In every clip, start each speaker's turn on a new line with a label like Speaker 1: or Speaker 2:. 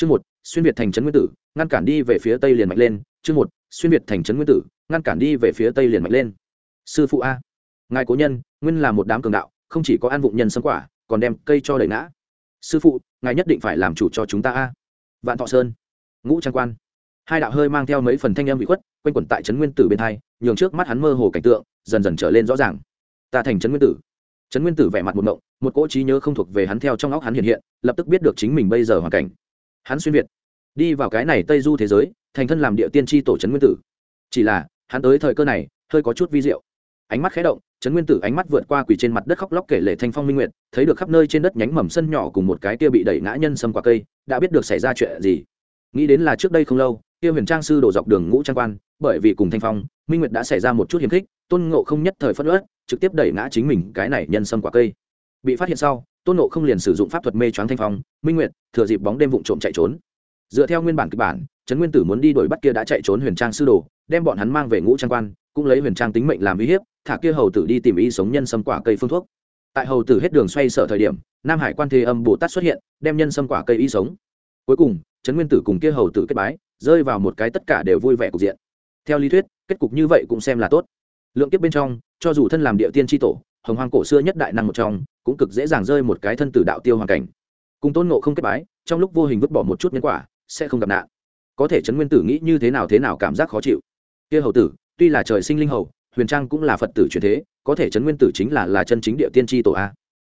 Speaker 1: chương một, xuyên việt thành trấn nguyên tử, ngăn cản đi về phía tây liền mạnh lên. Chương một, xuyên việt thành trấn nguyên tử, ngăn cản đi về phía tây liền mạnh lên. Sư phụ a. Ngài cố nhân, nguyên là một đám cường đạo, không chỉ có ăn vụng nhân sâm quả, còn đem cây cho đầy ngã. Sư phụ, ngài nhất định phải làm chủ cho chúng ta a. Vạn thọ sơn. Ngũ trang quan. Hai đạo hơi mang theo mấy phần thanh âm bị khuất, quanh quẩn tại trấn nguyên tử bên hai, nhường trước mắt hắn mơ hồ cảnh tượng, dần dần trở lên rõ ràng. Ta thành trấn nguyên tử. Trấn nguyên tử vẻ mặt một mộng một cỗ trí nhớ không thuộc về hắn theo trong óc hắn hiện hiện, lập tức biết được chính mình bây giờ hoàn cảnh hắn xuyên việt, đi vào cái này tây du thế giới, thành thân làm địa tiên tri tổ trấn nguyên tử. Chỉ là, hắn tới thời cơ này, hơi có chút vi diệu. Ánh mắt khé động, trấn nguyên tử ánh mắt vượt qua quỳ trên mặt đất khóc lóc kể lệ thanh phong minh nguyệt, thấy được khắp nơi trên đất nhánh mầm sân nhỏ cùng một cái kia bị đẩy ngã nhân sâm quả cây, đã biết được xảy ra chuyện gì. Nghĩ đến là trước đây không lâu, kia huyền trang sư đổ dọc đường ngũ trang quan, bởi vì cùng thanh phong, minh nguyệt đã xảy ra một chút hiềm khích, tôn ngộ không nhất thời phất ớt trực tiếp đẩy ngã chính mình cái này nhân sâm quả cây. Bị phát hiện sau tôn ngộ không liền sử dụng pháp thuật mê choáng thanh phong, minh nguyệt, thừa dịp bóng đêm vụng trộm chạy trốn. Dựa theo nguyên bản kịch bản, trấn nguyên tử muốn đi đuổi bắt kia đã chạy trốn huyền trang sư đồ, đem bọn hắn mang về ngũ trang quan, cũng lấy huyền trang tính mệnh làm uy hiếp, thả kia hầu tử đi tìm y sống nhân sâm quả cây phương thuốc. Tại hầu tử hết đường xoay sở thời điểm, nam hải quan thế âm bồ tát xuất hiện, đem nhân sâm quả cây y sống. Cuối cùng, trấn nguyên tử cùng kia hầu tử kết bái, rơi vào một cái tất cả đều vui vẻ cục diện. Theo lý thuyết, kết cục như vậy cũng xem là tốt. Lượng kiếp bên trong, cho dù thân làm địa tiên tri tổ hồng hoang cổ xưa nhất đại năng một trong, cũng cực dễ dàng rơi một cái thân tử đạo tiêu hoàn cảnh. Cùng tôn nộ không kết bái, trong lúc vô hình vứt bỏ một chút nhân quả, sẽ không gặp nạn. Có thể trấn nguyên tử nghĩ như thế nào thế nào cảm giác khó chịu. Kia hầu tử, tuy là trời sinh linh hầu, huyền trang cũng là phật tử truyền thế, có thể trấn nguyên tử chính là là chân chính địa tiên tri tổ a.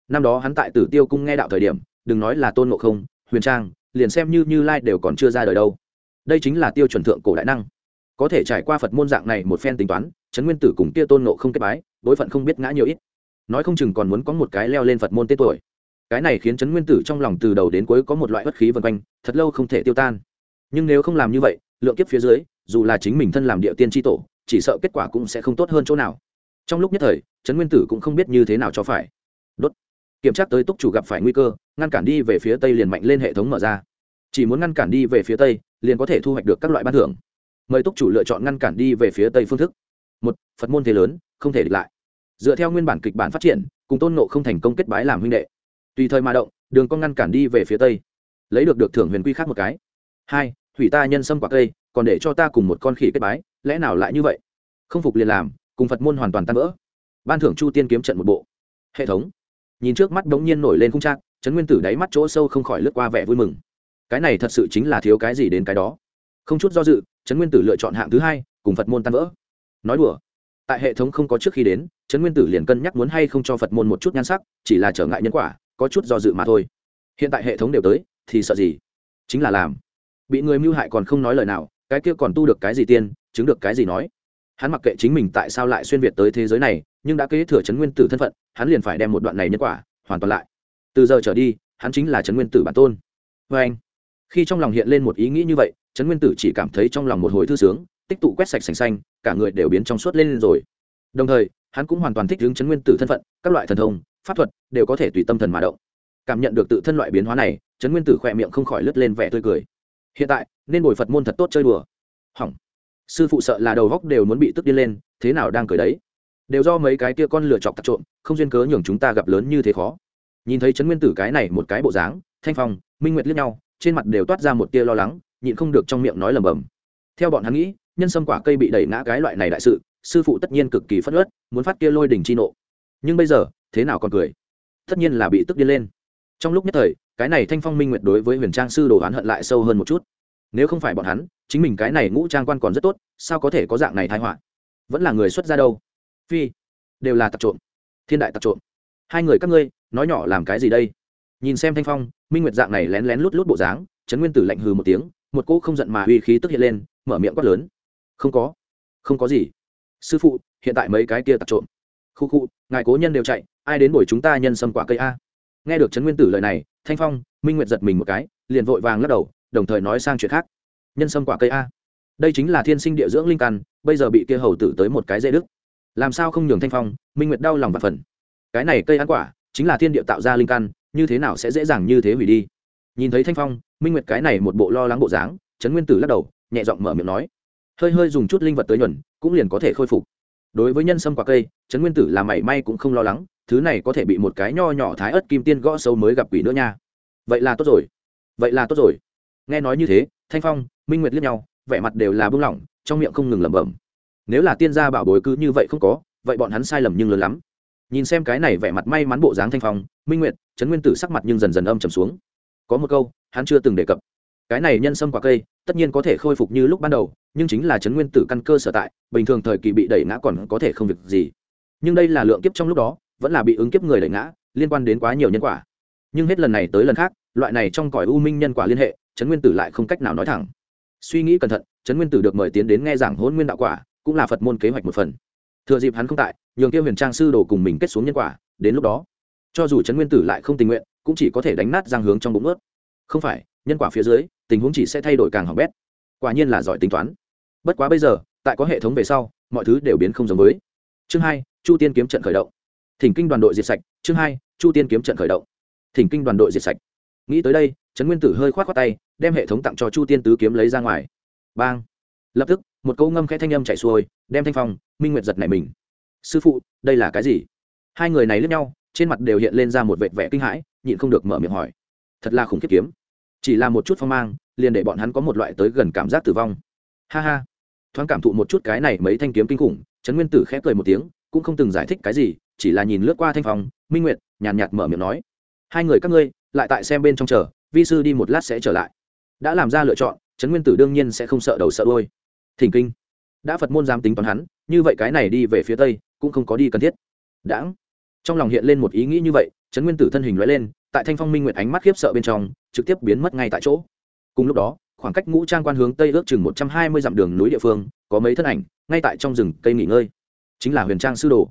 Speaker 1: Năm đó hắn tại tử tiêu cung nghe đạo thời điểm, đừng nói là tôn ngộ không, huyền trang, liền xem như như lai đều còn chưa ra đời đâu. Đây chính là tiêu chuẩn thượng cổ đại năng. Có thể trải qua phật môn dạng này một phen tính toán trấn nguyên tử cùng kia tôn ngộ không kết bái, đối phận không biết ngã nhiều ít nói không chừng còn muốn có một cái leo lên phật môn tên tuổi. Cái này khiến trấn nguyên tử trong lòng từ đầu đến cuối có một loại bất khí vân quanh, thật lâu không thể tiêu tan. Nhưng nếu không làm như vậy, lượng kiếp phía dưới, dù là chính mình thân làm địa tiên tri tổ, chỉ sợ kết quả cũng sẽ không tốt hơn chỗ nào. Trong lúc nhất thời, trấn nguyên tử cũng không biết như thế nào cho phải. Đốt. Kiểm tra tới túc chủ gặp phải nguy cơ, ngăn cản đi về phía tây liền mạnh lên hệ thống mở ra. Chỉ muốn ngăn cản đi về phía tây, liền có thể thu hoạch được các loại ban thưởng. Mời túc chủ lựa chọn ngăn cản đi về phía tây phương thức. Một, phật môn thế lớn, không thể địch lại dựa theo nguyên bản kịch bản phát triển, cùng tôn nộ không thành công kết bái làm huynh đệ. Tùy thời mà động, đường con ngăn cản đi về phía tây. Lấy được được thưởng huyền quy khác một cái. Hai, hủy ta nhân sâm quả cây, còn để cho ta cùng một con khỉ kết bái, lẽ nào lại như vậy? Không phục liền làm, cùng phật môn hoàn toàn tan vỡ. Ban thưởng chu tiên kiếm trận một bộ. Hệ thống. Nhìn trước mắt đống nhiên nổi lên khung trạc trấn nguyên tử đáy mắt chỗ sâu không khỏi lướt qua vẻ vui mừng. Cái này thật sự chính là thiếu cái gì đến cái đó. Không chút do dự, trấn nguyên tử lựa chọn hạng thứ hai, cùng phật môn tan vỡ. Nói đùa tại hệ thống không có trước khi đến, trấn nguyên tử liền cân nhắc muốn hay không cho phật môn một chút nhan sắc, chỉ là trở ngại nhân quả, có chút do dự mà thôi. Hiện tại hệ thống đều tới, thì sợ gì? Chính là làm. Bị người mưu hại còn không nói lời nào, cái kia còn tu được cái gì tiên, chứng được cái gì nói? Hắn mặc kệ chính mình tại sao lại xuyên việt tới thế giới này, nhưng đã kế thừa trấn nguyên tử thân phận, hắn liền phải đem một đoạn này nhân quả, hoàn toàn lại. Từ giờ trở đi, hắn chính là trấn nguyên tử bản tôn. Vê anh khi trong lòng hiện lên một ý nghĩ như vậy, trấn nguyên tử chỉ cảm thấy trong lòng một hồi thư sướng tích tụ quét sạch sành xanh, cả người đều biến trong suốt lên rồi. Đồng thời, hắn cũng hoàn toàn thích ứng chấn nguyên tử thân phận, các loại thần thông, pháp thuật đều có thể tùy tâm thần mà động. Cảm nhận được tự thân loại biến hóa này, chấn nguyên tử khỏe miệng không khỏi lướt lên vẻ tươi cười. Hiện tại, nên bồi phật môn thật tốt chơi đùa. Hỏng. Sư phụ sợ là đầu góc đều muốn bị tức điên lên, thế nào đang cười đấy? Đều do mấy cái kia con lựa chọc tặc trộm, không duyên cớ nhường chúng ta gặp lớn như thế khó. Nhìn thấy chấn nguyên tử cái này một cái bộ dáng, thanh phong, minh nguyệt liếc nhau, trên mặt đều toát ra một tia lo lắng, nhịn không được trong miệng nói lầm bầm theo bọn hắn nghĩ nhân sâm quả cây bị đẩy ngã cái loại này đại sự, sư phụ tất nhiên cực kỳ phất ớt muốn phát kia lôi đỉnh chi nộ. Nhưng bây giờ, thế nào còn cười? Tất nhiên là bị tức điên lên. Trong lúc nhất thời, cái này thanh phong minh nguyệt đối với huyền trang sư đồ oán hận lại sâu hơn một chút. Nếu không phải bọn hắn, chính mình cái này ngũ trang quan còn rất tốt, sao có thể có dạng này thái họa? Vẫn là người xuất ra đâu? Phi, đều là tặc trộm. Thiên đại tặc trộm. Hai người các ngươi, nói nhỏ làm cái gì đây? Nhìn xem thanh phong, minh nguyệt dạng này lén lén lút lút bộ dáng, trấn nguyên tử lạnh hừ một tiếng, một cỗ không giận mà uy khí tức hiện lên, mở miệng quát lớn không có. Không có gì. Sư phụ, hiện tại mấy cái kia tặc trộm. Khu khu, ngài cố nhân đều chạy, ai đến buổi chúng ta nhân sâm quả cây a? Nghe được trấn nguyên tử lời này, thanh phong, minh nguyệt giật mình một cái, liền vội vàng lắc đầu, đồng thời nói sang chuyện khác. Nhân sâm quả cây a. Đây chính là thiên sinh địa dưỡng linh căn, bây giờ bị kia hầu tử tới một cái dây đức làm sao không nhường thanh phong, minh nguyệt đau lòng và phần. Cái này cây ăn quả, chính là thiên địa tạo ra linh căn, như thế nào sẽ dễ dàng như thế hủy đi? Nhìn thấy thanh phong, minh nguyệt cái này một bộ lo lắng bộ dáng, trấn nguyên tử lắc đầu, nhẹ giọng mở miệng nói hơi hơi dùng chút linh vật tới nhuần, cũng liền có thể khôi phục. Đối với nhân sâm quả cây, trấn nguyên tử là mảy may cũng không lo lắng, thứ này có thể bị một cái nho nhỏ thái ớt kim tiên gõ sâu mới gặp quỷ nữa nha. Vậy là tốt rồi. Vậy là tốt rồi. Nghe nói như thế, thanh phong, minh nguyệt liếc nhau, vẻ mặt đều là bưng lỏng, trong miệng không ngừng lẩm bẩm. Nếu là tiên gia bảo bối cứ như vậy không có, vậy bọn hắn sai lầm nhưng lớn lắm. Nhìn xem cái này vẻ mặt may mắn bộ dáng thanh phong, minh nguyệt, trấn nguyên tử sắc mặt nhưng dần dần âm trầm xuống. Có một câu, hắn chưa từng đề cập. Cái này nhân sâm quả cây tất nhiên có thể khôi phục như lúc ban đầu, nhưng chính là chấn nguyên tử căn cơ sở tại, bình thường thời kỳ bị đẩy ngã còn có thể không việc gì. Nhưng đây là lượng kiếp trong lúc đó, vẫn là bị ứng kiếp người đẩy ngã, liên quan đến quá nhiều nhân quả. Nhưng hết lần này tới lần khác, loại này trong cõi u minh nhân quả liên hệ, chấn nguyên tử lại không cách nào nói thẳng. Suy nghĩ cẩn thận, chấn nguyên tử được mời tiến đến nghe giảng hôn nguyên đạo quả, cũng là phật môn kế hoạch một phần. Thừa dịp hắn không tại, nhường kia huyền trang sư đồ cùng mình kết xuống nhân quả, đến lúc đó, cho dù chấn nguyên tử lại không tình nguyện, cũng chỉ có thể đánh nát giang hướng trong bụng ướt. Không phải, nhân quả phía dưới tình huống chỉ sẽ thay đổi càng hỏng bét. Quả nhiên là giỏi tính toán. Bất quá bây giờ, tại có hệ thống về sau, mọi thứ đều biến không giống với. Chương hai, chu tiên kiếm trận khởi động. Thỉnh kinh đoàn đội diệt sạch. Chương hai, chu tiên kiếm trận khởi động. Thỉnh kinh đoàn đội diệt sạch. Nghĩ tới đây, trấn nguyên tử hơi k h o á t khoác tay, đem hệ thống tặng cho chu tiên tứ kiếm lấy ra ngoài. Bang. Lập tức, một câu ngâm khẽ thanh âm chạy xuôi, đem thanh phong, minh nguyệt giật này mình. Sư phụ, đây là cái gì? Hai người này lướt nhau, trên mặt đều hiện lên ra một vệt vẻ kinh hãi, nhịn không được mở miệng hỏi. Thật là khủng khiếp kiếm. Chỉ là một chút phong mang liền để bọn hắn có một loại tới gần cảm giác tử vong. Ha ha. Thoáng cảm thụ một chút cái này mấy thanh kiếm kinh khủng trấn nguyên tử khép cười một tiếng cũng không từng giải thích cái gì chỉ là nhìn lướt qua thanh phòng minh nguyệt nhàn nhạt, nhạt mở miệng nói hai người các ngươi lại tại xem bên trong chờ vi sư đi một lát sẽ trở lại. Đã làm ra lựa chọn trấn nguyên tử đương nhiên sẽ không sợ đầu sợ đôi thỉnh kinh. Đã phật môn dám tính toán hắn như vậy cái này đi về phía tây cũng không có đi cần thiết. Đãng. Trong lòng hiện lên một ý nghĩ như vậy trấn nguyên tử thân hình loại lên tại thanh phong minh nguyệt ánh mắt khiếp sợ bên trong trực tiếp biến mất ngay tại chỗ cùng lúc đó, khoảng cách ngũ trang quan hướng tây ước chừng một trăm hai mươi dặm đường núi địa phương, có mấy thân ảnh, ngay tại trong rừng cây nghỉ ngơi. Chính là huyền trang sư đồ.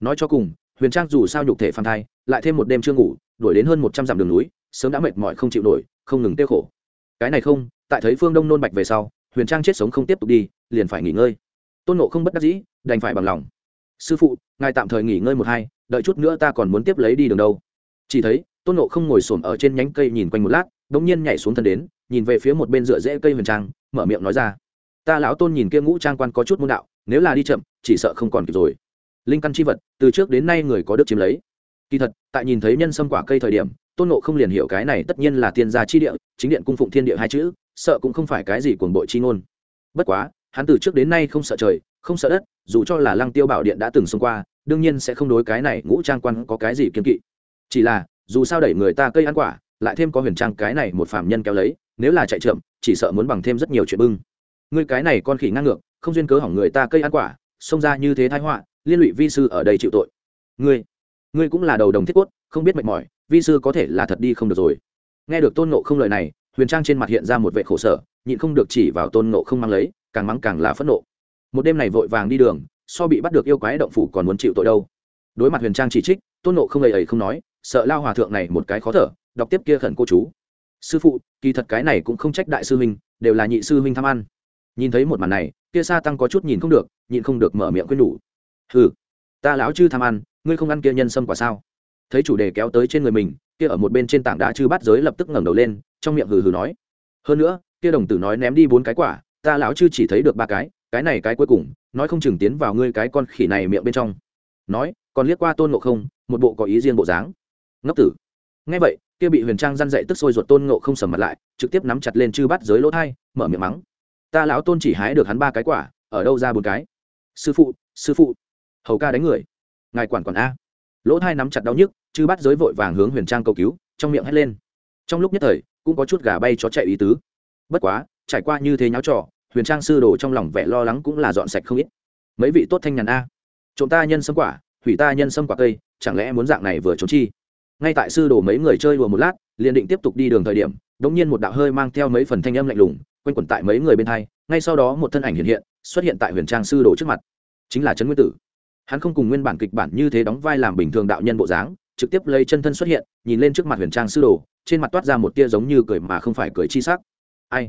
Speaker 1: Nói cho cùng, huyền trang dù sao nhục thể phan thai, lại thêm một đêm chưa ngủ, đuổi đến hơn một trăm dặm đường núi, sớm đã mệt mỏi không chịu nổi, không ngừng tiêu khổ. Cái này không, tại thấy phương đông nôn bạch về sau, huyền trang chết sống không tiếp tục đi, liền phải nghỉ ngơi. Tôn nộ không bất đắc dĩ, đành phải bằng lòng. Sư phụ, ngài tạm thời nghỉ ngơi một hai, đợi chút nữa ta còn muốn tiếp lấy đi đường đâu. Chỉ thấy, tôn nộ không ngồi s ổ m ở trên nhánh cây nhìn quanh một lát đ ỗ n g nhiên nhảy xuống thân đến nhìn về phía một bên dựa rễ cây huyền trang, mở miệng nói ra. Ta lão tôn nhìn kia ngũ trang quan có chút môn đạo, nếu là đi chậm, chỉ sợ không còn kịp rồi. Linh căn c h i vật, từ trước đến nay người có đức chiếm lấy. Kỳ thật, tại nhìn thấy nhân sâm quả cây thời điểm, tôn nộ không liền hiểu cái này tất nhiên là tiên gia chi địa, chính điện cung phụng thiên địa hai chữ, sợ cũng không phải cái gì cuồng bội chi ngôn. Bất quá, hắn từ trước đến nay không sợ trời, không sợ đất, dù cho là lăng tiêu bảo điện đã từng xông qua, đương nhiên sẽ không đối cái này ngũ trang quan có cái gì kiên kỵ. Chỉ là, dù sao đẩy người ta cây ăn quả, lại thêm có huyền trang cái này một phạm nhân kéo lấy nếu là chạy chậm, chỉ sợ muốn bằng thêm rất nhiều chuyện bưng. Ngươi cái này con khỉ ngang ngược không duyên cớ hỏng người ta cây ăn quả xông ra như thế thái họa liên lụy vi sư ở đây chịu tội. Ngươi ngươi cũng là đầu đồng thiết cốt không biết mệt mỏi vi sư có thể là thật đi không được rồi. Nghe được tôn nộ không lời này huyền trang trên mặt hiện ra một vệ khổ sở nhịn không được chỉ vào tôn nộ không mang lấy càng mắng càng là phẫn nộ. Một đêm này vội vàng đi đường so bị bắt được yêu quái động phủ còn muốn chịu tội đâu. Đối mặt huyền trang chỉ trích tôn nộ không lầy ấy không nói sợ lao hòa thượng này một cái khó thở đọc tiếp kia khẩn cô chú sư phụ, kỳ thật cái này cũng không trách đại sư huynh, đều là nhị sư huynh tham ăn. Nhìn thấy một màn này, kia sa tăng có chút nhìn không được, nhịn không được mở miệng quên đủ hừ, ta lão chư tham ăn, ngươi không ăn kia nhân sâm quả sao? Thấy chủ đề kéo tới trên người mình, kia ở một bên trên tảng đá chư bắt giới lập tức ngẩng đầu lên, trong miệng hừ hừ nói. Hơn nữa, kia đồng tử nói ném đi bốn cái quả, ta lão chư chỉ thấy được ba cái cái này cái cuối cùng, nói không chừng tiến vào ngươi cái con khỉ này miệng bên trong. Nói, còn liếc qua tôn ngộ không, một bộ có ý riêng bộ dáng. Ngốc tử. Ngay vậy kia bị huyền trang răn dậy tức sôi ruột tôn ngộ không sầm mặt lại, trực tiếp nắm chặt lên chư bắt giới lỗ thai, mở miệng mắng. Ta lão tôn chỉ hái được hắn ba cái quả, ở đâu ra bốn cái? Sư phụ sư phụ. Hầu ca đánh người. Ngài quản quản a. Lỗ thai nắm chặt đau nhức, chư bắt giới vội vàng hướng huyền trang cầu cứu, trong miệng hét lên. Trong lúc nhất thời, cũng có chút gà bay chó chạy ý tứ. Bất quá, trải qua như thế nháo trò, huyền trang sư đồ trong lòng vẻ lo lắng cũng là dọn sạch không ít. Mấy vị tốt thanh nhàn a. Trộm ta nhân sâm quả, hủy ta nhân sâm quả cây, chẳng lẽ muốn dạng này vừa trốn chi? Ngay tại sư đồ mấy người chơi đùa một lát, liền định tiếp tục đi đường thời điểm, đống nhiên một đạo hơi mang theo mấy phần thanh âm lạnh lùng, quanh quẩn tại mấy người bên thay. ngay sau đó một thân ảnh hiện hiện, xuất hiện tại huyền trang sư đồ trước mặt. Chính là trấn nguyên tử. Hắn không cùng nguyên bản kịch bản như thế đóng vai làm bình thường đạo nhân bộ dáng, trực tiếp lấy chân thân xuất hiện, nhìn lên trước mặt huyền trang sư đồ, trên mặt toát ra một tia giống như cười mà không phải cười chi sắc. Ai?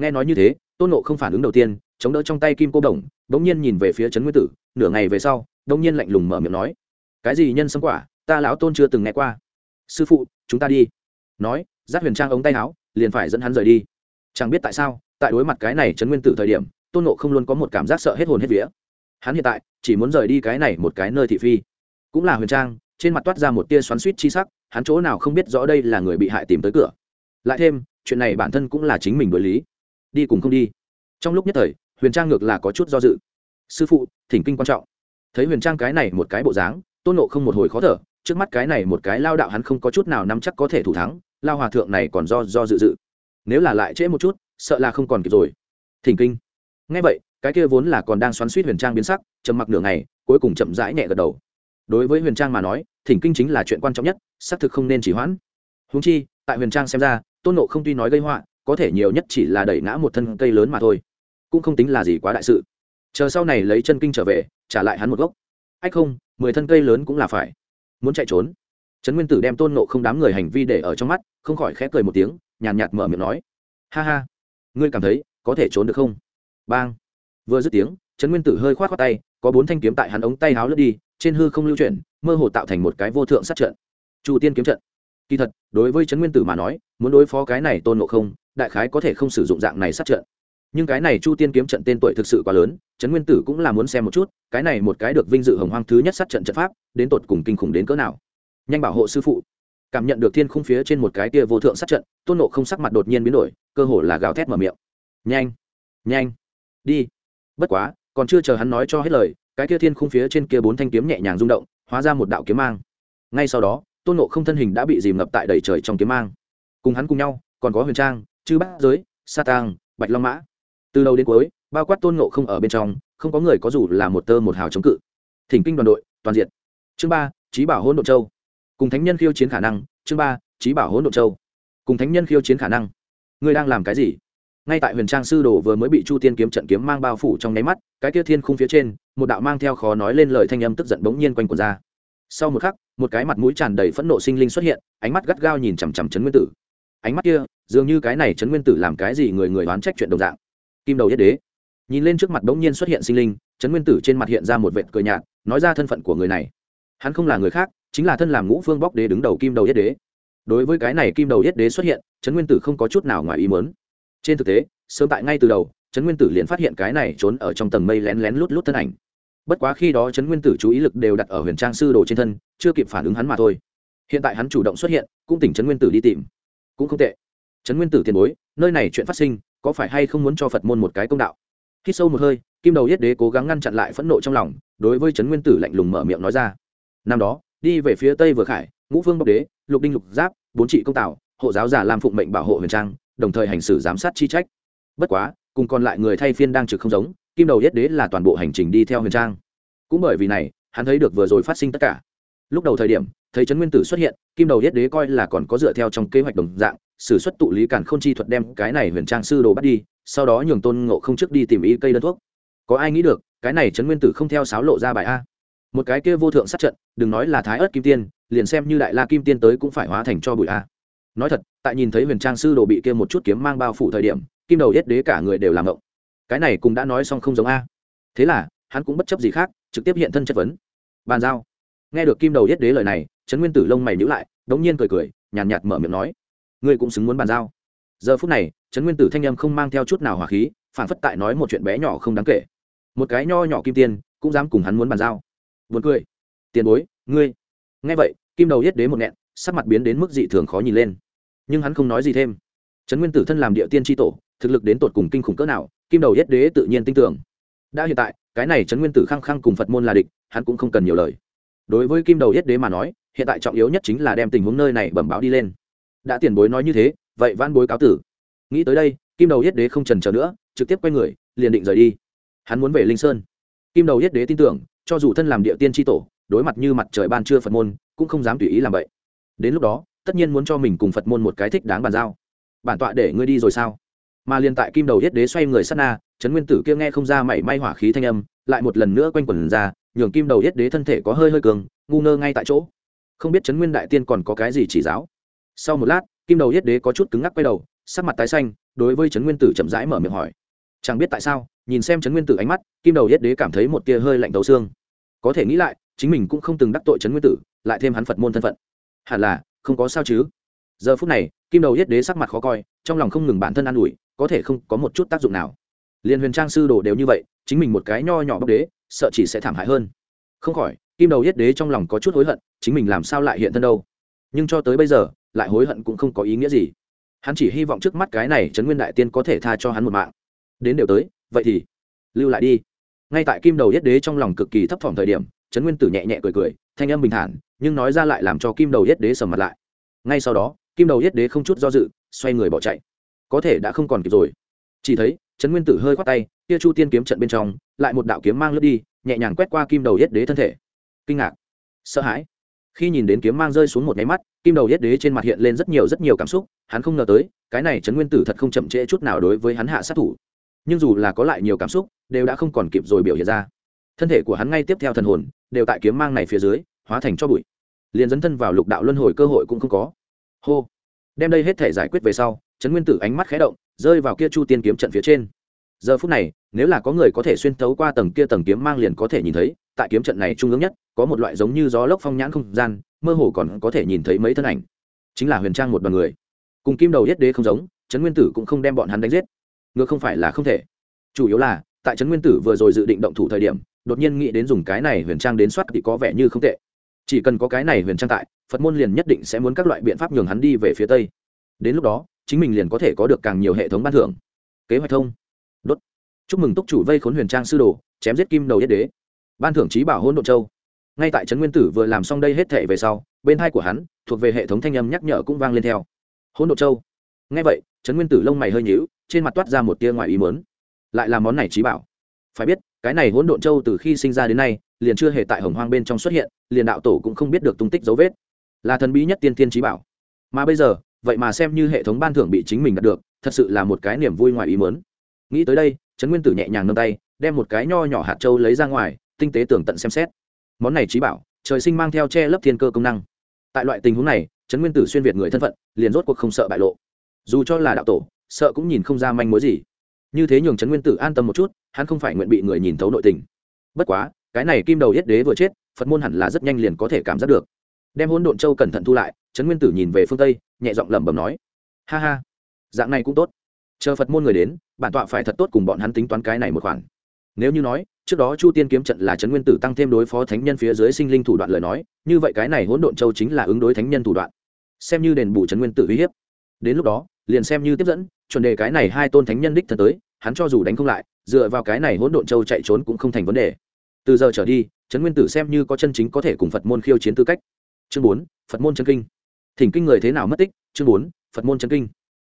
Speaker 1: Nghe nói như thế, tôn nộ không phản ứng đầu tiên, chống đỡ trong tay kim cô đồng đ ỗ n g nhiên nhìn về phía trấn nguyên tử, nửa ngày về sau đ ỗ n g nhiên lạnh lùng mở miệng nói, cái gì nhân sâm quả? Ta lão tôn chưa từng nghe qua sư phụ chúng ta đi nói giáp huyền trang ống tay áo liền phải dẫn hắn rời đi chẳng biết tại sao tại đối mặt cái này trấn nguyên tử thời điểm tôn nộ không luôn có một cảm giác sợ hết hồn hết vía hắn hiện tại chỉ muốn rời đi cái này một cái nơi thị phi cũng là huyền trang trên mặt toát ra một tia xoắn suýt chi sắc hắn chỗ nào không biết rõ đây là người bị hại tìm tới cửa lại thêm chuyện này bản thân cũng là chính mình đối lý đi cùng không đi trong lúc nhất thời huyền trang ngược là có chút do dự sư phụ thỉnh kinh quan trọng thấy huyền trang cái này một cái bộ dáng tôn nộ không một hồi khó thở trước mắt cái này một cái lao đạo hắn không có chút nào nắm chắc có thể thủ thắng, lao hòa thượng này còn do do dự dự. Nếu là lại trễ một chút, sợ là không còn kịp rồi. Thỉnh kinh. Ngay vậy, cái kia vốn là còn đang xoắn suýt huyền trang biến sắc, trầm mặc nửa ngày, cuối cùng chậm rãi nhẹ gật đầu. Đối với huyền trang mà nói, thỉnh kinh chính là chuyện quan trọng nhất, xác thực không nên chỉ hoãn. Húng chi, tại huyền trang xem ra, tôn nộ không tuy nói gây họa, có thể nhiều nhất chỉ là đẩy ngã một thân cây lớn mà thôi. Cũng không tính là gì quá đại sự. Chờ sau này lấy chân kinh trở về, trả lại hắn một gốc. Ách không, mười thân cây lớn cũng là phải muốn chạy trốn. Trấn nguyên tử đem tôn nộ không đám người hành vi để ở trong mắt, không khỏi khẽ cười một tiếng, nhàn nhạt mở miệng nói, ha ha, ngươi cảm thấy có thể trốn được không? Bang. Vừa dứt tiếng, trấn nguyên tử hơi k h o á t khoác tay, có bốn thanh kiếm tại hắn ống tay háo lướt đi, trên hư không lưu chuyển, mơ hồ tạo thành một cái vô thượng sát trận. Chu tiên kiếm trận. Kỳ thật, đối với trấn nguyên tử mà nói, muốn đối phó cái này tôn nộ không, đại khái có thể không sử dụng dạng này sát trận. Nhưng cái này chu tiên kiếm trận tên tuổi thực sự quá lớn, trấn nguyên tử cũng là muốn xem một chút cái này một cái được vinh dự hồng hoang thứ nhất sát trận trận pháp, đến tột cùng kinh khủng đến cỡ nào? Nhanh bảo hộ sư phụ. Cảm nhận được thiên khung phía trên một cái kia vô thượng sát trận, tôn nộ không sắc mặt đột nhiên biến đổi, cơ hồ là gào thét mở miệng. Nhanh nhanh, đi. Bất quá, còn chưa chờ hắn nói cho hết lời, cái kia thiên khung phía trên kia bốn thanh kiếm nhẹ nhàng rung động, hóa ra một đạo kiếm mang. Ngay sau đó, tôn nộ không thân hình đã bị dìm ngập tại đầy trời trong kiếm mang. Cùng hắn cùng nhau, còn có huyền trang, chư bát giới, sa tàng bạch long mã. Từ đầu đến cuối, bao quát tôn nộ không ở bên trong không có người có dù là một tơ một hào chống cự. Thỉnh kinh đoàn đội, toàn diện. Chương ba trí bảo hỗn độ châu. Cùng thánh nhân khiêu chiến khả năng. Chương ba trí bảo hỗn độ châu. Cùng thánh nhân khiêu chiến khả năng. Ngươi đang làm cái gì? Ngay tại huyền trang sư đồ vừa mới bị chu tiên kiếm trận kiếm mang bao phủ trong nháy mắt, cái kia thiên khung phía trên, một đạo mang theo khó nói lên lời thanh âm tức giận bỗng nhiên quanh quần ra. Sau một khắc, một cái mặt mũi tràn đầy phẫn nộ sinh linh xuất hiện, ánh mắt gắt gao nhìn chằm chằm trấn nguyên tử. Ánh mắt kia, dường như cái này trấn nguyên tử làm cái gì người người đoán trách chuyện đồng dạng. Kim đầu nhất đế nhìn lên trước mặt bỗng nhiên xuất hiện sinh linh, trấn nguyên tử trên mặt hiện ra một vệt cười nhạt, nói ra thân phận của người này. Hắn không là người khác, chính là thân làm ngũ phương bóc đế đứng đầu kim đầu yết đế. Đối với cái này kim đầu yết đế xuất hiện, trấn nguyên tử không có chút nào ngoài ý mớn trên thực tế, sớm tại ngay từ đầu, trấn nguyên tử liền phát hiện cái này trốn ở trong tầng mây lén lén lút lút thân ảnh. Bất quá khi đó trấn nguyên tử chú ý lực đều đặt ở huyền trang sư đồ trên thân, chưa kịp phản ứng hắn mà thôi. Hiện tại hắn chủ động xuất hiện, cũng tỉnh trấn nguyên tử đi tìm. Cũng không tệ. Trấn nguyên tử tiền bối, nơi này chuyện phát sinh, có phải hay không muốn cho phật môn một cái công đạo? Khi sâu một hơi, kim đầu yết đế cố gắng ngăn chặn lại phẫn nộ trong lòng, đối với trấn nguyên tử lạnh lùng mở miệng nói ra. Năm đó, đi về phía tây vừa khải, ngũ phương bắc đế, lục đinh lục giáp, bốn trị công tạo, hộ giáo giả làm phụng mệnh bảo hộ huyền trang, đồng thời hành xử giám sát chi trách. Bất quá, cùng còn lại người thay phiên đang trực không giống, kim đầu yết đế là toàn bộ hành trình đi theo huyền trang. Cũng bởi vì này, hắn thấy được vừa rồi phát sinh tất cả. Lúc đầu thời điểm, thấy trấn nguyên tử xuất hiện, kim đầu yết đế coi là còn có dựa theo trong kế hoạch đồng dạng s ử suất tụ lý cản k h ô n chi thuật đem cái này huyền trang sư đồ bắt đi sau đó nhường tôn ngộ không trước đi tìm ý cây đơn thuốc. Có ai nghĩ được cái này trấn nguyên tử không theo sáo lộ ra bài a. Một cái kia vô thượng sát trận đừng nói là thái ớt kim tiên liền xem như đại la kim tiên tới cũng phải hóa thành cho bụi a. Nói thật tại nhìn thấy huyền trang sư đồ bị kia một chút kiếm mang bao phủ thời điểm kim đầu yết đế cả người đều làm ngộng. Cái này cũng đã nói xong không giống a. Thế là hắn cũng bất chấp gì khác trực tiếp hiện thân chất vấn. Bàn giao. Nghe được kim đầu yết đế lời này trấn nguyên tử lông mày nhữ lại đống nhiên cười cười nhàn nhạt, nhạt mở miệng nói. Ngươi cũng xứng muốn bàn giao giờ phút này, trấn nguyên tử thanh âm không mang theo chút nào hỏa khí, phản phất tại nói một chuyện bé nhỏ không đáng kể. Một cái nho nhỏ kim tiên, cũng dám cùng hắn muốn bàn giao. Buồn cười. Tiền bối, ngươi. Nghe vậy, kim đầu yết đế một nghẹn sắc mặt biến đến mức dị thường khó nhìn lên. Nhưng hắn không nói gì thêm. Trấn nguyên tử thân làm địa tiên tri tổ, thực lực đến tột cùng kinh khủng cỡ nào, kim đầu yết đế tự nhiên tin tưởng. Đã hiện tại, cái này trấn nguyên tử khăng khăng cùng phật môn là địch, hắn cũng không cần nhiều lời. Đối với kim đầu yết đế mà nói, hiện tại trọng yếu nhất chính là đem tình huống nơi này bẩm báo đi lên. Đã tiền bối nói như thế vậy van bối cáo tử. Nghĩ tới đây, kim đầu yết đế không trần trờ nữa, trực tiếp quay người, liền định rời đi. Hắn muốn về linh sơn. Kim đầu yết đế tin tưởng, cho dù thân làm địa tiên tri tổ, đối mặt như mặt trời ban trưa phật môn, cũng không dám tùy ý làm vậy. Đến lúc đó, tất nhiên muốn cho mình cùng phật môn một cái thích đáng bàn giao. Bản tọa để ngươi đi rồi sao? Mà liền tại kim đầu yết đế xoay người sát na, trấn nguyên tử kia nghe không ra mảy may hỏa khí thanh âm, lại một lần nữa quanh quẩn ra, nhường kim đầu yết đế thân thể có hơi hơi cường, ngu ngơ ngay tại chỗ. Không biết trấn nguyên đại tiên còn có cái gì chỉ giáo. Sau một lát kim đầu yết đế có chút cứng ngắc quay đầu, sắc mặt tái xanh, đối với trấn nguyên tử chậm rãi mở miệng hỏi. Chẳng biết tại sao, nhìn xem trấn nguyên tử ánh mắt, kim đầu yết đế cảm thấy một tia hơi lạnh tấu xương. Có thể nghĩ lại, chính mình cũng không từng đắc tội trấn nguyên tử, lại thêm hắn phật môn thân phận. Hẳn là, không có sao chứ. Giờ phút này, kim đầu yết đế sắc mặt khó coi, trong lòng không ngừng bản thân an ủi, có thể không có một chút tác dụng nào. Liền huyền trang sư đồ đều như vậy, chính mình một cái nho nhỏ bốc đế, sợ chỉ sẽ thảm hại hơn. Không khỏi, kim đầu yết đế trong lòng có chút hối hận, chính mình làm sao lại hiện thân đâu. Nhưng cho tới bây giờ lại hối hận cũng không có ý nghĩa gì. Hắn chỉ hy vọng trước mắt cái này trấn nguyên đại tiên có thể tha cho hắn một mạng. Đến đều tới, vậy thì lưu lại đi. Ngay tại kim đầu yết đế trong lòng cực kỳ thấp thỏm thời điểm, trấn nguyên tử nhẹ nhẹ cười cười, thanh âm bình thản, nhưng nói ra lại làm cho kim đầu yết đế sầm mặt lại. Ngay sau đó, kim đầu yết đế không chút do dự, xoay người bỏ chạy. Có thể đã không còn kịp rồi. Chỉ thấy, trấn nguyên tử hơi khoát tay, kia chu tiên kiếm trận bên trong, lại một đạo kiếm mang lướt đi, nhẹ nhàng quét qua kim đầu yết đế thân thể. Kinh ngạc, sợ hãi khi nhìn đến kiếm mang rơi xuống một nháy mắt, kim đầu yết đế trên mặt hiện lên rất nhiều rất nhiều cảm xúc, hắn không ngờ tới, cái này trấn nguyên tử thật không chậm trễ chút nào đối với hắn hạ sát thủ. Nhưng dù là có lại nhiều cảm xúc, đều đã không còn kịp rồi biểu hiện ra. Thân thể của hắn ngay tiếp theo thần hồn, đều tại kiếm mang này phía dưới, hóa thành cho bụi. Liền dấn thân vào lục đạo luân hồi cơ hội cũng không có. Hô. Đem đây hết thể giải quyết về sau, trấn nguyên tử ánh mắt khé động, rơi vào kia chu tiên kiếm trận phía trên. Giờ phút này, nếu là có người có thể xuyên thấu qua tầng kia tầng kiếm mang liền có thể nhìn thấy tại kiếm trận này trung ương nhất, có một loại giống như gió lốc phong nhãn không gian, mơ hồ còn có thể nhìn thấy mấy thân ảnh. Chính là huyền trang một đoàn người. Cùng kim đầu yết đế không giống, trấn nguyên tử cũng không đem bọn hắn đánh giết. Ngược không phải là không thể. Chủ yếu là, tại trấn nguyên tử vừa rồi dự định động thủ thời điểm, đột nhiên nghĩ đến dùng cái này huyền trang đến soát thì có vẻ như không tệ. Chỉ cần có cái này huyền trang tại, phật môn liền nhất định sẽ muốn các loại biện pháp nhường hắn đi về phía tây. Đến lúc đó, chính mình liền có thể có được càng nhiều hệ thống ban thưởng. Kế hoạch thông. Đốt. Chúc mừng túc chủ vây khốn huyền trang sư đồ, chém giết kim đầu yết đế ban thưởng trí bảo hôn độ châu. Ngay tại trấn nguyên tử vừa làm xong đây hết thể về sau, bên hai của hắn, thuộc về hệ thống thanh âm nhắc nhở cũng vang lên theo. Hôn độ châu. Ngay vậy, trấn nguyên tử lông mày hơi nhíu, trên mặt toát ra một tia ngoài ý mớn lại là món này trí bảo. Phải biết, cái này hỗn độn châu từ khi sinh ra đến nay, liền chưa hề tại hồng hoang bên trong xuất hiện, liền đạo tổ cũng không biết được tung tích dấu vết. Là thần bí nhất tiên tiên trí bảo. Mà bây giờ, vậy mà xem như hệ thống ban thưởng bị chính mình đạt được, thật sự là một cái niềm vui ngoài ý mớn nghĩ tới đây, trấn nguyên tử nhẹ nhàng nâng tay, đem một cái nho nhỏ hạt châu lấy ra ngoài tinh tế tường tận xem xét. Món này trí bảo, trời sinh mang theo che lấp thiên cơ công năng. Tại loại tình huống này, trấn nguyên tử xuyên việt người thân phận, liền rốt cuộc không sợ bại lộ. Dù cho là đạo tổ, sợ cũng nhìn không ra manh mối gì. Như thế nhường trấn nguyên tử an tâm một chút, hắn không phải nguyện bị người nhìn thấu nội tình. Bất quá, cái này kim đầu yết đế vừa chết, phật môn hẳn là rất nhanh liền có thể cảm giác được. Đem hỗn độn châu cẩn thận thu lại, trấn nguyên tử nhìn về phương tây, nhẹ giọng lẩm bẩm nói, ha ha, dạng này cũng tốt. Chờ phật môn người đến, bản tọa phải thật tốt cùng bọn hắn tính toán cái này một khoản nếu như nói, trước đó chu tiên kiếm trận là trấn nguyên tử tăng thêm đối phó thánh nhân phía dưới sinh linh thủ đoạn lời nói, như vậy cái này hỗn độn châu chính là ứng đối thánh nhân thủ đoạn. Xem như đền bù trấn nguyên tử uy hiếp. Đến lúc đó, liền xem như tiếp dẫn, chuẩn đề cái này hai tôn thánh nhân đích thân tới, hắn cho dù đánh không lại, dựa vào cái này hỗn độn châu chạy trốn cũng không thành vấn đề. Từ giờ trở đi, trấn nguyên tử xem như có chân chính có thể cùng phật môn khiêu chiến tư cách. Chương bốn, phật môn chân kinh. Thỉnh kinh người thế nào mất tích? Chương bốn, phật môn chân kinh.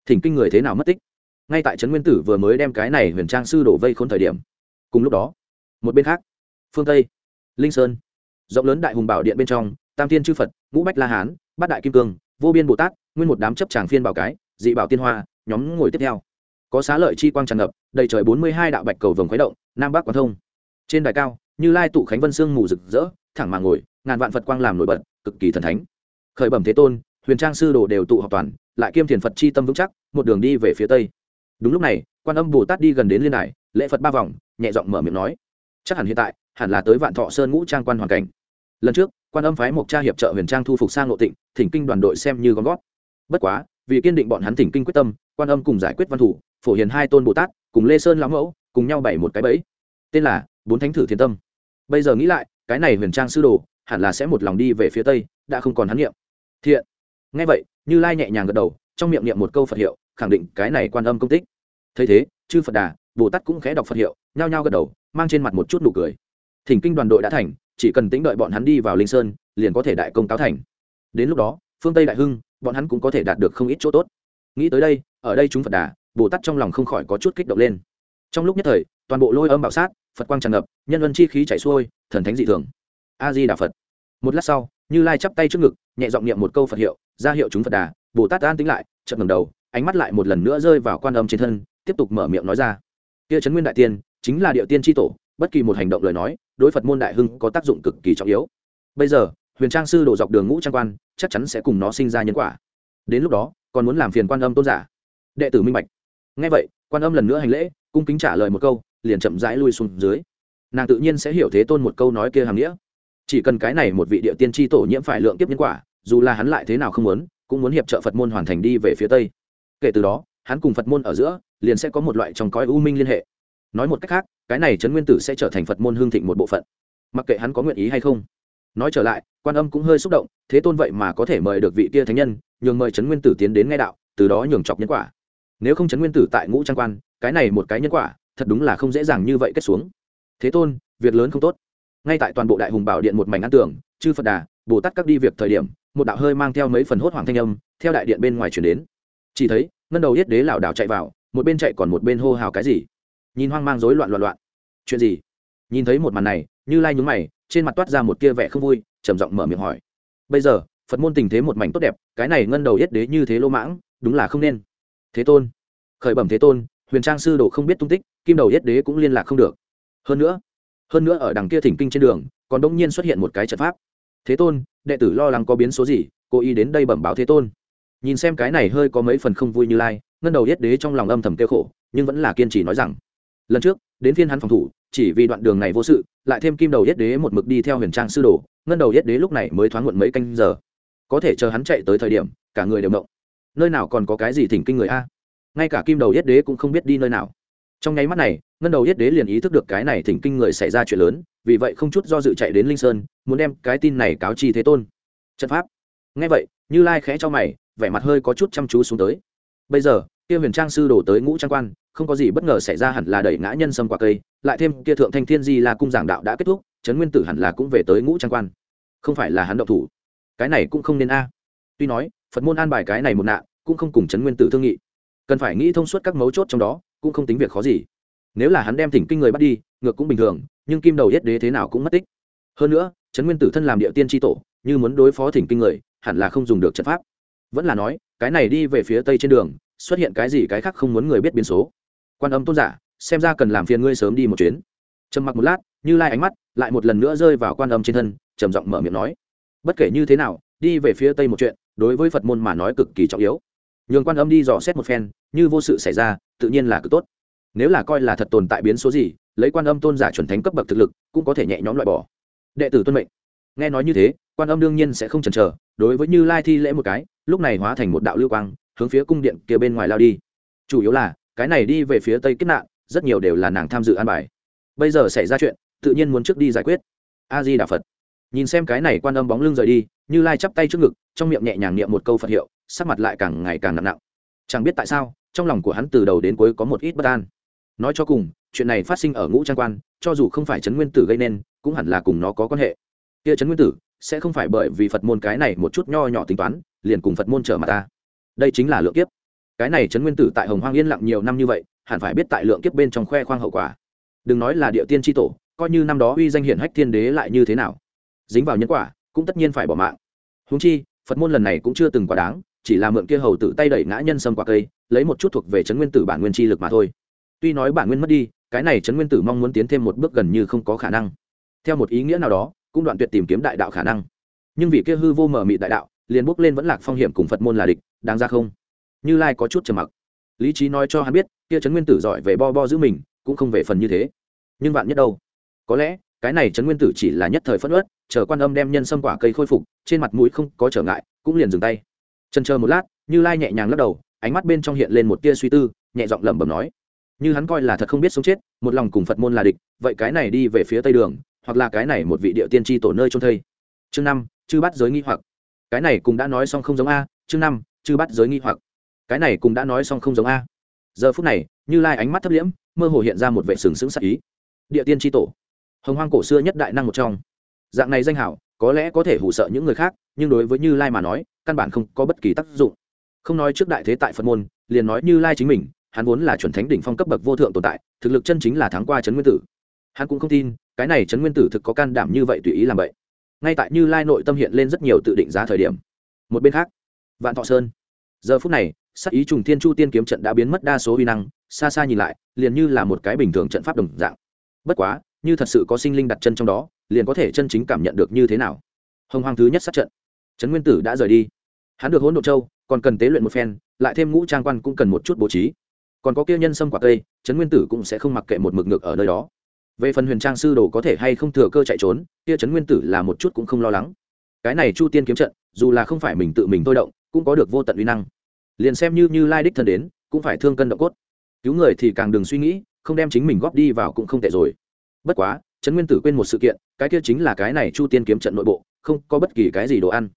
Speaker 1: Thỉnh kinh người thế nào mất tích? Ngay tại trấn nguyên tử vừa mới đem cái này huyền trang sư đổ vây khôn thời điểm cùng lúc đó, một bên khác, phương tây, linh sơn, rộng lớn đại hùng bảo điện bên trong, tam tiên chư phật, ngũ bách la hán, bát đại kim cương, vô biên bồ tát, nguyên một đám chấp tràng phiên bảo cái, dị bảo tiên hoa, nhóm ngồi tiếp theo. Có xá lợi chi quang tràn ngập, đầy trời bốn mươi hai đạo bạch cầu vồng khuấy động, nam bắc quán thông. Trên đài cao, như lai tụ khánh vân sương mù rực rỡ, thẳng mà ngồi, ngàn vạn phật quang làm nổi bật, cực kỳ thần thánh. Khởi bẩm thế tôn, huyền trang sư đồ đều tụ họp toàn, lại kiêm thiền phật chi tâm vững chắc, một đường đi về phía tây. Đúng lúc này quan âm bồ tát đi gần đến liên đài, lễ phật ba vòng, nhẹ giọng mở miệng nói. Chắc hẳn hiện tại, hẳn là tới vạn thọ sơn ngũ trang quan hoàn cảnh. Lần trước, quan âm phái một cha hiệp trợ huyền trang thu phục sang nội tịnh, thỉnh kinh đoàn đội xem như gom gót bất quá, vì kiên định bọn hắn thỉnh kinh quyết tâm, quan âm cùng giải quyết văn thủ, phổ hiền hai tôn bồ tát, cùng lê sơn lão mẫu, cùng nhau bảy một cái bẫy. Tên là bốn thánh thử thiên tâm. Bây giờ nghĩ lại, cái này huyền trang sư đồ, hẳn là sẽ một lòng đi về phía tây, đã không còn hắn niệm. Thiện. Ngay vậy, như lai nhẹ nhàng gật đầu, trong miệng niệm một câu phật hiệu, khẳng định cái này quan âm công tích thấy thế, chư phật đà, bồ tát cũng khẽ đọc phật hiệu, nhao nhao gật đầu, mang trên mặt một chút nụ cười. Thỉnh kinh đoàn đội đã thành, chỉ cần tính đợi bọn hắn đi vào linh sơn, liền có thể đại công táo thành. Đến lúc đó, phương tây đại hưng, bọn hắn cũng có thể đạt được không ít chỗ tốt. Nghĩ tới đây, ở đây chúng phật đà, bồ tát trong lòng không khỏi có chút kích động lên. Trong lúc nhất thời, toàn bộ lôi âm bảo sát, phật quang tràn ngập, nhân ân chi khí chảy xuôi, thần thánh dị thường. A di đà phật. Một lát sau, như lai chắp tay trước ngực, nhẹ giọng niệm một câu phật hiệu, ra hiệu chúng phật đà, bồ tát an tính lại chậm ngầm đầu, ánh mắt lại một lần nữa rơi vào quan âm trên thân tiếp tục mở miệng nói ra. Kia trấn nguyên đại tiên chính là địa tiên tri tổ, bất kỳ một hành động lời nói, đối phật môn đại hưng có tác dụng cực kỳ trọng yếu. Bây giờ, huyền trang sư đổ dọc đường ngũ trang quan, chắc chắn sẽ cùng nó sinh ra nhân quả. Đến lúc đó, còn muốn làm phiền quan âm tôn giả. Đệ tử minh bạch. Ngay vậy, quan âm lần nữa hành lễ, cung kính trả lời một câu, liền chậm rãi lui xuống dưới. Nàng tự nhiên sẽ hiểu thế tôn một câu nói kia hàm nghĩa. Chỉ cần cái này một vị địa tiên tri tổ nhiễm phải lượng kiếp nhân quả, dù là hắn lại thế nào không muốn, cũng muốn hiệp trợ phật môn hoàn thành đi về phía tây. Kể từ đó hắn cùng phật môn ở giữa, liền sẽ có một loại trong cõi u minh liên hệ. Nói một cách khác, cái này trấn nguyên tử sẽ trở thành phật môn hương thịnh một bộ phận. Mặc kệ hắn có nguyện ý hay không. Nói trở lại, quan âm cũng hơi xúc động, thế tôn vậy mà có thể mời được vị kia thánh nhân, nhường mời trấn nguyên tử tiến đến nghe đạo, từ đó nhường chọc nhân quả. Nếu không Trấn nguyên tử tại ngũ trang quan, cái này một cái nhân quả, thật đúng là không dễ dàng như vậy kết xuống. Thế tôn, việc lớn không tốt. Ngay tại toàn bộ đại hùng bảo điện một mảnh ăn tưởng chư phật đà, bồ tát các đi việc thời điểm, một đạo hơi mang theo mấy phần hốt hoàng thanh âm, theo đại điện bên ngoài chuyển đến. Chỉ thấy ngân đầu yết đế lảo đảo chạy vào, một bên chạy còn một bên hô hào cái gì? Nhìn hoang mang rối loạn loạn loạn. Chuyện gì? Nhìn thấy một màn này, như lai nhúng mày, trên mặt toát ra một tia vẻ không vui, trầm giọng mở miệng hỏi. Bây giờ, phật môn tình thế một mảnh tốt đẹp, cái này ngân đầu yết đế như thế lô mãng, đúng là không nên. Thế tôn. Khởi bẩm thế tôn, huyền trang sư đồ không biết tung tích, kim đầu yết đế cũng liên lạc không được. Hơn nữa hơn nữa ở đằng kia thỉnh kinh trên đường, còn đông nhiên xuất hiện một cái trận pháp. Thế tôn, đệ tử lo lắng có biến số gì, cố ý đến đây bẩm báo thế tôn nhìn xem cái này hơi có mấy phần không vui như lai, ngân đầu yết đế trong lòng âm thầm kêu khổ, nhưng vẫn là kiên trì nói rằng, lần trước, đến phiên hắn phòng thủ, chỉ vì đoạn đường này vô sự, lại thêm kim đầu yết đế một mực đi theo huyền trang sư đồ, ngân đầu yết đế lúc này mới thoáng muộn mấy canh giờ. Có thể chờ hắn chạy tới thời điểm, cả người đều động. Nơi nào còn có cái gì thỉnh kinh người a? Ngay cả kim đầu yết đế cũng không biết đi nơi nào. Trong nháy mắt này, ngân đầu yết đế liền ý thức được cái này thỉnh kinh người xảy ra chuyện lớn, vì vậy không chút do dự chạy đến linh sơn, muốn đem cái tin này cáo chi thế tôn. Trận pháp. Ngay vậy, như lai khẽ cho mày vẻ mặt hơi có chút chăm chú xuống tới. Bây giờ, kia huyền trang sư đổ tới ngũ trang quan, không có gì bất ngờ xảy ra hẳn là đẩy ngã nhân sâm quả cây, lại thêm kia thượng thanh thiên di là cung giảng đạo đã kết thúc, trấn nguyên tử hẳn là cũng về tới ngũ trang quan. Không phải là hắn động thủ. Cái này cũng không nên a. À. Tuy nói, phật môn an bài cái này một nạn cũng không cùng trấn nguyên tử thương nghị. Cần phải nghĩ thông suốt các mấu chốt trong đó, cũng không tính việc khó gì. Nếu là hắn đem thỉnh kinh người bắt đi, ngược cũng bình thường, nhưng kim đầu yết đế thế nào cũng mất tích. Hơn nữa, trấn nguyên tử thân làm địa tiên tri tổ, như muốn đối phó thỉnh kinh người, hẳn là không dùng được trận pháp vẫn là nói, cái này đi về phía tây trên đường, xuất hiện cái gì cái khác không muốn người biết biến số. Quan âm tôn giả, xem ra cần làm phiền ngươi sớm đi một chuyến. Trầm mặc một lát, như lai ánh mắt lại một lần nữa rơi vào quan âm trên thân, trầm giọng mở miệng nói. Bất kể như thế nào, đi về phía tây một chuyện, đối với phật môn mà nói cực kỳ trọng yếu. Nhường quan âm đi dò xét một phen, như vô sự xảy ra, tự nhiên là cực tốt. Nếu là coi là thật tồn tại biến số gì, lấy quan âm tôn giả chuẩn thánh cấp bậc thực lực, cũng có thể nhẹ nhõm loại bỏ. Đệ tử tuân mệnh. Nghe nói như thế quan âm đương nhiên sẽ không chần chờ, đối với như lai thi lễ một cái, lúc này hóa thành một đạo lưu quang, hướng phía cung điện kia bên ngoài lao đi. Chủ yếu là, cái này đi về phía tây kết nạn, rất nhiều đều là nàng tham dự an bài. Bây giờ xảy ra chuyện, tự nhiên muốn trước đi giải quyết. A di đà phật. Nhìn xem cái này quan âm bóng lưng rời đi, như lai chắp tay trước ngực, trong miệng nhẹ nhàng niệm một câu phật hiệu, sắc mặt lại càng ngày càng nặng nặng. Chẳng biết tại sao, trong lòng của hắn từ đầu đến cuối có một ít bất an. Nói cho cùng, chuyện này phát sinh ở ngũ trang quan, cho dù không phải trấn nguyên tử gây nên, cũng hẳn là cùng nó có quan hệ. Kia trấn nguyên tử sẽ không phải bởi vì phật môn cái này một chút nho nhỏ tính toán, liền cùng phật môn trở mặt ta. Đây chính là lượng kiếp. Cái này trấn nguyên tử tại hồng hoang yên lặng nhiều năm như vậy, hẳn phải biết tại lượng kiếp bên trong khoe khoang hậu quả. Đừng nói là địa tiên tri tổ, coi như năm đó uy danh hiển hách thiên đế lại như thế nào. Dính vào nhân quả, cũng tất nhiên phải bỏ mạng. Húng chi, phật môn lần này cũng chưa từng quá đáng, chỉ là mượn kia hầu tự tay đẩy ngã nhân sâm quả cây, lấy một chút thuộc về trấn nguyên tử bản nguyên chi lực mà thôi. Tuy nói bản nguyên mất đi, cái này trấn nguyên tử mong muốn tiến thêm một bước gần như không có khả năng. Theo một ý nghĩa nào đó cũng đoạn tuyệt tìm kiếm đại đạo khả năng. Nhưng vì kia hư vô mờ mị đại đạo, liền bước lên vẫn lạc phong hiểm cùng phật môn là địch, đáng ra không? Như lai có chút trầm mặc. Lý trí nói cho hắn biết, kia trấn nguyên tử giỏi về bo bo giữ mình, cũng không về phần như thế. Nhưng vạn nhất đâu? Có lẽ, cái này trấn nguyên tử chỉ là nhất thời phất ớt chờ quan âm đem nhân sâm quả cây khôi phục, trên mặt mũi không có trở ngại, cũng liền dừng tay. Chân chờ một lát, như lai nhẹ nhàng lắc đầu, ánh mắt bên trong hiện lên một tia suy tư, nhẹ giọng lẩm bẩm nói. Như hắn coi là thật không biết sống chết, một lòng cùng phật môn là địch, vậy cái này đi về phía tây đường hoặc là cái này một vị địa tiên tri tổ nơi trôn thây. Chương năm, chư bắt giới nghi hoặc. Cái này cũng đã nói xong không giống a, chương năm, chư bắt giới nghi hoặc. Cái này cũng đã nói xong không giống a. Giờ phút này, như lai ánh mắt thấp liễm, mơ hồ hiện ra một vệ sừng sững sắc ý. Địa tiên tri tổ. Hồng hoang cổ xưa nhất đại năng một trong. Dạng này danh hảo, có lẽ có thể hủ sợ những người khác, nhưng đối với như lai mà nói, căn bản không có bất kỳ tác dụng. Không nói trước đại thế tại phật môn, liền nói như lai chính mình, hắn vốn là chuẩn thánh đỉnh phong cấp bậc vô thượng tồn tại, thực lực chân chính là thắng qua trấn nguyên tử hắn cũng không tin, cái này trấn nguyên tử thực có can đảm như vậy tùy ý làm vậy. Ngay tại như lai nội tâm hiện lên rất nhiều tự định giá thời điểm. Một bên khác, vạn thọ sơn. Giờ phút này sắc ý trùng thiên chu tiên kiếm trận đã biến mất đa số uy năng, xa xa nhìn lại, liền như là một cái bình thường trận pháp đồng dạng. Bất quá, như thật sự có sinh linh đặt chân trong đó, liền có thể chân chính cảm nhận được như thế nào. Hồng hoàng thứ nhất sát trận. Trấn nguyên tử đã rời đi. Hắn được hỗn độ châu, còn cần tế luyện một phen, lại thêm ngũ trang quan cũng cần một chút bố trí. Còn có kia nhân sâm quả cây, trấn nguyên tử cũng sẽ không mặc kệ một mực ngược ở nơi đó về phần huyền trang sư đồ có thể hay không thừa cơ chạy trốn, kia trấn nguyên tử là một chút cũng không lo lắng. Cái này chu tiên kiếm trận, dù là không phải mình tự mình thôi động, cũng có được vô tận uy năng. Liền xem như như lai đích thân đến, cũng phải thương cân động cốt. Cứu người thì càng đừng suy nghĩ, không đem chính mình góp đi vào cũng không tệ rồi. Bất quá, trấn nguyên tử quên một sự kiện, cái kia chính là cái này chu tiên kiếm trận nội bộ, không có bất kỳ cái gì đồ ăn.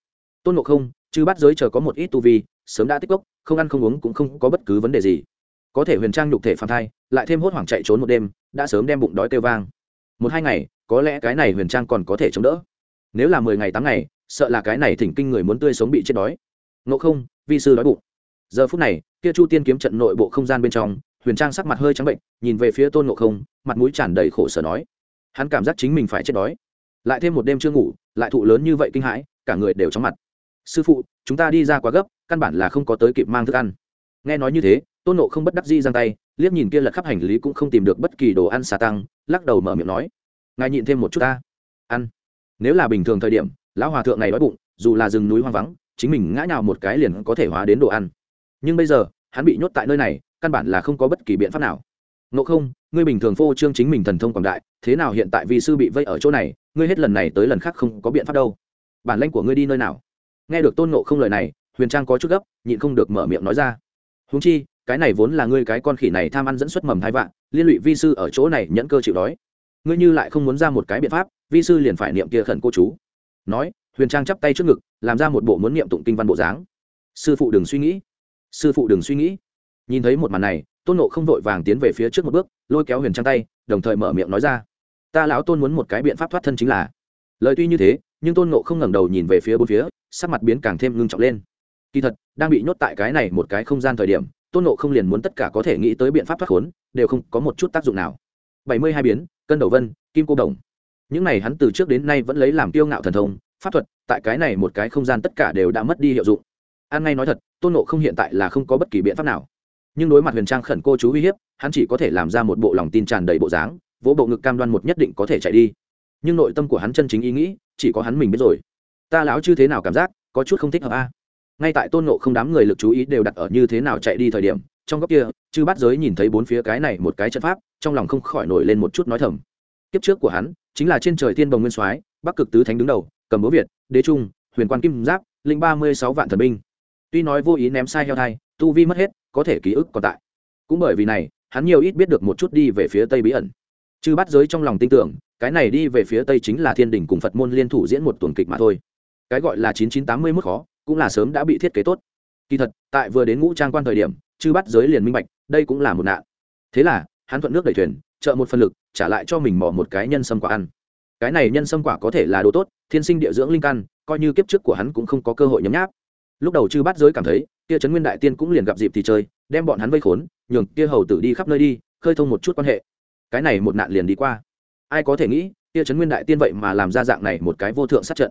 Speaker 1: Tôn ngộ không chứ bắt giới chờ có một ít tu vi, sớm đã tích cốc, không ăn không uống cũng không có bất cứ vấn đề gì có thể huyền trang nhục thể phạm thai, lại thêm hốt hoảng chạy trốn một đêm, đã sớm đem bụng đói kêu vang. Một hai ngày, có lẽ cái này huyền trang còn có thể chống đỡ. Nếu là mười ngày tám ngày, sợ là cái này thỉnh kinh người muốn tươi sống bị chết đói. Ngộ không, vi sư đói bụng. Giờ phút này, kia chu tiên kiếm trận nội bộ không gian bên trong, huyền trang sắc mặt hơi trắng bệnh, nhìn về phía tôn ngộ không, mặt mũi tràn đầy khổ sở nói. Hắn cảm giác chính mình phải chết đói. Lại thêm một đêm chưa ngủ, lại thụ lớn như vậy kinh hãi, cả người đều chóng mặt. Sư phụ, chúng ta đi ra quá gấp, căn bản là không có tới kịp mang thức ăn. Nghe nói như thế tôn nộ không bất đắc di giang tay, liếc nhìn kia lật khắp hành lý cũng không tìm được bất kỳ đồ ăn xà tăng, lắc đầu mở miệng nói, ngài nhịn thêm một chút ta. Ăn. Nếu là bình thường thời điểm, lão hòa thượng này đói bụng, dù là rừng núi hoang vắng, chính mình ngã nhào một cái liền có thể hóa đến đồ ăn. Nhưng bây giờ, hắn bị nhốt tại nơi này, căn bản là không có bất kỳ biện pháp nào. Nộ không, ngươi bình thường phô trương chính mình thần thông quảng đại, thế nào hiện tại vì sư bị vây ở chỗ này, ngươi hết lần này tới lần khác không có biện pháp đâu. Bản lanh của ngươi đi nơi nào? Nghe được tôn nộ không lời này, huyền trang có chút gấp, nhịn không được mở miệng nói ra. Húng chi cái này vốn là ngươi cái con khỉ này tham ăn dẫn xuất mầm thai vạn liên lụy vi sư ở chỗ này nhẫn cơ chịu đói. Ngươi như lại không muốn ra một cái biện pháp, vi sư liền phải niệm kia khẩn cô chú. Nói, huyền trang chắp tay trước ngực, làm ra một bộ muốn niệm tụng kinh văn bộ dáng. Sư phụ đừng suy nghĩ. Sư phụ đừng suy nghĩ. Nhìn thấy một màn này, tôn nộ không vội vàng tiến về phía trước một bước, lôi kéo huyền trang tay, đồng thời mở miệng nói ra. Ta lão tôn muốn một cái biện pháp thoát thân chính là. Lời tuy như thế, nhưng tôn nộ không ngẩng đầu nhìn về phía bốn phía, sắc mặt biến càng thêm ngưng trọng lên. Kỳ thật, đang bị nhốt tại cái này một cái không gian thời điểm tôn nộ không liền muốn tất cả có thể nghĩ tới biện pháp thoát khốn, đều không có một chút tác dụng nào. Bảy mươi hai biến, cân đầu vân, kim cô đồng. Những này hắn từ trước đến nay vẫn lấy làm tiêu ngạo thần thông, pháp thuật, tại cái này một cái không gian tất cả đều đã mất đi hiệu dụng. An ngay nói thật, tôn nộ không hiện tại là không có bất kỳ biện pháp nào. Nhưng đối mặt huyền trang khẩn cô chú uy hiếp, hắn chỉ có thể làm ra một bộ lòng tin tràn đầy bộ dáng, vỗ bộ ngực cam đoan một nhất định có thể chạy đi. Nhưng nội tâm của hắn chân chính ý nghĩ, chỉ có hắn mình biết rồi. Ta lão chưa thế nào cảm giác, có chút không thích hợp a ngay tại tôn nộ không đám người lực chú ý đều đặt ở như thế nào chạy đi thời điểm, trong góc kia, chư bắt giới nhìn thấy bốn phía cái này một cái trận pháp, trong lòng không khỏi nổi lên một chút nói thầm. Kiếp trước của hắn, chính là trên trời thiên bồng nguyên soái, bắc cực tứ thánh đứng đầu, cầm bố việt, đế trung, huyền quan kim giáp, linh ba mươi sáu vạn thần binh. Tuy nói vô ý ném sai heo thai, tu vi mất hết, có thể ký ức còn tại. Cũng bởi vì này, hắn nhiều ít biết được một chút đi về phía tây bí ẩn. Chư bắt giới trong lòng tin tưởng, cái này đi về phía tây chính là thiên đình cùng phật môn liên thủ diễn một tuần kịch mà thôi. Cái gọi là chín chín tám mươi mức khó cũng là sớm đã bị thiết kế tốt. Kỳ thật, tại vừa đến ngũ trang quan thời điểm, chư bắt giới liền minh bạch, đây cũng là một nạn. Thế là, hắn thuận nước đẩy thuyền, trợ một phần lực, trả lại cho mình mỏ một cái nhân sâm quả ăn. Cái này nhân sâm quả có thể là đồ tốt, thiên sinh địa dưỡng linh căn, coi như kiếp trước của hắn cũng không có cơ hội nhấm nháp. Lúc đầu chư bắt giới cảm thấy, kia trấn nguyên đại tiên cũng liền gặp dịp thì chơi, đem bọn hắn vây khốn, nhường kia hầu tử đi khắp nơi đi, khơi thông một chút quan hệ. Cái này một nạn liền đi qua. Ai có thể nghĩ, kia trấn nguyên đại tiên vậy mà làm ra dạng này một cái vô thượng sát trận.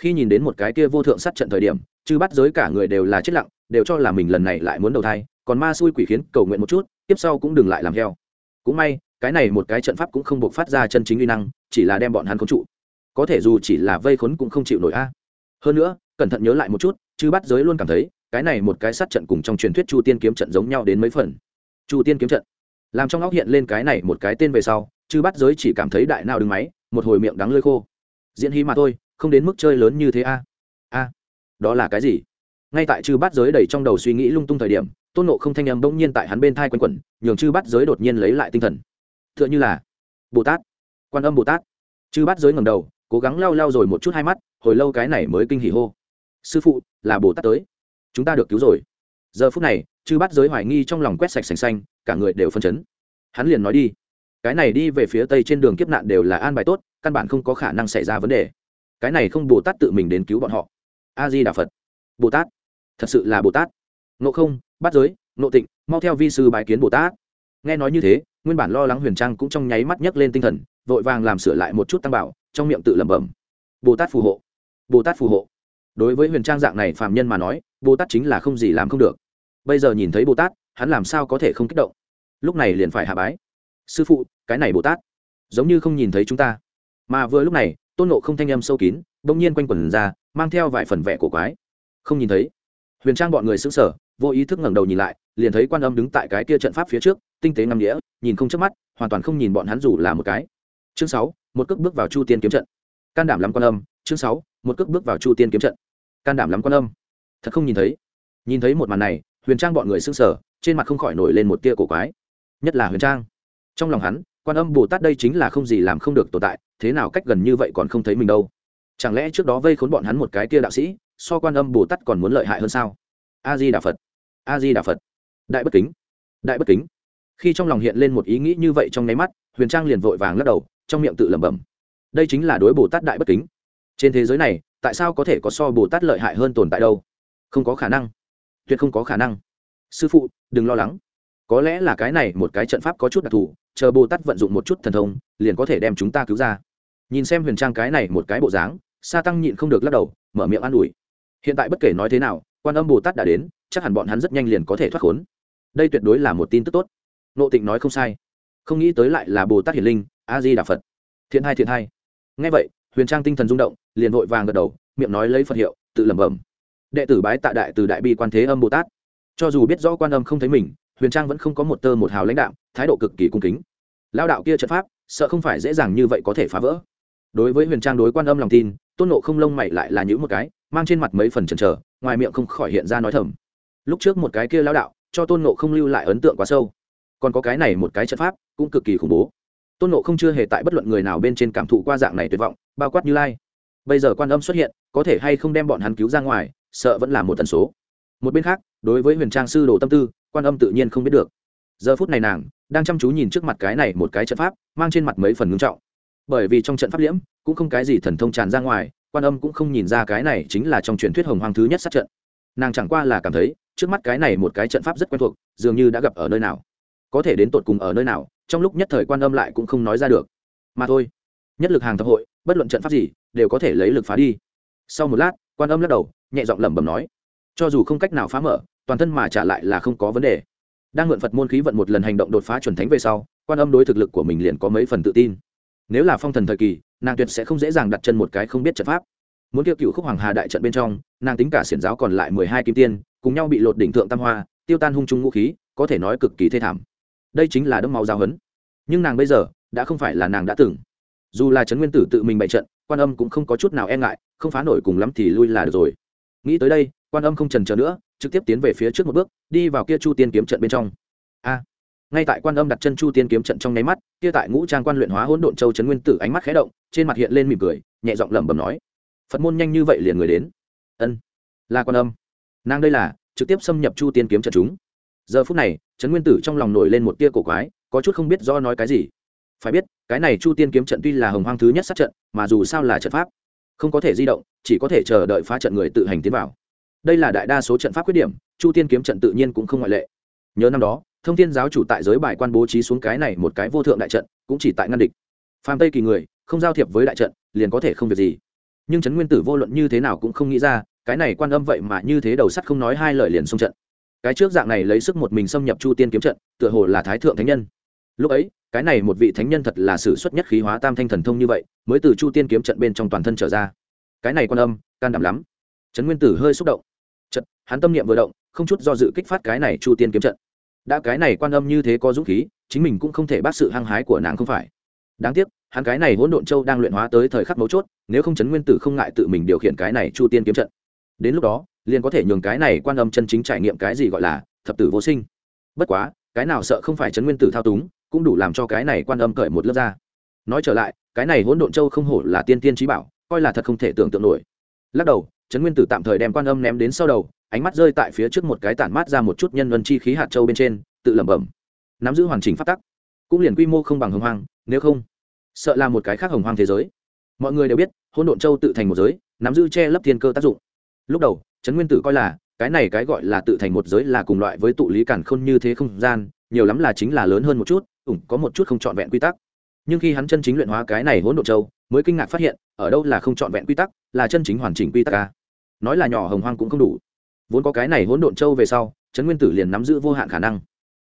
Speaker 1: Khi nhìn đến một cái kia vô thượng sát trận thời điểm chư bắt giới cả người đều là chết lặng, đều cho là mình lần này lại muốn đầu thai, còn ma xui quỷ khiến cầu nguyện một chút, tiếp sau cũng đừng lại làm heo. cũng may, cái này một cái trận pháp cũng không buộc phát ra chân chính uy năng, chỉ là đem bọn hắn khốn trụ. Có thể dù chỉ là vây khốn cũng không chịu nổi a. Hơn nữa, cẩn thận nhớ lại một chút, chư bắt giới luôn cảm thấy, cái này một cái sát trận cùng trong truyền thuyết chu tiên kiếm trận giống nhau đến mấy phần. Chu tiên kiếm trận. Làm trong óc hiện lên cái này một cái tên về sau, chư bắt giới chỉ cảm thấy đại nào đứng máy, một hồi miệng đắng lơi khô. Diễn hy mà thôi, không đến mức chơi lớn như thế a. A đó là cái gì? Ngay tại chư bát giới đầy trong đầu suy nghĩ lung tung thời điểm, tôn nộ không thanh âm bỗng nhiên tại hắn bên thai quanh quẩn, nhường chư bát giới đột nhiên lấy lại tinh thần. T h ư ợ n h ư là bồ tát, quan âm bồ tát. Chư bát giới ngầm đầu, cố gắng lau lau rồi một chút hai mắt, hồi lâu cái này mới kinh hỉ hô. Sư phụ, là bồ tát tới. Chúng ta được cứu rồi. Giờ phút này, chư bát giới hoài nghi trong lòng quét sạch sành xanh, cả người đều phân chấn. Hắn liền nói đi. Cái này đi về phía tây trên đường kiếp nạn đều là an bài tốt, căn bản không có khả năng xảy ra vấn đề. Cái này không bồ tát tự mình đến cứu bọn họ a di đà phật. Bồ tát thật sự là bồ tát nộ không bắt giới nộ tịnh, mau theo vi sư bài kiến bồ tát nghe nói như thế, nguyên bản lo lắng huyền trang cũng trong nháy mắt nhấc lên tinh thần, vội vàng làm sửa lại một chút tăng bảo, trong miệng tự lẩm bẩm. Bồ tát phù hộ. Bồ tát phù hộ. Đối với huyền trang dạng này phạm nhân mà nói bồ tát chính là không gì làm không được. Bây giờ nhìn thấy bồ tát hắn làm sao có thể không kích động? Lúc này liền phải hạ bái. Sư phụ, cái này bồ tát giống như không nhìn thấy chúng ta. Mà vừa lúc này, tôn nộ không thanh âm sâu kín, bỗng nhiên quanh quẩn ra mang theo vài phần vẻ của quái. Không nhìn thấy. Huyền trang bọn người xứng sở vô ý thức ngẩng đầu nhìn lại liền thấy quan âm đứng tại cái kia trận pháp phía trước tinh tế ngắm nghĩa, nhìn không chớp mắt hoàn toàn không nhìn bọn hắn dù là một cái. Chương sáu một cước bước vào chu tiên kiếm trận. Can đảm lắm quan âm. Chương sáu một cước bước vào chu tiên kiếm trận. Can đảm lắm quan âm. Thật không nhìn thấy. Nhìn thấy một màn này huyền trang bọn người xứng sở trên mặt không khỏi nổi lên một tia cổ quái. Nhất là huyền trang. Trong lòng hắn quan âm bồ tát đây chính là không gì làm không được tồn tại thế nào cách gần như vậy còn không thấy mình đâu chẳng lẽ trước đó vây khốn bọn hắn một cái kia đạo sĩ, so quan âm bồ tát còn muốn lợi hại hơn sao? A di đà phật a di đà phật. Đại bất kính, đại bất kính. Khi trong lòng hiện lên một ý nghĩ như vậy trong nháy mắt, huyền trang liền vội vàng lắc đầu, trong miệng tự lẩm bẩm. Đây chính là đối bồ tát đại bất kính. Trên thế giới này, tại sao có thể có so bồ tát lợi hại hơn tồn tại đâu? Không có khả năng. Tuyệt không có khả năng. Sư phụ, đừng lo lắng. Có lẽ là cái này một cái trận pháp có chút đặc thù, chờ bồ tát vận dụng một chút thần thông, liền có thể đem chúng ta cứu ra. Nhìn xem huyền trang cái này một cái bộ dáng sa tăng nhịn không được lắc đầu, mở miệng an ủi. Hiện tại bất kể nói thế nào, quan âm bồ tát đã đến, chắc hẳn bọn hắn rất nhanh liền có thể thoát khốn. Đây tuyệt đối là một tin tức tốt. Nộ tịnh nói không sai. Không nghĩ tới lại là bồ tát hiển linh, a di đà phật. Thiện hai thiện hai ngay vậy, huyền trang tinh thần rung động, liền vội vàng gật đầu, miệng nói lấy phật hiệu, tự lẩm bẩm. Đệ tử bái tạ đại từ đại bi quan thế âm bồ tát. Cho dù biết rõ quan âm không thấy mình, huyền trang vẫn không có một tơ một hào lãnh đạo thái độ cực kỳ cung kính. Lao đạo kia trận pháp, sợ không phải dễ dàng như vậy có thể phá vỡ. Đối với huyền trang đối quan âm lòng tin tôn nộ không lông mày lại là những một cái, mang trên mặt mấy phần chần chờ, ngoài miệng không khỏi hiện ra nói thầm. Lúc trước một cái kia lao đạo, cho tôn nộ không lưu lại ấn tượng quá sâu. Còn có cái này một cái trận pháp, cũng cực kỳ khủng bố. Tôn nộ không chưa hề tại bất luận người nào bên trên cảm thụ qua dạng này tuyệt vọng, bao quát như lai. Bây giờ quan âm xuất hiện, có thể hay không đem bọn hắn cứu ra ngoài, sợ vẫn là một tần số. Một bên khác, đối với huyền trang sư đồ tâm tư, quan âm tự nhiên không biết được. Giờ phút này nàng, đang chăm chú nhìn trước mặt cái này một cái trận pháp, mang trên mặt mấy phần ngưng trọng bởi vì trong trận pháp liễm, cũng không cái gì thần thông tràn ra ngoài, quan âm cũng không nhìn ra cái này chính là trong truyền thuyết hồng hoàng thứ nhất sát trận. Nàng chẳng qua là cảm thấy, trước mắt cái này một cái trận pháp rất quen thuộc, dường như đã gặp ở nơi nào. Có thể đến tột cùng ở nơi nào, trong lúc nhất thời quan âm lại cũng không nói ra được. Mà thôi, nhất lực hàng thập hội, bất luận trận pháp gì, đều có thể lấy lực phá đi. Sau một lát, quan âm lắc đầu, nhẹ giọng lẩm bẩm nói, cho dù không cách nào phá mở, toàn thân mà trả lại là không có vấn đề. Đang mượn phật môn khí vận một lần hành động đột phá chuẩn thánh về sau, quan âm đối thực lực của mình liền có mấy phần tự tin nếu là phong thần thời kỳ, nàng tuyệt sẽ không dễ dàng đặt chân một cái không biết trận pháp. Muốn tiêu cựu khúc hoàng hà đại trận bên trong, nàng tính cả xiển giáo còn lại mười hai kim tiên, cùng nhau bị lột đỉnh thượng tam hoa, tiêu tan hung trung ngũ khí, có thể nói cực kỳ thê thảm. Đây chính là đấm máu giáo hấn nhưng nàng bây giờ, đã không phải là nàng đã từng. Dù là trấn nguyên tử tự mình bày trận, quan âm cũng không có chút nào e ngại, không phá nổi cùng lắm thì lui là được rồi. Nghĩ tới đây, quan âm không trần chờ nữa, trực tiếp tiến về phía trước một bước, đi vào kia chu tiên kiếm trận bên trong ngay tại quan âm đặt chân chu tiên kiếm trận trong nháy mắt, kia tại ngũ trang quan luyện hóa hỗn độn châu trấn nguyên tử ánh mắt khẽ động, trên mặt hiện lên mỉm cười, nhẹ giọng lẩm bẩm nói, phật môn nhanh như vậy liền người đến? Ân, là quan âm. Nàng đây là, trực tiếp xâm nhập chu tiên kiếm trận chúng. Giờ phút này trấn nguyên tử trong lòng nổi lên một tia cổ quái, có chút không biết do nói cái gì. Phải biết, cái này chu tiên kiếm trận tuy là hồng hoang thứ nhất sát trận, mà dù sao là trận pháp, không có thể di động, chỉ có thể chờ đợi phá trận người tự hành tiến vào. Đây là đại đa số trận pháp khuyết điểm, chu tiên kiếm trận tự nhiên cũng không ngoại lệ. Nhớ năm đó thông thiên giáo chủ tại giới bài quan bố trí xuống cái này một cái vô thượng đại trận, cũng chỉ tại ngăn địch. Phàm tây kỳ người, không giao thiệp với đại trận, liền có thể không việc gì. Nhưng trấn nguyên tử vô luận như thế nào cũng không nghĩ ra, cái này quan âm vậy mà như thế đầu sắt không nói hai lời liền xung trận. Cái trước dạng này lấy sức một mình xâm nhập chu tiên kiếm trận, tựa hồ là thái thượng thánh nhân. Lúc ấy, cái này một vị thánh nhân thật là sử xuất nhất khí hóa tam thanh thần thông như vậy, mới từ chu tiên kiếm trận bên trong toàn thân trở ra. Cái này quan âm, can đảm lắm. Trấn nguyên tử hơi xúc động. Trận hắn tâm niệm vừa động, không chút do dự kích phát cái này chu tiên kiếm trận đã cái này quan âm như thế có dũng khí, chính mình cũng không thể bắt sự hăng hái của nàng không phải. Đáng tiếc, hắn cái này hỗn độn châu đang luyện hóa tới thời khắc mấu chốt, nếu không chấn nguyên tử không ngại tự mình điều khiển cái này chu tiên kiếm trận. Đến lúc đó, liền có thể nhường cái này quan âm chân chính trải nghiệm cái gì gọi là thập tử vô sinh. Bất quá, cái nào sợ không phải chấn nguyên tử thao túng, cũng đủ làm cho cái này quan âm cởi một lớp ra. Nói trở lại, cái này hỗn độn châu không hổ là tiên tiên trí bảo, coi là thật không thể tưởng tượng nổi. Lắc đầu trấn nguyên tử tạm thời đem quan âm ném đến sau đầu, ánh mắt rơi tại phía trước một cái tản mát ra một chút nhân luân chi khí hạt châu bên trên, tự lẩm bẩm. Nắm giữ hoàn chỉnh phát tắc, cũng liền quy mô không bằng hồng hoang, nếu không, sợ là một cái khác hồng hoang thế giới. Mọi người đều biết, hỗn độn châu tự thành một giới, nắm giữ che lấp thiên cơ tác dụng. Lúc đầu, trấn nguyên tử coi là, cái này cái gọi là tự thành một giới là cùng loại với tụ lý cản khôn như thế không gian, nhiều lắm là chính là lớn hơn một chút, ủng có một chút không trọn vẹn quy tắc. Nhưng khi hắn chân chính luyện hóa cái này hỗn độn châu, mới kinh ngạc phát hiện ở đâu là không trọn vẹn quy tắc, là chân chính hoàn chỉnh quy tắc ca nói là nhỏ hồng hoang cũng không đủ. Vốn có cái này hỗn độn châu về sau, trấn nguyên tử liền nắm giữ vô hạn khả năng.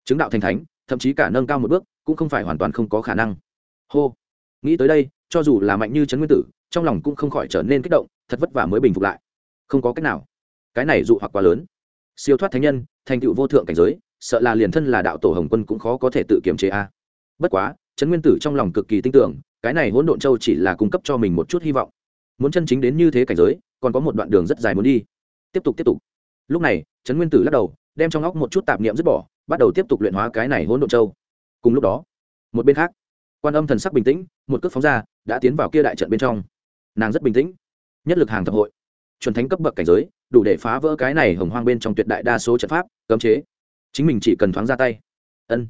Speaker 1: Chứng đạo thành thánh, thậm chí cả nâng cao một bước, cũng không phải hoàn toàn không có khả năng. Hô. Nghĩ tới đây, cho dù là mạnh như trấn nguyên tử, trong lòng cũng không khỏi trở nên kích động, thật vất vả mới bình phục lại. Không có cách nào. Cái này dụ hoặc quá lớn. Siêu thoát thánh nhân, thành tựu vô thượng cảnh giới, sợ là liền thân là đạo tổ hồng quân cũng khó có thể tự kiềm chế a. Bất quá, trấn nguyên tử trong lòng cực kỳ tin tưởng cái này hỗn độn châu chỉ là cung cấp cho mình một chút hy vọng. Muốn chân chính đến như thế cảnh giới, còn có một đoạn đường rất dài muốn đi. Tiếp tục tiếp tục. Lúc này, trấn nguyên tử lắc đầu, đem trong óc một chút tạp niệm dứt bỏ, bắt đầu tiếp tục luyện hóa cái này hỗn độn châu. Cùng lúc đó, một bên khác, quan âm thần sắc bình tĩnh, một cước phóng ra, đã tiến vào kia đại trận bên trong. Nàng rất bình tĩnh. Nhất lực hàng thập hội. Chuẩn thánh cấp bậc cảnh giới, đủ để phá vỡ cái này hồng hoang bên trong tuyệt đại đa số trận pháp, cấm chế. Chính mình chỉ cần thoáng ra tay. Ân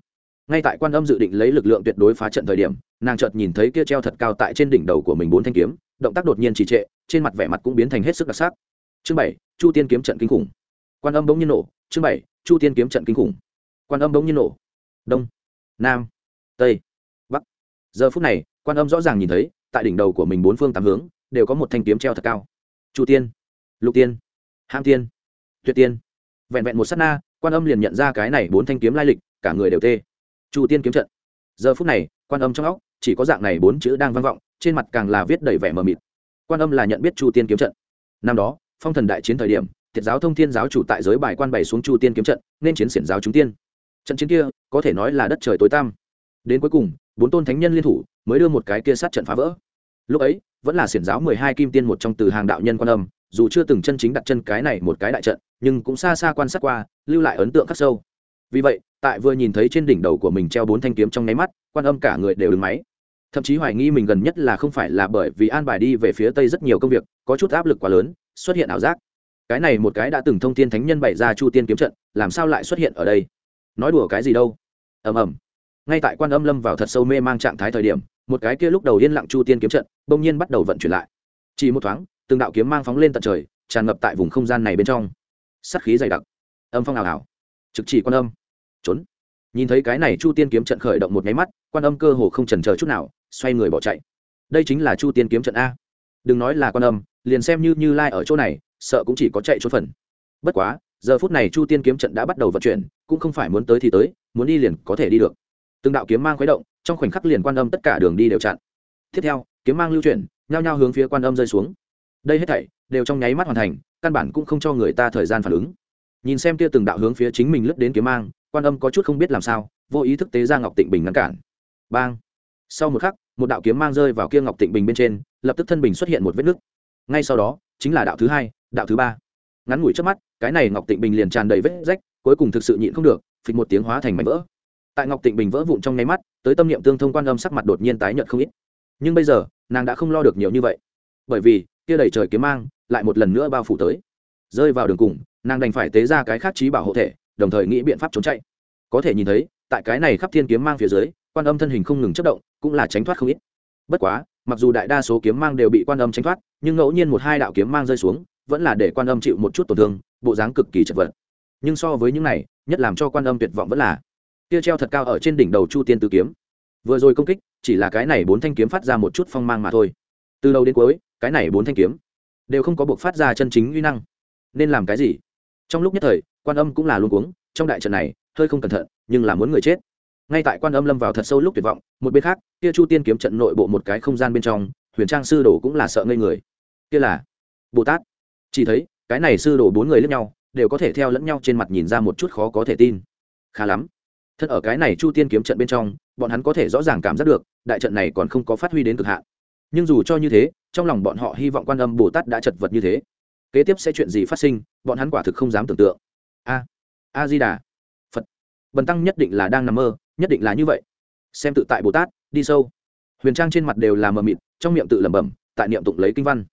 Speaker 1: ngay tại quan âm dự định lấy lực lượng tuyệt đối phá trận thời điểm, nàng chợt nhìn thấy kia treo thật cao tại trên đỉnh đầu của mình bốn thanh kiếm, động tác đột nhiên trì trệ, trên mặt vẻ mặt cũng biến thành hết sức đặc sắc. Chương bảy, chu tiên kiếm trận kinh khủng. Quan âm bỗng nhiên nổ, chương bảy, chu tiên kiếm trận kinh khủng. Quan âm bỗng nhiên nổ. Đông, nam, tây, bắc. Giờ phút này, quan âm rõ ràng nhìn thấy, tại đỉnh đầu của mình bốn phương tám hướng, đều có một thanh kiếm treo thật cao. Chu tiên, lục tiên Hạng tiên, tuyệt tiên. Vẹn vẹn một s á t na, quan âm liền nhận ra cái này bốn thanh kiếm lai lịch, cả người đều tê chu tiên kiếm trận. Giờ phút này, quan âm trong óc chỉ có dạng này bốn chữ đang vang vọng, trên mặt càng là viết đầy vẻ mờ mịt. Quan âm là nhận biết chu tiên kiếm trận. Năm đó, phong thần đại chiến thời điểm thiệt giáo thông thiên giáo chủ tại giới bài quan bày xuống chu tiên kiếm trận, nên chiến xiển giáo chúng tiên. Trận chiến kia, có thể nói là đất trời tối tăm. Đến cuối cùng, bốn tôn thánh nhân liên thủ mới đưa một cái kia sát trận phá vỡ. Lúc ấy, vẫn là xiển giáo mười hai kim tiên một trong từ hàng đạo nhân quan âm, dù chưa từng chân chính đặt chân cái này một cái đại trận, nhưng cũng xa xa quan sát qua, lưu lại ấn tượng khắc sâu. Vì vậy tại vừa nhìn thấy trên đỉnh đầu của mình treo bốn thanh kiếm trong nháy mắt, quan âm cả người đều đứng máy. Thậm chí hoài nghi mình gần nhất là không phải là bởi vì an bài đi về phía tây rất nhiều công việc, có chút áp lực quá lớn, xuất hiện ảo giác. Cái này một cái đã từng thông tin thánh nhân bày ra chu tiên kiếm trận, làm sao lại xuất hiện ở đây? Nói đùa cái gì đâu? Ầm ầm. Ngay tại quan âm lâm vào thật sâu mê mang trạng thái thời điểm, một cái kia lúc đầu yên lặng chu tiên kiếm trận, bỗng nhiên bắt đầu vận chuyển lại. Chỉ một thoáng, từng đạo kiếm mang phóng lên tận trời, tràn ngập tại vùng không gian này bên trong. Sắt khí dày đặc. Âm phong ảo ảo. Trực chỉ quan âm trốn. Nhìn thấy cái này chu tiên kiếm trận khởi động một nháy mắt, quan âm cơ hồ không trần chờ chút nào, xoay người bỏ chạy. Đây chính là chu tiên kiếm trận a. Đừng nói là quan âm, liền xem như như lai ở chỗ này, sợ cũng chỉ có chạy trốn phần. Bất quá, giờ phút này chu tiên kiếm trận đã bắt đầu vận chuyển, cũng không phải muốn tới thì tới, muốn đi liền có thể đi được. Từng đạo kiếm mang khuấy động, trong khoảnh khắc liền quan âm tất cả đường đi đều chặn. Tiếp theo, kiếm mang lưu chuyển, nhao nhao hướng phía quan âm rơi xuống. Đây hết thảy đều trong nháy mắt hoàn thành, căn bản cũng không cho người ta thời gian phản ứng. Nhìn xem kia từng đạo hướng phía chính mình lướt đến kiếm mang quan âm có chút không biết làm sao, vô ý thức tế ra ngọc tịnh bình ngăn cản. Bang! Sau một khắc, một đạo kiếm mang rơi vào kia ngọc tịnh bình bên trên, lập tức thân bình xuất hiện một vết nứt. Ngay sau đó, chính là đạo thứ hai, đạo thứ ba. Ngắn ngủi trước mắt, cái này ngọc tịnh bình liền tràn đầy vết rách, cuối cùng thực sự nhịn không được, phịch một tiếng hóa thành mảnh vỡ. Tại ngọc tịnh bình vỡ vụn trong nháy mắt, tới tâm niệm tương thông quan âm sắc mặt đột nhiên tái nhợt không ít. Nhưng bây giờ, nàng đã không lo được nhiều như vậy. Bởi vì, kia đầy trời kiếm mang lại một lần nữa bao phủ tới. Rơi vào đường cùng, nàng đành phải tế ra cái khác trí bảo hộ thể đồng thời nghĩ biện pháp trốn chạy. Có thể nhìn thấy, tại cái này khắp thiên kiếm mang phía dưới, quan âm thân hình không ngừng chất động, cũng là tránh thoát không ít. Bất quá, mặc dù đại đa số kiếm mang đều bị quan âm tránh thoát, nhưng ngẫu nhiên một hai đạo kiếm mang rơi xuống, vẫn là để quan âm chịu một chút tổn thương, bộ dáng cực kỳ chật vật. Nhưng so với những này, nhất làm cho quan âm tuyệt vọng vẫn là tia treo thật cao ở trên đỉnh đầu chu tiên tử kiếm. Vừa rồi công kích, chỉ là cái này bốn thanh kiếm phát ra một chút phong mang mà thôi. Từ đầu đến cuối, cái này bốn thanh kiếm đều không có buộc phát ra chân chính uy năng. Nên làm cái gì? Trong lúc nhất thời quan âm cũng là luôn cuống, trong đại trận này, hơi không cẩn thận, nhưng là muốn người chết. Ngay tại quan âm lâm vào thật sâu lúc tuyệt vọng, một bên khác, kia chu tiên kiếm trận nội bộ một cái không gian bên trong, huyền trang sư đồ cũng là sợ ngây người. Kia là bồ tát. Chỉ thấy, cái này sư đồ bốn người lẫn nhau, đều có thể theo lẫn nhau trên mặt nhìn ra một chút khó có thể tin. Khá lắm. Thật ở cái này chu tiên kiếm trận bên trong, bọn hắn có thể rõ ràng cảm giác được, đại trận này còn không có phát huy đến cực hạn. Nhưng dù cho như thế, trong lòng bọn họ hy vọng quan âm bồ tát đã chật vật như thế. Kế tiếp sẽ chuyện gì phát sinh, bọn hắn quả thực không dám tưởng tượng a a di đà phật. Bần tăng nhất định là đang nằm mơ, nhất định là như vậy. Xem tự tại bồ tát, đi sâu. Huyền trang trên mặt đều là mờ mịt, trong miệng tự lẩm bẩm, tại niệm tụng lấy kinh văn.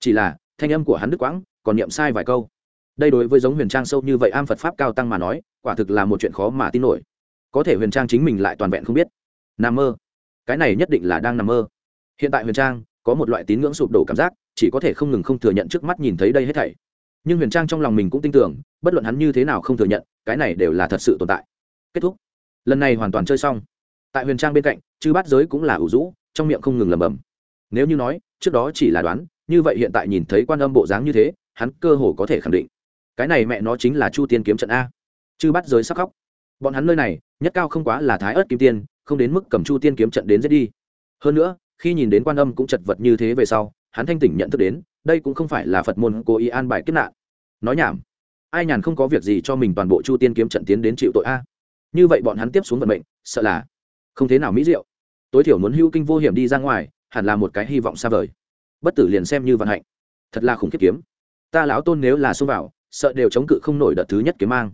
Speaker 1: Chỉ là, thanh âm của hắn đức quãng, còn niệm sai vài câu. Đây đối với giống huyền trang sâu như vậy am phật pháp cao tăng mà nói, quả thực là một chuyện khó mà tin nổi. Có thể huyền trang chính mình lại toàn vẹn không biết. Nằm mơ. Cái này nhất định là đang nằm mơ. Hiện tại huyền trang có một loại tín ngưỡng sụp đổ cảm giác, chỉ có thể không ngừng không thừa nhận trước mắt nhìn thấy đây hết thảy. Nhưng huyền trang trong lòng mình cũng tin tưởng bất luận hắn như thế nào không thừa nhận, cái này đều là thật sự tồn tại. Kết thúc. Lần này hoàn toàn chơi xong. Tại huyền trang bên cạnh, chư bát giới cũng là ủ rũ, trong miệng không ngừng lầm bầm nếu như nói, trước đó chỉ là đoán, như vậy hiện tại nhìn thấy quan âm bộ dáng như thế, hắn cơ hồ có thể khẳng định. Cái này mẹ nó chính là chu tiên kiếm trận a. Chư bát giới sắc khóc. Bọn hắn nơi này, nhất cao không quá là thái ớt kim tiên, không đến mức cầm chu tiên kiếm trận đến giết đi. Hơn nữa, khi nhìn đến quan âm cũng chật vật như thế về sau, hắn thanh tỉnh nhận thức đến, đây cũng không phải là phật môn cố ý an bài kiếp nạn. Nói nhảm ai nhàn không có việc gì cho mình toàn bộ chu tiên kiếm trận tiến đến chịu tội a? Như vậy bọn hắn tiếp xuống vận mệnh, sợ là không thế nào mỹ diệu. Tối thiểu muốn hưu kinh vô hiểm đi ra ngoài, hẳn là một cái hy vọng xa vời. Bất tử liền xem như vận hạnh. Thật là khủng khiếp kiếm. Ta lão tôn nếu là xông vào, sợ đều chống cự không nổi đợt thứ nhất kiếm mang.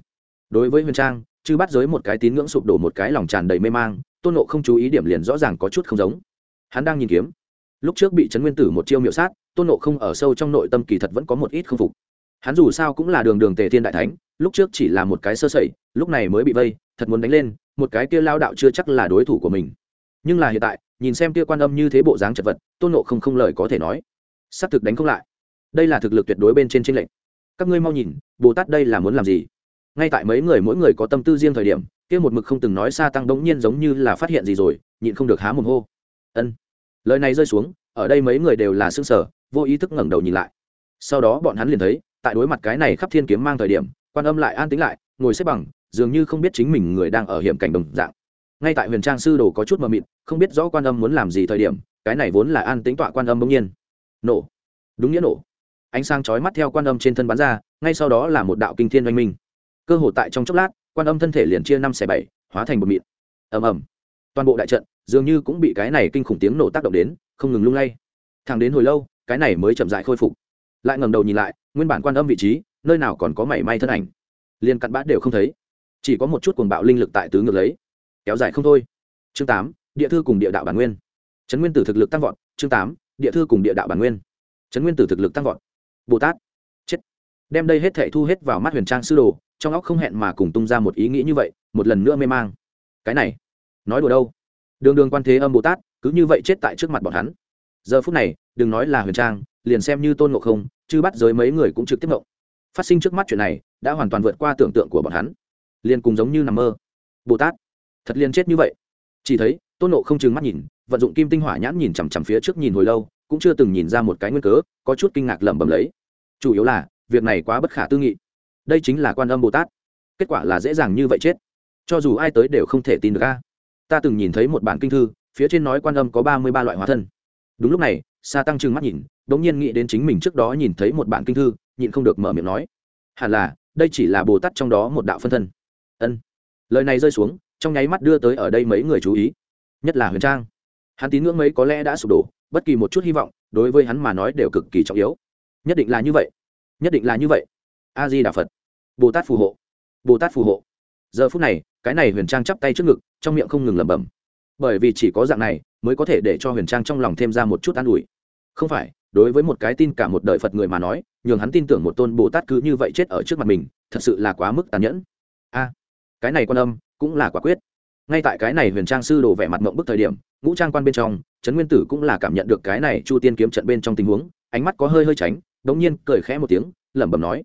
Speaker 1: Đối với huyền trang chứ bắt giới một cái tín ngưỡng sụp đổ một cái lòng tràn đầy mê mang, tôn nộ không chú ý điểm liền rõ ràng có chút không giống. Hắn đang nhìn kiếm. Lúc trước bị trấn nguyên tử một chiêu miệu sát, tôn nộ không ở sâu trong nội tâm kỳ thật vẫn có một ít không phục hắn dù sao cũng là đường đường tề thiên đại thánh, lúc trước chỉ là một cái sơ sẩy, lúc này mới bị vây, thật muốn đánh lên, một cái kia lao đạo chưa chắc là đối thủ của mình. Nhưng là hiện tại, nhìn xem kia quan âm như thế bộ dáng chật vật, tôn nộ không không lời có thể nói. S ắ c thực đánh không lại. Đây là thực lực tuyệt đối bên trên tranh lệch. Các ngươi mau nhìn, bồ tát đây là muốn làm gì? Ngay tại mấy người mỗi người có tâm tư riêng thời điểm, kia một mực không từng nói xa tăng đống nhiên giống như là phát hiện gì rồi, nhịn không được há mồm hô. Ân. Lời này rơi xuống, ở đây mấy người đều là xương sở vô ý thức ngẩng đầu nhìn lại. Sau đó bọn hắn liền thấy tại đối mặt cái này khắp thiên kiếm mang thời điểm, quan âm lại an tính lại, ngồi xếp bằng, dường như không biết chính mình người đang ở hiểm cảnh đồng dạng. Ngay tại huyền trang sư đồ có chút mờ mịt, không biết rõ quan âm muốn làm gì thời điểm, cái này vốn là an tính tọa quan âm bỗng nhiên. Nổ. Đúng nghĩa nổ. Ánh sáng chói mắt theo quan âm trên thân bắn ra, ngay sau đó là một đạo kinh thiên oanh minh. Cơ hồ tại trong chốc lát, quan âm thân thể liền chia năm xẻ bảy, hóa thành một mịn. Ầm ầm. Toàn bộ đại trận dường như cũng bị cái này kinh khủng tiếng nổ tác động đến, không ngừng lung lay. Thẳng đến hồi lâu, cái này mới chậm dại khôi phục. Lại ngẩng đầu nhìn lại nguyên bản quan âm vị trí, nơi nào còn có mảy may thân ảnh. Liền cặn bã đều không thấy. Chỉ có một chút cuồng bạo linh lực tại tứ ngược lấy. Kéo dài không thôi. Chương tám, địa thư cùng địa đạo bản nguyên. Trấn nguyên tử thực lực tăng vọt. Chương tám, địa thư cùng địa đạo bản nguyên. Trấn nguyên tử thực lực tăng vọt. Bồ tát. Chết. Đem đây hết thệ thu hết vào mắt huyền trang sư đồ, trong óc không hẹn mà cùng tung ra một ý nghĩ như vậy, một lần nữa mê mang. Cái này, nói đùa đâu? Đường đường quan thế âm bồ tát, cứ như vậy chết tại trước mặt bọn hắn. Giờ phút này, đừng nói là huyền trang liền xem như tôn ngộ không chứ bắt giới mấy người cũng trực tiếp ngộ. Phát sinh trước mắt chuyện này, đã hoàn toàn vượt qua tưởng tượng của bọn hắn. Liền cùng giống như nằm mơ. Bồ tát, thật liền chết như vậy. Chỉ thấy, tôn nộ không chừng mắt nhìn, vận dụng kim tinh hỏa nhãn nhìn chằm chằm phía trước nhìn hồi lâu, cũng chưa từng nhìn ra một cái nguyên cớ, có chút kinh ngạc lẩm bẩm lấy. Chủ yếu là, việc này quá bất khả tư nghị. Đây chính là quan âm bồ tát. Kết quả là dễ dàng như vậy chết. Cho dù ai tới đều không thể tin được a. Ta từng nhìn thấy một bản kinh thư, phía trên nói quan âm có ba mươi ba loại hóa thân. Đúng lúc này sa tăng trừng mắt nhìn đ ỗ n g nhiên nghĩ đến chính mình trước đó nhìn thấy một bản kinh thư, nhịn không được mở miệng nói, hẳn là, đây chỉ là bồ tát trong đó một đạo phân thân. Ân. Lời này rơi xuống, trong nháy mắt đưa tới ở đây mấy người chú ý. Nhất là huyền trang. Hắn tín ngưỡng mấy có lẽ đã sụp đổ, bất kỳ một chút hy vọng, đối với hắn mà nói đều cực kỳ trọng yếu. Nhất định là như vậy. Nhất định là như vậy. A di đà phật bồ tát phù hộ. Bồ tát phù hộ. Giờ phút này, cái này huyền trang chắp tay trước ngực, trong miệng không ngừng lẩm bẩm bởi vì chỉ có dạng này mới có thể để cho huyền trang trong lòng thêm ra một chút an ủi. Không phải, đối với một cái tin cả một đời phật người mà nói, nhường hắn tin tưởng một tôn bồ tát cứ như vậy chết ở trước mặt mình, thật sự là quá mức tàn nhẫn. A, cái này quan âm cũng là quả quyết. Ngay tại cái này huyền trang sư đổ vẻ mặt mộng bức thời điểm, ngũ trang quan bên trong, trấn nguyên tử cũng là cảm nhận được cái này chu tiên kiếm trận bên trong tình huống, ánh mắt có hơi hơi tránh, đống nhiên cười khẽ một tiếng, lẩm bẩm nói,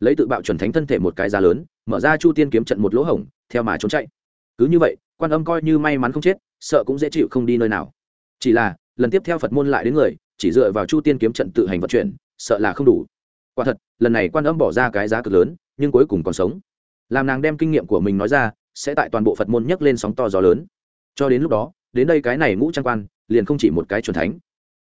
Speaker 1: lấy tự bạo chuẩn thánh thân thể một cái giá lớn, mở ra chu tiên kiếm trận một lỗ hổng, theo mà trốn chạy. Cứ như vậy, quan âm coi như may mắn không chết sợ cũng dễ chịu không đi nơi nào. Chỉ là, lần tiếp theo phật môn lại đến người, chỉ dựa vào chu tiên kiếm trận tự hành vận chuyển, sợ là không đủ. Quả thật, lần này quan âm bỏ ra cái giá cực lớn, nhưng cuối cùng còn sống. Làm nàng đem kinh nghiệm của mình nói ra, sẽ tại toàn bộ phật môn nhấc lên sóng to gió lớn. Cho đến lúc đó, đến đây cái này ngũ trang quan, liền không chỉ một cái c thánh.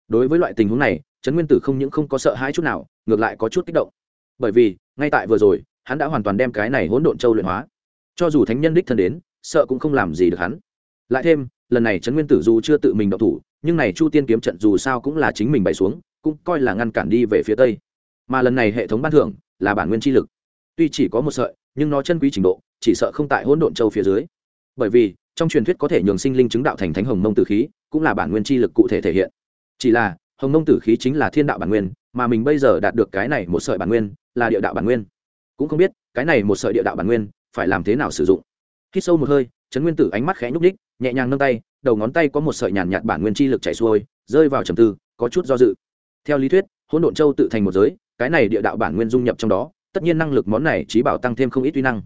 Speaker 1: Đối với loại tình huống này, trấn nguyên tử không những không có sợ hãi chút nào, ngược lại có chút kích động. Bởi vì, ngay tại vừa rồi, hắn đã hoàn toàn đem cái này hỗn độn châu luyện hóa. Cho dù thánh nhân đích thân đến, sợ cũng không làm gì được hắn. Lại thêm lần này trấn nguyên tử dù chưa tự mình động thủ, nhưng này chu tiên kiếm trận dù sao cũng là chính mình bày xuống, cũng coi là ngăn cản đi về phía tây. Mà lần này hệ thống ban thưởng là bản nguyên chi lực. Tuy chỉ có một sợi, nhưng nó chân quý trình độ, chỉ sợ không tại hỗn độn châu phía dưới. Bởi vì, trong truyền thuyết có thể nhường sinh linh chứng đạo thành thánh hồng mông tử khí, cũng là bản nguyên chi lực cụ thể thể hiện. Chỉ là, hồng mông tử khí chính là thiên đạo bản nguyên, mà mình bây giờ đạt được cái này một sợi bản nguyên, là địa đạo bản nguyên. Cũng không biết, cái này một sợi địa đạo bản nguyên phải làm thế nào sử dụng. Khi sâu một hơi trấn nguyên tử ánh mắt khẽ nhúc ních nhẹ nhàng nâng tay, đầu ngón tay có một sợi nhàn nhạt bản nguyên chi lực chảy xuôi, rơi vào trầm tư, có chút do dự. Theo lý thuyết, hỗn độn châu tự thành một giới, cái này địa đạo bản nguyên dung nhập trong đó, tất nhiên năng lực món này trí bảo tăng thêm không ít uy năng.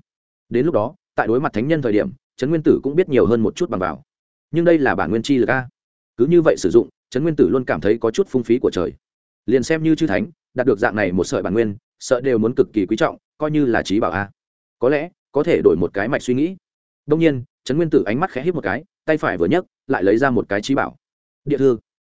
Speaker 1: Đến lúc đó, tại đối mặt thánh nhân thời điểm, trấn nguyên tử cũng biết nhiều hơn một chút bằng vào. Nhưng đây là bản nguyên chi lực a. Cứ như vậy sử dụng, trấn nguyên tử luôn cảm thấy có chút phung phí của trời. Liền xem như chư thánh, đạt được dạng này một sợi bản nguyên, sợ đều muốn cực kỳ quý trọng, coi như là trí bảo a. Có lẽ, có thể đổi một cái mạch suy nghĩ đông nhiên, trấn nguyên tử ánh mắt khẽ hít một cái, tay phải vừa nhấc, lại lấy ra một cái trí bảo. Địa thư.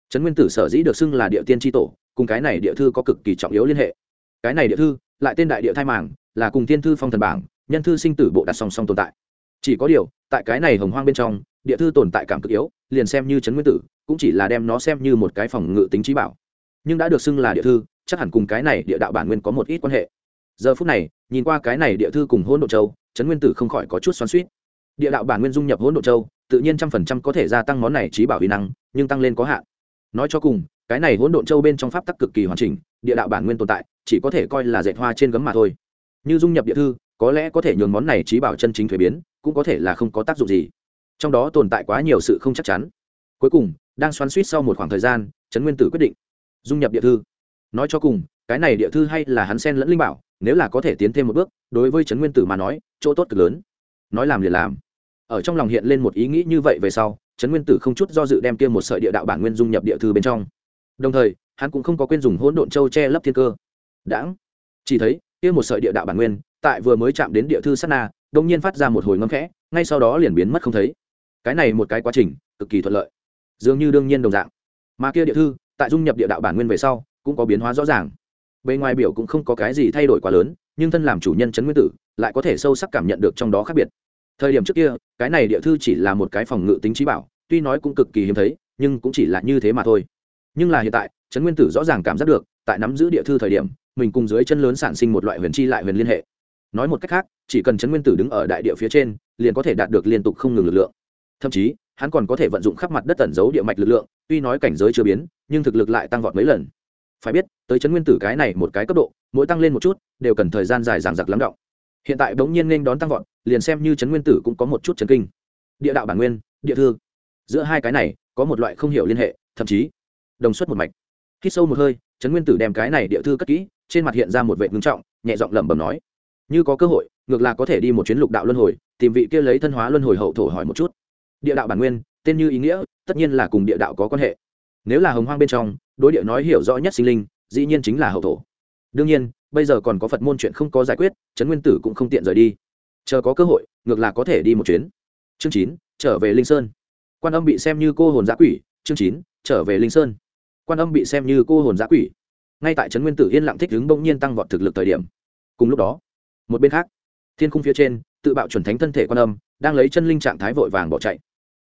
Speaker 1: Trấn nguyên tử sở dĩ được xưng là địa tiên tri tổ, cùng cái này địa thư có cực kỳ trọng yếu liên hệ. Cái này địa thư, lại tên đại địa thai màng, là cùng tiên thư phong thần bảng, nhân thư sinh tử bộ đặt song song tồn tại. Chỉ có điều, tại cái này hồng hoang bên trong, địa thư tồn tại cảm cực yếu, liền xem như trấn nguyên tử, cũng chỉ là đem nó xem như một cái phòng ngự tính trí bảo. Nhưng đã được xưng là địa thư, chắc hẳn cùng cái này địa đạo bản nguyên có một ít quan hệ. Giờ phút này, nhìn qua cái này địa thư cùng hỗn độ châu, trấn nguyên tử không khỏi có chút xoắn xuýt địa đạo bản nguyên dung nhập hỗn độ châu, tự nhiên trăm phần trăm có thể gia tăng món này trí bảo uy năng, nhưng tăng lên có hạn. Nói cho cùng, cái này hỗn độn châu bên trong pháp tắc cực kỳ hoàn chỉnh, địa đạo bản nguyên tồn tại, chỉ có thể coi là dệt hoa trên gấm mà thôi. Như dung nhập địa thư, có lẽ có thể nhường món này trí bảo chân chính thuế biến, cũng có thể là không có tác dụng gì. Trong đó tồn tại quá nhiều sự không chắc chắn. Cuối cùng, đang xoắn suýt sau một khoảng thời gian trấn nguyên tử quyết định dung nhập địa thư. Nói cho cùng, cái này địa thư hay là hắn sen lẫn linh bảo, nếu là có thể tiến thêm một bước, đối với trấn nguyên tử mà nói, chỗ tốt cực lớn. Nói làm liền làm ở trong lòng hiện lên một ý nghĩ như vậy về sau, trấn nguyên tử không chút do dự đem kia một sợi địa đạo bản nguyên dung nhập địa thư bên trong. Đồng thời, hắn cũng không có quên dùng hỗn độn châu che lấp thiên cơ. Đãng. Chỉ thấy, kia một sợi địa đạo bản nguyên, tại vừa mới chạm đến địa thư sát na đông nhiên phát ra một hồi ngâm khẽ, ngay sau đó liền biến mất không thấy. Cái này một cái quá trình, cực kỳ thuận lợi. Dường như đương nhiên đồng dạng. Mà kia địa thư, tại dung nhập địa đạo bản nguyên về sau, cũng có biến hóa rõ ràng. Bề ngoài biểu cũng không có cái gì thay đổi quá lớn, nhưng thân làm chủ nhân chấn nguyên tử, lại có thể sâu sắc cảm nhận được trong đó khác biệt thời điểm trước kia, cái này địa thư chỉ là một cái phòng ngự tính trí bảo, tuy nói cũng cực kỳ hiếm thấy, nhưng cũng chỉ là như thế mà thôi. Nhưng là hiện tại, trấn nguyên tử rõ ràng cảm giác được, tại nắm giữ địa thư thời điểm, mình cùng dưới chân lớn sản sinh một loại huyền chi lại huyền liên hệ. Nói một cách khác, chỉ cần trấn nguyên tử đứng ở đại địa phía trên, liền có thể đạt được liên tục không ngừng lực lượng. Thậm chí, hắn còn có thể vận dụng khắp mặt đất tẩn giấu địa mạch lực lượng, tuy nói cảnh giới chưa biến, nhưng thực lực lại tăng vọt mấy lần. Phải biết, tới trấn nguyên tử cái này một cái cấp độ, mỗi tăng lên một chút, đều cần thời gian dài giảng giặc lắng động hiện tại bỗng nhiên nên đón tăng vọt, liền xem như trấn nguyên tử cũng có một chút chấn kinh. Địa đạo bản nguyên, địa thư. Giữa hai cái này, có một loại không hiểu liên hệ, thậm chí đồng xuất một mạch. Khi sâu một hơi, trấn nguyên tử đem cái này địa thư cất kỹ, trên mặt hiện ra một vệ ngưng trọng, nhẹ giọng lẩm bẩm nói, như có cơ hội, ngược là có thể đi một chuyến lục đạo luân hồi, tìm vị kia lấy thân hóa luân hồi hậu thổ hỏi một chút. Địa đạo bản nguyên, tên như ý nghĩa, tất nhiên là cùng địa đạo có quan hệ. Nếu là hồng hoang bên trong, đối địa nói hiểu rõ nhất sinh linh, dĩ nhiên chính là hậu thổ đương nhiên, bây giờ còn có phật môn chuyện không có giải quyết, trấn nguyên tử cũng không tiện rời đi. Chờ có cơ hội, ngược là có thể đi một chuyến. Chương chín, trở về linh sơn. Quan âm bị xem như cô hồn giã quỷ, chương chín, trở về linh sơn. Quan âm bị xem như cô hồn giã quỷ. Ngay tại trấn nguyên tử yên lặng thích ứng bỗng nhiên tăng vọt thực lực thời điểm. Cùng lúc đó, một bên khác, thiên khung phía trên, tự bạo chuẩn thánh thân thể quan âm, đang lấy chân linh trạng thái vội vàng bỏ chạy.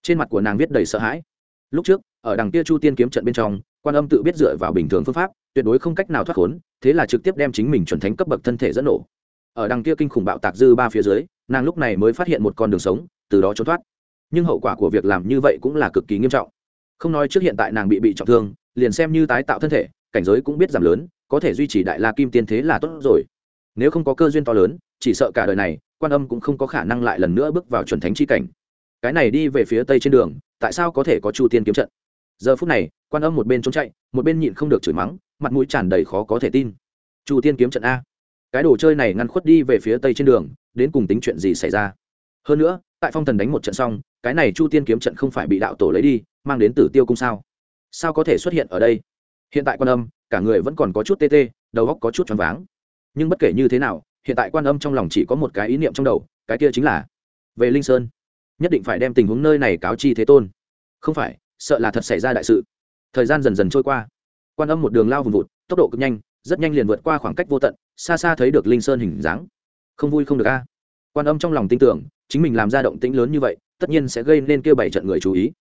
Speaker 1: Trên mặt của nàng viết đầy sợ hãi. Lúc trước, ở đằng kia chu tiên kiếm trận bên trong quan âm tự biết dựa vào bình thường phương pháp, tuyệt đối không cách nào thoát khốn, thế là trực tiếp đem chính mình chuẩn thánh cấp bậc thân thể dẫn nổ. Ở đằng kia kinh khủng bạo tạc dư ba phía dưới, nàng lúc này mới phát hiện một con đường sống, từ đó trốn thoát. Nhưng hậu quả của việc làm như vậy cũng là cực kỳ nghiêm trọng. Không nói trước hiện tại nàng bị bị trọng thương, liền xem như tái tạo thân thể, cảnh giới cũng biết giảm lớn, có thể duy trì đại la kim tiên thế là tốt rồi. Nếu không có cơ duyên to lớn, chỉ sợ cả đời này, quan âm cũng không có khả năng lại lần nữa bước vào chuẩn thánh chi cảnh. Cái này đi về phía tây trên đường, tại sao có thể có chu tiên kiếm trận? Giờ phút này, quan âm một bên trốn chạy, một bên nhịn không được chửi mắng, mặt mũi tràn đầy khó có thể tin. Chu tiên kiếm trận a. Cái đồ chơi này ngăn khuất đi về phía tây trên đường, đến cùng tính chuyện gì xảy ra? Hơn nữa, tại phong thần đánh một trận xong, cái này chu tiên kiếm trận không phải bị đạo tổ lấy đi, mang đến tử tiêu cung sao? Sao có thể xuất hiện ở đây? Hiện tại quan âm, cả người vẫn còn có chút tê tê, đầu óc có chút choáng váng. Nhưng bất kể như thế nào, hiện tại quan âm trong lòng chỉ có một cái ý niệm trong đầu, cái kia chính là về linh sơn. Nhất định phải đem tình huống nơi này cáo chi thế tôn. Không phải sợ là thật xảy ra đại sự. Thời gian dần dần trôi qua. Quan âm một đường lao vùng vụt, tốc độ cực nhanh, rất nhanh liền vượt qua khoảng cách vô tận, xa xa thấy được linh sơn hình dáng. Không vui không được a. À. Quan âm trong lòng tin tưởng, chính mình làm ra động tĩnh lớn như vậy, tất nhiên sẽ gây nên kêu bảy trận người chú ý.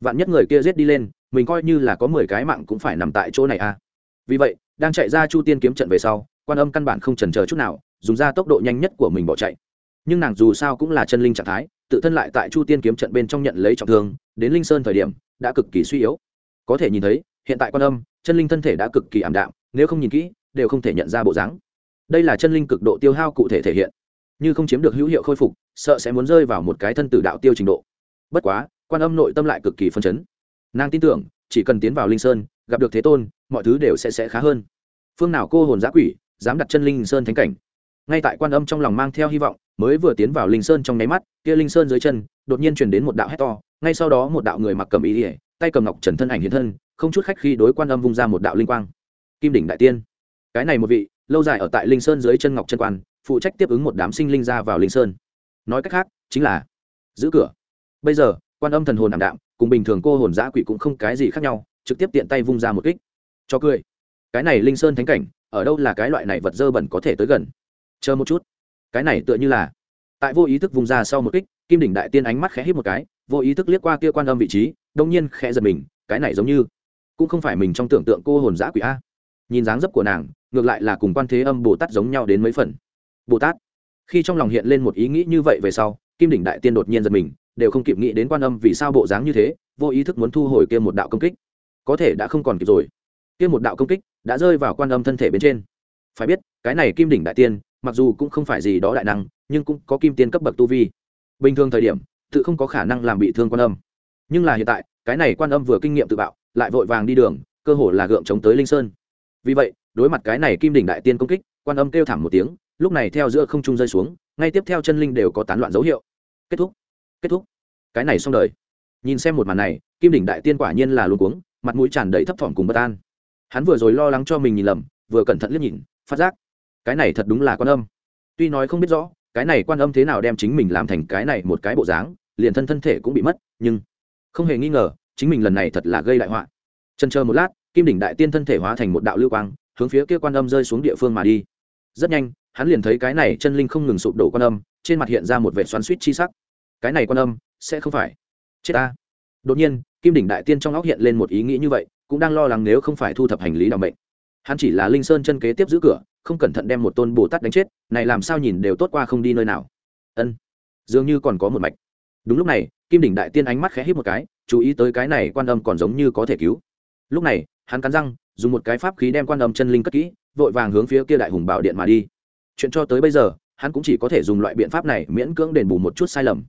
Speaker 1: Vạn nhất người kia giết đi lên, mình coi như là có mười cái mạng cũng phải nằm tại chỗ này a. À. Vì vậy, đang chạy ra chu tiên kiếm trận về sau, quan âm căn bản không trần chờ chút nào, dùng ra tốc độ nhanh nhất của mình bỏ chạy. Nhưng nàng dù sao cũng là chân linh trạng thái, tự thân lại tại chu tiên kiếm trận bên trong nhận lấy trọng thương, đến linh sơn thời điểm đã cực kỳ suy yếu. Có thể nhìn thấy, hiện tại quan âm, chân linh thân thể đã cực kỳ ảm đạm, nếu không nhìn kỹ, đều không thể nhận ra bộ dáng. Đây là chân linh cực độ tiêu hao cụ thể thể hiện. Như không chiếm được hữu hiệu khôi phục, sợ sẽ muốn rơi vào một cái thân tử đạo tiêu trình độ. Bất quá, quan âm nội tâm lại cực kỳ phân chấn. Nàng tin tưởng, chỉ cần tiến vào linh sơn, gặp được thế tôn, mọi thứ đều sẽ sẽ khá hơn. Phương nào cô hồn giã quỷ, dám đặt chân linh sơn thánh cảnh. Ngay tại quan âm trong lòng mang theo hy vọng, mới vừa tiến vào linh sơn trong nháy mắt, kia linh sơn dưới chân, đột nhiên truyền đến một đạo hét to ngay sau đó một đạo người mặc cầm ý ỉa tay cầm ngọc trần thân ảnh hiện thân, không chút khách khi đối quan âm vung ra một đạo linh quang. Kim đỉnh đại tiên. Cái này một vị, lâu dài ở tại linh sơn dưới chân ngọc chân quan, phụ trách tiếp ứng một đám sinh linh ra vào linh sơn. Nói cách khác, chính là giữ cửa. Bây giờ, quan âm thần hồn ảm đạm, cùng bình thường cô hồn giã quỷ cũng không cái gì khác nhau, trực tiếp tiện tay vung ra một kích. Cho cười. Cái này linh sơn thánh cảnh, ở đâu là cái loại này vật dơ bẩn có thể tới gần? Chờ một chút. Cái này tựa như là, tại vô ý thức vùng ra sau một kích, kim đỉnh đại tiên ánh mắt khẽ hít một cái vô ý thức liếc qua kia quan âm vị trí đông nhiên khẽ giật mình, cái này giống như cũng không phải mình trong tưởng tượng cô hồn giã quỷ a. Nhìn dáng dấp của nàng, ngược lại là cùng quan thế âm bồ tát giống nhau đến mấy phần. Bồ tát, khi trong lòng hiện lên một ý nghĩ như vậy về sau, kim đỉnh đại tiên đột nhiên giật mình, đều không kịp nghĩ đến quan âm vì sao bộ dáng như thế, vô ý thức muốn thu hồi kia một đạo công kích. Có thể đã không còn kịp rồi. Kia một đạo công kích đã rơi vào quan âm thân thể bên trên. Phải biết, cái này kim đỉnh đại tiên, mặc dù cũng không phải gì đó đại năng, nhưng cũng có kim tiên cấp bậc tu vi. Bình thường thời điểm tự không có khả năng làm bị thương quan âm. Nhưng là hiện tại, cái này quan âm vừa kinh nghiệm tự bạo, lại vội vàng đi đường, cơ hồ là gượng chống tới linh sơn. Vì vậy, đối mặt cái này kim đỉnh đại tiên công kích, quan âm kêu thảm một tiếng, lúc này theo giữa không trung rơi xuống, ngay tiếp theo chân linh đều có tán loạn dấu hiệu. Kết thúc kết thúc. Cái này xong đời. Nhìn xem một màn này, kim đỉnh đại tiên quả nhiên là luôn cuống, mặt mũi tràn đầy thấp thỏm cùng bất an. Hắn vừa rồi lo lắng cho mình nhìn lầm, vừa cẩn thận liếc nhìn, phát giác, cái này thật đúng là quan âm. Tuy nói không biết rõ, cái này quan âm thế nào đem chính mình làm thành cái này một cái bộ dáng liền thân thân thể cũng bị mất, nhưng không hề nghi ngờ, chính mình lần này thật là gây đại họa. Chân chờ một lát, kim đỉnh đại tiên thân thể hóa thành một đạo lưu quang, hướng phía kia quan âm rơi xuống địa phương mà đi. Rất nhanh, hắn liền thấy cái này chân linh không ngừng sụp đổ quan âm, trên mặt hiện ra một vẻ xoắn suýt chi sắc. Cái này quan âm, sẽ không phải chết ta. Đột nhiên, kim đỉnh đại tiên trong óc hiện lên một ý nghĩ như vậy, cũng đang lo lắng nếu không phải thu thập hành lý đ ò bệnh. Hắn chỉ là linh sơn chân kế tiếp giữ cửa, không cẩn thận đem một tôn bồ tát đánh chết, này làm sao nhìn đều tốt qua không đi nơi nào. Ân, dường như còn có một mạch đúng lúc này, kim đỉnh đại tiên ánh mắt khẽ hít một cái, chú ý tới cái này quan âm còn giống như có thể cứu. Lúc này, hắn cắn răng, dùng một cái pháp khí đem quan âm chân linh cất kỹ, vội vàng hướng phía kia đại hùng bảo điện mà đi. Chuyện cho tới bây giờ, hắn cũng chỉ có thể dùng loại biện pháp này miễn cưỡng đền bù một chút sai lầm.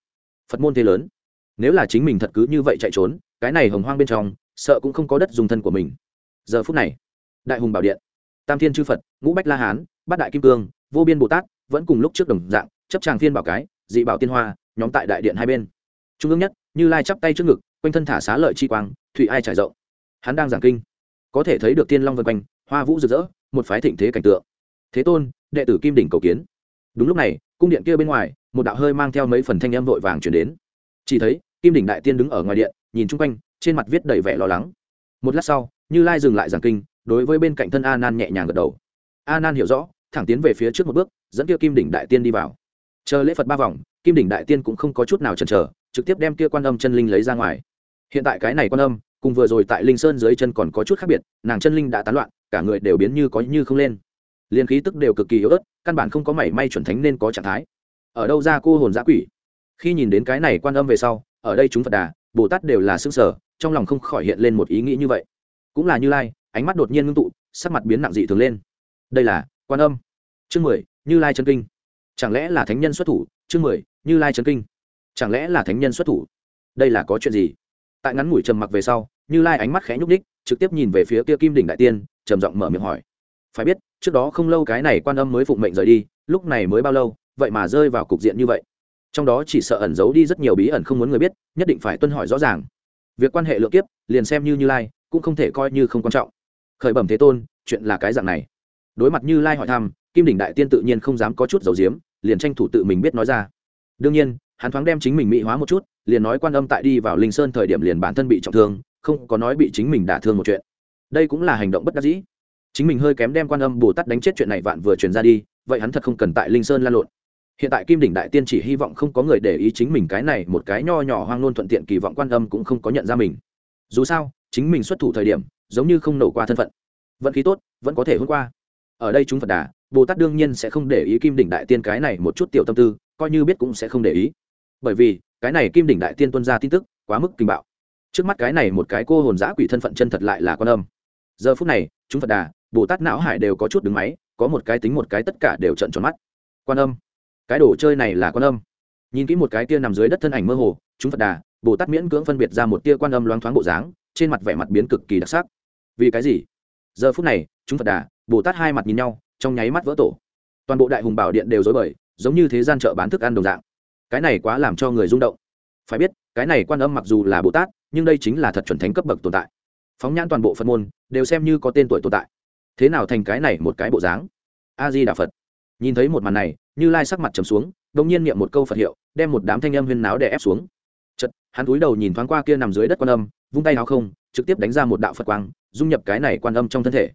Speaker 1: Phật môn thế lớn. Nếu là chính mình thật cứ như vậy chạy trốn, cái này hồng hoang bên trong, sợ cũng không có đất dùng thân của mình. Giờ phút này, đại hùng bảo điện, tam thiên chư phật, ngũ bách la hán, bát đại kim cương, vô biên bồ tát, vẫn cùng lúc trước đồng dạng, chấp tràng thiên bảo cái dị bảo tiên hoa, nhóm tại đại điện hai bên. Trung ương nhất, như lai chắp tay trước ngực, quanh thân thả xá lợi chi quang, thủy ai trải rộng. Hắn đang giảng kinh. Có thể thấy được tiên long vân quanh, hoa vũ rực rỡ, một phái thịnh thế cảnh tượng. Thế tôn, đệ tử kim đỉnh cầu kiến. Đúng lúc này, cung điện kia bên ngoài, một đạo hơi mang theo mấy phần thanh âm vội vàng chuyển đến. Chỉ thấy, kim đỉnh đại tiên đứng ở ngoài điện, nhìn chung quanh, trên mặt viết đầy vẻ lo lắng. Một lát sau, như lai dừng lại giảng kinh, đối với bên cạnh thân a nan nhẹ nhàng gật đầu. A nan hiểu rõ, thẳng tiến về phía trước một bước, dẫn kia kim đỉnh đại tiên đi vào chờ lễ phật ba vòng, kim đỉnh đại tiên cũng không có chút nào chần chờ, trực tiếp đem kia quan âm chân linh lấy ra ngoài. Hiện tại cái này quan âm, cùng vừa rồi tại linh sơn dưới chân còn có chút khác biệt, nàng chân linh đã tán loạn, cả người đều biến như có như không lên. Liên khí tức đều cực kỳ yếu ớt, căn bản không có mảy may chuẩn thánh nên có trạng thái. Ở đâu ra cô hồn giã quỷ? Khi nhìn đến cái này quan âm về sau, ở đây chúng phật đà, bồ tát đều là xương sở trong lòng không khỏi hiện lên một ý nghĩ như vậy. Cũng là như lai, ánh mắt đột nhiên ngưng tụ, sắc mặt biến nặng dị thường lên. Đây là quan âm. Chương mười, như lai chân kinh chẳng lẽ là thánh nhân xuất thủ? Chương mười, như lai trấn kinh. Chẳng lẽ là thánh nhân xuất thủ? Đây là có chuyện gì? Tại ngắn ngủi trầm mặc về sau, như lai ánh mắt khẽ nhúc ních trực tiếp nhìn về phía kia kim đỉnh đại tiên, trầm giọng mở miệng hỏi. Phải biết, trước đó không lâu cái này quan âm mới phụng mệnh rời đi, lúc này mới bao lâu, vậy mà rơi vào cục diện như vậy. Trong đó chỉ sợ ẩn giấu đi rất nhiều bí ẩn không muốn người biết, nhất định phải tuân hỏi rõ ràng. Việc quan hệ lượng kiếp, liền xem như như lai, cũng không thể coi như không quan trọng. Khởi bẩm thế tôn, chuyện là cái dạng này. Đối mặt như lai hỏi thăm kim đỉnh đại tiên tự nhiên không dám có chút dầu diếm liền tranh thủ tự mình biết nói ra. Đương nhiên, hắn thoáng đem chính mình mỹ hóa một chút, liền nói quan âm tại đi vào linh sơn thời điểm liền bản thân bị trọng thương, không có nói bị chính mình đả thương một chuyện. Đây cũng là hành động bất đắc dĩ. Chính mình hơi kém đem quan âm bồ tát đánh chết chuyện này vạn vừa truyền ra đi, vậy hắn thật không cần tại linh sơn lan lộn. Hiện tại kim đỉnh đại tiên chỉ hy vọng không có người để ý chính mình cái này một cái nho nhỏ hoang nôn thuận tiện kỳ vọng quan âm cũng không có nhận ra mình. Dù sao, chính mình xuất thủ thời điểm, giống như không nổ qua thân phận. Vận khí tốt, vẫn có thể hôm qua. Ở đây chúng phật đà bồ tát đương nhiên sẽ không để ý kim đỉnh đại tiên cái này một chút tiểu tâm tư, coi như biết cũng sẽ không để ý. Bởi vì, cái này kim đỉnh đại tiên tuân ra tin tức, quá mức kinh bạo. Trước mắt cái này một cái cô hồn giã quỷ thân phận chân thật lại là quan âm. Giờ phút này, chúng phật đà, bồ tát não hải đều có chút đứng máy, có một cái tính một cái tất cả đều trận tròn mắt. Quan âm. Cái đồ chơi này là quan âm. Nhìn kỹ một cái tia nằm dưới đất thân ảnh mơ hồ, chúng phật đà, bồ tát miễn cưỡng phân biệt ra một tia quan âm loáng thoáng bộ dáng, trên mặt vẻ mặt biến cực kỳ đặc sắc. Vì cái gì? Giờ phút này, chúng phật đà, bồ tát hai mặt nhìn nhau trong nháy mắt vỡ tổ. Toàn bộ đại hùng bảo điện đều dối bời, giống như thế gian chợ bán thức ăn đồng dạng. Cái này quá làm cho người rung động. Phải biết, cái này quan âm mặc dù là bồ tát, nhưng đây chính là thật chuẩn thánh cấp bậc tồn tại. Phóng nhãn toàn bộ phật môn, đều xem như có tên tuổi tồn tại. Thế nào thành cái này một cái bộ dáng? A di đà phật. Nhìn thấy một màn này, như lai sắc mặt trầm xuống đông nhiên niệm một câu phật hiệu, đem một đám thanh âm huyên náo đè ép xuống. Chật hắn túi đầu nhìn thoáng qua kia nằm dưới đất quan âm, vung tay nào không, trực tiếp đánh ra một đạo phật quang, dung nhập cái này quan âm trong thân thể.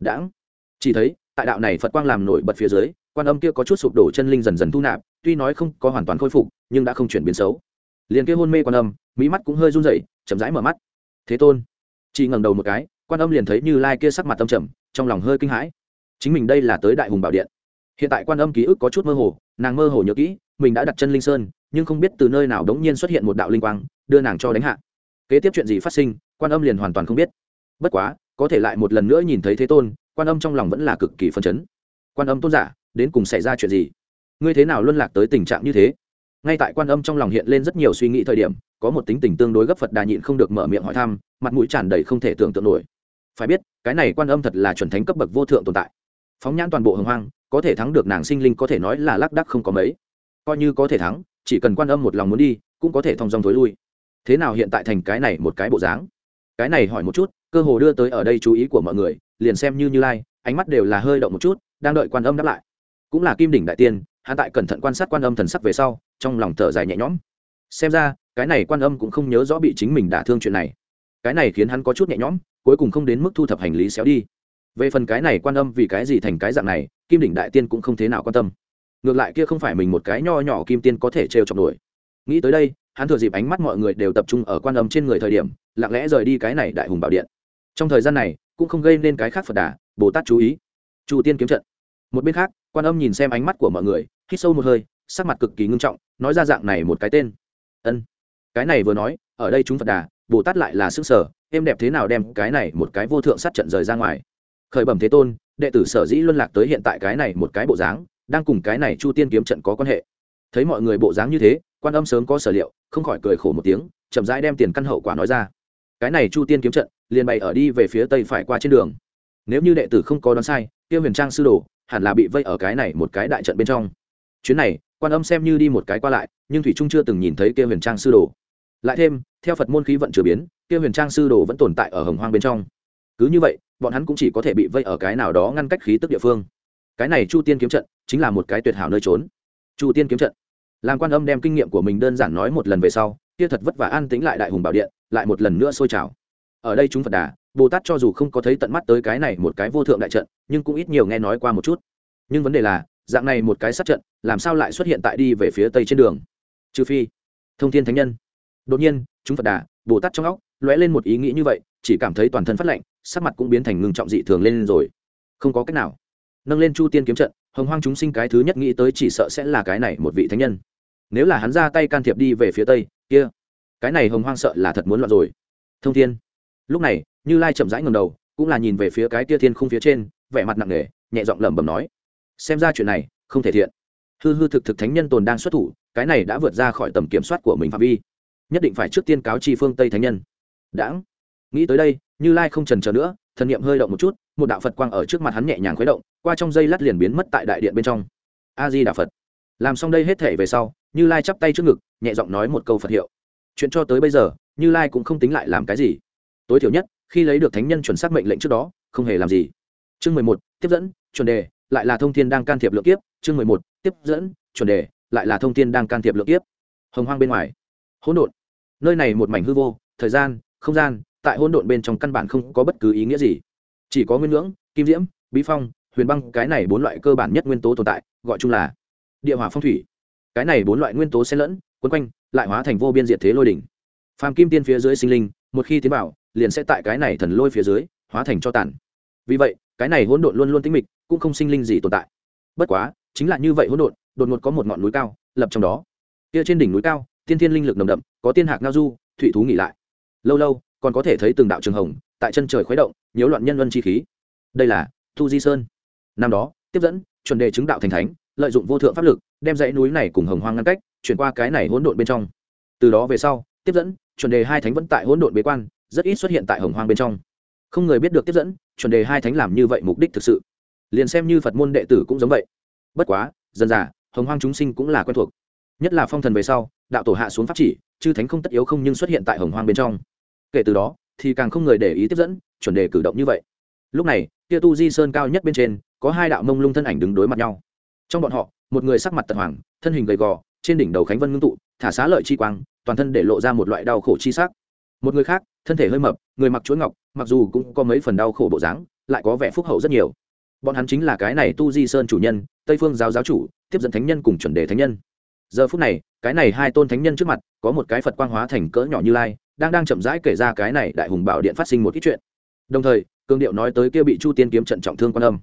Speaker 1: Đãng. Chỉ thấy tại đạo này phật quang làm nổi bật phía dưới, quan âm kia có chút sụp đổ chân linh dần dần thu nạp, tuy nói không có hoàn toàn khôi phục, nhưng đã không chuyển biến xấu. Liền kia hôn mê quan âm, mỹ mắt cũng hơi run rẩy, chậm rãi mở mắt. Thế tôn, chỉ ngẩng đầu một cái, quan âm liền thấy như lai kia sắc mặt tâm trầm, trong lòng hơi kinh hãi. Chính mình đây là tới đại hùng bảo điện. Hiện tại quan âm ký ức có chút mơ hồ, nàng mơ hồ nhớ kỹ, mình đã đặt chân linh sơn, nhưng không biết từ nơi nào đống nhiên xuất hiện một đạo linh quang, đưa nàng cho đánh hạ. Kế tiếp chuyện gì phát sinh, quan âm liền hoàn toàn không biết. Bất quá, có thể lại một lần nữa nhìn thấy thế tôn quan âm trong lòng vẫn là cực kỳ phấn chấn. Quan âm tôn giả, đến cùng xảy ra chuyện gì? Ngươi thế nào luân lạc tới tình trạng như thế? Ngay tại quan âm trong lòng hiện lên rất nhiều suy nghĩ thời điểm, có một tính tình tương đối gấp phật đà nhịn không được mở miệng hỏi thăm, mặt mũi tràn đầy không thể tưởng tượng nổi. Phải biết, cái này quan âm thật là chuẩn thánh cấp bậc vô thượng tồn tại. Phóng nhãn toàn bộ hồng hoang, có thể thắng được nàng sinh linh có thể nói là lác đắc không có mấy. Coi như có thể thắng, chỉ cần quan âm một lòng muốn đi, cũng có thể thong dong thối lui. Thế nào hiện tại thành cái này một cái bộ dáng? Cái này hỏi một chút, cơ hồ đưa tới ở đây chú ý của mọi người liền xem như như lai, ánh mắt đều là hơi động một chút, đang đợi quan âm đáp lại. Cũng là kim đỉnh đại tiên, hắn tại cẩn thận quan sát quan âm thần sắc về sau, trong lòng thở dài nhẹ nhõm. Xem ra, cái này quan âm cũng không nhớ rõ bị chính mình đả thương chuyện này. Cái này khiến hắn có chút nhẹ nhõm, cuối cùng không đến mức thu thập hành lý xéo đi. Về phần cái này quan âm vì cái gì thành cái dạng này, kim đỉnh đại tiên cũng không thế nào quan tâm. Ngược lại kia không phải mình một cái nho nhỏ kim tiên có thể trêu chọc nổi. Nghĩ tới đây, hắn thừa dịp ánh mắt mọi người đều tập trung ở quan âm trên người thời điểm, lặng lẽ rời đi cái này đại hùng bảo điện. Trong thời gian này cũng không gây nên cái khác phật đà, bồ tát chú ý. Chu tiên kiếm trận. Một bên khác, quan âm nhìn xem ánh mắt của mọi người, hít sâu một hơi, sắc mặt cực kỳ ngưng trọng, nói ra dạng này một cái tên. Ân. Cái này vừa nói, ở đây chúng phật đà, bồ tát lại là sức sở, êm đẹp thế nào đem cái này một cái vô thượng sát trận rời ra ngoài. Khởi bẩm thế tôn, đệ tử sở dĩ luân lạc tới hiện tại cái này một cái bộ dáng, đang cùng cái này chu tiên kiếm trận có quan hệ. Thấy mọi người bộ dáng như thế, quan âm sớm có sở liệu, không khỏi cười khổ một tiếng, chậm rãi đem tiền căn hậu quả nói ra. Cái này chu tiên kiếm trận liền bày ở đi về phía tây phải qua trên đường. Nếu như đệ tử không có đoán sai tiêu huyền trang sư đồ hẳn là bị vây ở cái này một cái đại trận bên trong. Chuyến này, quan âm xem như đi một cái qua lại, nhưng thủy trung chưa từng nhìn thấy kia huyền trang sư đồ. Lại thêm, theo phật môn khí vận chưa biến, kia huyền trang sư đồ vẫn tồn tại ở hồng hoang bên trong. Cứ như vậy, bọn hắn cũng chỉ có thể bị vây ở cái nào đó ngăn cách khí tức địa phương. Cái này chu tiên kiếm trận chính là một cái tuyệt hảo nơi trốn. Chu tiên kiếm trận. Làm quan âm đem kinh nghiệm của mình đơn giản nói một lần về sau, kia thật vất vả an tính lại đại hùng bảo điện, lại một lần nữa sôi trào ở đây chúng phật đà, bồ tát cho dù không có thấy tận mắt tới cái này một cái vô thượng đại trận, nhưng cũng ít nhiều nghe nói qua một chút. Nhưng vấn đề là, dạng này một cái sát trận, làm sao lại xuất hiện tại đi về phía tây trên đường? Trừ phi, thông thiên thánh nhân. Đột nhiên, chúng phật đà, bồ tát trong óc, lóe lên một ý nghĩ như vậy, chỉ cảm thấy toàn thân phát lạnh, sắc mặt cũng biến thành ngưng trọng dị thường lên rồi. Không có cách nào. Nâng lên chu tiên kiếm trận, hồng hoang chúng sinh cái thứ nhất nghĩ tới chỉ sợ sẽ là cái này một vị thánh nhân. Nếu là hắn ra tay can thiệp đi về phía tây, kia, cái này hồng hoang sợ là thật muốn loạn rồi. Thông thiên lúc này, như lai chậm rãi ngầm đầu, cũng là nhìn về phía cái tia thiên không phía trên, vẻ mặt nặng nề, nhẹ giọng lẩm bẩm nói, xem ra chuyện này không thể thiện. Hư hư thực thực thánh nhân tồn đang xuất thủ, cái này đã vượt ra khỏi tầm kiểm soát của mình phạm vi. Nhất định phải trước tiên cáo chi phương tây thánh nhân. Đãng. Nghĩ tới đây, như lai không trần chờ nữa, thần niệm hơi động một chút, một đạo phật quang ở trước mặt hắn nhẹ nhàng khuấy động, qua trong dây lát liền biến mất tại đại điện bên trong. A di đà phật. Làm xong đây hết thể về sau, như lai chắp tay trước ngực, nhẹ giọng nói một câu phật hiệu. Chuyện cho tới bây giờ, như lai cũng không tính lại làm cái gì tối thiểu nhất, khi lấy được thánh nhân chuẩn xác mệnh lệnh trước đó, không hề làm gì. Chương mười một, tiếp dẫn, chuẩn đề, lại là thông thiên đang can thiệp lượng kiếp. Chương mười một, tiếp dẫn, chuẩn đề, lại là thông thiên đang can thiệp lượng kiếp. Hồng hoang bên ngoài. Hỗn độn. Nơi này một mảnh hư vô, thời gian, không gian, tại hỗn độn bên trong căn bản không có bất cứ ý nghĩa gì. Chỉ có nguyên ngưỡng, kim diễm, bí phong, huyền băng, cái này bốn loại cơ bản nhất nguyên tố tồn tại, gọi chung là địa hỏa phong thủy. Cái này bốn loại nguyên tố xen lẫn, quấn quanh, lại hóa thành vô biên diệt thế lôi đỉnh. Phàm kim tiên phía dưới sinh linh, một khi tiến vào liền sẽ tại cái này thần lôi phía dưới hóa thành cho tàn. Vì vậy, cái này hỗn độn luôn luôn tính mịch, cũng không sinh linh gì tồn tại. Bất quá, chính là như vậy hỗn độn, đột ngột có một ngọn núi cao lập trong đó. Kia trên đỉnh núi cao, tiên thiên linh lực nồng đậm, có tiên hạc ngao du, thủy thú nghỉ lại. Lâu lâu, còn có thể thấy từng đạo trường hồng, tại chân trời khuấy động, nhiễu loạn nhân luân chi khí. Đây là thu di sơn. Năm đó, tiếp dẫn, chuẩn đề chứng đạo thành thánh, lợi dụng vô thượng pháp lực, đem dãy núi này cùng hồng hoang ngăn cách, chuyển qua cái này hỗn độn bên trong. Từ đó về sau, tiếp dẫn, chuẩn đề hai thánh vẫn tại hỗn độn bế quan rất ít xuất hiện tại hồng hoang bên trong. Không người biết được tiếp dẫn, chuẩn đề hai thánh làm như vậy mục đích thực sự. Liền xem như phật môn đệ tử cũng giống vậy. Bất quá dân giả hồng hoang chúng sinh cũng là quen thuộc. Nhất là phong thần về sau, đạo tổ hạ xuống pháp chỉ, chư thánh không tất yếu không nhưng xuất hiện tại hồng hoang bên trong. Kể từ đó, thì càng không người để ý tiếp dẫn, chuẩn đề cử động như vậy. Lúc này kia tu di sơn cao nhất bên trên, có hai đạo mông lung thân ảnh đứng đối mặt nhau. Trong bọn họ, một người sắc mặt tật hoàng, thân hình gầy gò, trên đỉnh đầu khánh vân ngưng tụ, thả xá lợi chi quang, toàn thân để lộ ra một loại đau khổ chi sắc một người khác, thân thể hơi mập, người mặc chuỗi ngọc, mặc dù cũng có mấy phần đau khổ bộ dáng, lại có vẻ phúc hậu rất nhiều. Bọn hắn chính là cái này tu di sơn chủ nhân, tây phương giáo giáo chủ, tiếp dẫn thánh nhân cùng chuẩn đề thánh nhân. Giờ phút này, cái này hai tôn thánh nhân trước mặt, có một cái phật quang hóa thành cỡ nhỏ như lai, đang đang chậm rãi kể ra cái này đại hùng bảo điện phát sinh một ít chuyện. Đồng thời, cương điệu nói tới kia bị chu tiên kiếm trận trọng thương quan âm.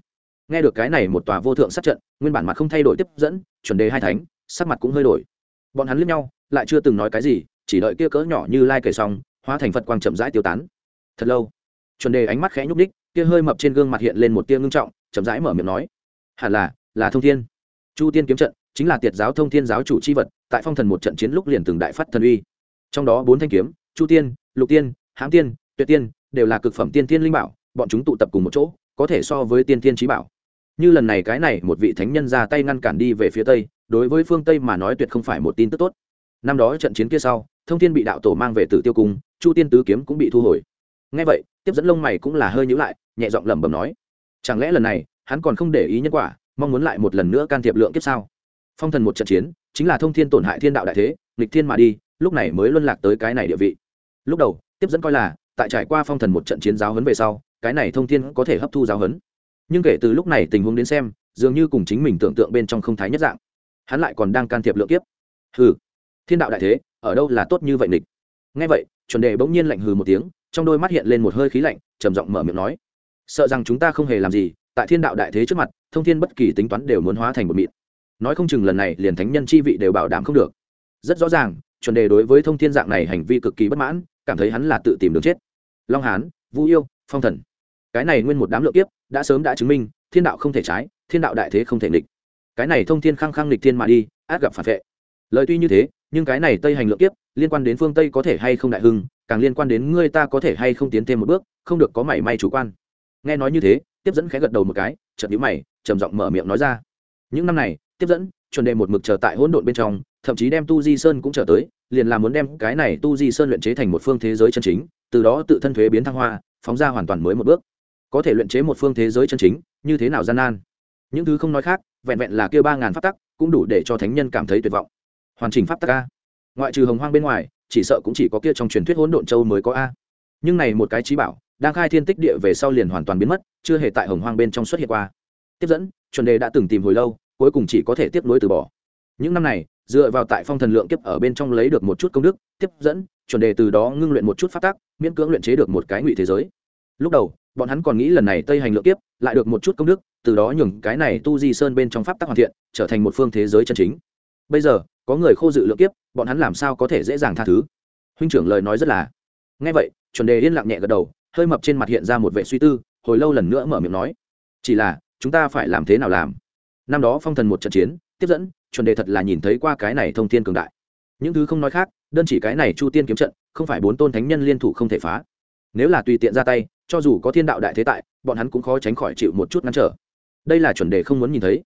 Speaker 1: Nghe được cái này một tòa vô thượng sát trận, nguyên bản mặt không thay đổi tiếp dẫn, chuẩn đề hai thánh, sắc mặt cũng hơi đổi. Bọn hắn liếc nhau, lại chưa từng nói cái gì, chỉ đợi kia cỡ nhỏ như lai kể xong hóa thành phật quang chậm rãi tiêu tán thật lâu chuẩn đề ánh mắt khẽ nhúc ních kia hơi mập trên gương mặt hiện lên một tia ngưng trọng chậm rãi mở miệng nói hẳn là là thông thiên chu tiên kiếm trận chính là tiệt giáo thông thiên giáo chủ c h i vật tại phong thần một trận chiến lúc liền từng đại phát thần uy trong đó bốn thanh kiếm chu tiên lục tiên hãm tiên tuyệt tiên đều là cực phẩm tiên thiên linh bảo bọn chúng tụ tập cùng một chỗ có thể so với tiên thiên trí bảo như lần này cái này một vị thánh nhân ra tay ngăn cản đi về phía tây đối với phương tây mà nói tuyệt không phải một tin tức tốt năm đó trận chiến kia sau thông thiên bị đạo tổ mang về tử tiêu cung, chu tiên tứ kiếm cũng bị thu hồi. Ngay vậy, tiếp dẫn lông mày cũng là hơi nhữ lại, nhẹ giọng lẩm bẩm nói, chẳng lẽ lần này, hắn còn không để ý nhân quả, mong muốn lại một lần nữa can thiệp lượng kiếp sao? Phong thần một trận chiến, chính là thông thiên tổn hại thiên đạo đại thế, nghịch thiên mà đi, lúc này mới luân lạc tới cái này địa vị. Lúc đầu, tiếp dẫn coi là, tại trải qua phong thần một trận chiến giáo hấn về sau, cái này thông thiên có thể hấp thu giáo hấn. nhưng kể từ lúc này tình huống đến xem, dường như cùng chính mình tưởng tượng bên trong không thái nhất dạng. Hắn lại còn đang can thiệp lượng kiếp. Hừ thiên đạo đại thế, ở đâu là tốt như vậy nịch? Ngay vậy, chuẩn đề bỗng nhiên lạnh hừ một tiếng, trong đôi mắt hiện lên một hơi khí lạnh, trầm giọng mở miệng nói, sợ rằng chúng ta không hề làm gì, tại thiên đạo đại thế trước mặt, thông thiên bất kỳ tính toán đều muốn hóa thành một mịn. Nói không chừng lần này liền thánh nhân chi vị đều bảo đảm không được. Rất rõ ràng, chuẩn đề đối với thông thiên dạng này hành vi cực kỳ bất mãn, cảm thấy hắn là tự tìm đường chết. Long hán vũ yêu, phong thần. Cái này nguyên một đám lượng kiếp, đã sớm đã chứng minh, thiên đạo không thể trái, thiên đạo đại thế không thể nghịch. Cái này thông thiên khăng khăng nghịch thiên mà đi, át gặp phản vệ. Lời tuy như thế nhưng cái này tây hành lượng kiếp, liên quan đến phương tây có thể hay không đại hưng, càng liên quan đến ngươi ta có thể hay không tiến thêm một bước, không được có mảy may chủ quan. Nghe nói như thế, tiếp dẫn khẽ gật đầu một cái, chợt nhíu mày, trầm giọng mở miệng nói ra. Những năm này, tiếp dẫn chuẩn đề một mực chờ tại hỗn độn bên trong, thậm chí đem tu di sơn cũng trở tới, liền là muốn đem cái này tu di sơn luyện chế thành một phương thế giới chân chính, từ đó tự thân thuế biến thăng hoa, phóng ra hoàn toàn mới một bước. Có thể luyện chế một phương thế giới chân chính, như thế nào gian nan? Những thứ không nói khác, vẹn vẹn là kêu ba ngàn pháp tắc, cũng đủ để cho thánh nhân cảm thấy tuyệt vọng hoàn chỉnh pháp tắc a. Ngoại trừ hồng hoang bên ngoài, chỉ sợ cũng chỉ có kia trong truyền thuyết hỗn độn châu mới có a. Nhưng này một cái trí bảo, đang khai thiên tích địa về sau liền hoàn toàn biến mất, chưa hề tại hồng hoang bên trong xuất hiện qua. Tiếp dẫn, chuẩn đề đã từng tìm hồi lâu, cuối cùng chỉ có thể tiếp nối từ bỏ. Những năm này, dựa vào tại phong thần lượng kiếp ở bên trong lấy được một chút công đức, tiếp dẫn, chuẩn đề từ đó ngưng luyện một chút phát tác miễn cưỡng luyện chế được một cái ngụy thế giới. Lúc đầu, bọn hắn còn nghĩ lần này tây hành lượng kiếp, lại được một chút công đức, từ đó nhường cái này tu di sơn bên trong pháp Tác hoàn thiện, trở thành một phương thế giới chân chính bây giờ, có người khô dự lượng kiếp, bọn hắn làm sao có thể dễ dàng tha thứ? Huynh trưởng lời nói rất là. Nghe vậy, chuẩn đề yên lặng nhẹ gật đầu, hơi mập trên mặt hiện ra một vệ suy tư, hồi lâu lần nữa mở miệng nói, chỉ là, chúng ta phải làm thế nào làm? Năm đó phong thần một trận chiến, tiếp dẫn, chuẩn đề thật là nhìn thấy qua cái này thông thiên cường đại. Những thứ không nói khác, đơn chỉ cái này chu tiên kiếm trận, không phải bốn tôn thánh nhân liên thủ không thể phá. Nếu là tùy tiện ra tay, cho dù có thiên đạo đại thế tại, bọn hắn cũng khó tránh khỏi chịu một chút ngăn trở. Đây là chuẩn đề không muốn nhìn thấy.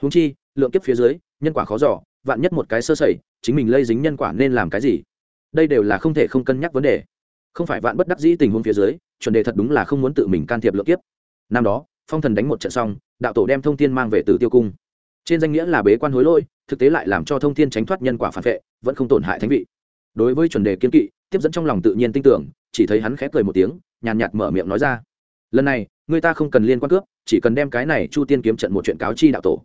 Speaker 1: Húng chi, lượng kiếp phía dưới, nhân quả khó giỏ vạn nhất một cái sơ sẩy, chính mình lây dính nhân quả nên làm cái gì? Đây đều là không thể không cân nhắc vấn đề. Không phải vạn bất đắc dĩ tình huống phía dưới, chuẩn đề thật đúng là không muốn tự mình can thiệp lượng kiếp. Năm đó, phong thần đánh một trận xong, đạo tổ đem thông tin mang về từ tiêu cung. Trên danh nghĩa là bế quan hối lỗi, thực tế lại làm cho thông tin tránh thoát nhân quả phản vệ, vẫn không tổn hại thánh vị. Đối với chuẩn đề kiên kỵ, tiếp dẫn trong lòng tự nhiên tin tưởng, chỉ thấy hắn khép cười một tiếng, nhàn nhạt mở miệng nói ra. Lần này, người ta không cần liên quan cướp, chỉ cần đem cái này chu tiên kiếm trận một chuyện cáo chi đạo tổ.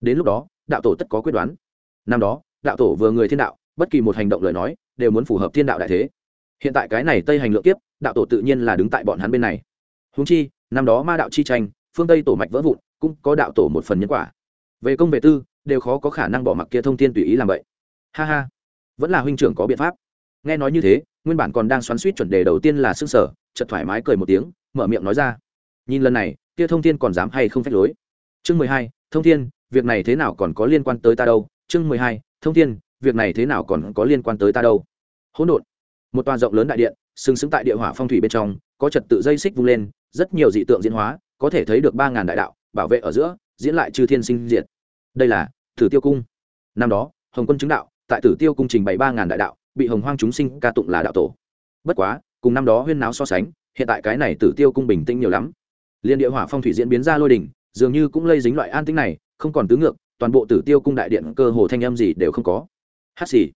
Speaker 1: Đến lúc đó, đạo tổ tất có quyết đoán năm đó, đạo tổ vừa người thiên đạo, bất kỳ một hành động lời nói, đều muốn phù hợp thiên đạo đại thế. Hiện tại cái này tây hành lượng tiếp đạo tổ tự nhiên là đứng tại bọn hắn bên này. Húng chi, năm đó ma đạo chi tranh, phương tây tổ mạch vỡ vụn, cũng có đạo tổ một phần nhân quả. Về công về tư, đều khó có khả năng bỏ mặc kia thông tin tùy ý làm vậy. Ha ha, vẫn là huynh trưởng có biện pháp. Nghe nói như thế, nguyên bản còn đang xoắn suýt chuẩn đề đầu tiên là xương sở chợt thoải mái cười một tiếng, mở miệng nói ra. Nhìn lần này, kia thông thiên còn dám hay không phép lối? Chương mười hai, thông thiên, việc này thế nào còn có liên quan tới ta đâu? Chương mười hai, thông thiên việc này thế nào còn có liên quan tới ta đâu? Hỗn độn. Một tòa rộng lớn đại điện, sừng sững tại địa hỏa phong thủy bên trong, có trật tự dây xích vung lên, rất nhiều dị tượng diễn hóa, có thể thấy được ba ngàn đại đạo, bảo vệ ở giữa, diễn lại chư thiên sinh diệt. Đây là tử tiêu cung. Năm đó, hồng quân chứng đạo, tại tử tiêu cung trình bày ba ngàn đại đạo, bị hồng hoang chúng sinh ca tụng là đạo tổ. Bất quá, cùng năm đó huyên náo so sánh, hiện tại cái này tử tiêu cung bình tĩnh nhiều lắm. Liên địa hỏa phong thủy diễn biến ra lôi đỉnh, dường như cũng lây dính loại an tĩnh này, không còn tứ ngược toàn bộ tử tiêu cung đại điện cơ hồ thanh âm gì đều không có. Hát xì.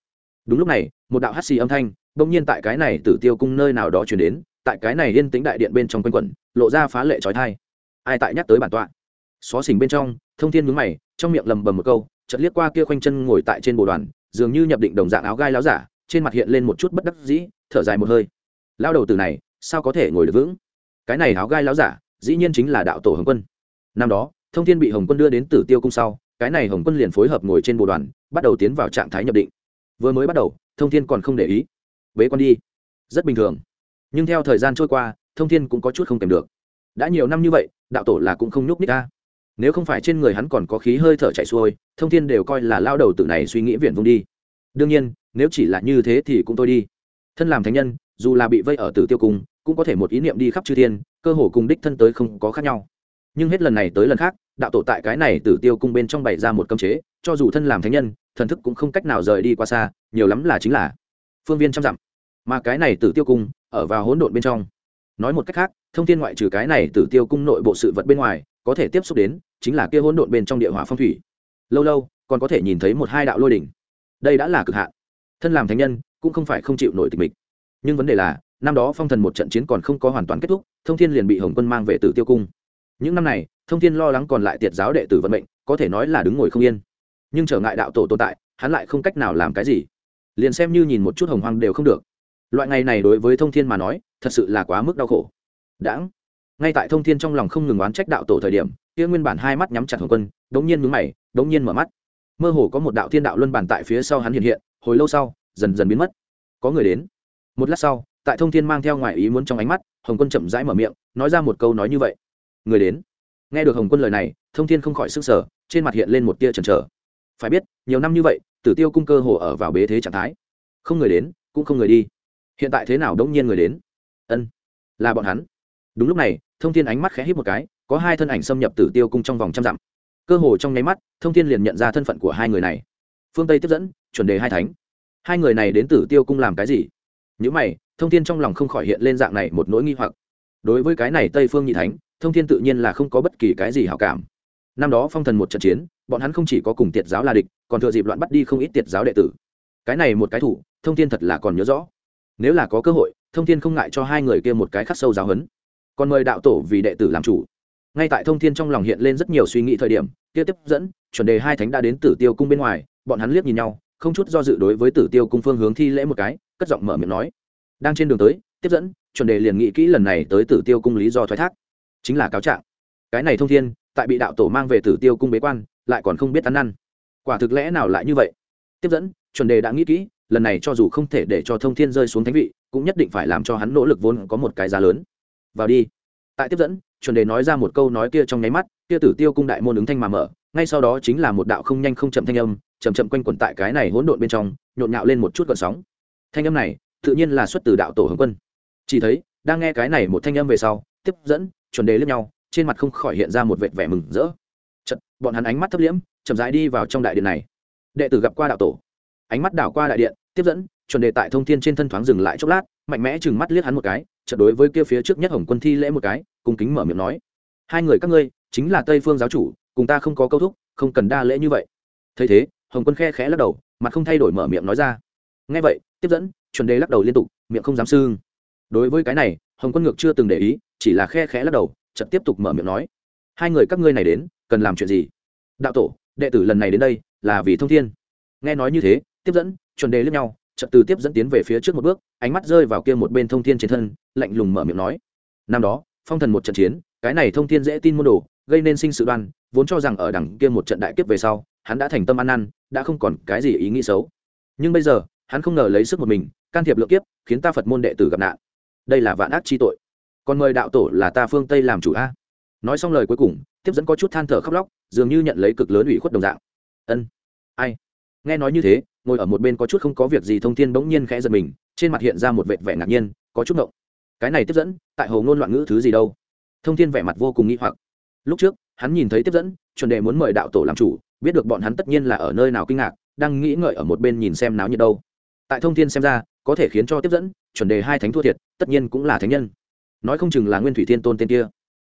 Speaker 1: Đúng lúc này, một đạo hát xì âm thanh bỗng nhiên tại cái này tử tiêu cung nơi nào đó chuyển đến, tại cái này yên tính đại điện bên trong quanh quẩn, lộ ra phá lệ trói thai ai tại nhắc tới bản tọa? Xó xỉnh bên trong, thông thiên mướn mày, trong miệng lầm bầm một câu chật liếc qua kia khoanh chân ngồi tại trên bồ đoàn, dường như nhập định đồng dạng áo gai láo giả, trên mặt hiện lên một chút bất đắc dĩ, thở dài một hơi. Lao đầu từ này, sao có thể ngồi được vững? Cái này áo gai láo giả, dĩ nhiên chính là đạo tổ hồng quân. Năm đó, thông thiên bị hồng quân đưa đến tử tiêu cung sau cái này hồng quân liền phối hợp ngồi trên bồ đoàn, bắt đầu tiến vào trạng thái nhập định. Vừa mới bắt đầu, thông thiên còn không để ý. Bế quan đi. Rất bình thường. Nhưng theo thời gian trôi qua, thông thiên cũng có chút không kèm được. Đã nhiều năm như vậy, đạo tổ là cũng không nhúc ních ta. nếu không phải trên người hắn còn có khí hơi thở chạy xuôi, thông thiên đều coi là lao đầu tử này suy nghĩ viện vung đi. Đương nhiên, nếu chỉ là như thế thì cũng tôi đi. Thân làm thánh nhân, dù là bị vây ở tử tiêu cung, cũng có thể một ý niệm đi khắp chư thiên, cơ hồ cùng đích thân tới không có khác nhau. Nhưng hết lần này tới lần khác đạo tổ tại cái này tử tiêu cung bên trong bày ra một cấm chế, cho dù thân làm thánh nhân, thần thức cũng không cách nào rời đi qua xa, nhiều lắm là chính là phương viên trăm dặm. Mà cái này tử tiêu cung, ở vào hỗn độn bên trong. Nói một cách khác, thông tin ngoại trừ cái này tử tiêu cung nội bộ sự vật bên ngoài, có thể tiếp xúc đến, chính là kia hỗn độn bên trong địa hỏa phong thủy. Lâu lâu, còn có thể nhìn thấy một hai đạo lôi đỉnh. Đây đã là cực hạn. Thân làm thánh nhân, cũng không phải không chịu nổi tịch mịch. Nhưng vấn đề là, năm đó phong thần một trận chiến còn không có hoàn toàn kết thúc, thông thiên liền bị hồng quân mang về tử tiêu cung những năm này, thông thiên lo lắng còn lại tiệt giáo đệ tử vận mệnh, có thể nói là đứng ngồi không yên. Nhưng trở ngại đạo tổ tồn tại, hắn lại không cách nào làm cái gì. Liền xem như nhìn một chút hồng hoang đều không được. Loại ngày này đối với thông thiên mà nói, thật sự là quá mức đau khổ. Đãng. Ngay tại thông thiên trong lòng không ngừng oán trách đạo tổ thời điểm kia nguyên bản hai mắt nhắm chặt hồng quân, đống nhiên mướn mày, đống nhiên mở mắt. Mơ hồ có một đạo thiên đạo luân bản tại phía sau hắn hiện hiện, hồi lâu sau, dần dần biến mất. Có người đến. Một lát sau, tại thông thiên mang theo ngoài ý muốn trong ánh mắt, hồng quân chậm rãi mở miệng, nói ra một câu nói như vậy người đến. Nghe được hồng quân lời này, thông thiên không khỏi s ư n g sở trên mặt hiện lên một tia trần trở phải biết, nhiều năm như vậy, tử tiêu cung cơ hồ ở vào bế thế trạng thái. Không người đến, cũng không người đi. Hiện tại thế nào đông nhiên người đến? Ân, là bọn hắn. Đúng lúc này, thông thiên ánh mắt khẽ hít một cái, có hai thân ảnh xâm nhập tử tiêu cung trong vòng trăm dặm. Cơ hồ trong nháy mắt, thông thiên liền nhận ra thân phận của hai người này. Phương tây tiếp dẫn, chuẩn đề hai thánh. Hai người này đến tử tiêu cung làm cái gì? Những mày, thông thiên trong lòng không khỏi hiện lên dạng này một nỗi nghi hoặc. Đối với cái này tây phương nhị thánh thông thiên tự nhiên là không có bất kỳ cái gì hảo cảm. Năm đó phong thần một trận chiến, bọn hắn không chỉ có cùng tiệt giáo là địch, còn thừa dịp loạn bắt đi không ít tiệt giáo đệ tử. Cái này một cái thủ, thông thiên thật là còn nhớ rõ. Nếu là có cơ hội, thông thiên không ngại cho hai người kia một cái khắc sâu giáo hấn còn mời đạo tổ vì đệ tử làm chủ. Ngay tại thông thiên trong lòng hiện lên rất nhiều suy nghĩ thời điểm, kia tiếp dẫn, chuẩn đề hai thánh đã đến tử tiêu cung bên ngoài, bọn hắn liếc nhìn nhau, không chút do dự đối với tử tiêu cung phương hướng thi lễ một cái, cất giọng mở miệng nói. Đang trên đường tới, tiếp dẫn, chuẩn đề liền nghĩ kỹ lần này tới tử tiêu cung lý do thoái thác chính là cáo trạng. Cái này thông thiên, tại bị đạo tổ mang về tử tiêu cung bế quan, lại còn không biết ăn năn. Quả thực lẽ nào lại như vậy? Tiếp dẫn, chuẩn đề đã nghĩ kỹ, lần này cho dù không thể để cho thông thiên rơi xuống thánh vị, cũng nhất định phải làm cho hắn nỗ lực vốn có một cái giá lớn. Vào đi. Tại tiếp dẫn, chuẩn đề nói ra một câu nói kia trong nháy mắt, kia tử tiêu cung đại môn ứng thanh mà mở, ngay sau đó chính là một đạo không nhanh không chậm thanh âm, chậm chậm quanh quẩn tại cái này hỗn độn bên trong, nhộn nhạo lên một chút gợn sóng. Thanh âm này, tự nhiên là xuất từ đạo tổ hồng quân. Chỉ thấy, đang nghe cái này một thanh âm về sau, tiếp dẫn chuẩn đề lướt nhau trên mặt không khỏi hiện ra một vệt vẻ mừng rỡ. Chật, bọn hắn ánh mắt thấp liễm chậm rãi đi vào trong đại điện này. Đệ tử gặp qua đạo tổ. Ánh mắt đảo qua đại điện tiếp dẫn chuẩn đề tại thông thiên trên thân thoáng dừng lại chốc lát mạnh mẽ chừng mắt liếc hắn một cái chợt đối với kia phía trước nhất hồng quân thi lễ một cái cung kính mở miệng nói. Hai người các ngươi chính là tây phương giáo chủ cùng ta không có câu thúc không cần đa lễ như vậy. Thấy thế hồng quân khe khẽ lắc đầu mặt không thay đổi mở miệng nói ra. Ngay vậy tiếp dẫn chuẩn đề lắc đầu liên tục miệng không dám sương. đối với cái này hồng quân ngược chưa từng để ý chỉ là khe khẽ lắc đầu, chợt tiếp tục mở miệng nói, hai người các ngươi này đến, cần làm chuyện gì? Đạo tổ, đệ tử lần này đến đây, là vì thông thiên. Nghe nói như thế, tiếp dẫn, chuẩn đề lướt nhau, chợt từ tiếp dẫn tiến về phía trước một bước, ánh mắt rơi vào kia một bên thông thiên trên thân, lạnh lùng mở miệng nói, năm đó, phong thần một trận chiến, cái này thông thiên dễ tin môn đồ, gây nên sinh sự đoan, vốn cho rằng ở đằng kia một trận đại kiếp về sau, hắn đã thành tâm ăn năn, đã không còn cái gì ý nghĩ xấu. Nhưng bây giờ, hắn không ngờ lấy sức một mình, can thiệp lượng kiếp, khiến ta phật môn đệ tử gặp nạn. Đây là vạn ác chi tội còn mời đạo tổ là ta phương tây làm chủ a nói xong lời cuối cùng tiếp dẫn có chút than thở khóc lóc dường như nhận lấy cực lớn ủy khuất đồng dạng ân ai nghe nói như thế ngồi ở một bên có chút không có việc gì thông thiên bỗng nhiên khẽ giật mình trên mặt hiện ra một vệt vẻ ngạc nhiên có chút ngộng cái này tiếp dẫn tại hồ ngôn loạn ngữ thứ gì đâu thông thiên vẻ mặt vô cùng nghi hoặc lúc trước hắn nhìn thấy tiếp dẫn chuẩn đề muốn mời đạo tổ làm chủ biết được bọn hắn tất nhiên là ở nơi nào kinh ngạc đang nghĩ ngợi ở một bên nhìn xem náo nhiệt đâu tại thông thiên xem ra có thể khiến cho tiếp dẫn chuẩn đề hai thánh thua thiệt tất nhiên cũng là thánh nhân nói không chừng là nguyên thủy thiên tôn tên kia.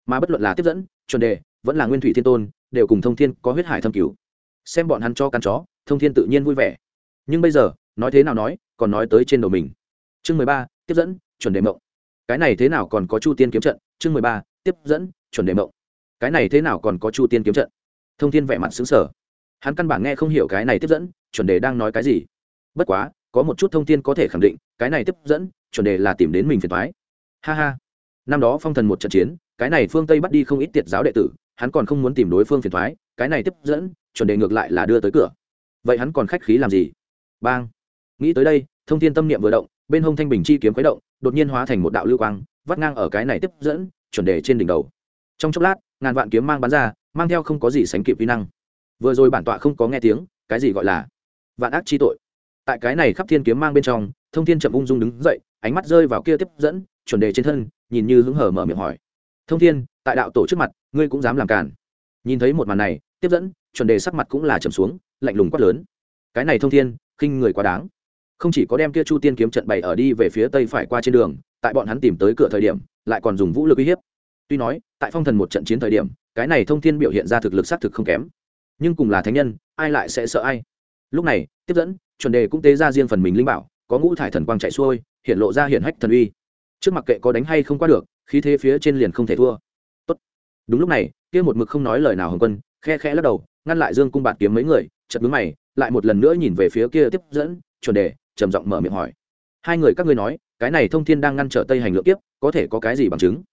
Speaker 1: Mà bất luận là tiếp dẫn, chuẩn đề, vẫn là nguyên thủy thiên tôn, đều cùng thông thiên có huyết hải thâm cứu xem bọn hắn cho căn chó, thông thiên tự nhiên vui vẻ. Nhưng bây giờ, nói thế nào nói, còn nói tới trên đầu mình. Chương mười ba, tiếp dẫn, chuẩn đề mộng. Cái này thế nào còn có chu tiên kiếm trận? Chương mười ba, tiếp dẫn, chuẩn đề mộng. Cái này thế nào còn có chu tiên kiếm trận? Thông thiên vẻ mặt xứng sở hắn căn bản nghe không hiểu cái này tiếp dẫn, chuẩn đề đang nói cái gì. Bất quá, có một chút thông tin có thể khẳng định, cái này tiếp dẫn, chuẩn đề là tìm đến mình phiền thoái ha ha năm đó phong thần một trận chiến, cái này phương tây bắt đi không ít tiệt giáo đệ tử, hắn còn không muốn tìm đối phương phiền thoái, cái này tiếp dẫn, chuẩn đề ngược lại là đưa tới cửa. Vậy hắn còn khách khí làm gì? Bang. Nghĩ tới đây, thông tin tâm niệm vừa động, bên hông thanh bình chi kiếm khuấy động, đột nhiên hóa thành một đạo lưu quang, vắt ngang ở cái này tiếp dẫn, chuẩn đề trên đỉnh đầu. Trong chốc lát, ngàn vạn kiếm mang bắn ra, mang theo không có gì sánh kịp vi năng. Vừa rồi bản tọa không có nghe tiếng, cái gì gọi là vạn ác chi tội? Tại cái này khắp thiên kiếm mang bên trong, thông thiên chậm ung dung đứng dậy, ánh mắt rơi vào kia tiếp dẫn, chuẩn đề trên thân nhìn như hứng hở mở miệng hỏi. Thông thiên, tại đạo tổ trước mặt, ngươi cũng dám làm cản nhìn thấy một màn này, tiếp dẫn, chuẩn đề sắc mặt cũng là trầm xuống, lạnh lùng quát lớn. Cái này thông thiên, khinh người quá đáng. Không chỉ có đem kia chu tiên kiếm trận bày ở đi về phía tây phải qua trên đường, tại bọn hắn tìm tới cửa thời điểm, lại còn dùng vũ lực uy hiếp. Tuy nói, tại phong thần một trận chiến thời điểm, cái này thông thiên biểu hiện ra thực lực xác thực không kém. Nhưng cùng là thánh nhân, ai lại sẽ sợ ai? Lúc này, tiếp dẫn, chuẩn đề cũng tế ra riêng phần mình linh bảo, có ngũ thải thần quang chạy xuôi, hiện lộ ra hiện hách thần uy trước mặt kệ có đánh hay không qua được, khí thế phía trên liền không thể thua. Tốt. đúng lúc này, kia một mực không nói lời nào hồng quân, khe khẽ lắc đầu, ngăn lại dương cung bạt kiếm mấy người chật mướn mày, lại một lần nữa nhìn về phía kia tiếp dẫn, chuẩn đề, trầm giọng mở miệng hỏi. Hai người các ngươi nói, cái này thông thiên đang ngăn trở tây hành lượng kiếp, có thể có cái gì bằng chứng?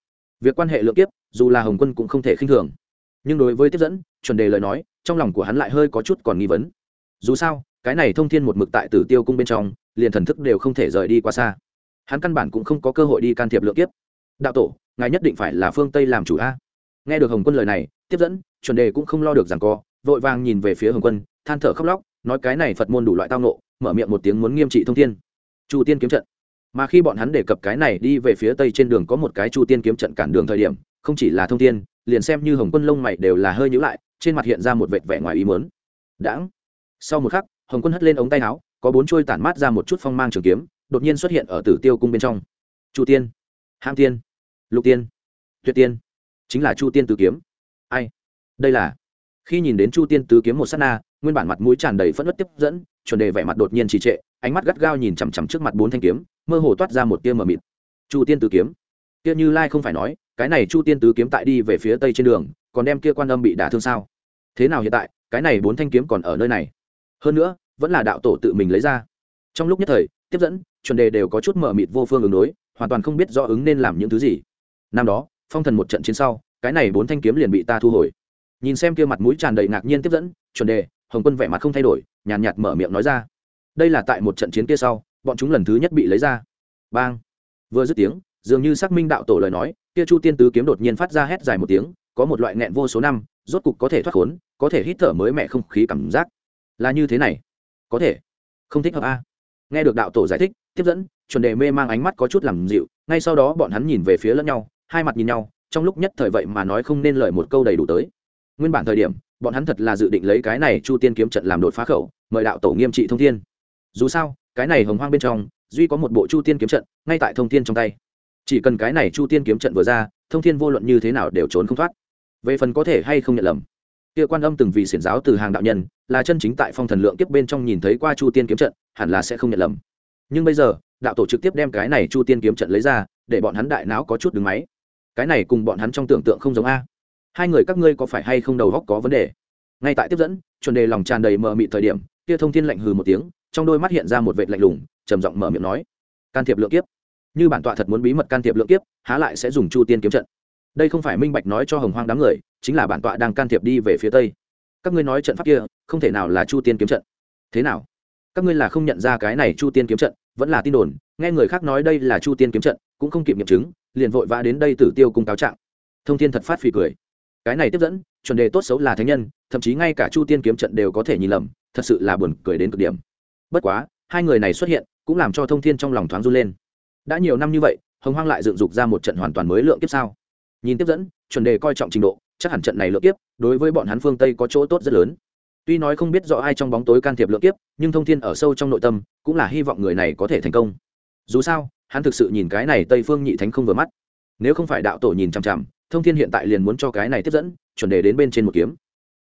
Speaker 1: Việc quan hệ lượng kiếp, dù là hồng quân cũng không thể khinh thường. Nhưng đối với tiếp dẫn, chuẩn đề lời nói, trong lòng của hắn lại hơi có chút còn nghi vấn. Dù sao, cái này thông thiên một mực tại tử tiêu cung bên trong, liền thần thức đều không thể rời đi quá xa hắn căn bản cũng không có cơ hội đi can thiệp lượng kiếp. Đạo tổ, ngài nhất định phải là phương tây làm chủ a. Nghe được hồng quân lời này, tiếp dẫn, chuẩn đề cũng không lo được rằng co, vội vàng nhìn về phía hồng quân, than thở khóc lóc, nói cái này phật môn đủ loại tao nộ mở miệng một tiếng muốn nghiêm trị thông thiên. Chu tiên kiếm trận. Mà khi bọn hắn đề cập cái này đi về phía tây trên đường có một cái chu tiên kiếm trận cản đường thời điểm, không chỉ là thông tiên liền xem như hồng quân lông mày đều là hơi nhữ lại, trên mặt hiện ra một vệt vẻ ngoài ý mớn đãng. Sau một khắc, hồng quân hất lên ống tay áo, có bốn trôi tản mát ra một chút phong mang trường kiếm đột nhiên xuất hiện ở tử tiêu cung bên trong. Chu tiên hãm tiên, lục tiên, tuyệt tiên, chính là chu tiên tứ kiếm. Ai? Đây là? Khi nhìn đến chu tiên tứ kiếm một s á t na, nguyên bản mặt mũi tràn đầy phẫn nứt tiếp dẫn, chuẩn đề vẻ mặt đột nhiên trì trệ, ánh mắt gắt gao nhìn chằm chằm trước mặt bốn thanh kiếm, mơ hồ toát ra một tia mờ mịt. Chu tiên tứ kiếm. Kia như lai không phải nói, cái này chu tiên tứ kiếm tại đi về phía tây trên đường, còn đem kia quan âm bị đả thương sao? Thế nào hiện tại, cái này bốn thanh kiếm còn ở nơi này? Hơn nữa, vẫn là đạo tổ tự mình lấy ra. Trong lúc nhất thời, tiếp dẫn chuẩn đề đều có chút mờ mịt vô phương ứng đối hoàn toàn không biết do ứng nên làm những thứ gì. Năm đó phong thần một trận chiến sau cái này bốn thanh kiếm liền bị ta thu hồi. Nhìn xem kia mặt mũi tràn đầy ngạc nhiên tiếp dẫn chuẩn đề hồng quân vẻ mặt không thay đổi nhàn nhạt, nhạt mở miệng nói ra. Đây là tại một trận chiến kia sau bọn chúng lần thứ nhất bị lấy ra. Bang! Vừa dứt tiếng dường như xác minh đạo tổ lời nói kia chu tiên tứ kiếm đột nhiên phát ra hét dài một tiếng có một loại nghẹn vô số năm rốt cục có thể thoát khốn có thể hít thở mới mẹ không khí cảm giác. Là như thế này. Có thể. Không thích hợp a. Nghe được đạo tổ giải thích tiếp dẫn, chuẩn đề mê mang ánh mắt có chút làm dịu, ngay sau đó bọn hắn nhìn về phía lẫn nhau, hai mặt nhìn nhau, trong lúc nhất thời vậy mà nói không nên lời một câu đầy đủ tới. Nguyên bản thời điểm, bọn hắn thật là dự định lấy cái này chu tiên kiếm trận làm đột phá khẩu, mời đạo tổ nghiêm trị thông thiên. Dù sao, cái này hồng hoang bên trong, duy có một bộ chu tiên kiếm trận, ngay tại thông thiên trong tay. Chỉ cần cái này chu tiên kiếm trận vừa ra, thông thiên vô luận như thế nào đều trốn không thoát. Về phần có thể hay không nhận lầm, kia quan âm từng vì xiển giáo từ hàng đạo nhân, là chân chính tại phong thần lượng kiếp bên trong nhìn thấy qua chu tiên kiếm trận, hẳn là sẽ không nhận lầm nhưng bây giờ, đạo tổ trực tiếp đem cái này chu tiên kiếm trận lấy ra, để bọn hắn đại não có chút đứng máy. Cái này cùng bọn hắn trong tưởng tượng không giống a. Hai người các ngươi có phải hay không đầu góc có vấn đề? Ngay tại tiếp dẫn, chuẩn đề lòng tràn đầy mờ mị thời điểm, kia thông thiên lạnh hừ một tiếng, trong đôi mắt hiện ra một vệ lạnh lùng, trầm giọng mở miệng nói. Can thiệp lượng kiếp. Như bản tọa thật muốn bí mật can thiệp lượng kiếp, há lại sẽ dùng chu tiên kiếm trận. Đây không phải minh bạch nói cho hồng hoang đám người, chính là bản tọa đang can thiệp đi về phía tây. Các ngươi nói trận pháp kia, không thể nào là chu tiên kiếm trận. Thế nào? Các ngươi là không nhận ra cái này chu tiên kiếm trận, vẫn là tin đồn, nghe người khác nói đây là chu tiên kiếm trận, cũng không kịp nghiệm chứng, liền vội vã đến đây tử tiêu cung cáo trạng. Thông thiên thật phát phì cười. Cái này tiếp dẫn, chuẩn đề tốt xấu là thánh nhân, thậm chí ngay cả chu tiên kiếm trận đều có thể nhìn lầm, thật sự là buồn cười đến cực điểm. Bất quá, hai người này xuất hiện, cũng làm cho thông thiên trong lòng thoáng run lên. Đã nhiều năm như vậy, hồng hoang lại dựng dục ra một trận hoàn toàn mới lượng kiếp sao? Nhìn tiếp dẫn, chuẩn đề coi trọng trình độ, chắc hẳn trận này lượng kiếp, đối với bọn hắn phương tây có chỗ tốt rất lớn tuy nói không biết rõ ai trong bóng tối can thiệp lượng kiếp, nhưng thông thiên ở sâu trong nội tâm, cũng là hy vọng người này có thể thành công. Dù sao, hắn thực sự nhìn cái này tây phương nhị thánh không vừa mắt. Nếu không phải đạo tổ nhìn chằm chằm, thông thiên hiện tại liền muốn cho cái này tiếp dẫn, chuẩn đề đến bên trên một kiếm.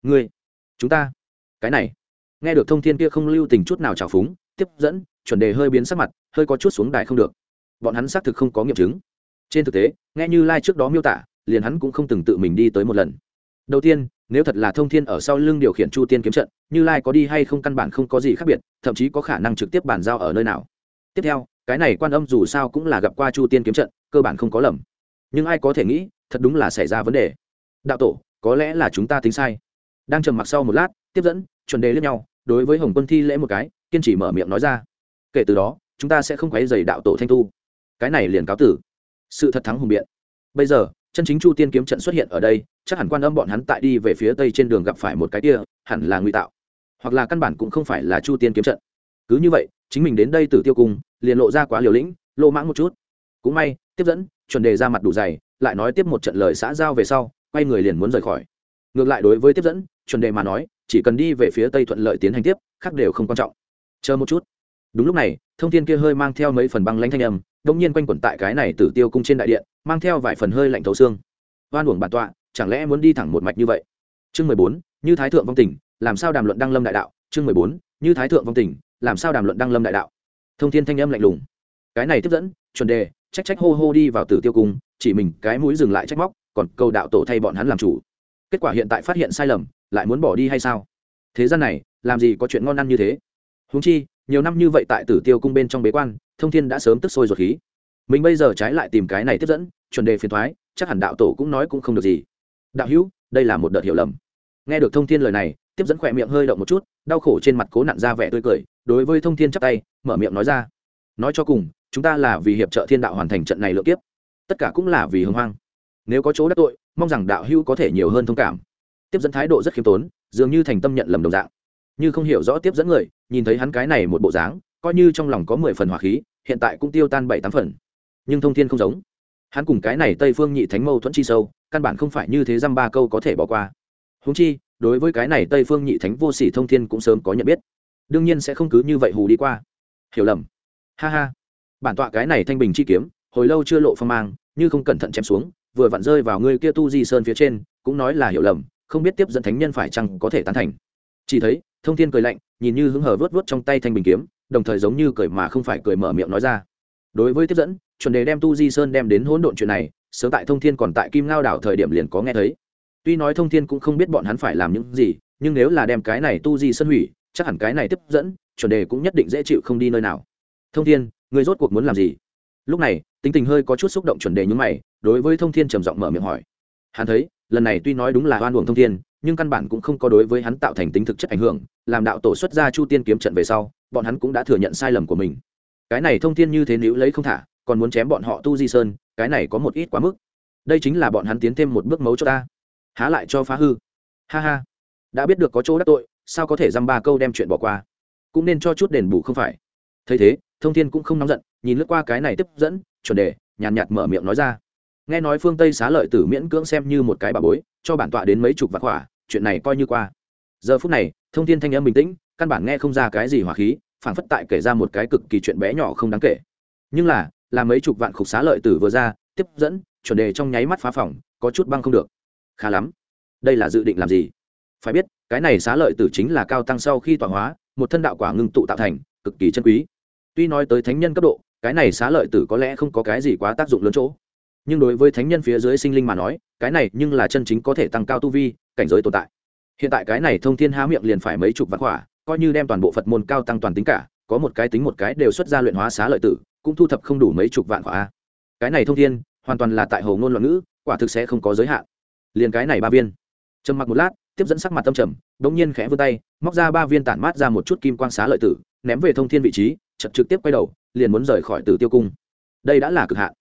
Speaker 1: Ngươi, chúng ta, cái này. Nghe được thông thiên kia không lưu tình chút nào trào phúng, tiếp dẫn, chuẩn đề hơi biến sắc mặt, hơi có chút xuống đài không được. Bọn hắn xác thực không có nghiệm chứng. Trên thực tế, nghe như lai trước đó miêu tả, liền hắn cũng không từng tự mình đi tới một lần. Đầu tiên nếu thật là thông thiên ở sau lưng điều khiển chu tiên kiếm trận, như lai có đi hay không căn bản không có gì khác biệt, thậm chí có khả năng trực tiếp bàn giao ở nơi nào. Tiếp theo, cái này quan âm dù sao cũng là gặp qua chu tiên kiếm trận, cơ bản không có lầm. Nhưng ai có thể nghĩ, thật đúng là xảy ra vấn đề. Đạo tổ, có lẽ là chúng ta tính sai. Đang trầm mặc sau một lát, tiếp dẫn, chuẩn đề lẫn nhau, đối với hồng quân thi lễ một cái, kiên trì mở miệng nói ra. Kể từ đó, chúng ta sẽ không quấy dày đạo tổ thanh tu. Cái này liền cáo tử. Sự thật thắng hùng biện. Bây giờ chân chính chu tiên kiếm trận xuất hiện ở đây, chắc hẳn quan âm bọn hắn tại đi về phía tây trên đường gặp phải một cái kia, hẳn là ngụy tạo. Hoặc là căn bản cũng không phải là chu tiên kiếm trận. Cứ như vậy, chính mình đến đây từ tiêu cung, liền lộ ra quá liều lĩnh lộ mãng một chút. Cũng may, tiếp dẫn, chuẩn đề ra mặt đủ dày, lại nói tiếp một trận lời xã giao về sau, quay người liền muốn rời khỏi. Ngược lại đối với tiếp dẫn, chuẩn đề mà nói, chỉ cần đi về phía tây thuận lợi tiến hành tiếp, khác đều không quan trọng. Chờ một chút. Đúng lúc này, thông tin kia hơi mang theo mấy phần băng lãnh thanh âm đông nhiên quanh quẩn tại cái này tử tiêu cung trên đại điện, mang theo vài phần hơi lạnh thấu xương. Oan uổng bản tọa, chẳng lẽ muốn đi thẳng một mạch như vậy? Chương mười bốn, như thái thượng vong tình làm sao đàm luận đăng lâm đại đạo? Chương mười bốn, như thái thượng vong tình làm sao đàm luận đăng lâm đại đạo? Thông thiên thanh âm lạnh lùng. Cái này tiếp dẫn, chuẩn đề, trách trách hô hô đi vào tử tiêu cung, chỉ mình cái mũi dừng lại trách móc, còn câu đạo tổ thay bọn hắn làm chủ. Kết quả hiện tại phát hiện sai lầm, lại muốn bỏ đi hay sao? Thế gian này, làm gì có chuyện ngon ăn như thế? Húng chi, nhiều năm như vậy tại tử tiêu cung bên trong bế quan, thông thiên đã sớm tức sôi ruột khí. Mình bây giờ trái lại tìm cái này tiếp dẫn, chuẩn đề phiền thoái, chắc hẳn đạo tổ cũng nói cũng không được gì. Đạo hữu, đây là một đợt hiểu lầm. Nghe được thông thiên lời này, tiếp dẫn khỏe miệng hơi động một chút, đau khổ trên mặt cố nặn ra vẻ tươi cười, đối với thông thiên chắp tay, mở miệng nói ra. Nói cho cùng, chúng ta là vì hiệp trợ thiên đạo hoàn thành trận này lựa kiếp. Tất cả cũng là vì hưng hoang. Nếu có chỗ đắc tội, mong rằng đạo hữu có thể nhiều hơn thông cảm. Tiếp dẫn thái độ rất khiêm tốn, dường như thành tâm nhận lầm đồng dạng như không hiểu rõ tiếp dẫn người, nhìn thấy hắn cái này một bộ dáng, coi như trong lòng có mười phần hỏa khí, hiện tại cũng tiêu tan bảy tám phần. Nhưng thông thiên không giống. Hắn cùng cái này tây phương nhị thánh mâu thuẫn chi sâu, căn bản không phải như thế dăm ba câu có thể bỏ qua. Húng chi, đối với cái này tây phương nhị thánh vô sỉ thông thiên cũng sớm có nhận biết. Đương nhiên sẽ không cứ như vậy hù đi qua. Hiểu lầm. Ha ha. Bản tọa cái này thanh bình chi kiếm, hồi lâu chưa lộ phong mang, như không cẩn thận chém xuống, vừa vặn rơi vào người kia tu di sơn phía trên, cũng nói là hiểu lầm, không biết tiếp dẫn thánh nhân phải chăng có thể tán thành. Chỉ thấy thông thiên cười lạnh, nhìn như hứng hờ vớt vớt trong tay thanh bình kiếm, đồng thời giống như cười mà không phải cười mở miệng nói ra. Đối với tiếp dẫn, chuẩn đề đem tu di sơn đem đến hỗn độn chuyện này, sớm tại thông thiên còn tại kim ngao đảo thời điểm liền có nghe thấy. Tuy nói thông thiên cũng không biết bọn hắn phải làm những gì, nhưng nếu là đem cái này tu di sơn hủy, chắc hẳn cái này tiếp dẫn, chuẩn đề cũng nhất định dễ chịu không đi nơi nào. Thông thiên người rốt cuộc muốn làm gì? Lúc này, tính tình hơi có chút xúc động chuẩn đề nhúng mày, đối với thông thiên trầm giọng mở miệng hỏi. Hắn thấy lần này tuy nói đúng là oan uổng thông thiên, nhưng căn bản cũng không có đối với hắn tạo thành tính thực chất ảnh hưởng, làm đạo tổ xuất ra chu tiên kiếm trận về sau, bọn hắn cũng đã thừa nhận sai lầm của mình. Cái này thông thiên như thế nếu lấy không thả, còn muốn chém bọn họ tu di sơn, cái này có một ít quá mức. Đây chính là bọn hắn tiến thêm một bước mấu cho ta. Há lại cho phá hư. Ha ha. Đã biết được có chỗ đắc tội, sao có thể dăm ba câu đem chuyện bỏ qua? Cũng nên cho chút đền bù không phải. Thấy thế, thông thiên cũng không nóng giận, nhìn lướt qua cái này tiếp dẫn, chuẩn đề, nhàn nhạt mở miệng nói ra nghe nói phương tây xá lợi tử miễn cưỡng xem như một cái bà bối, cho bản tọa đến mấy chục vạn hỏa chuyện này coi như qua. Giờ phút này, thông thiên thanh âm bình tĩnh, căn bản nghe không ra cái gì hỏa khí, phảng phất tại kể ra một cái cực kỳ chuyện bé nhỏ không đáng kể. Nhưng là là mấy chục vạn khục xá lợi tử vừa ra, tiếp dẫn, chuẩn đề trong nháy mắt phá phỏng có chút băng không được. Khá lắm. Đây là dự định làm gì? Phải biết, cái này xá lợi tử chính là cao tăng sau khi tọa hóa, một thân đạo quả ngưng tụ tạo thành, cực kỳ chân quý. Tuy nói tới thánh nhân cấp độ, cái này xá lợi tử có lẽ không có cái gì quá tác dụng lớn chỗ nhưng đối với thánh nhân phía dưới sinh linh mà nói, cái này nhưng là chân chính có thể tăng cao tu vi, cảnh giới tồn tại. Hiện tại cái này thông thiên há miệng liền phải mấy chục vạn khỏa, coi như đem toàn bộ phật môn cao tăng toàn tính cả, có một cái tính một cái đều xuất ra luyện hóa xá lợi tử, cũng thu thập không đủ mấy chục vạn khỏa. Cái này thông thiên, hoàn toàn là tại hồ ngôn loạn ngữ, quả thực sẽ không có giới hạn. Liền cái này ba viên. Trầm mặc một lát, tiếp dẫn sắc mặt tâm trầm, đống nhiên khẽ vươn tay, móc ra ba viên tản mát ra một chút kim quang xá lợi tử, ném về thông thiên vị trí chật trực tiếp quay đầu, liền muốn rời khỏi tử tiêu cung. Đây đã là cực hạn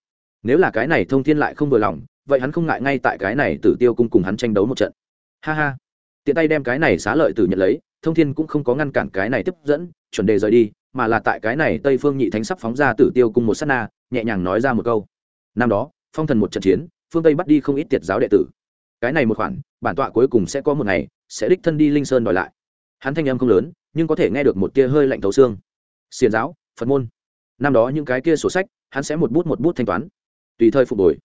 Speaker 1: nếu là cái này thông thiên lại không vừa lòng, vậy hắn không ngại ngay tại cái này tử tiêu cung cùng hắn tranh đấu một trận. Ha ha. Tiện tay đem cái này xá lợi tử nhận lấy, thông thiên cũng không có ngăn cản cái này tiếp dẫn, chuẩn đề rời đi, mà là tại cái này tây phương nhị thánh sắp phóng ra tử tiêu cung một s á t na, nhẹ nhàng nói ra một câu. Năm đó, phong thần một trận chiến, phương tây bắt đi không ít tiệt giáo đệ tử. Cái này một khoản, bản tọa cuối cùng sẽ có một ngày, sẽ đích thân đi linh sơn đòi lại. Hắn thanh âm không lớn, nhưng có thể nghe được một tia hơi lạnh thấu xương. Xiền giáo, phật môn. Năm đó những cái kia sổ sách, hắn sẽ một bút một bút thanh toán tùy thời phục hồi.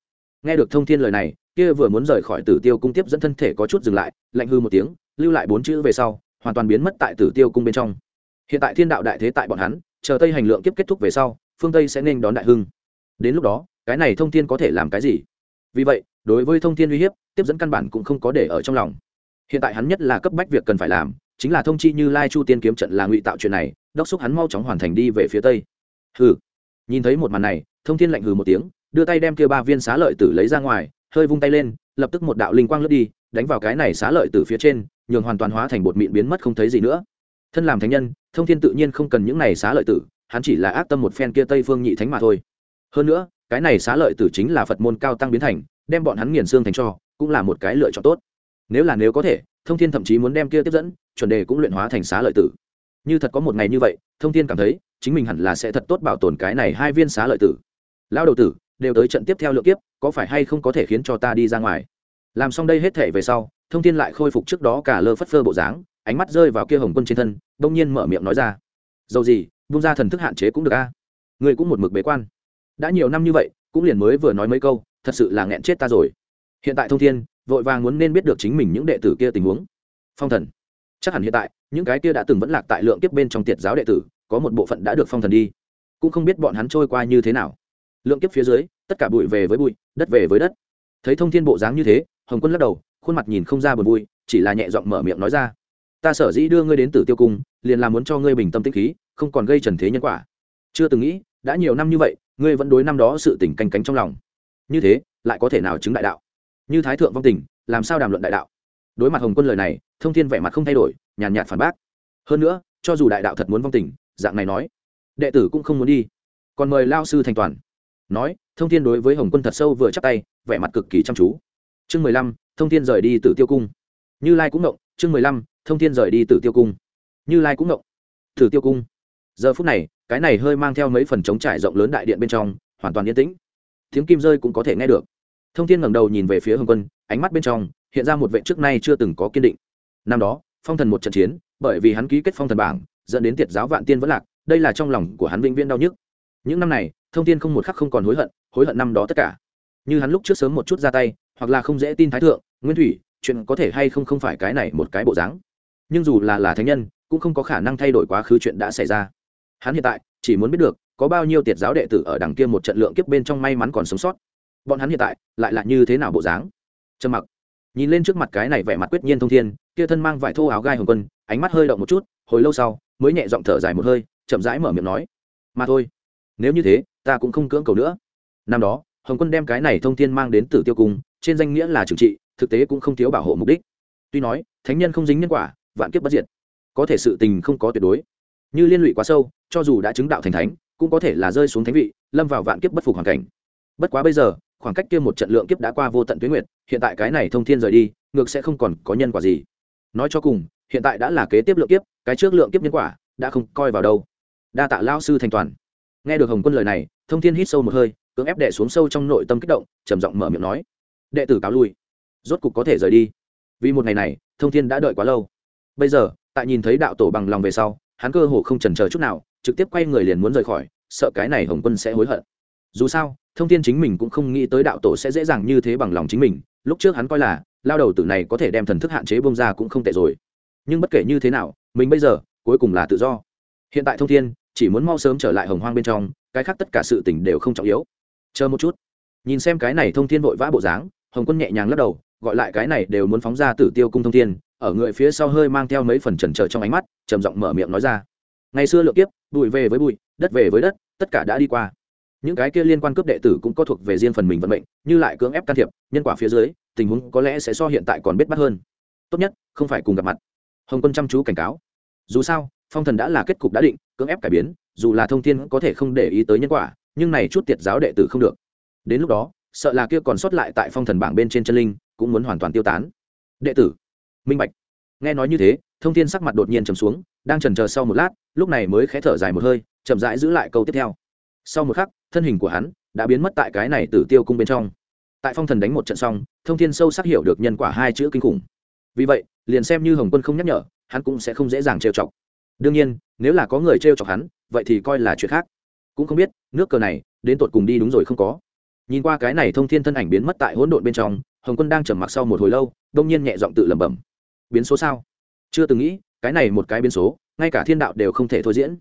Speaker 1: Nghe được thông thiên lời này, kia vừa muốn rời khỏi tử tiêu cung tiếp dẫn thân thể có chút dừng lại, lạnh hư một tiếng, lưu lại bốn chữ về sau, hoàn toàn biến mất tại tử tiêu cung bên trong. Hiện tại thiên đạo đại thế tại bọn hắn, chờ tây hành lượng kiếp kết thúc về sau, phương tây sẽ nên đón đại hưng. Đến lúc đó, cái này thông thiên có thể làm cái gì? Vì vậy, đối với thông thiên uy hiếp, tiếp dẫn căn bản cũng không có để ở trong lòng. Hiện tại hắn nhất là cấp bách việc cần phải làm, chính là thông chi như lai chu tiên kiếm trận là ngụy tạo chuyện này, đốc xúc hắn mau chóng hoàn thành đi về phía tây. Hừ. Nhìn thấy một màn này, thông thiên lạnh hừ một tiếng đưa tay đem kia ba viên xá lợi tử lấy ra ngoài, hơi vung tay lên, lập tức một đạo linh quang lướt đi, đánh vào cái này xá lợi tử phía trên, nhường hoàn toàn hóa thành bột mịn biến mất không thấy gì nữa. Thân làm thánh nhân, thông thiên tự nhiên không cần những này xá lợi tử, hắn chỉ là ác tâm một phen kia tây phương nhị thánh mà thôi. Hơn nữa, cái này xá lợi tử chính là phật môn cao tăng biến thành, đem bọn hắn nghiền xương thành cho, cũng là một cái lựa chọn tốt. Nếu là nếu có thể, thông thiên thậm chí muốn đem kia tiếp dẫn, chuẩn đề cũng luyện hóa thành xá lợi tử. Như thật có một ngày như vậy, thông thiên cảm thấy, chính mình hẳn là sẽ thật tốt bảo tồn cái này hai viên xá lợi tử. Lão đầu tử đều tới trận tiếp theo lượng kiếp, có phải hay không có thể khiến cho ta đi ra ngoài? Làm xong đây hết thể về sau, thông thiên lại khôi phục trước đó cả lơ phất phơ bộ dáng, ánh mắt rơi vào kia hồng quân trên thân đông nhiên mở miệng nói ra. Dầu gì, vung ra thần thức hạn chế cũng được a. Người cũng một mực bế quan. Đã nhiều năm như vậy, cũng liền mới vừa nói mấy câu, thật sự là nghẹn chết ta rồi. Hiện tại thông thiên, vội vàng muốn nên biết được chính mình những đệ tử kia tình huống. Phong thần. Chắc hẳn hiện tại, những cái kia đã từng vẫn lạc tại lượng kiếp bên trong tiệt giáo đệ tử, có một bộ phận đã được phong thần đi. Cũng không biết bọn hắn trôi qua như thế nào lượng kiếp phía dưới, tất cả bụi về với bụi, đất về với đất. Thấy thông thiên bộ dáng như thế, hồng quân lắc đầu, khuôn mặt nhìn không ra buồn vui, chỉ là nhẹ giọng mở miệng nói ra. Ta sở dĩ đưa ngươi đến tử tiêu cung, liền là muốn cho ngươi bình tâm tĩnh khí, không còn gây trần thế nhân quả. Chưa từng nghĩ, đã nhiều năm như vậy, ngươi vẫn đối năm đó sự tỉnh canh cánh trong lòng. Như thế, lại có thể nào chứng đại đạo? Như thái thượng vong tình, làm sao đàm luận đại đạo? Đối mặt hồng quân lời này, thông thiên vẻ mặt không thay đổi, nhàn nhạt phản bác. Hơn nữa, cho dù đại đạo thật muốn vong tình, dạng này nói, đệ tử cũng không muốn đi. Còn mời lao sư thành toàn nói, thông thiên đối với hồng quân thật sâu vừa chắc tay, vẻ mặt cực kỳ chăm chú. Chương mười lăm, thông thiên rời đi từ tiêu cung. Như lai cũng động, chương mười lăm, thông thiên rời đi từ tiêu cung. Như lai cũng động từ tiêu cung. Giờ phút này, cái này hơi mang theo mấy phần trống trải rộng lớn đại điện bên trong, hoàn toàn yên tĩnh. Tiếng kim rơi cũng có thể nghe được. Thông thiên ngẩng đầu nhìn về phía hồng quân, ánh mắt bên trong hiện ra một vệ trước nay chưa từng có kiên định. Năm đó, phong thần một trận chiến, bởi vì hắn ký kết phong thần bảng, dẫn đến tiệt giáo vạn tiên vẫn lạc, đây là trong lòng của hắn vĩnh viễn đau nhức. Những năm này thông thiên không một khắc không còn hối hận hối hận năm đó tất cả. Như hắn lúc trước sớm một chút ra tay, hoặc là không dễ tin thái thượng, nguyên thủy, chuyện có thể hay không không phải cái này một cái bộ dáng. Nhưng dù là là thánh nhân, cũng không có khả năng thay đổi quá khứ chuyện đã xảy ra. Hắn hiện tại, chỉ muốn biết được, có bao nhiêu tiệt giáo đệ tử ở đằng kia một trận lượng kiếp bên trong may mắn còn sống sót. Bọn hắn hiện tại, lại là như thế nào bộ dáng? Trầm mặc. Nhìn lên trước mặt cái này vẻ mặt quyết nhiên thông thiên, kia thân mang vải thô áo gai hồng quân, ánh mắt hơi động một chút, hồi lâu sau, mới nhẹ giọng thở dài một hơi, chậm rãi mở miệng nói. Mà thôi, nếu như thế ta cũng không cưỡng cầu nữa. Năm đó, hồng quân đem cái này thông thiên mang đến tử tiêu cung, trên danh nghĩa là trừng trị, thực tế cũng không thiếu bảo hộ mục đích. Tuy nói, thánh nhân không dính nhân quả, vạn kiếp bất diệt. Có thể sự tình không có tuyệt đối. Như liên lụy quá sâu, cho dù đã chứng đạo thành thánh, cũng có thể là rơi xuống thánh vị, lâm vào vạn kiếp bất phục hoàn cảnh. Bất quá bây giờ, khoảng cách kia một trận lượng kiếp đã qua vô tận tuyến nguyệt, hiện tại cái này thông thiên rời đi, ngược sẽ không còn có nhân quả gì. Nói cho cùng, hiện tại đã là kế tiếp lượng kiếp, cái trước lượng kiếp nhân quả, đã không coi vào đâu. Đa tạ lao sư thành toàn nghe được hồng quân lời này, thông thiên hít sâu một hơi, cưỡng ép đệ xuống sâu trong nội tâm kích động, trầm giọng mở miệng nói, đệ tử cáo lui, rốt cục có thể rời đi. Vì một ngày này, thông thiên đã đợi quá lâu. Bây giờ, tại nhìn thấy đạo tổ bằng lòng về sau, hắn cơ hồ không chần chờ chút nào, trực tiếp quay người liền muốn rời khỏi, sợ cái này hồng quân sẽ hối hận. Dù sao, thông Thiên chính mình cũng không nghĩ tới đạo tổ sẽ dễ dàng như thế bằng lòng chính mình, lúc trước hắn coi là, lao đầu tử này có thể đem thần thức hạn chế bông ra cũng không tệ rồi. Nhưng bất kể như thế nào, mình bây giờ, cuối cùng là tự do. Hiện tại thông thiên chỉ muốn mau sớm trở lại hồng hoang bên trong, cái khác tất cả sự tình đều không trọng yếu. Chờ một chút. Nhìn xem cái này thông thiên vội vã bộ dáng, hồng quân nhẹ nhàng lắc đầu, gọi lại cái này đều muốn phóng ra tử tiêu cung thông thiên, ở người phía sau hơi mang theo mấy phần trần trờ trong ánh mắt, trầm giọng mở miệng nói ra. Ngày xưa lượng kiếp, bụi về với bụi, đất về với đất, tất cả đã đi qua. Những cái kia liên quan cướp đệ tử cũng có thuộc về riêng phần mình vận mệnh, như lại cưỡng ép can thiệp, nhân quả phía dưới, tình huống có lẽ sẽ so hiện tại còn biết bắt hơn. Tốt nhất, không phải cùng gặp mặt. Hồng quân chăm chú cảnh cáo. Dù sao, phong thần đã là kết cục đã định cưỡng ép cải biến, dù là thông thiên có thể không để ý tới nhân quả, nhưng này chút tiệt giáo đệ tử không được. Đến lúc đó, sợ là kia còn sót lại tại phong thần bảng bên trên chân linh, cũng muốn hoàn toàn tiêu tán. Đệ tử, minh bạch. Nghe nói như thế, thông thiên sắc mặt đột nhiên trầm xuống, đang trần chờ sau một lát, lúc này mới khé thở dài một hơi, chậm rãi giữ lại câu tiếp theo. Sau một khắc, thân hình của hắn đã biến mất tại cái này tử tiêu cung bên trong. Tại phong thần đánh một trận xong, thông thiên sâu sắc hiểu được nhân quả hai chữ kinh khủng. Vì vậy, liền xem như hồng quân không nhắc nhở, hắn cũng sẽ không dễ dàng trêu chọc đương nhiên, nếu là có người trêu chọc hắn, vậy thì coi là chuyện khác. Cũng không biết, nước cờ này, đến tột cùng đi đúng rồi không có. Nhìn qua cái này thông thiên thân ảnh biến mất tại hỗn độn bên trong, hồng quân đang trầm mặc sau một hồi lâu, đông nhiên nhẹ giọng tự lẩm bẩm. Biến số sao? Chưa từng nghĩ, cái này một cái biến số, ngay cả thiên đạo đều không thể thôi diễn.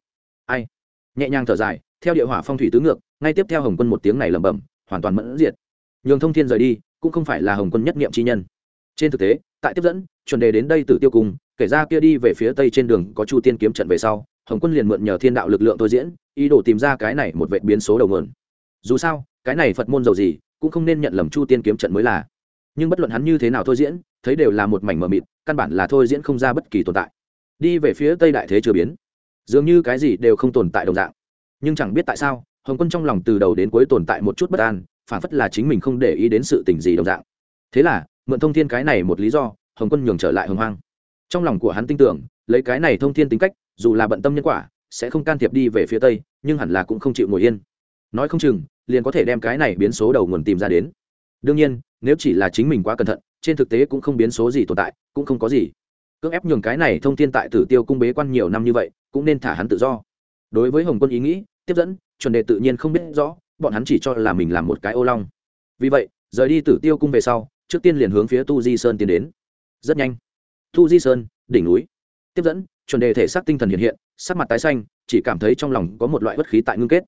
Speaker 1: Ai? Nhẹ nhàng thở dài, theo địa hỏa phong thủy tứ ngược, ngay tiếp theo hồng quân một tiếng này lẩm bẩm, hoàn toàn mẫn diệt. Nhường thông thiên rời đi, cũng không phải là hồng quân nhất niệm chi nhân. Trên thực tế, tại tiếp dẫn, chuẩn đề đến đây từ tiêu cùng kể ra kia đi về phía tây trên đường có chu tiên kiếm trận về sau, hồng quân liền mượn nhờ thiên đạo lực lượng thôi diễn, ý đồ tìm ra cái này một vệ biến số đầu nguồn. Dù sao, cái này phật môn giàu gì, cũng không nên nhận lầm chu tiên kiếm trận mới là. Nhưng bất luận hắn như thế nào thôi diễn, thấy đều là một mảnh mờ mịt, căn bản là thôi diễn không ra bất kỳ tồn tại. Đi về phía tây đại thế chưa biến, dường như cái gì đều không tồn tại đồng dạng. Nhưng chẳng biết tại sao, hồng quân trong lòng từ đầu đến cuối tồn tại một chút bất an, phản phất là chính mình không để ý đến sự tình gì đồng dạng. Thế là, mượn thông thiên cái này một lý do, hồng quân nhường trở lại hồng hoang trong lòng của hắn tin tưởng, lấy cái này thông thiên tính cách, dù là bận tâm nhân quả, sẽ không can thiệp đi về phía tây, nhưng hẳn là cũng không chịu ngồi yên. Nói không chừng, liền có thể đem cái này biến số đầu nguồn tìm ra đến. Đương nhiên, nếu chỉ là chính mình quá cẩn thận, trên thực tế cũng không biến số gì tồn tại, cũng không có gì. Cưỡng ép nhường cái này thông tin tại tử tiêu cung bế quan nhiều năm như vậy, cũng nên thả hắn tự do. Đối với hồng quân ý nghĩ, tiếp dẫn, chuẩn đề tự nhiên không biết rõ, bọn hắn chỉ cho là mình làm một cái ô long. Vì vậy, rời đi tử tiêu cung về sau, trước tiên liền hướng phía tu di sơn tiến đến. Rất nhanh tu di sơn, đỉnh núi. Tiếp dẫn, chuẩn đề thể xác tinh thần hiện hiện, sắc mặt tái xanh, chỉ cảm thấy trong lòng có một loại bất khí tại ngưng kết.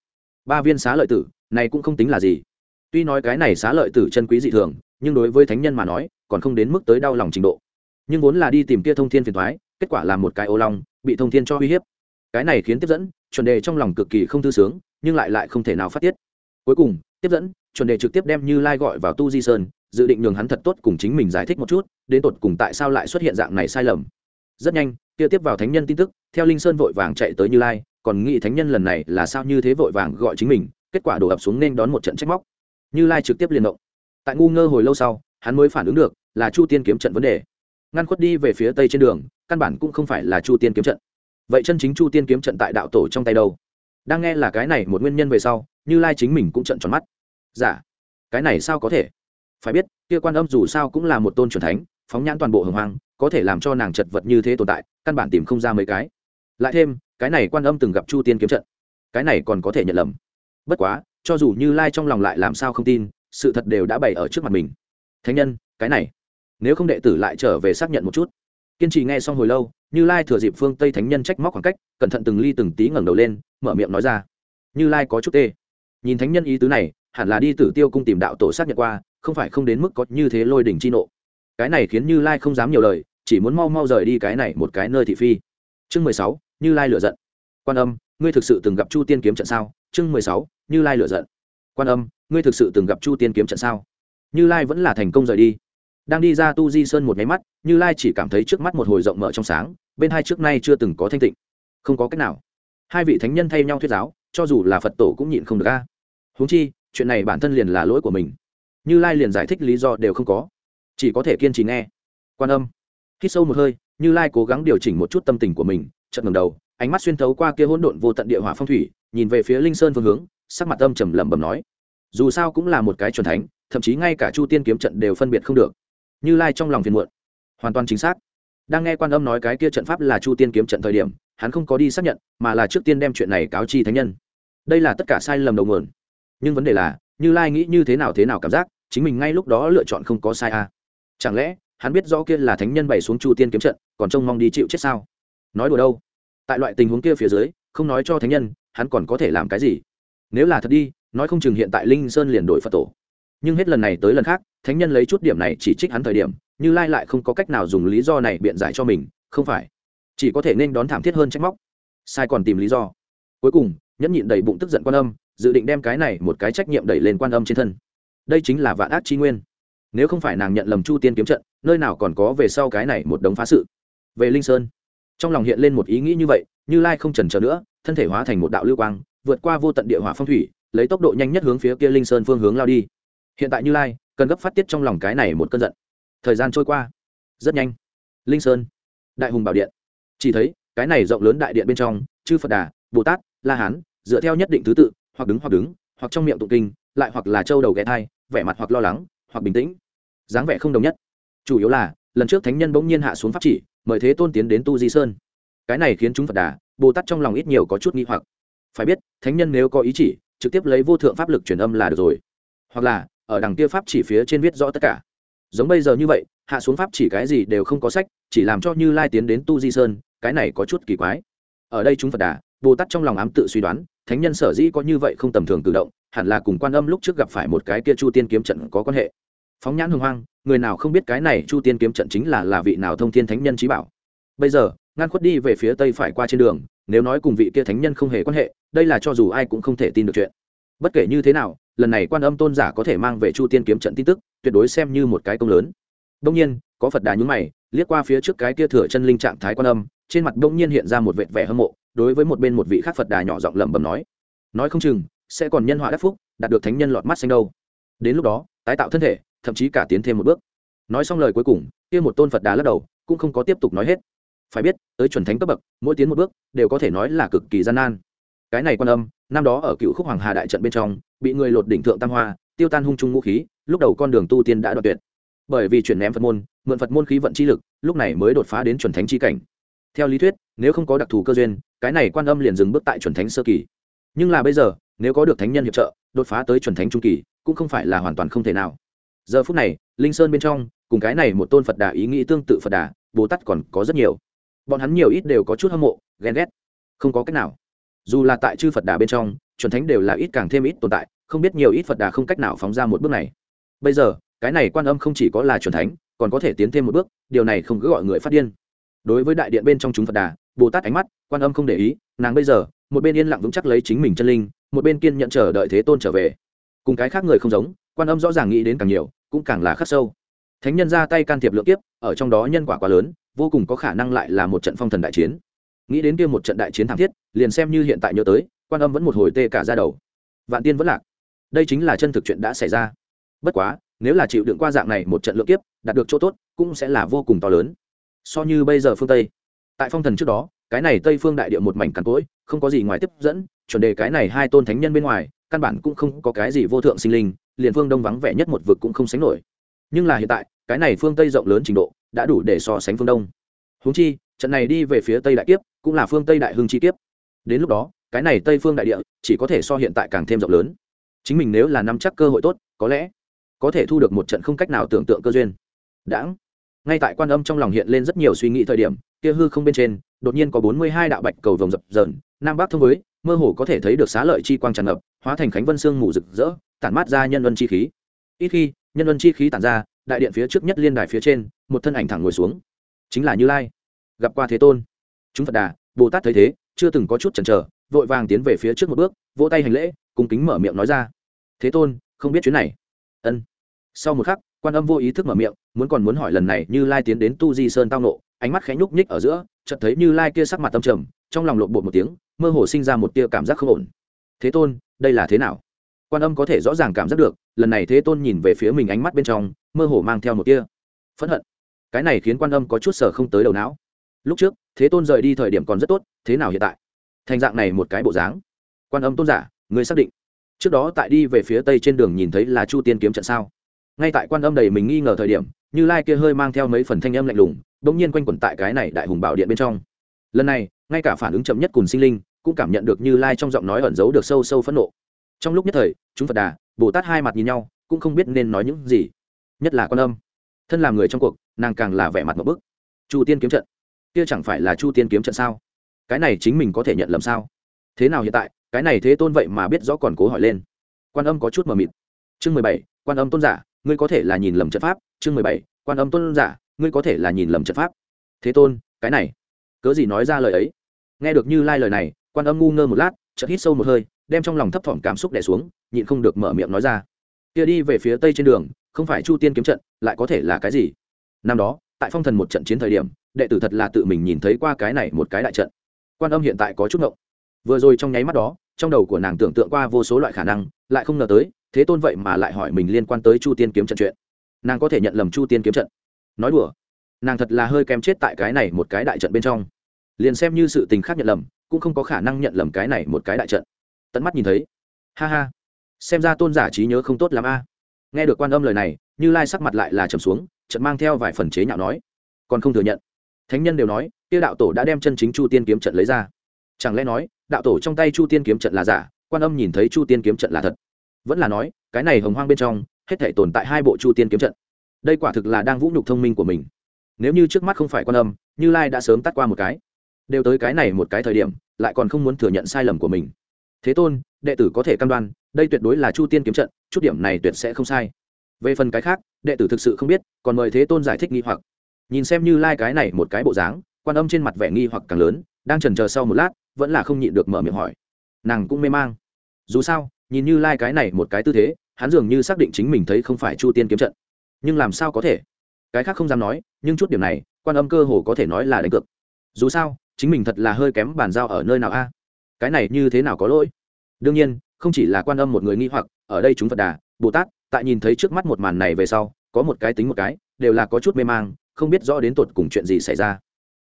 Speaker 1: Ba viên xá lợi tử, này cũng không tính là gì. Tuy nói cái này xá lợi tử chân quý dị thường, nhưng đối với thánh nhân mà nói, còn không đến mức tới đau lòng trình độ. Nhưng vốn là đi tìm kia thông thiên phiền thoái kết quả là một cái ô long, bị thông thiên cho uy hiếp. Cái này khiến tiếp dẫn, chuẩn đề trong lòng cực kỳ không thư sướng, nhưng lại lại không thể nào phát tiết. Cuối cùng, tiếp dẫn, chuẩn đề trực tiếp đem như lai gọi vào tu di sơn dự định nhường hắn thật tốt cùng chính mình giải thích một chút, đến tột cùng tại sao lại xuất hiện dạng này sai lầm. Rất nhanh, kia tiếp vào thánh nhân tin tức, theo linh sơn vội vàng chạy tới như lai, còn nghĩ thánh nhân lần này là sao như thế vội vàng gọi chính mình, kết quả đổ ập xuống nên đón một trận trách móc. Như lai trực tiếp liền động. Tại ngu ngơ hồi lâu sau, hắn mới phản ứng được, là chu tiên kiếm trận vấn đề. Ngăn khuất đi về phía tây trên đường, căn bản cũng không phải là chu tiên kiếm trận. Vậy chân chính chu tiên kiếm trận tại đạo tổ trong tay đâu? Đang nghe là cái này một nguyên nhân về sau, như lai chính mình cũng trận tròn mắt. Giả dạ. cái này sao có thể? Phải biết, kia quan âm dù sao cũng là một tôn truyền thánh, phóng nhãn toàn bộ hồng hoang, có thể làm cho nàng chật vật như thế tồn tại, căn bản tìm không ra mấy cái. Lại thêm, cái này quan âm từng gặp chu tiên kiếm trận, cái này còn có thể nhận lầm. Bất quá, cho dù như lai trong lòng lại làm sao không tin, sự thật đều đã bày ở trước mặt mình. Thánh nhân, cái này, nếu không đệ tử lại trở về xác nhận một chút. Kiên trì nghe xong hồi lâu, như lai thừa dịp phương tây thánh nhân trách móc khoảng cách, cẩn thận từng ly từng tí ngẩng đầu lên, mở miệng nói ra. Như lai có chút tê. Nhìn thánh nhân ý tứ này hẳn là đi tử tiêu cung tìm đạo tổ xác nhận qua, không phải không đến mức có như thế lôi đỉnh chi nộ. Cái này khiến như lai không dám nhiều lời, chỉ muốn mau mau rời đi cái này một cái nơi thị phi. Chương mười sáu, như lai lựa giận. Quan âm, ngươi thực sự từng gặp chu tiên kiếm trận sao? Chương mười sáu, như lai lựa giận. Quan âm, ngươi thực sự từng gặp chu tiên kiếm trận sao? Như lai vẫn là thành công rời đi. Đang đi ra tu di sơn một nháy mắt, như lai chỉ cảm thấy trước mắt một hồi rộng mở trong sáng, bên hai trước nay chưa từng có thanh tịnh. Không có cách nào. Hai vị thánh nhân thay nhau thuyết giáo, cho dù là phật tổ cũng nhịn không được a. Huống chi chuyện này bản thân liền là lỗi của mình. Như lai liền giải thích lý do đều không có. Chỉ có thể kiên trì nghe. Quan âm. Hít sâu một hơi, như lai cố gắng điều chỉnh một chút tâm tình của mình, chợt ngầm đầu, ánh mắt xuyên thấu qua kia hỗn độn vô tận địa hỏa phong thủy, nhìn về phía linh sơn phương hướng, sắc mặt âm trầm lẩm bẩm nói, dù sao cũng là một cái chuẩn thánh, thậm chí ngay cả chu tiên kiếm trận đều phân biệt không được. Như lai trong lòng phiền muộn. Hoàn toàn chính xác. Đang nghe quan âm nói cái kia trận pháp là chu tiên kiếm trận thời điểm, hắn không có đi xác nhận, mà là trước tiên đem chuyện này cáo chi thánh nhân. Đây là tất cả sai lầm đầu nguồn nhưng vấn đề là, như lai nghĩ như thế nào thế nào cảm giác, chính mình ngay lúc đó lựa chọn không có sai à. chẳng lẽ, hắn biết rõ kia là thánh nhân bày xuống chu tiên kiếm trận, còn trông mong đi chịu chết sao? Nói đùa đâu? Tại loại tình huống kia phía dưới, không nói cho thánh nhân, hắn còn có thể làm cái gì? Nếu là thật đi, nói không chừng hiện tại linh sơn liền đổi phật tổ. Nhưng hết lần này tới lần khác, thánh nhân lấy chút điểm này chỉ trích hắn thời điểm, như lai lại không có cách nào dùng lý do này biện giải cho mình, không phải. Chỉ có thể nên đón thảm thiết hơn trách móc. Sai còn tìm lý do. Cuối cùng, nhẫn nhịn đầy bụng tức giận quan âm dự định đem cái này một cái trách nhiệm đẩy lên quan âm trên thân. Đây chính là vạn ác chi nguyên. Nếu không phải nàng nhận lầm chu tiên kiếm trận, nơi nào còn có về sau cái này một đống phá sự. Về linh sơn, trong lòng hiện lên một ý nghĩ như vậy, như lai không trần trờ nữa, thân thể hóa thành một đạo lưu quang, vượt qua vô tận địa hỏa phong thủy, lấy tốc độ nhanh nhất hướng phía kia linh sơn phương hướng lao đi. Hiện tại như lai, cần gấp phát tiết trong lòng cái này một cơn giận. Thời gian trôi qua, rất nhanh. Linh sơn, đại hùng bảo điện. Chỉ thấy, cái này rộng lớn đại điện bên trong, chư phật đà, bồ tát, la hán, dựa theo nhất định thứ tự hoặc đứng hoặc đứng, hoặc trong miệng tụng kinh, lại hoặc là trâu đầu ghé thai, vẻ mặt hoặc lo lắng, hoặc bình tĩnh. Dáng vẻ không đồng nhất. Chủ yếu là, lần trước thánh nhân bỗng nhiên hạ xuống pháp chỉ, mời thế tôn tiến đến tu di sơn. Cái này khiến chúng phật đà, bồ tát trong lòng ít nhiều có chút nghi hoặc. Phải biết, thánh nhân nếu có ý chỉ, trực tiếp lấy vô thượng pháp lực truyền âm là được rồi. Hoặc là, ở đằng kia pháp chỉ phía trên viết rõ tất cả. Giống bây giờ như vậy, hạ xuống pháp chỉ cái gì đều không có sách, chỉ làm cho như lai tiến đến tu di sơn, cái này có chút kỳ quái. Ở đây chúng phật đà bồ tát trong lòng ám tự suy đoán, thánh nhân sở dĩ có như vậy không tầm thường tự động, hẳn là cùng quan âm lúc trước gặp phải một cái kia chu tiên kiếm trận có quan hệ. Phóng nhãn hưng hoang, người nào không biết cái này chu tiên kiếm trận chính là là vị nào thông thiên thánh nhân trí bảo. Bây giờ ngăn khuất đi về phía tây phải qua trên đường, nếu nói cùng vị kia thánh nhân không hề quan hệ, đây là cho dù ai cũng không thể tin được chuyện. Bất kể như thế nào, lần này quan âm tôn giả có thể mang về chu tiên kiếm trận tin tức, tuyệt đối xem như một cái công lớn. Đông nhiên, có phật đà nhúng mày, liếc qua phía trước cái kia thừa chân linh trạng thái quan âm, trên mặt đông nhiên hiện ra một vệt vẻ hâm mộ đối với một bên một vị khác phật đà nhỏ giọng lẩm bẩm nói nói không chừng sẽ còn nhân họa đắc phúc, đạt được thánh nhân lọt mắt xanh đâu. Đến lúc đó, tái tạo thân thể, thậm chí cả tiến thêm một bước. Nói xong lời cuối cùng, kia một tôn phật đà lắc đầu, cũng không có tiếp tục nói hết. Phải biết, tới chuẩn thánh cấp bậc, mỗi tiến một bước, đều có thể nói là cực kỳ gian nan. Cái này quan âm, năm đó ở cựu khúc hoàng hà đại trận bên trong, bị người lột đỉnh thượng tam hoa, tiêu tan hung trung ngũ khí, lúc đầu con đường tu tiên đã đoạn tuyệt. Bởi vì chuyển ném phật môn, mượn phật môn khí vận chi lực, lúc này mới đột phá đến chuẩn thánh chi cảnh theo lý thuyết, nếu không có đặc thù cơ duyên, cái này quan âm liền dừng bước tại chuẩn thánh sơ kỳ. Nhưng là bây giờ, nếu có được thánh nhân hiệp trợ, đột phá tới chuẩn thánh trung kỳ, cũng không phải là hoàn toàn không thể nào. Giờ phút này, linh sơn bên trong, cùng cái này một tôn phật đà ý nghĩ tương tự phật đà, bồ tát còn có rất nhiều. Bọn hắn nhiều ít đều có chút hâm mộ, ghen ghét. Không có cách nào. Dù là tại chư phật đà bên trong, chuẩn thánh đều là ít càng thêm ít tồn tại, không biết nhiều ít phật đà không cách nào phóng ra một bước này. Bây giờ, cái này quan âm không chỉ có là chuẩn thánh, còn có thể tiến thêm một bước, điều này không cứ gọi người phát điên đối với đại điện bên trong chúng phật đà, bồ tát ánh mắt, quan âm không để ý, nàng bây giờ, một bên yên lặng vững chắc lấy chính mình chân linh, một bên kiên nhận chờ đợi thế tôn trở về. Cùng cái khác người không giống, quan âm rõ ràng nghĩ đến càng nhiều, cũng càng là khắc sâu. Thánh nhân ra tay can thiệp lượng kiếp, ở trong đó nhân quả quá lớn, vô cùng có khả năng lại là một trận phong thần đại chiến. Nghĩ đến kia một trận đại chiến thảm thiết, liền xem như hiện tại nhớ tới, quan âm vẫn một hồi tê cả ra đầu. Vạn tiên vẫn lạc. Đây chính là chân thực chuyện đã xảy ra. Bất quá, nếu là chịu đựng qua dạng này một trận lượng kiếp, đạt được chỗ tốt, cũng sẽ là vô cùng to lớn so như bây giờ phương tây. Tại phong thần trước đó, cái này tây phương đại địa một mảnh cằn cỗi, không có gì ngoài tiếp dẫn, chuẩn đề cái này hai tôn thánh nhân bên ngoài, căn bản cũng không có cái gì vô thượng sinh linh, liền phương đông vắng vẻ nhất một vực cũng không sánh nổi. Nhưng là hiện tại, cái này phương tây rộng lớn trình độ, đã đủ để so sánh phương đông. Húng chi, trận này đi về phía tây đại kiếp, cũng là phương tây đại hưng chi kiếp. Đến lúc đó, cái này tây phương đại địa, chỉ có thể so hiện tại càng thêm rộng lớn. Chính mình nếu là nắm chắc cơ hội tốt, có lẽ có thể thu được một trận không cách nào tưởng tượng cơ duyên. Đãng ngay tại quan âm trong lòng hiện lên rất nhiều suy nghĩ thời điểm, kia hư không bên trên, đột nhiên có bốn mươi hai đạo bạch cầu vồng dập dờn, nam bắc thông với, mơ hồ có thể thấy được xá lợi chi quang tràn ngập, hóa thành khánh vân sương mù rực rỡ, tản mát ra nhân vân chi khí. Ít khi, nhân vân chi khí tản ra, đại điện phía trước nhất liên đài phía trên, một thân ảnh thẳng ngồi xuống. Chính là như lai. Gặp qua thế tôn. Chúng phật đà, bồ tát thấy thế, chưa từng có chút chần chờ, vội vàng tiến về phía trước một bước, vỗ tay hành lễ, cung kính mở miệng nói ra. Thế tôn, không biết chuyến này. Ân. Sau một khắc quan âm vô ý thức mở miệng, muốn còn muốn hỏi lần này như lai tiến đến tu di sơn tao nộ ánh mắt khẽ nhúc nhích ở giữa, chợt thấy như lai kia sắc mặt tâm trầm, trong lòng lộn bột một tiếng, mơ hồ sinh ra một tia cảm giác không ổn. Thế tôn, đây là thế nào? Quan âm có thể rõ ràng cảm giác được, lần này thế tôn nhìn về phía mình ánh mắt bên trong, mơ hồ mang theo một tia phẫn hận. Cái này khiến quan âm có chút sở không tới đầu não. Lúc trước, thế tôn rời đi thời điểm còn rất tốt, thế nào hiện tại? Thành dạng này một cái bộ dáng. Quan âm tôn giả người xác định. Trước đó tại đi về phía tây trên đường nhìn thấy là chu tiên kiếm trận sao? Ngay tại quan âm đầy mình nghi ngờ thời điểm, như lai kia hơi mang theo mấy phần thanh âm lạnh lùng đ ỗ n g nhiên quanh quẩn tại cái này đại hùng bảo điện bên trong. Lần này, ngay cả phản ứng chậm nhất cùng sinh linh, cũng cảm nhận được như lai trong giọng nói ẩn giấu được sâu sâu phẫn nộ. Trong lúc nhất thời, chúng phật đà, bồ tát hai mặt nhìn nhau, cũng không biết nên nói những gì. Nhất là quan âm. Thân làm người trong cuộc, nàng càng là vẻ mặt một bức. Chu tiên kiếm trận. Kia chẳng phải là chu tiên kiếm trận sao? Cái này chính mình có thể nhận lầm sao? Thế nào hiện tại, cái này thế tôn vậy mà biết rõ còn cố hỏi lên. Quan âm có chút mờ mịt. Chương mười bảy, quan âm tôn giả ngươi có thể là nhìn lầm trận pháp, chương mười bảy, quan âm tôn giả, ngươi có thể là nhìn lầm trận pháp. Thế tôn, cái này, cớ gì nói ra lời ấy? Nghe được như lai lời này, quan âm ngu ngơ một lát, chợt hít sâu một hơi, đem trong lòng thấp thỏm cảm xúc đẻ xuống, nhịn không được mở miệng nói ra. Kia đi về phía tây trên đường, không phải chu tiên kiếm trận, lại có thể là cái gì? Năm đó, tại phong thần một trận chiến thời điểm, đệ tử thật là tự mình nhìn thấy qua cái này một cái đại trận. Quan âm hiện tại có chút ngộng. Vừa rồi trong nháy mắt đó, trong đầu của nàng tưởng tượng qua vô số loại khả năng, lại không ngờ tới thế tôn vậy mà lại hỏi mình liên quan tới chu tiên kiếm trận chuyện. Nàng có thể nhận lầm chu tiên kiếm trận. Nói đùa, nàng thật là hơi kém chết tại cái này một cái đại trận bên trong. Liền xem như sự tình khác nhận lầm, cũng không có khả năng nhận lầm cái này một cái đại trận. Tận mắt nhìn thấy. Ha ha. Xem ra tôn giả trí nhớ không tốt l ắ m a. Nghe được quan âm lời này, như lai sắc mặt lại là trầm xuống trận mang theo vài phần chế nhạo nói. Còn không thừa nhận. Thánh nhân đều nói tiêu đạo tổ đã đem chân chính chu tiên kiếm trận lấy ra. Chẳng lẽ nói, đạo tổ trong tay chu tiên kiếm trận là giả, quan âm nhìn thấy chu tiên kiếm trận là thật? Vẫn là nói, cái này hồng hoang bên trong, hết thể tồn tại hai bộ chu tiên kiếm trận. Đây quả thực là đang vũ nhục thông minh của mình. Nếu như trước mắt không phải quan âm, như lai đã sớm tắt qua một cái. Đều tới cái này một cái thời điểm, lại còn không muốn thừa nhận sai lầm của mình. Thế tôn, đệ tử có thể cam đoan, đây tuyệt đối là chu tiên kiếm trận, chút điểm này tuyệt sẽ không sai. Về phần cái khác, đệ tử thực sự không biết, còn mời thế tôn giải thích nghi hoặc. Nhìn xem như lai cái này một cái bộ dáng, quan âm trên mặt vẻ nghi hoặc càng lớn, đang trần chờ sau một lát, vẫn là không nhịn được mở miệng hỏi. Nàng cũng mê mang. Dù sao nhìn như lai、like、cái này một cái tư thế, hắn dường như xác định chính mình thấy không phải chu tiên kiếm trận. Nhưng làm sao có thể? Cái khác không dám nói, nhưng chút điểm này, quan âm cơ hồ có thể nói là đánh cược. Dù sao, chính mình thật là hơi kém bàn giao ở nơi nào a? Cái này như thế nào có lỗi? Đương nhiên, không chỉ là quan âm một người nghi hoặc, ở đây chúng phật đà, bồ tát, tại nhìn thấy trước mắt một màn này về sau, có một cái tính một cái, đều là có chút mê mang, không biết rõ đến tột cùng chuyện gì xảy ra.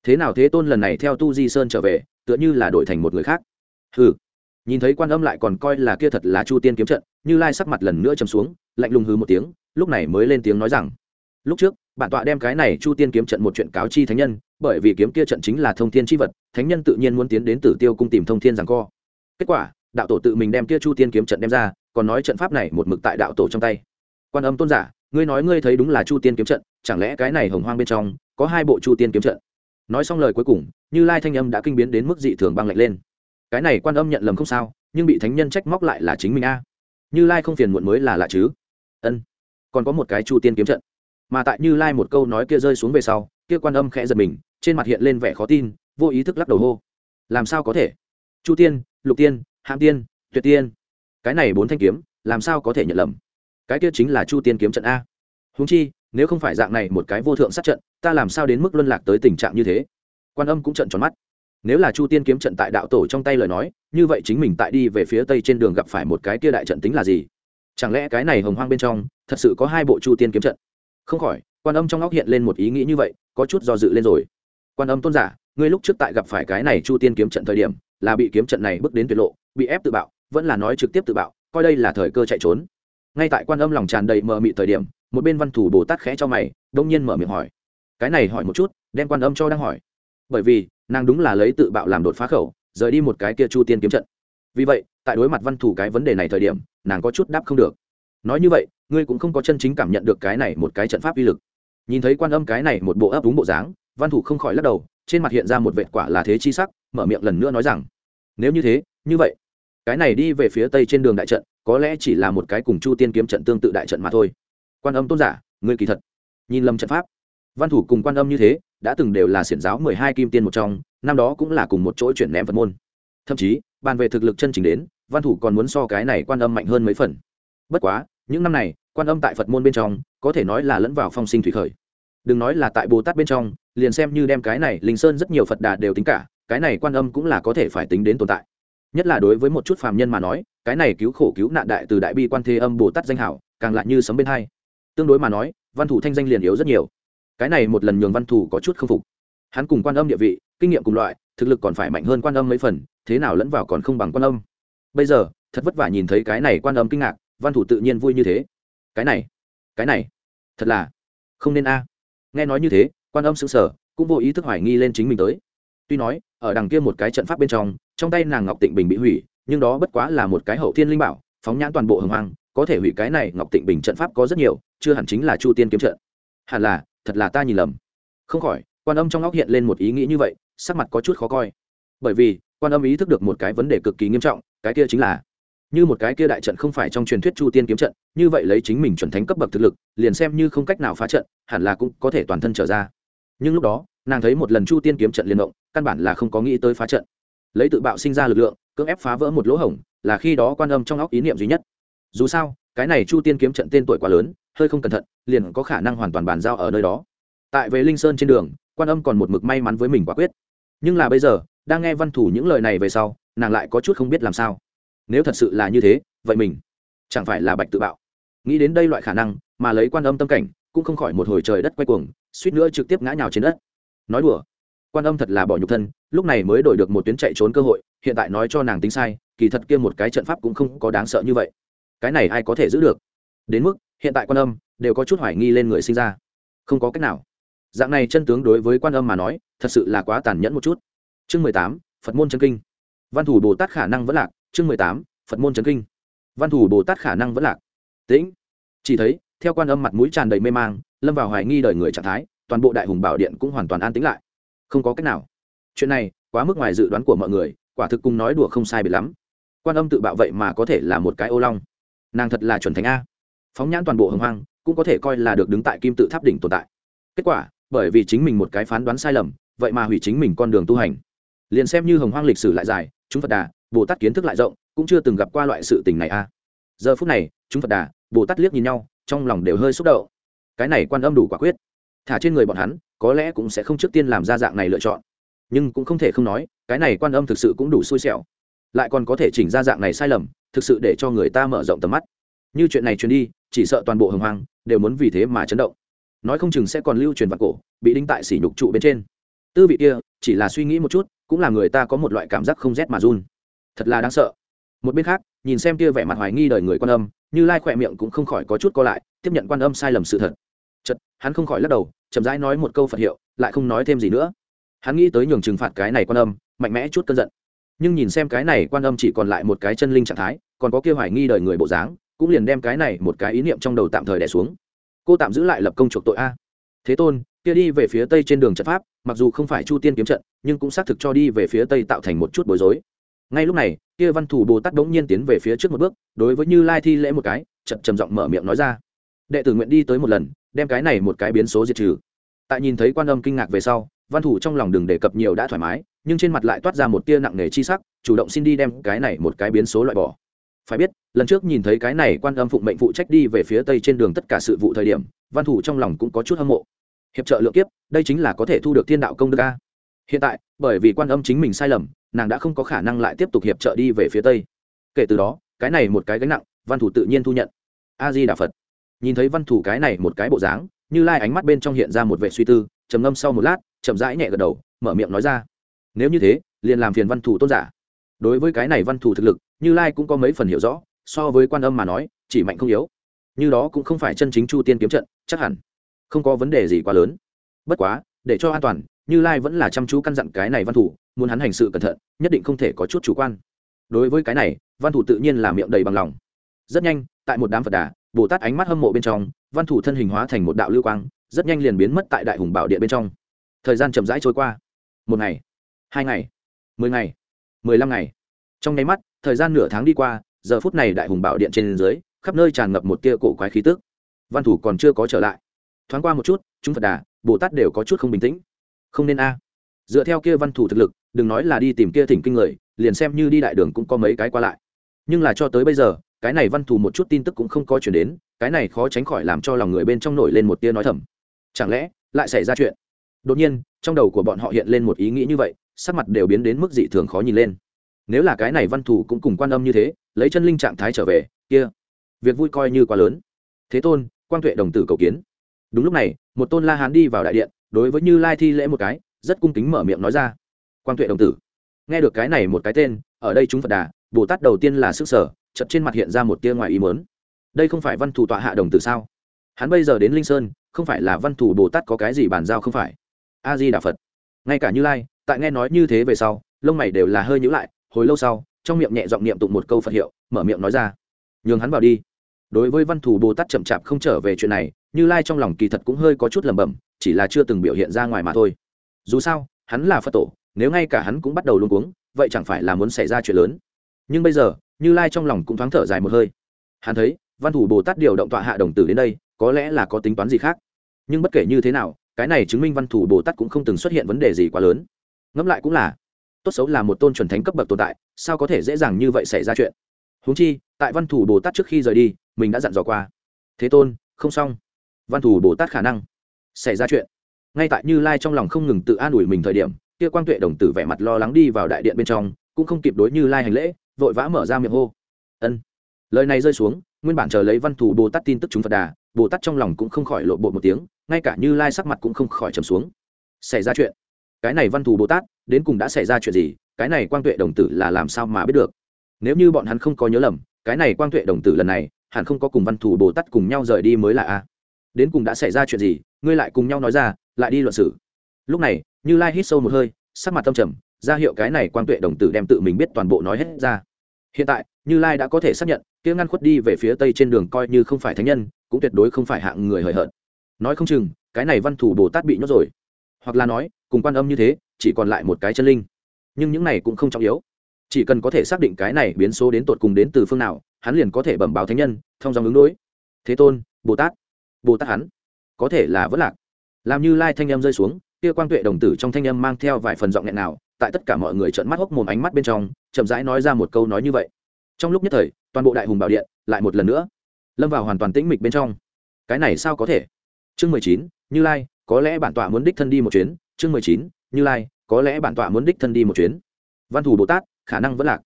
Speaker 1: Thế nào thế tôn lần này theo tu di sơn trở về, tựa như là đổi thành một người khác. Ừ nhìn thấy quan âm lại còn coi là kia thật là chu tiên kiếm trận, như lai sắc mặt lần nữa chầm xuống, lạnh lùng hư một tiếng, lúc này mới lên tiếng nói rằng, lúc trước, bản tọa đem cái này chu tiên kiếm trận một chuyện cáo chi thánh nhân, bởi vì kiếm kia trận chính là thông thiên chi vật, thánh nhân tự nhiên muốn tiến đến tử tiêu cung tìm thông thiên rằng co. Kết quả, đạo tổ tự mình đem kia chu tiên kiếm trận đem ra, còn nói trận pháp này một mực tại đạo tổ trong tay. Quan âm tôn giả, ngươi nói ngươi thấy đúng là chu tiên kiếm trận, chẳng lẽ cái này hồng hoang bên trong có hai bộ chu tiên kiếm trận? Nói xong lời cuối cùng, như lai thanh âm đã kinh biến đến mức dị thường băng lạnh lên cái này quan âm nhận lầm không sao, nhưng bị thánh nhân trách móc lại là chính mình a. Như lai không phiền muộn mới là lạ chứ? Ân. Còn có một cái chu tiên kiếm trận. Mà tại như lai một câu nói kia rơi xuống về sau, kia quan âm khẽ giật mình, trên mặt hiện lên vẻ khó tin, vô ý thức lắc đầu hô. Làm sao có thể? Chu tiên, lục tiên hạng tiên, tuyệt tiên. Cái này bốn thanh kiếm, làm sao có thể nhận lầm? Cái kia chính là chu tiên kiếm trận a. Húng chi, nếu không phải dạng này một cái vô thượng sát trận, ta làm sao đến mức luân lạc tới tình trạng như thế? Quan âm cũng trận tròn mắt nếu là chu tiên kiếm trận tại đạo tổ trong tay lời nói, như vậy chính mình tại đi về phía tây trên đường gặp phải một cái kia đại trận tính là gì? Chẳng lẽ cái này hồng hoang bên trong, thật sự có hai bộ chu tiên kiếm trận? Không khỏi, quan âm trong óc hiện lên một ý nghĩ như vậy, có chút do dự lên rồi. Quan âm tôn giả, ngươi lúc trước tại gặp phải cái này chu tiên kiếm trận thời điểm, là bị kiếm trận này bước đến tuyệt lộ, bị ép tự bạo, vẫn là nói trực tiếp tự bạo, coi đây là thời cơ chạy trốn. Ngay tại quan âm lòng tràn đầy mờ mị thời điểm, một bên văn thủ bồ tát khẽ cho mày, đông nhiên mở miệng hỏi. Cái này hỏi một chút, đem quan âm cho đang hỏi. Bởi vì nàng đúng là lấy tự bạo làm đột phá khẩu, rời đi một cái kia chu tiên kiếm trận. Vì vậy, tại đối mặt văn thủ cái vấn đề này thời điểm, nàng có chút đáp không được. Nói như vậy, ngươi cũng không có chân chính cảm nhận được cái này một cái trận pháp uy lực. Nhìn thấy quan âm cái này một bộ ấp đúng bộ dáng, văn thủ không khỏi lắc đầu, trên mặt hiện ra một vệt quả là thế chi sắc, mở miệng lần nữa nói rằng, nếu như thế, như vậy, cái này đi về phía tây trên đường đại trận, có lẽ chỉ là một cái cùng chu tiên kiếm trận tương tự đại trận mà thôi. Quan âm tôn giả, ngươi kỳ thật, nhìn lầm trận pháp. Văn thủ cùng quan âm như thế đã từng đều là xiển giáo mười hai kim tiên một trong, năm đó cũng là cùng một chỗ chuyển ném phật môn. Thậm chí, bàn về thực lực chân chính đến, văn thủ còn muốn so cái này quan âm mạnh hơn mấy phần. Bất quá, những năm này, quan âm tại phật môn bên trong, có thể nói là lẫn vào phong sinh thủy khởi. Đừng nói là tại bồ tát bên trong, liền xem như đem cái này linh sơn rất nhiều phật đà đều tính cả, cái này quan âm cũng là có thể phải tính đến tồn tại. Nhất là đối với một chút phàm nhân mà nói, cái này cứu khổ cứu nạn đại từ đại bi quan thế âm bồ tát danh hảo, càng lại như sấm bên hai. Tương đối mà nói, văn thủ thanh danh liền yếu rất nhiều cái này một lần nhường văn thủ có chút k phục. Hắn cùng quan âm địa vị, kinh nghiệm cùng loại, thực lực còn phải mạnh hơn quan âm mấy phần, thế nào lẫn vào còn không bằng quan âm. Bây giờ, thật vất vả nhìn thấy cái này quan âm kinh ngạc, văn thủ tự nhiên vui như thế. Cái này cái này, thật là không nên a. Nghe nói như thế, quan âm sững sờ, cũng vô ý thức hoài nghi lên chính mình tới. Tuy nói, ở đằng kia một cái trận pháp bên trong trong tay nàng ngọc tịnh bình bị hủy, nhưng đó bất quá là một cái hậu thiên linh bảo, phóng nhãn toàn bộ hồng hoang, có thể hủy cái này ngọc tịnh bình trận pháp có rất nhiều, chưa hẳn chính là chu tiên kiếm trận. Hẳn là thật là ta nhìn lầm. Không khỏi, quan âm trong óc hiện lên một ý nghĩ như vậy, sắc mặt có chút khó coi. Bởi vì, quan âm ý thức được một cái vấn đề cực kỳ nghiêm trọng, cái kia chính là, như một cái kia đại trận không phải trong truyền thuyết chu tiên kiếm trận, như vậy lấy chính mình chuẩn thánh cấp bậc thực lực, liền xem như không cách nào phá trận, hẳn là cũng có thể toàn thân trở ra. Nhưng lúc đó, nàng thấy một lần chu tiên kiếm trận liên động, căn bản là không có nghĩ tới phá trận. Lấy tự bạo sinh ra lực lượng, cưỡng ép phá vỡ một lỗ hổng, là khi đó quan âm trong óc ý niệm duy nhất. Dù sao cái này chu tiên kiếm trận tên tuổi quá lớn, hơi không cẩn thận, liền có khả năng hoàn toàn bàn giao ở nơi đó. Tại về linh sơn trên đường, quan âm còn một mực may mắn với mình quả quyết. Nhưng là bây giờ, đang nghe văn thủ những lời này về sau, nàng lại có chút không biết làm sao. Nếu thật sự là như thế, vậy mình chẳng phải là bạch tự bạo. Nghĩ đến đây loại khả năng, mà lấy quan âm tâm cảnh, cũng không khỏi một hồi trời đất quay cuồng, suýt nữa trực tiếp ngã nhào trên đất. Nói đùa, quan âm thật là bỏ nhục thân, lúc này mới đổi được một tuyến chạy trốn cơ hội, hiện tại nói cho nàng tính sai, kỳ thật kia một cái trận pháp cũng không có đáng sợ như vậy cái này ai có thể giữ được? Đến mức, hiện tại quan âm đều có chút hoài nghi lên người sinh ra. Không có cách nào. Dạng này chân tướng đối với quan âm mà nói, thật sự là quá tàn nhẫn một chút. Chương mười tám, phật môn chân kinh. Văn thủ bồ tát khả năng vẫn lạc. Chương mười tám, phật môn chân kinh. Văn thủ bồ tát khả năng vẫn lạc. Tĩnh. Chỉ thấy, theo quan âm mặt mũi tràn đầy mê mang, lâm vào hoài nghi đời người trạng thái, toàn bộ đại hùng bảo điện cũng hoàn toàn an tĩnh lại. Không có cách nào. Chuyện này, quá mức ngoài dự đoán của mọi người, quả thực cùng nói đùa không sai biệt lắm. Quan âm tự bạo vậy mà có thể là một cái ô long nàng thật là chuẩn thánh a. Phóng nhãn toàn bộ hồng hoang, cũng có thể coi là được đứng tại kim tự tháp đỉnh tồn tại. Kết quả, bởi vì chính mình một cái phán đoán sai lầm, vậy mà hủy chính mình con đường tu hành. Liền xem như hồng hoang lịch sử lại dài, chúng phật đà, bồ tát kiến thức lại rộng, cũng chưa từng gặp qua loại sự tình này a. Giờ phút này, chúng phật đà, bồ tát liếc nhìn nhau, trong lòng đều hơi xúc động. Cái này quan âm đủ quả quyết. Thả trên người bọn hắn, có lẽ cũng sẽ không trước tiên làm ra dạng này lựa chọn. Nhưng cũng không thể không nói, cái này quan âm thực sự cũng đủ xui xẻo lại còn có thể chỉnh ra dạng này sai lầm, thực sự để cho người ta mở rộng tầm mắt. Như chuyện này truyền đi, chỉ sợ toàn bộ hồng hoang đều muốn vì thế mà chấn động. Nói không chừng sẽ còn lưu truyền vạn cổ, bị đinh tại sỉ nhục trụ bên trên. Tư vị kia, chỉ là suy nghĩ một chút, cũng là người ta có một loại cảm giác không rét mà run. Thật là đáng sợ. Một bên khác, nhìn xem kia vẻ mặt hoài nghi đời người quan âm, như lai khỏe miệng cũng không khỏi có chút co lại, tiếp nhận quan âm sai lầm sự thật. Chật hắn không khỏi lắc đầu, chậm rãi nói một câu phật hiệu, lại không nói thêm gì nữa. Hắn nghĩ tới nhường trừng phạt cái này quan âm, mạnh mẽ chút cơn giận nhưng nhìn xem cái này quan âm chỉ còn lại một cái chân linh trạng thái, còn có kia hoài nghi đời người bộ dáng, cũng liền đem cái này một cái ý niệm trong đầu tạm thời đẻ xuống. Cô tạm giữ lại lập công chuộc tội a. Thế tôn, kia đi về phía tây trên đường trận pháp, mặc dù không phải chu tiên kiếm trận, nhưng cũng xác thực cho đi về phía tây tạo thành một chút bối rối. Ngay lúc này, kia văn thủ bồ tát đ ố n g nhiên tiến về phía trước một bước, đối với như lai thi lễ một cái, chậm, trầm giọng mở miệng nói ra. Đệ tử nguyện đi tới một lần, đem cái này một cái biến số diệt trừ. Tại nhìn thấy quan âm kinh ngạc về sau, văn thủ trong lòng đừng đề cập nhiều đã thoải mái nhưng trên mặt lại toát ra một tia nặng nề chi sắc, chủ động xin đi đem cái này một cái biến số loại bỏ. Phải biết, lần trước nhìn thấy cái này quan âm phụng mệnh phụ trách đi về phía tây trên đường tất cả sự vụ thời điểm, văn thủ trong lòng cũng có chút hâm mộ. Hiệp trợ lượng kiếp, đây chính là có thể thu được thiên đạo công đức a. Hiện tại, bởi vì quan âm chính mình sai lầm, nàng đã không có khả năng lại tiếp tục hiệp trợ đi về phía tây. Kể từ đó, cái này một cái gánh nặng, văn thủ tự nhiên thu nhận. A di đà phật. Nhìn thấy văn thủ cái này một cái bộ dáng, như lai ánh mắt bên trong hiện ra một vệ suy tư, trầm ngâm sau một lát, chậm rãi nhẹ gật đầu, mở miệng nói ra nếu như thế, liền làm phiền văn thủ tôn giả. Đối với cái này văn thủ thực lực, như lai cũng có mấy phần hiểu rõ, so với quan âm mà nói, chỉ mạnh không yếu. Như đó cũng không phải chân chính chu tiên kiếm trận, chắc hẳn không có vấn đề gì quá lớn. Bất quá, để cho an toàn, như lai vẫn là chăm chú căn dặn cái này văn thủ, muốn hắn hành sự cẩn thận, nhất định không thể có chút chủ quan. Đối với cái này, văn thủ tự nhiên là miệng đầy bằng lòng. Rất nhanh, tại một đám phật đà, bồ tát ánh mắt hâm mộ bên trong, văn thủ thân hình hóa thành một đạo lưu quang, rất nhanh liền biến mất tại đại hùng bảo điện bên trong. Thời gian chậm rãi trôi qua. Một ngày hai ngày, mười ngày, mười lăm ngày. Trong nháy mắt, thời gian nửa tháng đi qua, giờ phút này đại hùng bảo điện trên dưới, khắp nơi tràn ngập một tia cổ quái khí tức. Văn thủ còn chưa có trở lại. Thoáng qua một chút, chúng phật đà, bồ tát đều có chút không bình tĩnh. Không nên a. Dựa theo kia văn thủ thực lực, đừng nói là đi tìm kia thỉnh kinh người, liền xem như đi đại đường cũng có mấy cái qua lại. Nhưng là cho tới bây giờ, cái này văn thủ một chút tin tức cũng không có chuyển đến, cái này khó tránh khỏi làm cho lòng người bên trong nổi lên một tia nói thầm. Chẳng lẽ, lại xảy ra chuyện? Đột nhiên, trong đầu của bọn họ hiện lên một ý nghĩ như vậy sắc mặt đều biến đến mức dị thường khó nhìn lên. Nếu là cái này văn thủ cũng cùng quan âm như thế, lấy chân linh trạng thái trở về, kia, việc vui coi như quá lớn. Thế tôn quan tuệ đồng tử cầu kiến. Đúng lúc này, một tôn la hán đi vào đại điện, đối với như lai thi lễ một cái, rất cung kính mở miệng nói ra. Quan tuệ đồng tử, nghe được cái này một cái tên, ở đây chúng phật đà, bồ tát đầu tiên là sức sở chật trên mặt hiện ra một tia ngoài ý mớn đây không phải văn thủ tọa hạ đồng tử sao? Hắn bây giờ đến linh sơn, không phải là văn thủ bồ tát có cái gì bàn giao không phải? A di đà phật. Ngay cả như lai tại nghe nói như thế về sau, lông mày đều là hơi nhữ lại, hồi lâu sau, trong miệng nhẹ giọng niệm tụng một câu phật hiệu, mở miệng nói ra. Nhường hắn vào đi. Đối với văn thủ bồ tát chậm chạp không trở về chuyện này, như lai trong lòng kỳ thật cũng hơi có chút lẩm bẩm, chỉ là chưa từng biểu hiện ra ngoài mà thôi. Dù sao, hắn là phật tổ, nếu ngay cả hắn cũng bắt đầu luôn cuống, vậy chẳng phải là muốn xảy ra chuyện lớn. Nhưng bây giờ, như lai trong lòng cũng thoáng thở dài một hơi. Hắn thấy, văn thủ bồ tát điều động tọa hạ đồng tử đến đây, có lẽ là có tính toán gì khác. Nhưng bất kể như thế nào, cái này chứng minh văn thủ bồ tát cũng không từng xuất hiện vấn đề gì quá lớn ngẫm lại cũng là, tốt xấu là một tôn chuẩn thánh cấp bậc tồn tại, sao có thể dễ dàng như vậy xảy ra chuyện? Húng chi, tại văn thủ bồ tát trước khi rời đi, mình đã dặn dò qua. Thế tôn, không xong. Văn thủ bồ tát khả năng xảy ra chuyện. Ngay tại như lai trong lòng không ngừng tự an ủi mình thời điểm, kia quang tuệ đồng tử vẻ mặt lo lắng đi vào đại điện bên trong, cũng không kịp đối như lai hành lễ, vội vã mở ra miệng hô. Ân. Lời này rơi xuống, nguyên bản chờ lấy văn thủ bồ tát tin tức chúng phật đà, bồ tát trong lòng cũng không khỏi lộ bộ một tiếng, ngay cả như lai sắc mặt cũng không khỏi trầm xuống. Xảy ra chuyện cái này văn thù bồ tát, đến cùng đã xảy ra chuyện gì, cái này quang tuệ đồng tử là làm sao mà biết được? Nếu như bọn hắn không có nhớ lầm, cái này quang tuệ đồng tử lần này, hẳn không có cùng văn thù bồ tát cùng nhau rời đi mới là a. Đến cùng đã xảy ra chuyện gì, ngươi lại cùng nhau nói ra, lại đi luận xử. Lúc này, như lai hít sâu một hơi, sắc mặt tâm trầm, ra hiệu cái này quang tuệ đồng tử đem tự mình biết toàn bộ nói hết ra. Hiện tại, như lai đã có thể xác nhận, kia ngăn khuất đi về phía tây trên đường coi như không phải thánh nhân, cũng tuyệt đối không phải hạng người hời hợt. Nói không chừng, cái này văn thủ bồ tát bị nhốt rồi. Hoặc là nói cùng quan âm như thế, chỉ còn lại một cái chân linh. Nhưng những này cũng không trọng yếu. Chỉ cần có thể xác định cái này biến số đến tột cùng đến từ phương nào, hắn liền có thể bẩm báo thánh nhân, thông dòng ứng đối. Thế tôn, bồ tát. Bồ tát hắn. Có thể là vất lạc. Làm như lai thanh em rơi xuống, kia quang tuệ đồng tử trong thanh em mang theo vài phần giọng nghẹn nào, tại tất cả mọi người trợn mắt hốc mồm ánh mắt bên trong, chậm rãi nói ra một câu nói như vậy. Trong lúc nhất thời, toàn bộ đại hùng bảo điện lại một lần nữa lâm vào hoàn toàn tĩnh mịch bên trong. Cái này sao có thể? Chương mười chín, như lai, có lẽ bản tọa muốn đích thân đi một chuyến chương mười chín, như lai, có lẽ bản tọa muốn đích thân đi một chuyến. Văn thù bồ tát, khả năng vẫn lạc.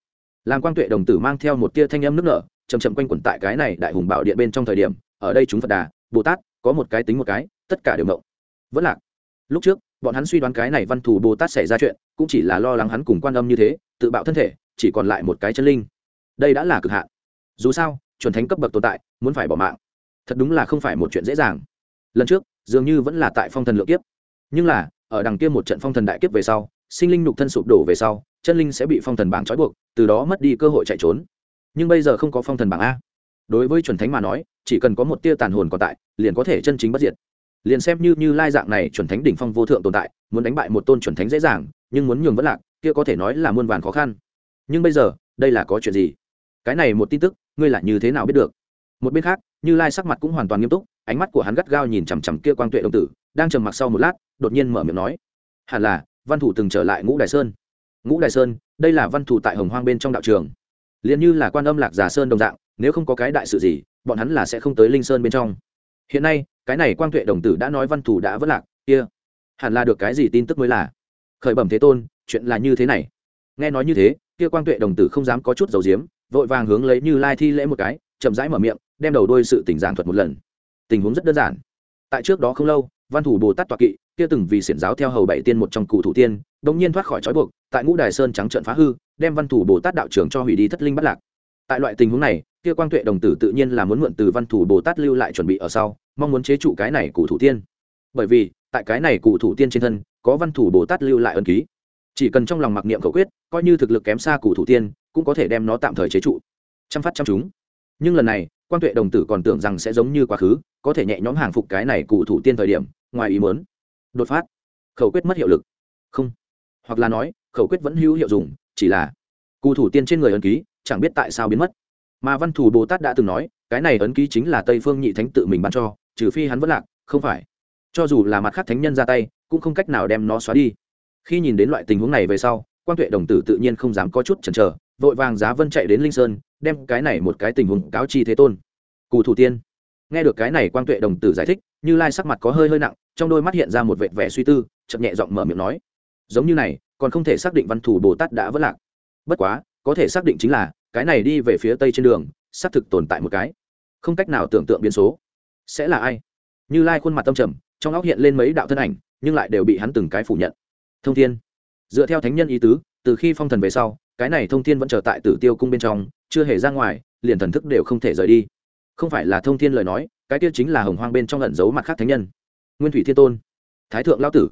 Speaker 1: Làm quang tuệ đồng tử mang theo một tia thanh âm nước nở chầm chậm quanh quẩn tại cái này đại hùng bảo điện bên trong thời điểm, ở đây chúng phật đà, bồ tát, có một cái tính một cái, tất cả đều mộng vẫn lạc. Lúc trước, bọn hắn suy đoán cái này văn thù bồ tát xảy ra chuyện, cũng chỉ là lo lắng hắn cùng quan âm như thế, tự bạo thân thể, chỉ còn lại một cái chân linh. Đây đã là cực hạn. Dù sao, chuẩn thánh cấp bậc tồn tại, muốn phải bỏ mạng. Thật đúng là không phải một chuyện dễ dàng. Lần trước, dường như vẫn là tại phong thần lượng kiếp. Nhưng là ở đằng kia một trận phong thần đại kiếp về sau, sinh linh nhục thân sụp đổ về sau, chân linh sẽ bị phong thần bảng trói buộc, từ đó mất đi cơ hội chạy trốn. Nhưng bây giờ không có phong thần bảng a. Đối với chuẩn thánh mà nói, chỉ cần có một tia tàn hồn còn tại, liền có thể chân chính bất diệt. Liền xem như như lai dạng này chuẩn thánh đỉnh phong vô thượng tồn tại, muốn đánh bại một tôn chuẩn thánh dễ dàng, nhưng muốn nhường vẫn lạc, kia có thể nói là muôn vàn khó khăn. Nhưng bây giờ, đây là có chuyện gì? Cái này một tin tức, ngươi là như thế nào biết được? Một bên khác, như lai sắc mặt cũng hoàn toàn nghiêm túc, ánh mắt của hắn gắt gao nhìn chằm chằm kia quang tuệ đồng tử, đang trầm mặc sau một lát đột nhiên mở miệng nói, hẳn là, văn thủ từng trở lại ngũ đại sơn. Ngũ đại sơn, đây là văn thủ tại hồng hoang bên trong đạo trường. Liền như là quan âm lạc giả sơn đồng dạng, nếu không có cái đại sự gì, bọn hắn là sẽ không tới linh sơn bên trong. Hiện nay, cái này quang tuệ đồng tử đã nói văn thủ đã vất lạc, kia, hẳn là được cái gì tin tức mới là? Khởi bẩm thế tôn, chuyện là như thế này. Nghe nói như thế, kia quang tuệ đồng tử không dám có chút dầu diếm, vội vàng hướng lấy như lai thi lễ một cái, chậm rãi mở miệng, đem đầu đôi sự tình giảng thuật một lần. Tình huống rất đơn giản. Tại trước đó không lâu văn thủ bồ tát toạc kỵ, kia từng vì xiển giáo theo hầu bảy tiên một trong cụ thủ tiên đ nhiên thoát khỏi trói buộc, tại ngũ đài sơn trắng trận phá hư, đem văn thủ bồ tát đạo trưởng cho hủy đi thất linh bắt lạc. Tại loại tình huống này, kia quang tuệ đồng tử tự nhiên là muốn mượn từ văn thủ bồ tát lưu lại chuẩn bị ở sau, mong muốn chế trụ cái này cụ thủ tiên. Bởi vì, tại cái này cụ thủ tiên trên thân, có văn thủ bồ tát lưu lại ân ký. Chỉ cần trong lòng mặc niệm khẩu quyết, coi như thực lực kém xa cụ thủ tiên, cũng có thể đem nó tạm thời chế trụ. Chăm phát chăm chúng nhưng lần này quan tuệ đồng tử còn tưởng rằng sẽ giống như quá khứ, có thể nhẹ nhõm hàng phục cái này cụ thủ tiên thời điểm ngoài ý muốn. Đột phát. Khẩu quyết mất hiệu lực. Không. Hoặc là nói, khẩu quyết vẫn hữu hiệu dùng, chỉ là cụ thủ tiên trên người ấn ký, chẳng biết tại sao biến mất. Mà văn thủ bồ tát đã từng nói, cái này ấn ký chính là tây phương nhị thánh tự mình ban cho, trừ phi hắn vẫn lạc, không phải. Cho dù là mặt khác thánh nhân ra tay, cũng không cách nào đem nó xóa đi. Khi nhìn đến loại tình huống này về sau, quan tuệ đồng tử tự nhiên không dám có chút chần chờ, vội vàng giá vân chạy đến linh sơn, đem cái này một cái tình huống cáo chi thế tôn. Cụ thủ tiên. Nghe được cái này, quan tuệ đồng tử giải thích như lai sắc mặt có hơi hơi nặng, trong đôi mắt hiện ra một vệt vẻ suy tư, chậm nhẹ giọng mở miệng nói, giống như này, còn không thể xác định văn thủ bồ tát đã vất lạc. Bất quá, có thể xác định chính là, cái này đi về phía tây trên đường, xác thực tồn tại một cái. Không cách nào tưởng tượng biến số. Sẽ là ai? Như lai khuôn mặt tâm trầm, trong óc hiện lên mấy đạo thân ảnh, nhưng lại đều bị hắn từng cái phủ nhận. Thông thiên. Dựa theo thánh nhân ý tứ, từ khi phong thần về sau, cái này thông thiên vẫn chờ tại tử tiêu cung bên trong, chưa hề ra ngoài, liền thần thức đều không thể rời đi. Không phải là thông thiên lời nói cái kia chính là hồng hoang bên trong lẩn giấu mặt khác thánh nhân. Nguyên thủy thiên tôn, thái thượng lão tử,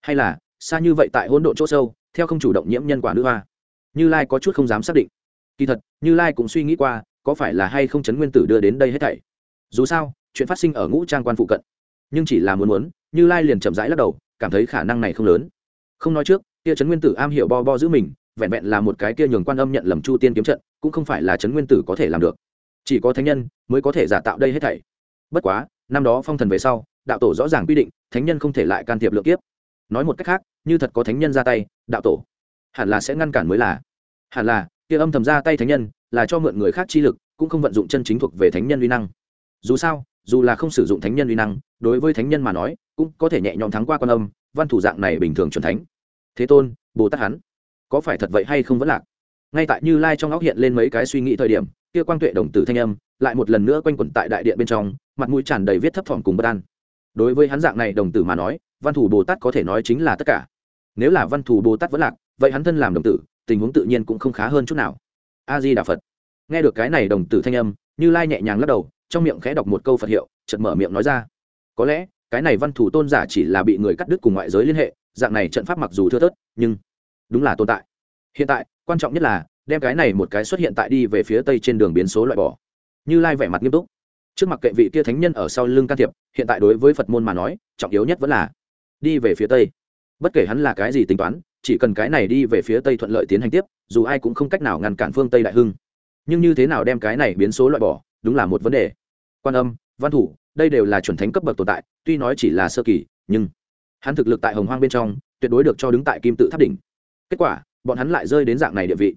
Speaker 1: hay là, xa như vậy tại hỗn độn chỗ sâu, theo không chủ động nhiễm nhân quả nữ hoa. Như lai có chút không dám xác định. Kỳ thật, như lai cũng suy nghĩ qua, có phải là hay không chấn nguyên tử đưa đến đây hết thảy. Dù sao, chuyện phát sinh ở ngũ trang quan phụ cận. Nhưng chỉ là muốn muốn, như lai liền chậm rãi lắc đầu, cảm thấy khả năng này không lớn. Không nói trước, kia trấn nguyên tử am hiểu bo bo giữ mình, vẹn vẹn là một cái kia nhường quan âm nhận lầm chu tiên kiếm trận, cũng không phải là trấn nguyên tử có thể làm được. Chỉ có thánh nhân mới có thể giả tạo đây hết thảy bất quá, năm đó phong thần về sau, đạo tổ rõ ràng quy định, thánh nhân không thể lại can thiệp lượng kiếp. Nói một cách khác, như thật có thánh nhân ra tay, đạo tổ hẳn là sẽ ngăn cản mới là. Hẳn là, kia âm thầm ra tay thánh nhân là cho mượn người khác chi lực, cũng không vận dụng chân chính thuộc về thánh nhân uy năng. Dù sao, dù là không sử dụng thánh nhân uy năng, đối với thánh nhân mà nói, cũng có thể nhẹ nhõm thắng qua quan âm, văn thủ dạng này bình thường chuẩn thánh. Thế tôn, bồ tát hắn, có phải thật vậy hay không vẫn lạc? Ngay tại như lai trong óc hiện lên mấy cái suy nghĩ thời điểm kia quang tuệ đồng tử thanh âm lại một lần nữa quanh quẩn tại đại điện bên trong, mặt mũi tràn đầy viết thấp thỏm cùng bất an. Đối với hắn dạng này đồng tử mà nói, văn thủ bồ tát có thể nói chính là tất cả. Nếu là văn thủ bồ tát vẫn lạc, vậy hắn thân làm đồng tử, tình huống tự nhiên cũng không khá hơn chút nào. A di đà phật. Nghe được cái này đồng tử thanh âm, như lai nhẹ nhàng lắc đầu, trong miệng khẽ đọc một câu phật hiệu, chợt mở miệng nói ra. Có lẽ, cái này văn thủ tôn giả chỉ là bị người cắt đứt cùng ngoại giới liên hệ, dạng này trận pháp mặc dù thưa thớt, nhưng đúng là tồn tại. Hiện tại, quan trọng nhất là đem cái này một cái xuất hiện tại đi về phía tây trên đường biến số loại bỏ. Như lai vẻ mặt nghiêm túc. Trước mặt kệ vị kia thánh nhân ở sau lưng can thiệp, hiện tại đối với phật môn mà nói, trọng yếu nhất vẫn là đi về phía tây. Bất kể hắn là cái gì tính toán, chỉ cần cái này đi về phía tây thuận lợi tiến hành tiếp, dù ai cũng không cách nào ngăn cản phương tây đại hưng. Nhưng như thế nào đem cái này biến số loại bỏ, đúng là một vấn đề. Quan âm, văn thủ, đây đều là chuẩn thánh cấp bậc tồn tại, tuy nói chỉ là sơ kỳ, nhưng hắn thực lực tại hồng hoang bên trong, tuyệt đối được cho đứng tại kim tự tháp đỉnh. Kết quả, bọn hắn lại rơi đến dạng này địa vị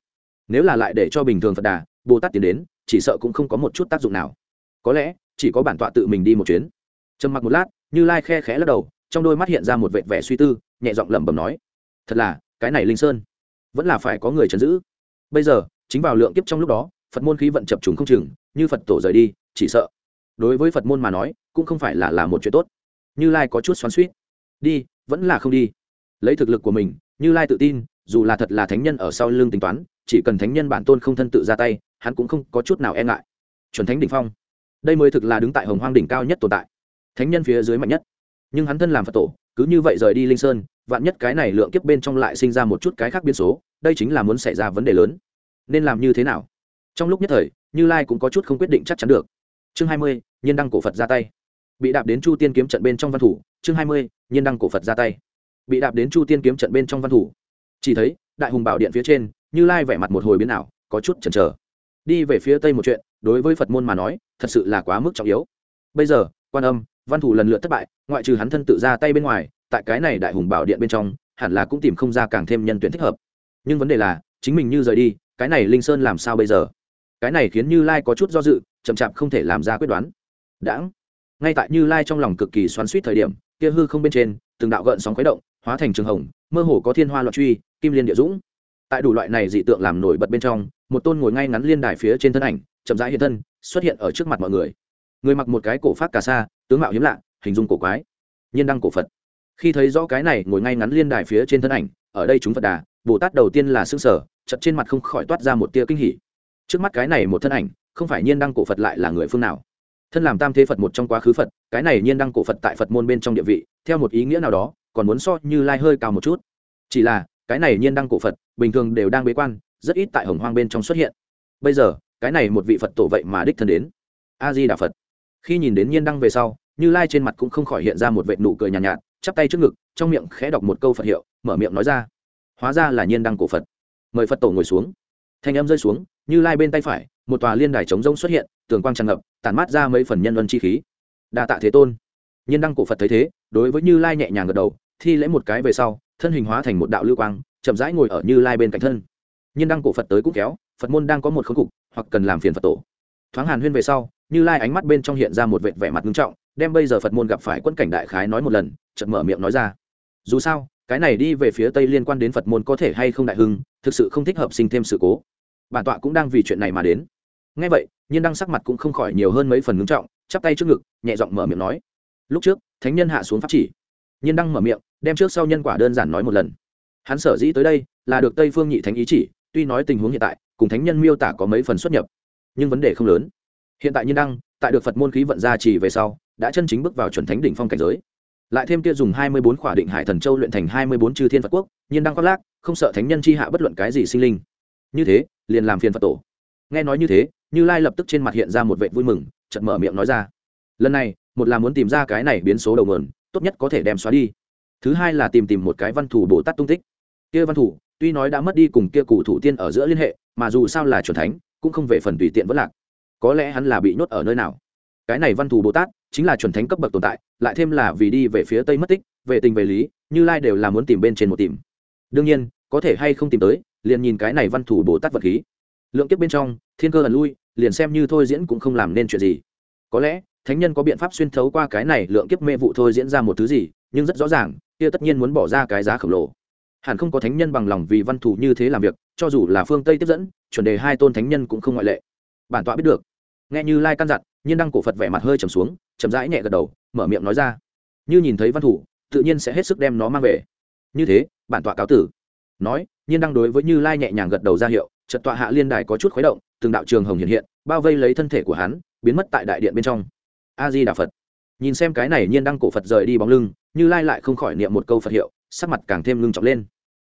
Speaker 1: nếu là lại để cho bình thường phật đà, bồ tát tiến đến, chỉ sợ cũng không có một chút tác dụng nào. Có lẽ, chỉ có bản tọa tự mình đi một chuyến. Trầm mặc một lát, như lai khe khẽ lắc đầu, trong đôi mắt hiện ra một vệt vẻ suy tư, nhẹ giọng lẩm bẩm nói, thật là, cái này linh sơn, vẫn là phải có người chấn giữ. Bây giờ, chính vào lượng kiếp trong lúc đó, phật môn khí vận chập trùng không chừng, như phật tổ rời đi, chỉ sợ, đối với phật môn mà nói, cũng không phải là là một chuyện tốt. Như lai có chút xoắn suýt đi, vẫn là không đi. Lấy thực lực của mình, như lai tự tin dù là thật là thánh nhân ở sau lưng tính toán, chỉ cần thánh nhân bản tôn không thân tự ra tay, hắn cũng không có chút nào e ngại. Chuẩn thánh đỉnh phong. Đây mới thực là đứng tại hồng hoang đỉnh cao nhất tồn tại. Thánh nhân phía dưới mạnh nhất. Nhưng hắn thân làm phật tổ, cứ như vậy rời đi linh sơn, vạn nhất cái này lượng kiếp bên trong lại sinh ra một chút cái khác biến số, đây chính là muốn xảy ra vấn đề lớn. Nên làm như thế nào? Trong lúc nhất thời, như lai cũng có chút không quyết định chắc chắn được. Chương hai mươi, nhiên đăng cổ phật ra tay. Bị đạp đến chu tiên kiếm trận bên trong văn thủ, chương hai mươi, nhiên đăng cổ phật ra tay. Bị đạp đến chu tiên kiếm trận bên trong văn thủ chỉ thấy, đại hùng bảo điện phía trên, như lai vẻ mặt một hồi biến ảo, có chút chần chờ. Đi về phía tây một chuyện, đối với phật môn mà nói, thật sự là quá mức trọng yếu. Bây giờ, quan âm, văn thủ lần lượt thất bại, ngoại trừ hắn thân tự ra tay bên ngoài, tại cái này đại hùng bảo điện bên trong, hẳn là cũng tìm không ra càng thêm nhân tuyển thích hợp. Nhưng vấn đề là, chính mình như rời đi, cái này linh sơn làm sao bây giờ? Cái này khiến như lai có chút do dự, chậm chạp không thể làm ra quyết đoán. Đãng. Ngay tại như lai trong lòng cực kỳ xoắn suýt thời điểm, kia hư không bên trên, từng đạo gợn sóng khuấy động, hóa thành trường hồng, mơ hồ có thiên hoa loạn truy kim liên địa dũng. Tại đủ loại này dị tượng làm nổi bật bên trong, một tôn ngồi ngay ngắn liên đài phía trên thân ảnh, chậm rãi hiện thân, xuất hiện ở trước mặt mọi người. Người mặc một cái cổ phát cà sa, tướng mạo hiếm lạ, hình dung cổ quái. Nhiên đăng cổ phật. Khi thấy rõ cái này ngồi ngay ngắn liên đài phía trên thân ảnh, ở đây chúng phật đà, bồ tát đầu tiên là xương sở chật trên mặt không khỏi toát ra một tia kinh hỉ. Trước mắt cái này một thân ảnh, không phải nhiên đăng cổ phật lại là người phương nào? Thân làm tam thế phật một trong quá khứ phật, cái này nhiên đăng cổ phật tại phật môn bên trong địa vị, theo một ý nghĩa nào đó, còn muốn so như lai hơi cao một chút. Chỉ là cái này nhiên đăng cổ phật bình thường đều đang bế quan rất ít tại hồng hoang bên trong xuất hiện. Bây giờ cái này một vị phật tổ vậy mà đích thân đến. A di đà phật. Khi nhìn đến nhiên đăng về sau như lai trên mặt cũng không khỏi hiện ra một vệ nụ cười nhàn nhạt, nhạt chắp tay trước ngực trong miệng khẽ đọc một câu phật hiệu mở miệng nói ra. Hóa ra là nhiên đăng cổ phật. Mời phật tổ ngồi xuống. Thanh âm rơi xuống như lai bên tay phải một tòa liên đài trống rông xuất hiện tường quang tràn ngập tản mát ra mấy phần nhân luân chi khí. Đa tạ thế tôn. Nhiên đăng cổ phật thấy thế đối với như lai nhẹ nhàng gật đầu thi lễ một cái về sau thân hình hóa thành một đạo lưu quang, chậm rãi ngồi ở như lai bên cạnh thân. Nhiên đăng cổ phật tới cũng kéo, phật môn đang có một khống cục, hoặc cần làm phiền phật tổ. Thoáng hàn huyên về sau, như lai ánh mắt bên trong hiện ra một vệt vẻ mặt nghiêm trọng, đem bây giờ phật môn gặp phải quân cảnh đại khái nói một lần, chợt mở miệng nói ra. Dù sao, cái này đi về phía tây liên quan đến phật môn có thể hay không đại hưng, thực sự không thích hợp sinh thêm sự cố. Bản tọa cũng đang vì chuyện này mà đến. Ngay vậy, nhiên đăng sắc mặt cũng không khỏi nhiều hơn mấy phần ngưng trọng, chắp tay trước ngực, nhẹ giọng mở miệng nói. Lúc trước, thánh nhân hạ xuống pháp chỉ. Nhiên đăng mở miệng đem trước sau nhân quả đơn giản nói một lần. Hắn sở dĩ tới đây là được tây phương nhị thánh ý chỉ, tuy nói tình huống hiện tại, cùng thánh nhân miêu tả có mấy phần xuất nhập, nhưng vấn đề không lớn. Hiện tại nhiên đăng, tại được phật môn khí vận ra chỉ về sau, đã chân chính bước vào chuẩn thánh đỉnh phong cảnh giới. Lại thêm kia dùng hai mươi bốn khỏa định hải thần châu luyện thành hai mươi bốn chư thiên phật quốc, nhiên đăng khoác lác, không sợ thánh nhân chi hạ bất luận cái gì sinh linh. Như thế, liền làm phiền phật tổ. Nghe nói như thế, như lai lập tức trên mặt hiện ra một vệ vui mừng, chợt mở miệng nói ra. Lần này, một là muốn tìm ra cái này biến số đầu nguồn, tốt nhất có thể đem xóa đi thứ hai là tìm tìm một cái văn thủ bồ tát tung tích. Kia văn thủ, tuy nói đã mất đi cùng kia cụ thủ tiên ở giữa liên hệ, mà dù sao là c thánh, cũng không về phần tùy tiện vẫn lạc. Có lẽ hắn là bị nhốt ở nơi nào. Cái này văn thù bồ tát chính là chuẩn thánh cấp bậc tồn tại, lại thêm là vì đi về phía tây mất tích, về tình về lý, như lai đều là muốn tìm bên trên một tìm. Đương nhiên, có thể hay không tìm tới, liền nhìn cái này văn thủ bồ tát vật khí. Lượng kiếp bên trong, thiên cơ ẩn lui, liền xem như thôi diễn cũng không làm nên chuyện gì. Có lẽ, thánh nhân có biện pháp xuyên thấu qua cái này lượng kiếp mê vụ thôi diễn ra một thứ gì, nhưng rất rõ ràng kia tất nhiên muốn bỏ ra cái giá khổng lồ. Hẳn không có thánh nhân bằng lòng vì văn thủ như thế làm việc, cho dù là phương tây tiếp dẫn, chuẩn đề hai tôn thánh nhân cũng không ngoại lệ. Bản tọa biết được. Nghe như lai căn dặn, nhiên đăng cổ phật vẻ mặt hơi trầm xuống, chậm rãi nhẹ gật đầu, mở miệng nói ra. Như nhìn thấy văn thủ tự nhiên sẽ hết sức đem nó mang về. Như thế, bản tọa cáo tử. Nói, nhiên đăng đối với như lai nhẹ nhàng gật đầu ra hiệu trật tọa hạ liên đài có chút khuấy động, từng đạo trường hồng hiện hiện, bao vây lấy thân thể của hắn, biến mất tại đại điện bên trong. A di đà phật nhìn xem cái này nhiên đăng cổ phật rời đi bóng lưng, như lai lại không khỏi niệm một câu phật hiệu, sắc mặt càng thêm ngưng trọng lên.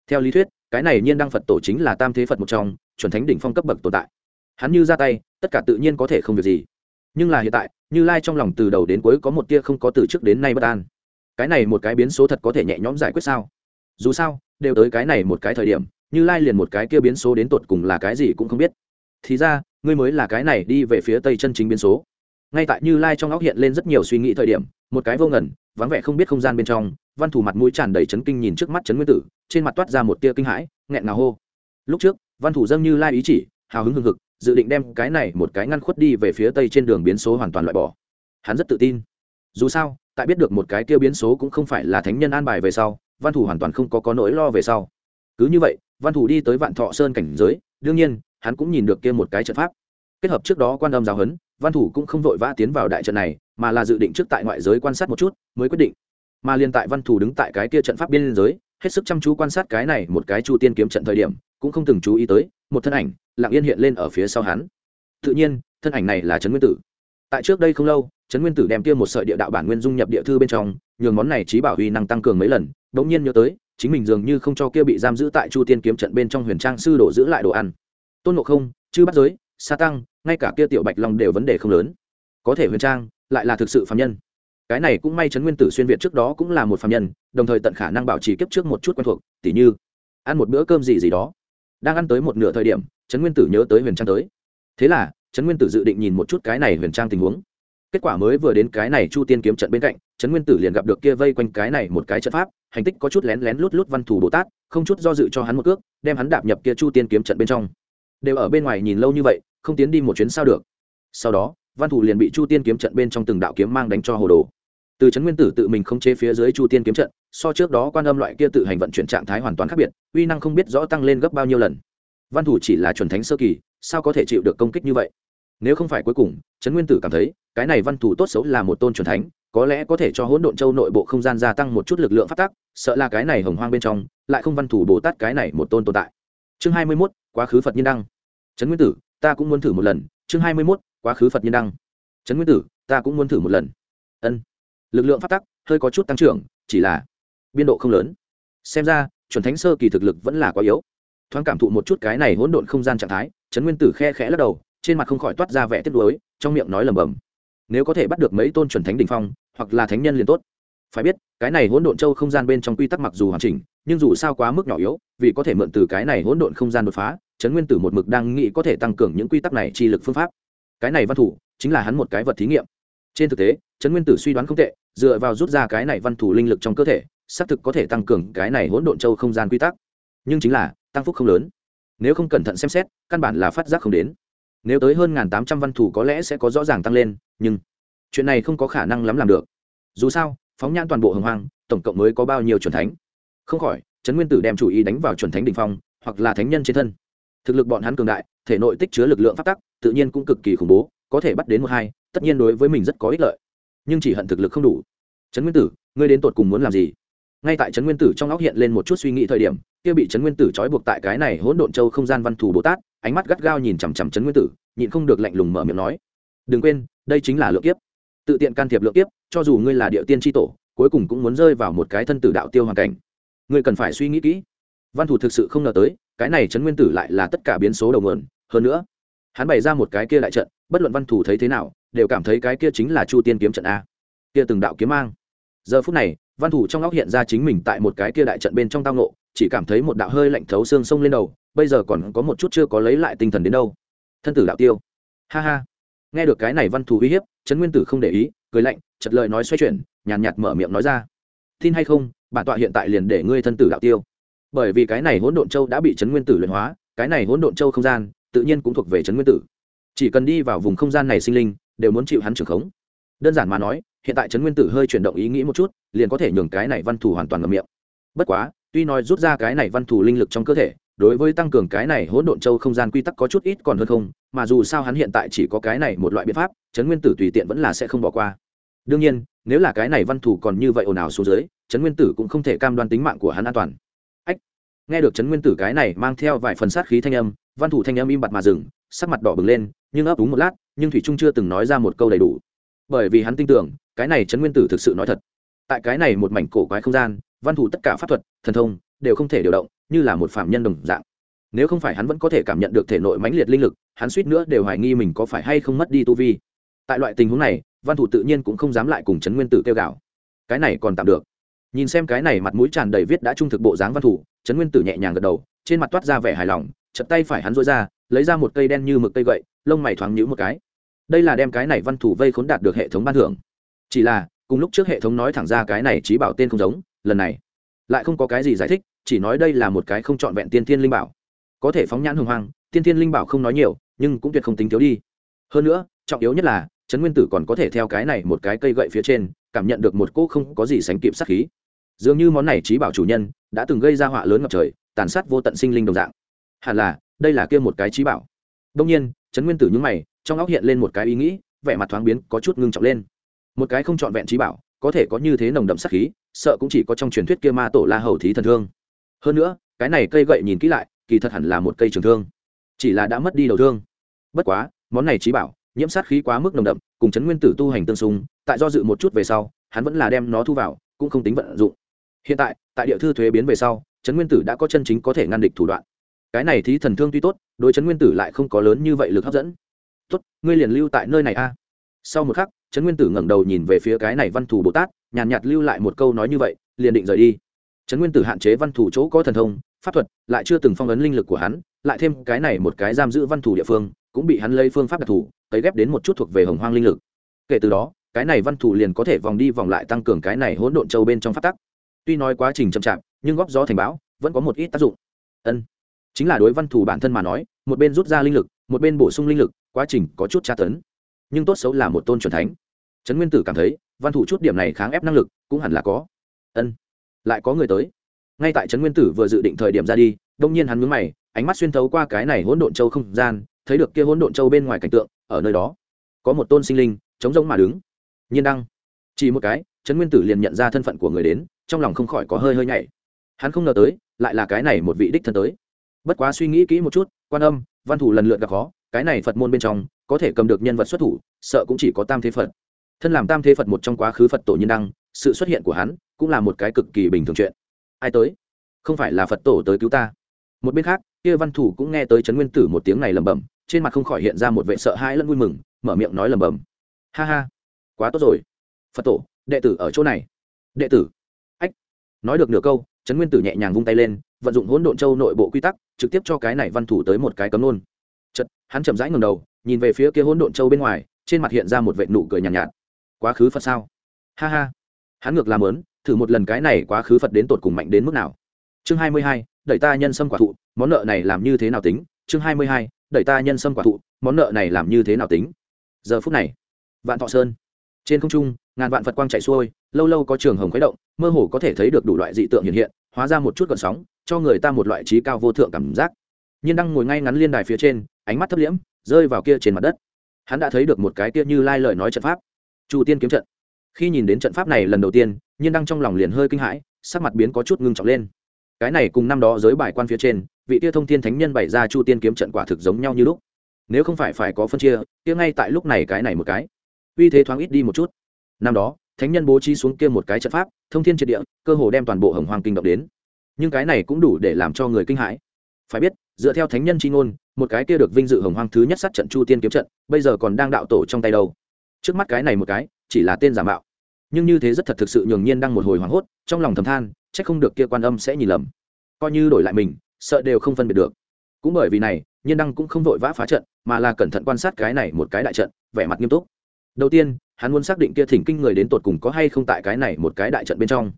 Speaker 1: Theo lý thuyết, cái này nhiên đăng phật tổ chính là tam thế phật một trong, chuẩn thánh đỉnh phong cấp bậc tồn tại. Hắn như ra tay, tất cả tự nhiên có thể không việc gì. Nhưng là hiện tại, như lai trong lòng từ đầu đến cuối có một tia không có từ trước đến nay bất an. Cái này một cái biến số thật có thể nhẹ nhõm giải quyết sao? Dù sao, đều tới cái này một cái thời điểm, như lai liền một cái kia biến số đến tột cùng là cái gì cũng không biết. Thì ra, ngươi mới là cái này đi về phía tây chân chính biến số ngay tại như lai trong óc hiện lên rất nhiều suy nghĩ thời điểm, một cái vô ngẩn vắng vẻ không biết không gian bên trong, văn thủ mặt mũi tràn đầy chấn kinh nhìn trước mắt chấn nguyên tử, trên mặt toát ra một tia kinh hãi, nghẹn ngào hô. Lúc trước, văn thủ dâng như lai ý chỉ, hào hứng hưng hực, dự định đem cái này một cái ngăn khuất đi về phía tây trên đường biến số hoàn toàn loại bỏ. Hắn rất tự tin. Dù sao, tại biết được một cái kia biến số cũng không phải là thánh nhân an bài về sau, văn thủ hoàn toàn không có có nỗi lo về sau. Cứ như vậy, văn thủ đi tới vạn thọ sơn cảnh giới, đương nhiên, hắn cũng nhìn được kia một cái trận pháp kết hợp trước đó quan âm giáo huấn, văn thủ cũng không vội vã tiến vào đại trận này, mà là dự định trước tại ngoại giới quan sát một chút, mới quyết định. Mà liên tại văn thủ đứng tại cái kia trận pháp biên giới, hết sức chăm chú quan sát cái này một cái chu tiên kiếm trận thời điểm, cũng không từng chú ý tới, một thân ảnh, lặng yên hiện lên ở phía sau hắn. Tự nhiên, thân ảnh này là trấn nguyên tử. Tại trước đây không lâu, trấn nguyên tử đem kia một sợi địa đạo bản nguyên dung nhập địa thư bên trong, nhường món này trí bảo huy năng tăng cường mấy lần đ ỗ n g nhiên nhớ tới, chính mình dường như không cho kia bị giam giữ tại chu tiên kiếm trận bên trong huyền trang sư đổ giữ lại đồ ăn. Tôn ngộ không, chư bắt giới sa tăng, ngay cả kia tiểu bạch long đều vấn đề không lớn. Có thể huyền trang, lại là thực sự phạm nhân. Cái này cũng may chấn nguyên tử xuyên việt trước đó cũng là một phạm nhân, đồng thời tận khả năng bảo trì kiếp trước một chút quen thuộc, tỉ như, ăn một bữa cơm gì gì đó. Đang ăn tới một nửa thời điểm, trấn nguyên tử nhớ tới huyền trang tới. Thế là, trấn nguyên tử dự định nhìn một chút cái này huyền trang tình huống. Kết quả mới vừa đến cái này chu tiên kiếm trận bên cạnh, trấn nguyên tử liền gặp được kia vây quanh cái này một cái trận pháp, hành tích có chút lén lén lút lút văn thủ bồ tát, không chút do dự cho hắn một cước, đem hắn đạp nhập kia chu tiên kiếm trận bên trong. Đều ở bên ngoài nhìn lâu như vậy không tiến đi một chuyến sao được. Sau đó, văn thủ liền bị chu tiên kiếm trận bên trong từng đạo kiếm mang đánh cho hồ đồ. Từ trấn nguyên tử tự mình không chế phía dưới chu tiên kiếm trận, so trước đó quan âm loại kia tự hành vận chuyển trạng thái hoàn toàn khác biệt, uy năng không biết rõ tăng lên gấp bao nhiêu lần. Văn thủ chỉ là chuẩn thánh sơ kỳ, sao có thể chịu được công kích như vậy? Nếu không phải cuối cùng, trấn nguyên tử cảm thấy, cái này văn thủ tốt xấu là một tôn chuẩn thánh, có lẽ có thể cho hỗn độn châu nội bộ không gian gia tăng một chút lực lượng phát tác, sợ là cái này hồng hoang bên trong, lại không văn thủ bồ tát cái này một tôn tồn tại. Chương hai mươi mốt, quá khứ phật nhiên đăng. Trấn nguyên tử ta cũng muốn thử một lần, chương hai mươi mốt, quá khứ phật nhân đăng. Trấn nguyên tử, ta cũng muốn thử một lần. Ân. Lực lượng phát tắc, hơi có chút tăng trưởng, chỉ là biên độ không lớn. Xem ra, chuẩn thánh sơ kỳ thực lực vẫn là quá yếu. Thoáng cảm thụ một chút cái này hỗn độn không gian trạng thái, trấn nguyên tử khe khẽ lắc đầu, trên mặt không khỏi toát ra vẻ tiếp nuối, trong miệng nói lầm bầm nếu có thể bắt được mấy tôn chuẩn thánh đ ỉ n h phong, hoặc là thánh nhân liền tốt. Phải biết, cái này hỗn độn châu không gian bên trong quy tắc mặc dù hoàn chỉnh, nhưng dù sao quá mức nhỏ yếu, vì có thể mượn từ cái này hỗn độn không gian đột phá trấn nguyên tử một mực đang nghĩ có thể tăng cường những quy tắc này chi lực phương pháp. Cái này văn thủ chính là hắn một cái vật thí nghiệm. Trên thực tế, trấn nguyên tử suy đoán không tệ, dựa vào rút ra cái này văn thủ linh lực trong cơ thể, xác thực có thể tăng cường cái này hỗn độn châu không gian quy tắc. Nhưng chính là, tăng phúc không lớn. Nếu không cẩn thận xem xét, căn bản là phát giác không đến. Nếu tới hơn tám trăm văn thủ có lẽ sẽ có rõ ràng tăng lên, nhưng chuyện này không có khả năng lắm làm được. Dù sao, phóng nhãn toàn bộ hồng hoang, tổng cộng mới có bao nhiêu chuẩn thánh? Không khỏi, trấn nguyên tử đem chủ ý đánh vào chuẩn thánh đình phong, hoặc là thánh nhân trên thân thực lực bọn hắn cường đại, thể nội tích chứa lực lượng phát tắc, tự nhiên cũng cực kỳ khủng bố, có thể bắt đến một hai, tất nhiên đối với mình rất có ích lợi. Nhưng chỉ hận thực lực không đủ. Trấn nguyên tử, ngươi đến tột cùng muốn làm gì? Ngay tại trấn nguyên tử trong óc hiện lên một chút suy nghĩ thời điểm, kia bị trấn nguyên tử trói buộc tại cái này hỗn độn châu không gian văn thù bồ tát, ánh mắt gắt gao nhìn chằm chằm trấn nguyên tử, nhịn không được lạnh lùng mở miệng nói, đừng quên, đây chính là lượng kiếp. Tự tiện can thiệp lượng kiếp, cho dù ngươi là địa tiên tri tổ, cuối cùng cũng muốn rơi vào một cái thân tử đạo tiêu hoàn cảnh. Ngươi cần phải suy nghĩ kỹ. Văn thủ thực sự không ngờ tới cái này trấn nguyên tử lại là tất cả biến số đầu mượn hơn nữa, hắn bày ra một cái kia đại trận, bất luận văn thủ thấy thế nào, đều cảm thấy cái kia chính là chu tiên kiếm trận a. Kia từng đạo kiếm mang. Giờ phút này, văn thủ trong óc hiện ra chính mình tại một cái kia đại trận bên trong tao nộ chỉ cảm thấy một đạo hơi lạnh thấu xương sông lên đầu, bây giờ còn có một chút chưa có lấy lại tinh thần đến đâu. Thân tử đạo tiêu. Ha ha. Nghe được cái này văn thủ uy hiếp, trấn nguyên tử không để ý, cười lạnh chật lời nói xoay chuyển, nhàn nhạt mở miệng nói ra. Tin hay không, bản tọa hiện tại liền để ngươi thân tử đạo tiêu bởi vì cái này hỗn độn châu đã bị trấn nguyên tử luyện hóa, cái này hỗn độn châu không gian tự nhiên cũng thuộc về trấn nguyên tử. Chỉ cần đi vào vùng không gian này sinh linh, đều muốn chịu hắn trưởng khống. Đơn giản mà nói, hiện tại trấn nguyên tử hơi chuyển động ý nghĩ một chút, liền có thể nhường cái này văn thủ hoàn toàn ngậm miệng. Bất quá, tuy nói rút ra cái này văn thủ linh lực trong cơ thể, đối với tăng cường cái này hỗn độn châu không gian quy tắc có chút ít còn hơn không, mà dù sao hắn hiện tại chỉ có cái này một loại biện pháp trấn nguyên tử tùy tiện vẫn là sẽ không bỏ qua. Đương nhiên, nếu là cái này văn thủ còn như vậy ồn ào xuống dưới trấn nguyên tử cũng không thể cam đoan tính mạng của hắn an toàn nghe được trấn nguyên tử cái này mang theo vài phần sát khí thanh âm, văn thủ thanh âm im bặt mà dừng, sắc mặt đỏ bừng lên, nhưng ấp úng một lát, nhưng thủy trung chưa từng nói ra một câu đầy đủ. Bởi vì hắn tin tưởng, cái này trấn nguyên tử thực sự nói thật. Tại cái này một mảnh cổ quái không gian, văn thủ tất cả pháp thuật, thần thông đều không thể điều động, như là một phạm nhân đồng dạng. Nếu không phải hắn vẫn có thể cảm nhận được thể nội mãnh liệt linh lực, hắn suýt nữa đều hoài nghi mình có phải hay không mất đi tu vi. Tại loại tình huống này, văn thủ tự nhiên cũng không dám lại cùng trấn nguyên tử kêu gào. Cái này còn tạm được. Nhìn xem cái này mặt mũi tràn đầy viết đã trung thực bộ dáng văn thủ trấn nguyên tử nhẹ nhàng gật đầu, trên mặt toát ra vẻ hài lòng chật tay phải hắn rối ra, lấy ra một cây đen như mực cây gậy, lông mày thoáng nhữ một cái. Đây là đem cái này văn thủ vây khốn đạt được hệ thống ban thưởng. Chỉ là, cùng lúc trước hệ thống nói thẳng ra cái này trí bảo tên không giống, lần này, lại không có cái gì giải thích, chỉ nói đây là một cái không trọn vẹn tiên thiên linh bảo. Có thể phóng nhãn hồng hoang tiên thiên linh bảo không nói nhiều, nhưng cũng tuyệt không tính thiếu đi. Hơn nữa, trọng yếu nhất là, trấn nguyên tử còn có thể theo cái này một cái cây gậy phía trên, cảm nhận được một cỗ không có gì sánh kịp sát khí. Dường như món này trí bảo chủ nhân đã từng gây ra họa lớn ngập trời, tàn sát vô tận sinh linh đồng dạng. Hẳn là, đây là kia một cái trí bảo. Đông nhiên, trấn nguyên tử nhúng mày, trong óc hiện lên một cái ý nghĩ, vẻ mặt thoáng biến, có chút ngưng trọng lên. Một cái không trọn vẹn trí bảo, có thể có như thế nồng đậm sắc khí, sợ cũng chỉ có trong truyền thuyết kia ma tổ la hầu thí thần thương. Hơn nữa, cái này cây gậy nhìn kỹ lại, kỳ thật hẳn là một cây trường thương. Chỉ là đã mất đi đầu thương. Bất quá, món này trí bảo, nhiễm sát khí quá mức nồng đậm, cùng chấn nguyên tử tu hành tương xung, tại do dự một chút về sau, hắn vẫn là đem nó thu vào, cũng không tính vận dụng hiện tại tại địa thư thuế biến về sau chấn nguyên tử đã có chân chính có thể ngăn địch thủ đoạn. Cái này thí thần thương tuy tốt đối chấn nguyên tử lại không có lớn như vậy lực hấp dẫn. Tốt ngươi liền lưu tại nơi này a. Sau một khắc trấn nguyên tử ngẩng đầu nhìn về phía cái này văn thủ bồ tát nhàn nhạt, nhạt lưu lại một câu nói như vậy liền định rời đi. Trấn nguyên tử hạn chế văn thủ chỗ có thần thông pháp thuật lại chưa từng phong ấn linh lực của hắn lại thêm cái này một cái giam giữ văn thủ địa phương cũng bị hắn lấy phương pháp đặc thù cấy ghép đến một chút thuộc về hồng hoang linh lực. Kể từ đó cái này văn thủ liền có thể vòng đi vòng lại tăng cường cái này hỗn độn châu bên trong phát tắc tuy nói quá trình chậm chạp, nhưng góp gió thành bão vẫn có một ít tác dụng. Ân, chính là đối văn thủ bản thân mà nói, một bên rút ra linh lực, một bên bổ sung linh lực, quá trình có chút tra tấn. Nhưng tốt xấu là một tôn truyền thánh. Trấn nguyên tử cảm thấy, văn thủ chút điểm này kháng ép năng lực cũng hẳn là có. Ân, lại có người tới. Ngay tại trấn nguyên tử vừa dự định thời điểm ra đi, đông nhiên hắn mướn mày, ánh mắt xuyên thấu qua cái này hỗn độn châu không gian, thấy được kia hỗn độn châu bên ngoài cảnh tượng, ở nơi đó, có một tôn sinh linh chống giống mà đứng. Nhiên đăng. Chỉ một cái, trấn nguyên tử liền nhận ra thân phận của người đến trong lòng không khỏi có hơi hơi nhảy. Hắn không ngờ tới, lại là cái này một vị đích thân tới. Bất quá suy nghĩ kỹ một chút, quan âm, văn thủ lần lượt gặp khó, cái này phật môn bên trong, có thể cầm được nhân vật xuất thủ, sợ cũng chỉ có tam thế phật. Thân làm tam thế phật một trong quá khứ phật tổ nhân đăng, sự xuất hiện của hắn cũng là một cái cực kỳ bình thường chuyện. Ai tới? Không phải là phật tổ tới cứu ta. Một bên khác, kia văn thủ cũng nghe tới trấn nguyên tử một tiếng này lẩm bẩm, trên mặt không khỏi hiện ra một vệ sợ hãi lẫn vui mừng, mở miệng nói lẩm bẩm. Ha ha, quá tốt rồi. Phật tổ, đệ tử ở chỗ này. Đệ tử nói được nửa câu trấn nguyên tử nhẹ nhàng vung tay lên vận dụng hỗn độn châu nội bộ quy tắc trực tiếp cho cái này văn thủ tới một cái cấm nôn chật hắn chậm rãi ngầm đầu nhìn về phía kia hỗn độn châu bên ngoài trên mặt hiện ra một vệ nụ cười nhàn nhạt, nhạt. Quá khứ phật sao? Ha ha. Hắn ngược làm lớn thử một lần cái này quá khứ phật đến tột cùng mạnh đến mức nào. Chương hai mươi hai đẩy ta nhân sâm quả thụ món nợ này làm như thế nào tính? Chương hai mươi hai đẩy ta nhân sâm quả thụ món nợ này làm như thế nào tính? Giờ phút này vạn thọ sơn trên không trung ngàn vạn phật quang chạy xuôi lâu lâu có trường hồng khuấy động, mơ hồ có thể thấy được đủ loại dị tượng hiện hiện, hóa ra một chút gợn sóng, cho người ta một loại trí cao vô thượng cảm giác. Nhiên đang ngồi ngay ngắn liên đài phía trên, ánh mắt thấp liễm, rơi vào kia trên mặt đất. Hắn đã thấy được một cái kia như lai lời nói trận pháp. Chu tiên kiếm trận. Khi nhìn đến trận pháp này lần đầu tiên, nhiên đăng trong lòng liền hơi kinh hãi, sắc mặt biến có chút ngưng trọng lên. Cái này cùng năm đó giới bài quan phía trên, vị tia thông thiên thánh nhân bày ra chu tiên kiếm trận quả thực giống nhau như lúc. Nếu không phải phải có phân chia, kia ngay tại lúc này cái này một cái. Uy thế thoáng ít đi một chút. Năm đó thánh nhân bố trí xuống kia một cái trận pháp, thông thiên triệt địa, cơ hồ đem toàn bộ hồng hoàng kinh động đến. Nhưng cái này cũng đủ để làm cho người kinh hãi. Phải biết, dựa theo thánh nhân c h i ngôn, một cái kia được vinh dự hồng hoàng thứ nhất sát trận chu tiên kiếm trận, bây giờ còn đang đạo tổ trong tay đâu. Trước mắt cái này một cái, chỉ là tên giả mạo. Nhưng như thế rất thật thực sự nhường nhiên đang một hồi hoảng hốt, trong lòng thầm than c h ắ c không được kia quan âm sẽ nhìn lầm. Coi như đổi lại mình, sợ đều không phân biệt được. Cũng bởi vì này, nhiên đăng cũng không vội vã phá trận, mà là cẩn thận quan sát cái này một cái đại trận, vẻ mặt nghiêm túc. Đầu tiên hắn muốn xác định kia thỉnh kinh người đến tột cùng có hay không tại cái này một cái đại trận bên trong.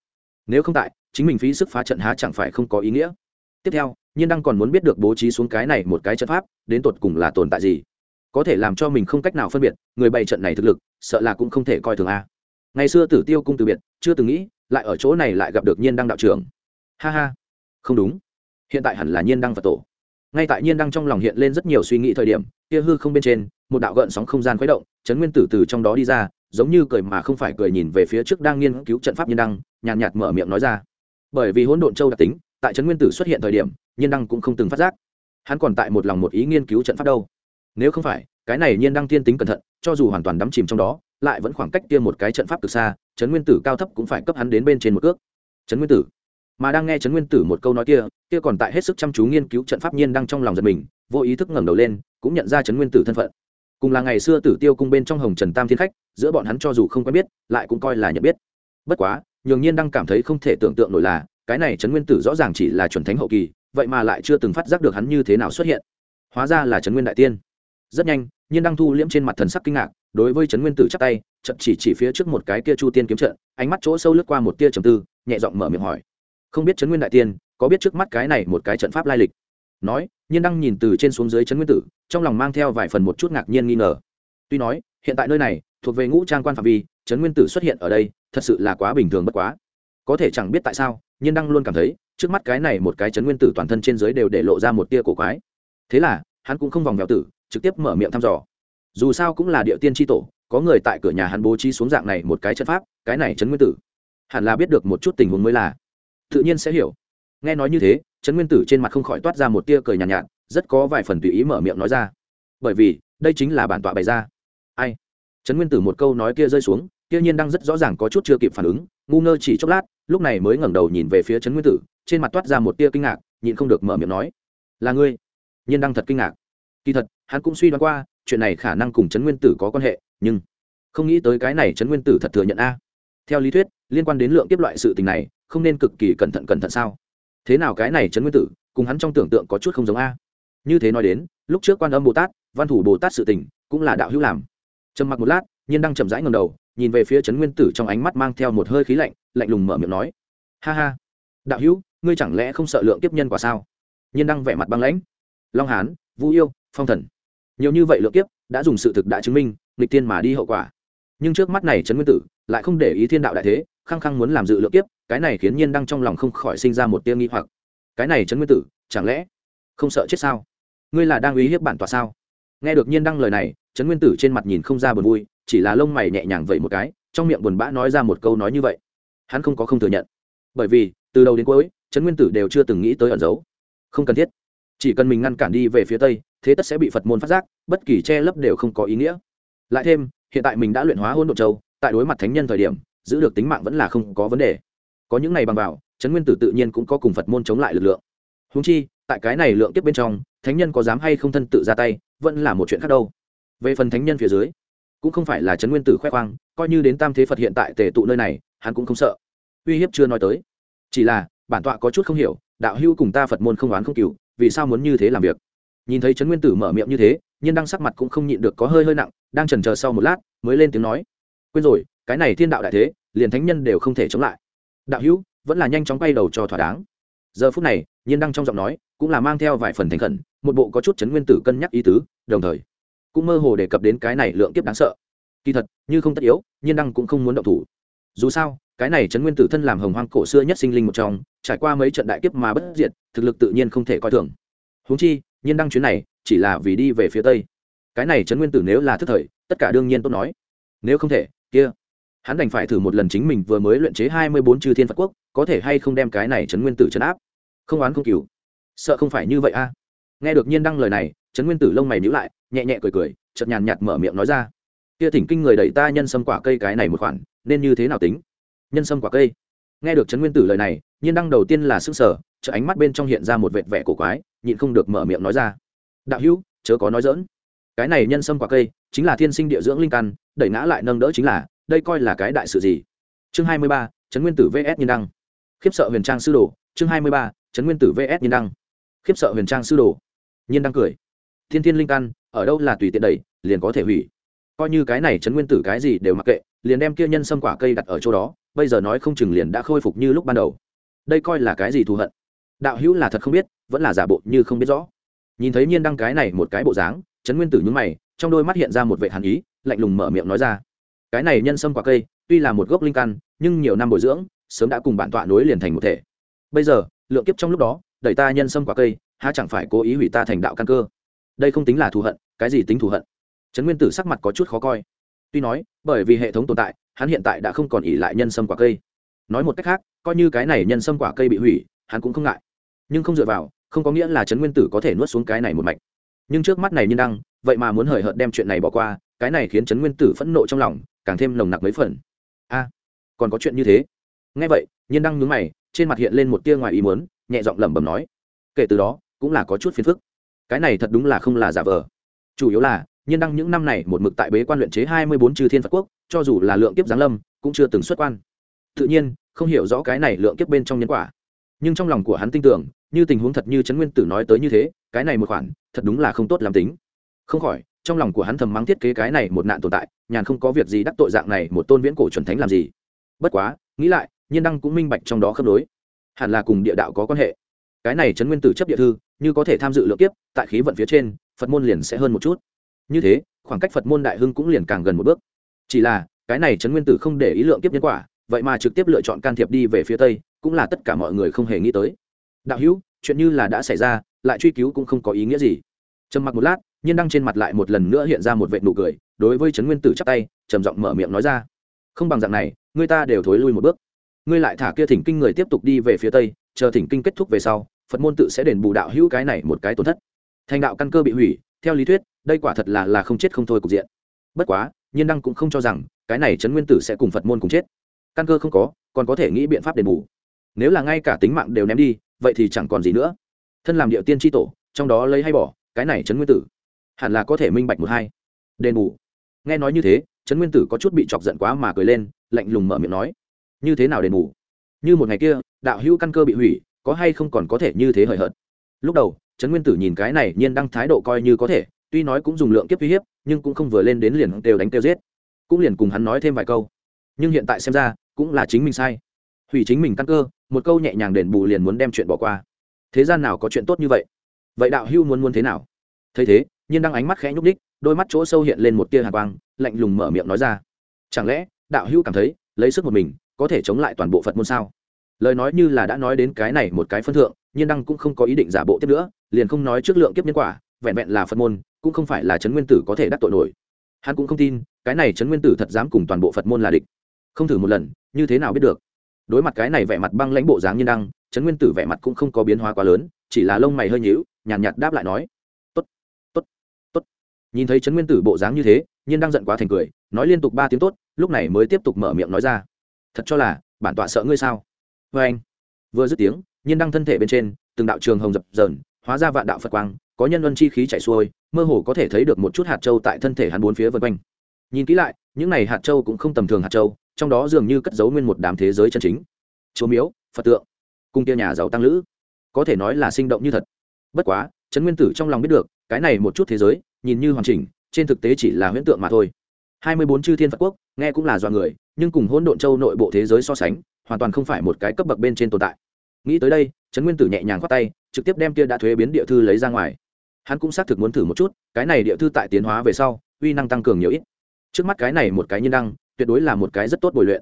Speaker 1: Nếu không tại, chính mình phí sức phá trận há chẳng phải không có ý nghĩa. Tiếp theo, nhiên đăng còn muốn biết được bố trí xuống cái này một cái trận pháp, đến tột cùng là tồn tại gì. Có thể làm cho mình không cách nào phân biệt, người bày trận này thực lực, sợ là cũng không thể coi thường a. Ngày xưa tử tiêu cung từ biệt, chưa từng nghĩ, lại ở chỗ này lại gặp được nhiên đăng đạo trưởng. Ha ha. Không đúng. Hiện tại hẳn là nhiên đăng phật tổ ngay tại nhiên đang trong lòng hiện lên rất nhiều suy nghĩ thời điểm, kia hư không bên trên, một đạo gợn sóng không gian khuấy động chấn nguyên tử từ trong đó đi ra, giống như cười mà không phải cười nhìn về phía trước đang nghiên cứu trận pháp nhiên đăng, nhàn nhạt mở miệng nói ra. Bởi vì hỗn độn châu đặc tính, tại trấn nguyên tử xuất hiện thời điểm, nhiên đăng cũng không từng phát giác. Hắn còn tại một lòng một ý nghiên cứu trận pháp đâu. Nếu không phải, cái này nhiên đăng tiên tính cẩn thận, cho dù hoàn toàn đắm chìm trong đó, lại vẫn khoảng cách kia một cái trận pháp từ xa, trấn nguyên tử cao thấp cũng phải cấp hắn đến bên trên một cước. Trấn nguyên tử mà đang nghe trấn nguyên tử một câu nói kia kia còn tại hết sức chăm chú nghiên cứu trận pháp nhiên đang trong lòng giật mình, vô ý thức ngẩng đầu lên, cũng nhận ra trấn nguyên tử thân phận. Cùng là ngày xưa tử tiêu cung bên trong hồng trần tam thiên khách, giữa bọn hắn cho dù không quen biết, lại cũng coi là nhận biết. Bất quá, nhường nhiên đang cảm thấy không thể tưởng tượng nổi là, cái này trấn nguyên tử rõ ràng chỉ là chuẩn thánh hậu kỳ, vậy mà lại chưa từng phát giác được hắn như thế nào xuất hiện. Hóa ra là trấn nguyên đại tiên. Rất nhanh, nhiên đăng thu liễm trên mặt thần sắc kinh ngạc, đối với trấn nguyên tử chắc tay, chậm chỉ chỉ phía trước một cái kia chu tiên kiếm trận, ánh mắt chỗ sâu lướt qua một tia trầm tư, nhẹ giọng mở miệng hỏi không biết trấn nguyên đại tiên có biết trước mắt cái này một cái trận pháp lai lịch. Nói, nhiên đăng nhìn từ trên xuống dưới trấn nguyên tử, trong lòng mang theo vài phần một chút ngạc nhiên nghi ngờ. Tuy nói, hiện tại nơi này, thuộc về ngũ trang quan phạm vi trấn nguyên tử xuất hiện ở đây, thật sự là quá bình thường bất quá. Có thể chẳng biết tại sao, nhiên đăng luôn cảm thấy, trước mắt cái này một cái chấn nguyên tử toàn thân trên dưới đều để lộ ra một tia cổ quái. Thế là, hắn cũng không vòng vèo tử, trực tiếp mở miệng thăm dò. Dù sao cũng là địa tiên tri tổ, có người tại cửa nhà hắn bố trí xuống dạng này một cái trận pháp, cái này trấn nguyên tử. Hẳn là biết được một chút tình huống mới là tự nhiên sẽ hiểu. Nghe nói như thế trấn nguyên tử trên mặt không khỏi toát ra một tia cười nhàn nhạt, nhạt rất có vài phần tùy ý mở miệng nói ra. Bởi vì đây chính là bản tọa bày ra. Ai? Trấn nguyên tử một câu nói kia rơi xuống kia nhiên đang rất rõ ràng có chút chưa kịp phản ứng ngu ngơ chỉ chốc lát lúc này mới ngẩng đầu nhìn về phía trấn nguyên tử trên mặt toát ra một tia kinh ngạc nhịn không được mở miệng nói. Là ngươi? Nhiên đang thật kinh ngạc. Kỳ thật hắn cũng suy đoán qua chuyện này khả năng cùng trấn nguyên tử có quan hệ nhưng không nghĩ tới cái này trấn nguyên tử thật thừa nhận a theo lý thuyết, liên quan đến lượng kiếp loại sự tình này, không nên cực kỳ cẩn thận cẩn thận sao? Thế nào cái này trấn nguyên tử, cùng hắn trong tưởng tượng có chút không giống a? Như thế nói đến, lúc trước quan âm bồ tát, văn thủ bồ tát sự tình, cũng là đạo hữu làm. Trầm mặc một lát, nhiên đang chậm rãi ngầm đầu, nhìn về phía trấn nguyên tử trong ánh mắt mang theo một hơi khí lạnh lạnh lùng mở miệng nói, ha ha, đạo hữu, ngươi chẳng lẽ không sợ lượng kiếp nhân quả sao? Nhiên đang vẻ mặt băng lãnh, long hán vũ yêu, phong thần, nhiều như vậy lượng kiếp, đã dùng sự thực đã chứng minh, nghịch tiên mà đi hậu quả nhưng trước mắt này trấn nguyên tử lại không để ý thiên đạo đại thế, khăng khăng muốn làm dự lượng tiếp cái này khiến nhiên đăng trong lòng không khỏi sinh ra một tiêu nghi hoặc. Cái này trấn nguyên tử, chẳng lẽ không sợ chết sao? Ngươi là đang uy hiếp bản tòa sao? Nghe được nhiên đăng lời này, trấn nguyên tử trên mặt nhìn không ra buồn vui, chỉ là lông mày nhẹ nhàng vậy một cái, trong miệng buồn bã nói ra một câu nói như vậy. Hắn không có không thừa nhận. Bởi vì, từ đầu đến cuối, trấn nguyên tử đều chưa từng nghĩ tới ẩn giấu. Không cần thiết. Chỉ cần mình ngăn cản đi về phía tây, thế tất sẽ bị phật môn phát giác, bất kỳ che lấp đều không có ý nghĩa. Lại thêm hiện tại mình đã luyện hóa hôn độn châu, tại đối mặt thánh nhân thời điểm, giữ được tính mạng vẫn là không có vấn đề. Có những này bằng vào, trấn nguyên tử tự nhiên cũng có cùng phật môn chống lại lực lượng. Húng chi, tại cái này lượng tiếp bên trong, thánh nhân có dám hay không thân tự ra tay, vẫn là một chuyện khác đâu. Về phần thánh nhân phía dưới, cũng không phải là trấn nguyên tử khoe khoang, coi như đến tam thế phật hiện tại tề tụ nơi này, hắn cũng không sợ. Uy hiếp chưa nói tới. Chỉ là, bản tọa có chút không hiểu, đạo hưu cùng ta phật môn không oán không cừu, vì sao muốn như thế làm việc? Nhìn thấy trấn nguyên tử mở miệng như thế nhưng đang sắc mặt cũng không nhịn được có hơi hơi nặng đang chần chờ sau một lát, mới lên tiếng nói, quên rồi, cái này thiên đạo đại thế, liền thánh nhân đều không thể chống lại. Đạo hữu, vẫn là nhanh chóng quay đầu cho thỏa đáng. Giờ phút này, nhiên đăng trong giọng nói, cũng là mang theo vài phần thành khẩn, một bộ có chút chấn nguyên tử cân nhắc ý tứ, đồng thời, cũng mơ hồ đề cập đến cái này lượng kiếp đáng sợ. Kỳ thật, như không tất yếu, nhiên đăng cũng không muốn động thủ. Dù sao, cái này chấn nguyên tử thân làm hồng hoang cổ xưa nhất sinh linh một trong, trải qua mấy trận đại kiếp mà bất diệt, thực lực tự nhiên không thể coi thường. Húng chi, nhiên đăng chuyến này, chỉ là vì đi về phía tây cái này chấn nguyên tử nếu là thức thời, tất cả đương nhiên tốt nói. Nếu không thể, kia. Hắn đành phải thử một lần chính mình vừa mới luyện chế hai mươi bốn chư thiên phật quốc, có thể hay không đem cái này chấn nguyên tử chấn áp? Không oán không cừu. Sợ không phải như vậy a. À. Nghe được nhiên đăng lời này, trấn nguyên tử lông mày nhíu lại, nhẹ nhẹ cười cười, chợt nhàn nhạt mở miệng nói ra. Kia thỉnh kinh người đẩy ta nhân sâm quả cây cái này một khoản, nên như thế nào tính? Nhân sâm quả cây. Nghe được trấn nguyên tử lời này, nhiên đăng đầu tiên là sức sở chợ ánh mắt bên trong hiện ra một vệt vẻ cổ quái, nhịn không được mở miệng nói ra. Đạo hữu, chớ có nói dỡn cái này nhân sâm quả cây chính là thiên sinh địa dưỡng linh căn, đẩy ngã lại nâng đỡ chính là, đây coi là cái đại sự gì? Chương hai mươi ba, trấn nguyên tử vs nhiên đăng. Khiếp sợ huyền trang sư đồ, chương hai mươi ba, trấn nguyên tử vs nhiên đăng. Khiếp sợ huyền trang sư đồ. Nhiên đăng cười. Thiên thiên linh căn, ở đâu là tùy tiện đẩy, liền có thể hủy. Coi như cái này trấn nguyên tử cái gì đều mặc kệ, liền đem kia nhân sâm quả cây đặt ở chỗ đó, bây giờ nói không chừng liền đã khôi phục như lúc ban đầu. Đây coi là cái gì thù hận? Đạo hữu là thật không biết, vẫn là giả bộ như không biết rõ. Nhìn thấy nhiên đăng cái này một cái bộ dáng trấn nguyên tử nhúng mày, trong đôi mắt hiện ra một vệ hàn ý, lạnh lùng mở miệng nói ra. Cái này nhân sâm quả cây, tuy là một gốc linh căn, nhưng nhiều năm bồi dưỡng, sớm đã cùng bản tọa nối liền thành một thể. Bây giờ, lượng kiếp trong lúc đó, đẩy ta nhân sâm quả cây, há chẳng phải cố ý hủy ta thành đạo căn cơ? Đây không tính là thù hận, cái gì tính thù hận? Trấn nguyên tử sắc mặt có chút khó coi. Tuy nói, bởi vì hệ thống tồn tại, hắn hiện tại đã không còn ỉ lại nhân sâm quả cây. Nói một cách khác, coi như cái này nhân sâm quả cây bị hủy, hắn cũng không ngại. Nhưng không dựa vào, không có nghĩa là trấn nguyên tử có thể nuốt xuống cái này một mạch nhưng trước mắt này nhiên đăng, vậy mà muốn hời hợt đem chuyện này bỏ qua, cái này khiến trấn nguyên tử phẫn nộ trong lòng, càng thêm nồng nặc mấy phần. A, còn có chuyện như thế? Nghe vậy, nhiên đăng nhướng mày, trên mặt hiện lên một tia ngoài ý muốn, nhẹ giọng lẩm bẩm nói, kể từ đó, cũng là có chút phiền phức. Cái này thật đúng là không là giả vờ. Chủ yếu là, nhiên đăng những năm này một mực tại bế quan luyện chế hai mươi bốn chư thiên phật quốc, cho dù là lượng kiếp giáng lâm, cũng chưa từng xuất quan. Tự nhiên, không hiểu rõ cái này lượng kiếp bên trong nhân quả. Nhưng trong lòng của hắn tin tưởng, như tình huống thật như trấn nguyên tử nói tới như thế cái này một khoản, thật đúng là không tốt làm tính. Không khỏi, trong lòng của hắn thầm mắng thiết kế cái này một nạn tồn tại, nhàn không có việc gì đắc tội dạng này một tôn viễn cổ chuẩn thánh làm gì. Bất quá, nghĩ lại, nhiên đăng cũng minh bạch trong đó khớp nối. Hẳn là cùng địa đạo có quan hệ. Cái này trấn nguyên tử chấp địa thư, như có thể tham dự lượng kiếp, tại khí vận phía trên, phật môn liền sẽ hơn một chút. Như thế, khoảng cách phật môn đại hưng cũng liền càng gần một bước. Chỉ là, cái này trấn nguyên tử không để ý lượng kiếp nhân quả, vậy mà trực tiếp lựa chọn can thiệp đi về phía tây, cũng là tất cả mọi người không hề nghĩ tới. Đạo hữu, chuyện như là đã xảy ra lại truy cứu cũng không có ý nghĩa gì. Trầm mặc một lát, nhiên đăng trên mặt lại một lần nữa hiện ra một vệ nụ cười, đối với trấn nguyên tử chắp tay, trầm giọng mở miệng nói ra. Không bằng dạng này, người ta đều thối lui một bước. Ngươi lại thả kia thỉnh kinh người tiếp tục đi về phía tây, chờ thỉnh kinh kết thúc về sau, phật môn tự sẽ đền bù đạo hữu cái này một cái tổn thất. Thành đạo căn cơ bị hủy, theo lý thuyết, đây quả thật là là không chết không thôi cục diện. Bất quá, nhiên đăng cũng không cho rằng, cái này trấn nguyên tử sẽ cùng phật môn cùng chết. Căn cơ không có, còn có thể nghĩ biện pháp đền bù. Nếu là ngay cả tính mạng đều ném đi, vậy thì chẳng còn gì nữa thân làm địa tiên tri tổ, trong đó lấy hay bỏ, cái này trấn nguyên tử. Hẳn là có thể minh bạch một hai. Đền bù. Nghe nói như thế, trấn nguyên tử có chút bị chọc giận quá mà cười lên, lạnh lùng mở miệng nói, như thế nào đền bù? Như một ngày kia, đạo hữu căn cơ bị hủy, có hay không còn có thể như thế hời hợt? Lúc đầu, trấn nguyên tử nhìn cái này nhiên đăng thái độ coi như có thể, tuy nói cũng dùng lượng kiếp uy hiếp, nhưng cũng không vừa lên đến liền đều đánh tiêu giết. Cũng liền cùng hắn nói thêm vài câu. Nhưng hiện tại xem ra, cũng là chính mình sai. Hủy chính mình căn cơ, một câu nhẹ nhàng đền bù liền muốn đem chuyện bỏ qua thế gian nào có chuyện tốt như vậy? Vậy đạo hưu muốn muốn thế nào? Thấy thế, nhiên đăng ánh mắt khẽ nhúc đích đôi mắt chỗ sâu hiện lên một tia hạ quang, lạnh lùng mở miệng nói ra. Chẳng lẽ, đạo hưu cảm thấy, lấy sức một mình, có thể chống lại toàn bộ phật môn sao? Lời nói như là đã nói đến cái này một cái phân thượng, nhiên đăng cũng không có ý định giả bộ tiếp nữa, liền không nói trước lượng kiếp nhân quả, vẹn vẹn là phật môn, cũng không phải là trấn nguyên tử có thể đắc tội nổi. Hắn cũng không tin, cái này trấn nguyên tử thật dám cùng toàn bộ phật môn là địch. Không thử một lần, như thế nào biết được? Đối mặt cái này vẻ mặt băng lãnh bộ dáng nhiên đăng trấn nguyên tử vẻ mặt cũng không có biến hóa quá lớn chỉ là lông mày hơi nhíu nhàn nhạt, nhạt đáp lại nói tốt tốt tốt. Nhìn thấy trấn nguyên tử bộ dáng như thế nhiên đăng giận quá thành cười nói liên tục ba tiếng tốt lúc này mới tiếp tục mở miệng nói ra thật cho là bản tọa sợ ngươi sao? Vê anh. Vừa dứt tiếng nhiên đăng thân thể bên trên từng đạo trường hồng dập dờn hóa ra vạn đạo phật quang có nhân luân chi khí chảy xuôi mơ hồ có thể thấy được một chút hạt châu tại thân thể hắn bốn phía vân quanh. Nhìn kỹ lại những này hạt châu cũng không tầm thường hạt châu trong đó dường như cất giấu nguyên một đám thế giới chân chính. Chúa miếu phật tượng cung kia nhà giàu tăng lữ. Có thể nói là sinh động như thật. Bất quá, trấn nguyên tử trong lòng biết được, cái này một chút thế giới, nhìn như hoàn chỉnh, trên thực tế chỉ là huyễn tượng mà thôi. Hai mươi bốn chư thiên phật quốc, nghe cũng là do người, nhưng cùng hỗn độn châu nội bộ thế giới so sánh, hoàn toàn không phải một cái cấp bậc bên trên tồn tại. Nghĩ tới đây, trấn nguyên tử nhẹ nhàng khoát tay, trực tiếp đem kia đã thuế biến địa thư lấy ra ngoài. Hắn cũng xác thực muốn thử một chút, cái này địa thư tại tiến hóa về sau, uy năng tăng cường nhiều ít. Trước mắt cái này một cái nhiên đăng, tuyệt đối là một cái rất tốt bồi luyện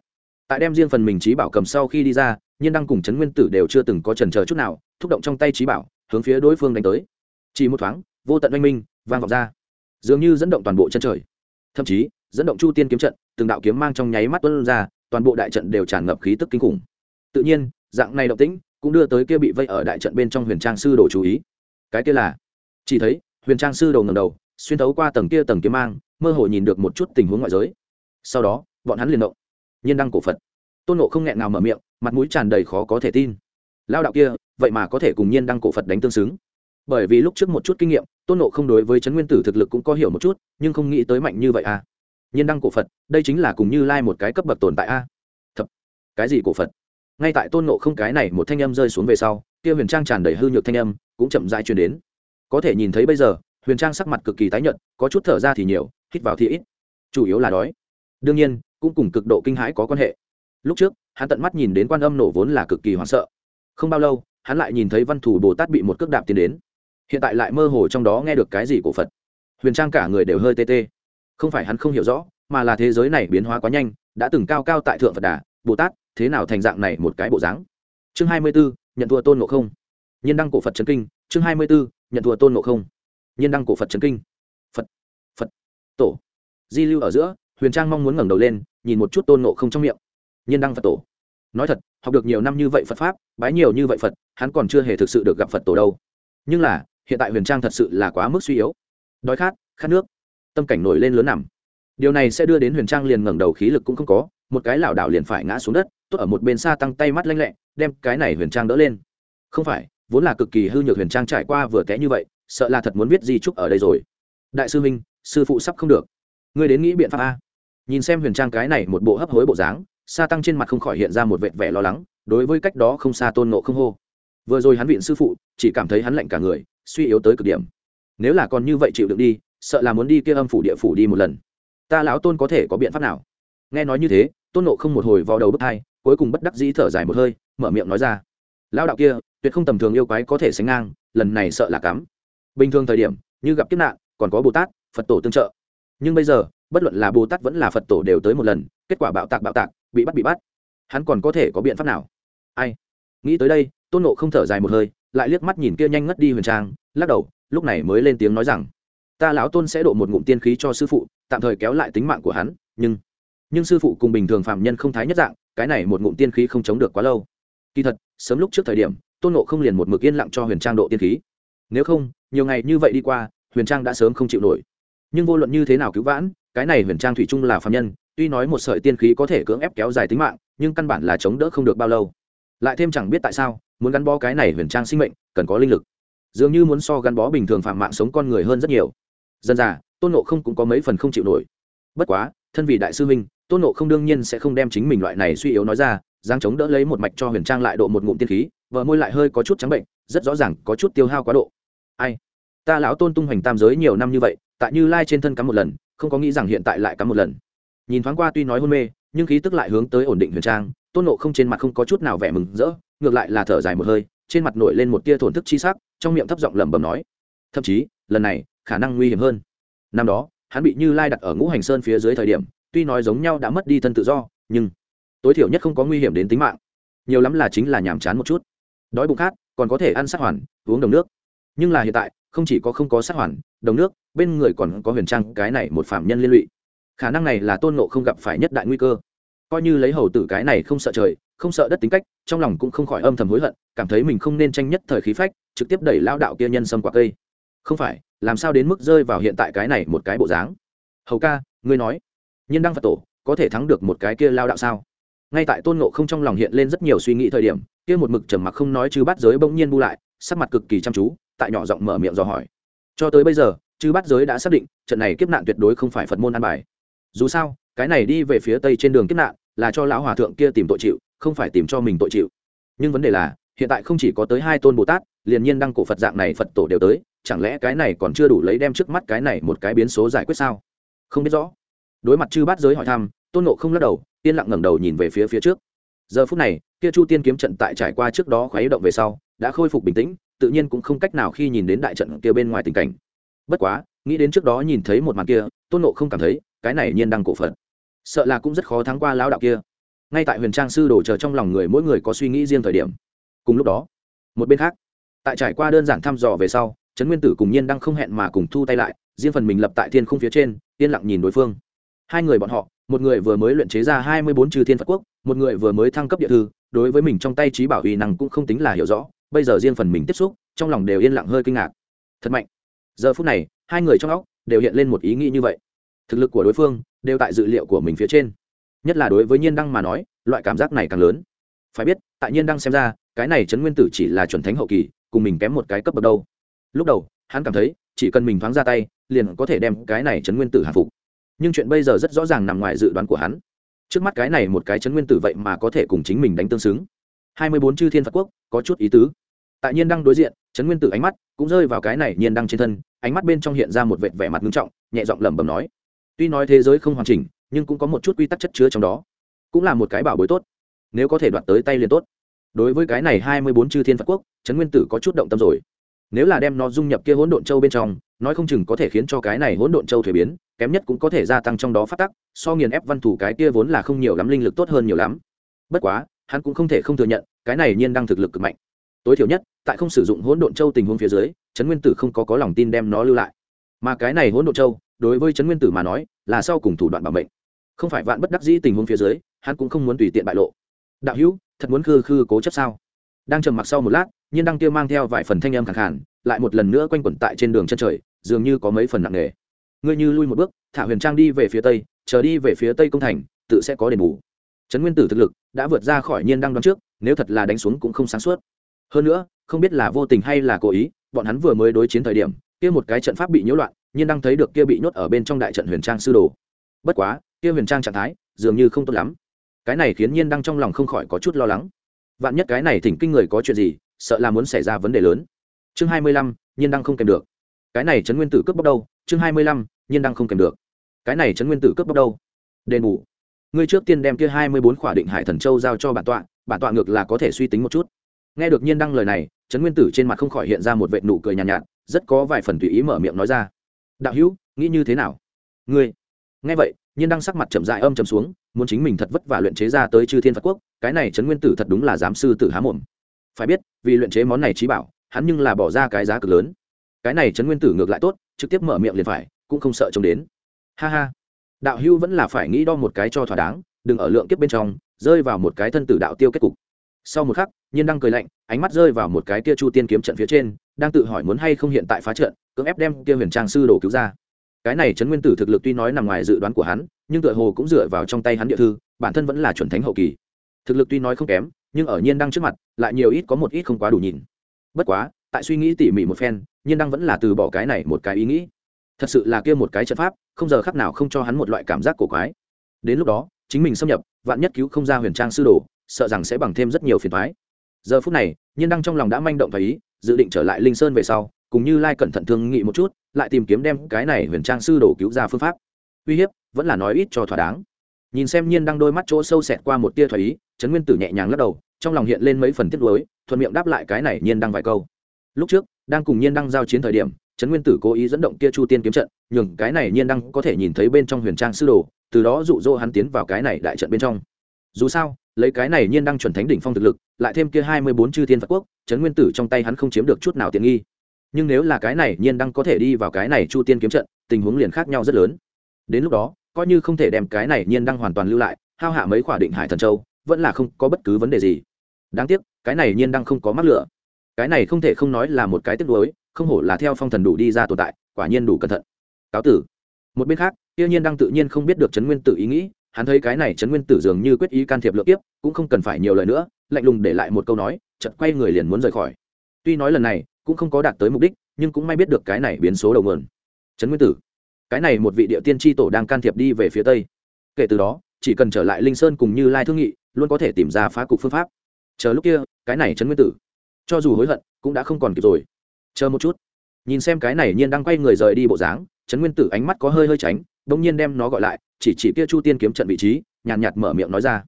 Speaker 1: tại đem riêng phần mình trí bảo cầm sau khi đi ra, nhiên đăng cùng trấn nguyên tử đều chưa từng có trần chờ chút nào, thúc động trong tay trí bảo, hướng phía đối phương đánh tới. Chỉ một thoáng, vô tận oanh minh, vang vọng ra. Dường như dẫn động toàn bộ chân trời. Thậm chí, dẫn động chu tiên kiếm trận, từng đạo kiếm mang trong nháy mắt tuân ra, toàn bộ đại trận đều tràn ngập khí tức kinh khủng. Tự nhiên, dạng này động tĩnh cũng đưa tới kia bị vây ở đại trận bên trong huyền trang sư đồ chú ý. Cái kia là, chỉ thấy, huyền trang sư đầu ngầm đầu, xuyên thấu qua tầng kia tầng kiếm mang, mơ hồ nhìn được một chút tình huống ngoại giới. Sau đó, bọn hắn liền động nhiên đăng cổ phật. Tôn nộ không nghẹn nào mở miệng, mặt mũi tràn đầy khó có thể tin. Lao đạo kia, vậy mà có thể cùng nhiên đăng cổ phật đánh tương xứng. Bởi vì lúc trước một chút kinh nghiệm, tôn nộ không đối với trấn nguyên tử thực lực cũng có hiểu một chút, nhưng không nghĩ tới mạnh như vậy à. Nhiên đăng cổ phật, đây chính là cùng như lai một cái cấp bậc tồn tại à. a thật cái gì cổ phật? Ngay tại tôn nộ không cái này một thanh âm rơi xuống về sau, kia huyền trang tràn đầy hư nhược thanh âm cũng chậm dại truyền đến. Có thể nhìn thấy bây giờ, huyền trang sắc mặt cực kỳ tái nhợt, có chút thở ra thì nhiều, hít vào thì ít. Chủ yếu là đói đương nhiên, cũng cùng cực độ kinh hãi có quan hệ. Lúc trước, hắn tận mắt nhìn đến quan âm nổ vốn là cực kỳ hoảng sợ. Không bao lâu, hắn lại nhìn thấy văn thủ bồ tát bị một cước đạp tiến đến. Hiện tại lại mơ hồ trong đó nghe được cái gì của phật. Huyền trang cả người đều hơi tê tê. Không phải hắn không hiểu rõ, mà là thế giới này biến hóa quá nhanh, đã từng cao cao tại thượng phật đà, bồ tát, thế nào thành dạng này một cái bộ dáng? Chương hai mươi b ố nhận thua tôn ngộ không. Nhiên đăng cổ phật trấn kinh, chương hai mươi b ố nhận thua tôn ngộ không. Nhiên đăng cổ phật trấn kinh. Phật phật, tổ. Di lưu ở giữa huyền trang mong muốn ngẩng đầu lên, nhìn một chút tôn ngộ không trong miệng. Nhiên đăng phật tổ. Nói thật, học được nhiều năm như vậy phật pháp, bái nhiều như vậy phật, hắn còn chưa hề thực sự được gặp phật tổ đâu. Nhưng là, hiện tại huyền trang thật sự là quá mức suy yếu. Đói khát khát nước, tâm cảnh nổi lên lớn nằm. Điều này sẽ đưa đến huyền trang liền ngẩng đầu khí lực cũng không có, một cái lảo đảo liền phải ngã xuống đất, tốt ở một bên xa tăng tay mắt lanh lẹ, đem cái này huyền trang đỡ lên. Không phải, vốn là cực kỳ hư nhược huyền trang trải qua vừa té như vậy, sợ là thật muốn viết di trúc ở đây rồi. Đại sư minh, sư phụ sắp không được. Ngươi đến nghĩ biện pháp a nhìn xem huyền trang cái này một bộ hấp hối bộ dáng, sa tăng trên mặt không khỏi hiện ra một vệt vẻ lo lắng, đối với cách đó không xa tôn nộ không hô. Vừa rồi hắn viện sư phụ, chỉ cảm thấy hắn lạnh cả người, suy yếu tới cực điểm. Nếu là còn như vậy chịu đựng đi, sợ là muốn đi kia âm phủ địa phủ đi một lần. Ta lão tôn có thể có biện pháp nào? Nghe nói như thế, tôn nộ không một hồi vào đầu bước hai, cuối cùng bất đắc dĩ thở dài một hơi, mở miệng nói ra. Lão đạo kia, tuyệt không tầm thường yêu quái có thể sánh ngang, lần này sợ là cắm. Bình thường thời điểm, như gặp kiếp nạn, còn có bồ tát, phật tổ tương trợ. Nhưng bây giờ bất luận là bồ tát vẫn là phật tổ đều tới một lần kết quả bạo tạc bạo tạc bị bắt bị bắt hắn còn có thể có biện pháp nào ai nghĩ tới đây tôn nộ không thở dài một hơi lại liếc mắt nhìn kia nhanh ngất đi huyền trang lắc đầu lúc này mới lên tiếng nói rằng ta lão tôn sẽ độ một ngụm tiên khí cho sư phụ tạm thời kéo lại tính mạng của hắn nhưng nhưng sư phụ cùng bình thường phạm nhân không thái nhất dạng cái này một ngụm tiên khí không chống được quá lâu kỳ thật sớm lúc trước thời điểm tôn nộ không liền một mực yên lặng cho huyền trang độ tiên khí nếu không nhiều ngày như vậy đi qua huyền trang đã sớm không chịu nổi nhưng vô luận như thế nào cứu vãn, cái này huyền trang thủy chung là phạm nhân, tuy nói một sợi tiên khí có thể cưỡng ép kéo dài tính mạng, nhưng căn bản là chống đỡ không được bao lâu. Lại thêm chẳng biết tại sao, muốn gắn bó cái này huyền trang sinh mệnh, cần có linh lực. Dường như muốn so gắn bó bình thường phạm mạng sống con người hơn rất nhiều. Dân già, tôn nộ không cũng có mấy phần không chịu nổi. Bất quá, thân vì đại sư minh tôn nộ không đương nhiên sẽ không đem chính mình loại này suy yếu nói ra giang chống đỡ lấy một mạch cho huyền trang lại độ một ngụm tiên khí, vợ môi lại hơi có chút trắng bệnh, rất rõ ràng có chút tiêu hao quá độ. Ai? Ta lão tôn tung hoành tam giới nhiều năm như vậy tại như lai trên thân cắm một lần, không có nghĩ rằng hiện tại lại cắm một lần. Nhìn thoáng qua tuy nói hôn mê, nhưng khí tức lại hướng tới ổn định huyền trang, tôn nộ không trên mặt không có chút nào vẻ mừng rỡ, ngược lại là thở dài một hơi, trên mặt nổi lên một tia thổn thức chi sắc, trong miệng thấp giọng lẩm bẩm nói, thậm chí, lần này, khả năng nguy hiểm hơn. Năm đó, hắn bị như lai đặt ở ngũ hành sơn phía dưới thời điểm, tuy nói giống nhau đã mất đi thân tự do, nhưng tối thiểu nhất không có nguy hiểm đến tính mạng. Nhiều lắm là chính là nhàm chán một chút. Đói bụng khát, còn có thể ăn sát hoàn, uống đồng nước. Nhưng là hiện tại không chỉ có không có sát hoàn, đồng nước, bên người còn có huyền trang, cái này một phạm nhân liên lụy. Khả năng này là tôn nộ không gặp phải nhất đại nguy cơ. Coi như lấy hầu tử cái này không sợ trời, không sợ đất tính cách, trong lòng cũng không khỏi âm thầm hối hận, cảm thấy mình không nên tranh nhất thời khí phách, trực tiếp đẩy lao đạo kia nhân sâm quả cây. Không phải, làm sao đến mức rơi vào hiện tại cái này một cái bộ dáng? Hầu ca, ngươi nói, nhân đăng phật tổ, có thể thắng được một cái kia lao đạo sao? Ngay tại tôn nộ không trong lòng hiện lên rất nhiều suy nghĩ thời điểm, kia một mực trầm mặc không nói chứ bắt giới bỗng nhiên bu lại sắc mặt cực kỳ chăm chú, tại nhỏ giọng mở miệng dò hỏi. Cho tới bây giờ, chư bắt giới đã xác định, trận này kiếp nạn tuyệt đối không phải phật môn an bài. Dù sao, cái này đi về phía tây trên đường kiếp nạn, là cho lão hòa thượng kia tìm tội chịu, không phải tìm cho mình tội chịu. Nhưng vấn đề là, hiện tại không chỉ có tới hai tôn bồ tát, liền nhiên đăng cổ phật dạng này phật tổ đều tới, chẳng lẽ cái này còn chưa đủ lấy đem trước mắt cái này một cái biến số giải quyết sao? Không biết rõ. Đối mặt chư bát giới hỏi thăm, tôn nộ không lắc đầu, yên lặng ngẩng đầu nhìn về phía phía trước. Giờ phút này, kia chu tiên kiếm trận tại trải qua trước đó khuấy động về sau đã khôi phục bình tĩnh, tự nhiên cũng không cách nào khi nhìn đến đại trận kia bên ngoài tình cảnh. Bất quá, nghĩ đến trước đó nhìn thấy một màn kia, tôn nộ không cảm thấy, cái này nhiên đang cổ phận sợ là cũng rất khó thắng qua lão đạo kia. Ngay tại huyền trang sư đổ chờ trong lòng người mỗi người có suy nghĩ riêng thời điểm. Cùng lúc đó, một bên khác, tại trải qua đơn giản thăm dò về sau, trấn nguyên tử cùng nhiên đang không hẹn mà cùng thu tay lại, riêng phần mình lập tại thiên không phía trên, yên lặng nhìn đối phương. Hai người bọn họ, một người vừa mới luyện chế ra hai mươi bốn chư thiên phật quốc, một người vừa mới thăng cấp địa thư, đối với mình trong tay trí bảo uy năng cũng không tính là hiểu rõ bây giờ riêng phần mình tiếp xúc, trong lòng đều yên lặng hơi kinh ngạc. Thật mạnh. Giờ phút này, hai người trong óc đều hiện lên một ý nghĩ như vậy. Thực lực của đối phương đều tại dự liệu của mình phía trên. Nhất là đối với nhiên đăng mà nói, loại cảm giác này càng lớn. Phải biết, tại nhiên đăng xem ra, cái này trấn nguyên tử chỉ là chuẩn thánh hậu kỳ, cùng mình kém một cái cấp bậc đâu. Lúc đầu, hắn cảm thấy, chỉ cần mình thoáng ra tay, liền có thể đem cái này trấn nguyên tử hạ phục. Nhưng chuyện bây giờ rất rõ ràng nằm ngoài dự đoán của hắn. Trước mắt cái này một cái trấn nguyên tử vậy mà có thể cùng chính mình đánh tương xứng. Hai mươi bốn chư thiên phật quốc, có chút ý tứ tại nhiên đăng đối diện, trấn nguyên tử ánh mắt cũng rơi vào cái này nhiên đăng trên thân, ánh mắt bên trong hiện ra một vệt vẻ mặt nghiêm trọng, nhẹ giọng lẩm bẩm nói, tuy nói thế giới không hoàn chỉnh, nhưng cũng có một chút quy tắc chất chứa trong đó, cũng là một cái bảo bối tốt, nếu có thể đoạt tới tay liền tốt. Đối với cái này hai mươi bốn chư thiên phật quốc, trấn nguyên tử có chút động tâm rồi. Nếu là đem nó dung nhập kia hỗn độn châu bên trong, nói không chừng có thể khiến cho cái này hỗn độn châu thuế biến, kém nhất cũng có thể gia tăng trong đó phát tắc, so nghiền ép văn thủ cái kia vốn là không nhiều lắm, linh lực tốt hơn nhiều lắm. Bất quá, hắn cũng không thể không thừa nhận, cái này nhiên đang thực lực cực mạnh tối thiểu nhất, tại không sử dụng hỗn độn châu tình huống phía dưới, trấn nguyên tử không có có lòng tin đem nó lưu lại. Mà cái này hỗn độn châu, đối với trấn nguyên tử mà nói, là sau cùng thủ đoạn bảo mệnh. Không phải vạn bất đắc dĩ tình huống phía dưới, hắn cũng không muốn tùy tiện bại lộ. Đạo hữu, thật muốn khư khư cố chấp sao? Đang trầm mặc sau một lát, nhiên đăng kia mang theo vài phần thanh âm khẳng khản lại một lần nữa quanh quẩn tại trên đường chân trời, dường như có mấy phần nặng nề. Ngươi như lui một bước, thả huyền trang đi về phía tây, chờ đi về phía tây công thành, tự sẽ có đền bù. Trấn nguyên tử thực lực đã vượt ra khỏi nhiên đăng đoán trước, nếu thật là đánh xuống cũng không sáng suốt hơn nữa, không biết là vô tình hay là cố ý, bọn hắn vừa mới đối chiến thời điểm, kia một cái trận pháp bị nhiễu loạn, nhiên đăng thấy được kia bị nhốt ở bên trong đại trận huyền trang sư đồ. Bất quá, kia huyền trang trạng thái, dường như không tốt lắm. Cái này khiến nhiên đăng trong lòng không khỏi có chút lo lắng. Vạn nhất cái này thỉnh kinh người có chuyện gì, sợ là muốn xảy ra vấn đề lớn. Chương hai mươi lăm, nhiên đăng không kèm được. Cái này trấn nguyên tử cướp bóc đâu? Chương hai mươi lăm, nhiên đăng không kèm được. Cái này trấn nguyên tử cướp bóc đâu? Đền bù. Ngươi trước tiên đem kia hai mươi bốn khỏa định hải thần châu giao cho bản tọa bản tọa ngược là có thể suy tính một chút nghe được nhiên đăng lời này trấn nguyên tử trên mặt không khỏi hiện ra một vệ nụ cười nhàn nhạt, nhạt rất có vài phần tùy ý mở miệng nói ra. Đạo hữu nghĩ như thế nào? Ngươi. Nghe vậy nhiên đăng sắc mặt chậm dại âm chầm xuống muốn chính mình thật vất vả luyện chế ra tới chư thiên phật quốc cái này trấn nguyên tử thật đúng là giám sư tử há mồm. Phải biết vì luyện chế món này trí bảo hắn nhưng là bỏ ra cái giá cực lớn. Cái này trấn nguyên tử ngược lại tốt trực tiếp mở miệng liền phải cũng không sợ chống đến. Ha ha. Đạo hưu vẫn là phải nghĩ đo một cái cho thỏa đáng đừng ở lượng kiếp bên trong rơi vào một cái thân tử đạo tiêu kết cục sau một khắc, nhiên đang cười lạnh, ánh mắt rơi vào một cái kia chu tiên kiếm trận phía trên, đang tự hỏi muốn hay không hiện tại phá trận, cưỡng ép đem kia huyền trang sư đồ cứu ra. Cái này trấn nguyên tử thực lực tuy nói nằm ngoài dự đoán của hắn, nhưng tựa hồ cũng dựa vào trong tay hắn địa thư, bản thân vẫn là chuẩn thánh hậu kỳ. Thực lực tuy nói không kém, nhưng ở nhiên đăng trước mặt, lại nhiều ít có một ít không quá đủ nhìn. Bất quá, tại suy nghĩ tỉ mỉ một phen, nhiên đăng vẫn là từ bỏ cái này một cái ý nghĩ. Thật sự là kia một cái trận pháp, không giờ khắc nào không cho hắn một loại cảm giác cổ quái. Đến lúc đó, chính mình xâm nhập, vạn nhất cứu không ra huyền trang sư đồ sợ rằng sẽ bằng thêm rất nhiều phiền thoái. Giờ phút này, nhiên đăng trong lòng đã manh động và ý, dự định trở lại linh sơn về sau, cùng như lai cẩn thận thương nghị một chút, lại tìm kiếm đem cái này huyền trang sư đồ cứu ra phương pháp. Uy hiếp, vẫn là nói ít cho thỏa đáng. Nhìn xem nhiên đăng đôi mắt chỗ sâu xẹt qua một tia thoải ý, trấn nguyên tử nhẹ nhàng lắc đầu, trong lòng hiện lên mấy phần tiết lối thuận miệng đáp lại cái này nhiên đăng vài câu. Lúc trước, đang cùng nhiên đăng giao chiến thời điểm, trấn nguyên tử cố ý dẫn động kia chu tiên kiếm trận, nhường cái này nhiên đăng có thể nhìn thấy bên trong huyền trang sư đồ, từ đó dụ dỗ hắn tiến vào cái này đại trận bên trong. Dù sao lấy cái này nhiên đang chuẩn thánh đỉnh phong thực lực, lại thêm kia hai mươi bốn chư thiên phật quốc, trấn nguyên tử trong tay hắn không chiếm được chút nào tiện nghi. Nhưng nếu là cái này nhiên đang có thể đi vào cái này chu tiên kiếm trận, tình huống liền khác nhau rất lớn. Đến lúc đó, coi như không thể đem cái này nhiên đang hoàn toàn lưu lại, hao hạ mấy khỏa định hải thần châu, vẫn là không có bất cứ vấn đề gì. Đáng tiếc, cái này nhiên đang không có mắc lửa. Cái này không thể không nói là một cái tiếc nuối, không hổ là theo phong thần đủ đi ra tồn tại, quả nhiên đủ cẩn thận. Cáo tử. Một bên khác tiêu nhiên đang tự nhiên không biết được trấn nguyên tử ý nghĩ hắn thấy cái này trấn nguyên tử dường như quyết ý can thiệp lượng tiếp cũng không cần phải nhiều lời nữa, lạnh lùng để lại một câu nói chật quay người liền muốn rời khỏi. Tuy nói lần này, cũng không có đạt tới mục đích, nhưng cũng may biết được cái này biến số đầu nguồn. Trấn nguyên tử. Cái này một vị địa tiên tri tổ đang can thiệp đi về phía tây. Kể từ đó, chỉ cần trở lại linh sơn cùng như lai thương nghị, luôn có thể tìm ra phá cục phương pháp. Chờ lúc kia, cái này trấn nguyên tử. Cho dù hối hận, cũng đã không còn kịp rồi. Chờ một chút. Nhìn xem cái này nhiên đang quay người rời đi bộ dáng, trấn nguyên tử ánh mắt có hơi hơi tránh, bỗng nhiên đem nó gọi lại chỉ chỉ kia chu tiên kiếm trận vị trí, nhàn nhạt mở miệng nói ra.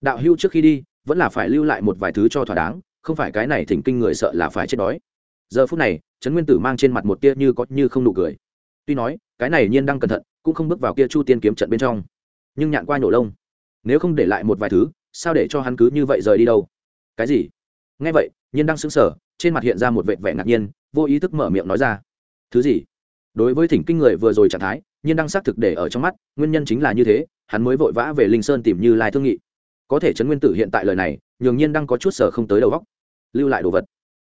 Speaker 1: Đạo hưu trước khi đi, vẫn là phải lưu lại một vài thứ cho thỏa đáng, không phải cái này thỉnh kinh người sợ là phải chết đói. Giờ phút này, trấn nguyên tử mang trên mặt một tia như có như không nụ cười. Tuy nói, cái này nhiên đang cẩn thận, cũng không bước vào kia chu tiên kiếm trận bên trong. Nhưng nhạn qua nhổ lông. Nếu không để lại một vài thứ, sao để cho hắn cứ như vậy rời đi đâu? Cái gì? Nghe vậy, nhiên đang sững sờ, trên mặt hiện ra một vệ vẻ ngạc nhiên, vô ý thức mở miệng nói ra. Thứ gì? Đối với thỉnh kinh người vừa rồi trạng thái nhiên đang xác thực để ở trong mắt, nguyên nhân chính là như thế, hắn mới vội vã về linh sơn tìm như lai thương nghị. Có thể trấn nguyên tử hiện tại lời này, nhường nhiên đang có chút sở không tới đầu góc lưu lại đồ vật.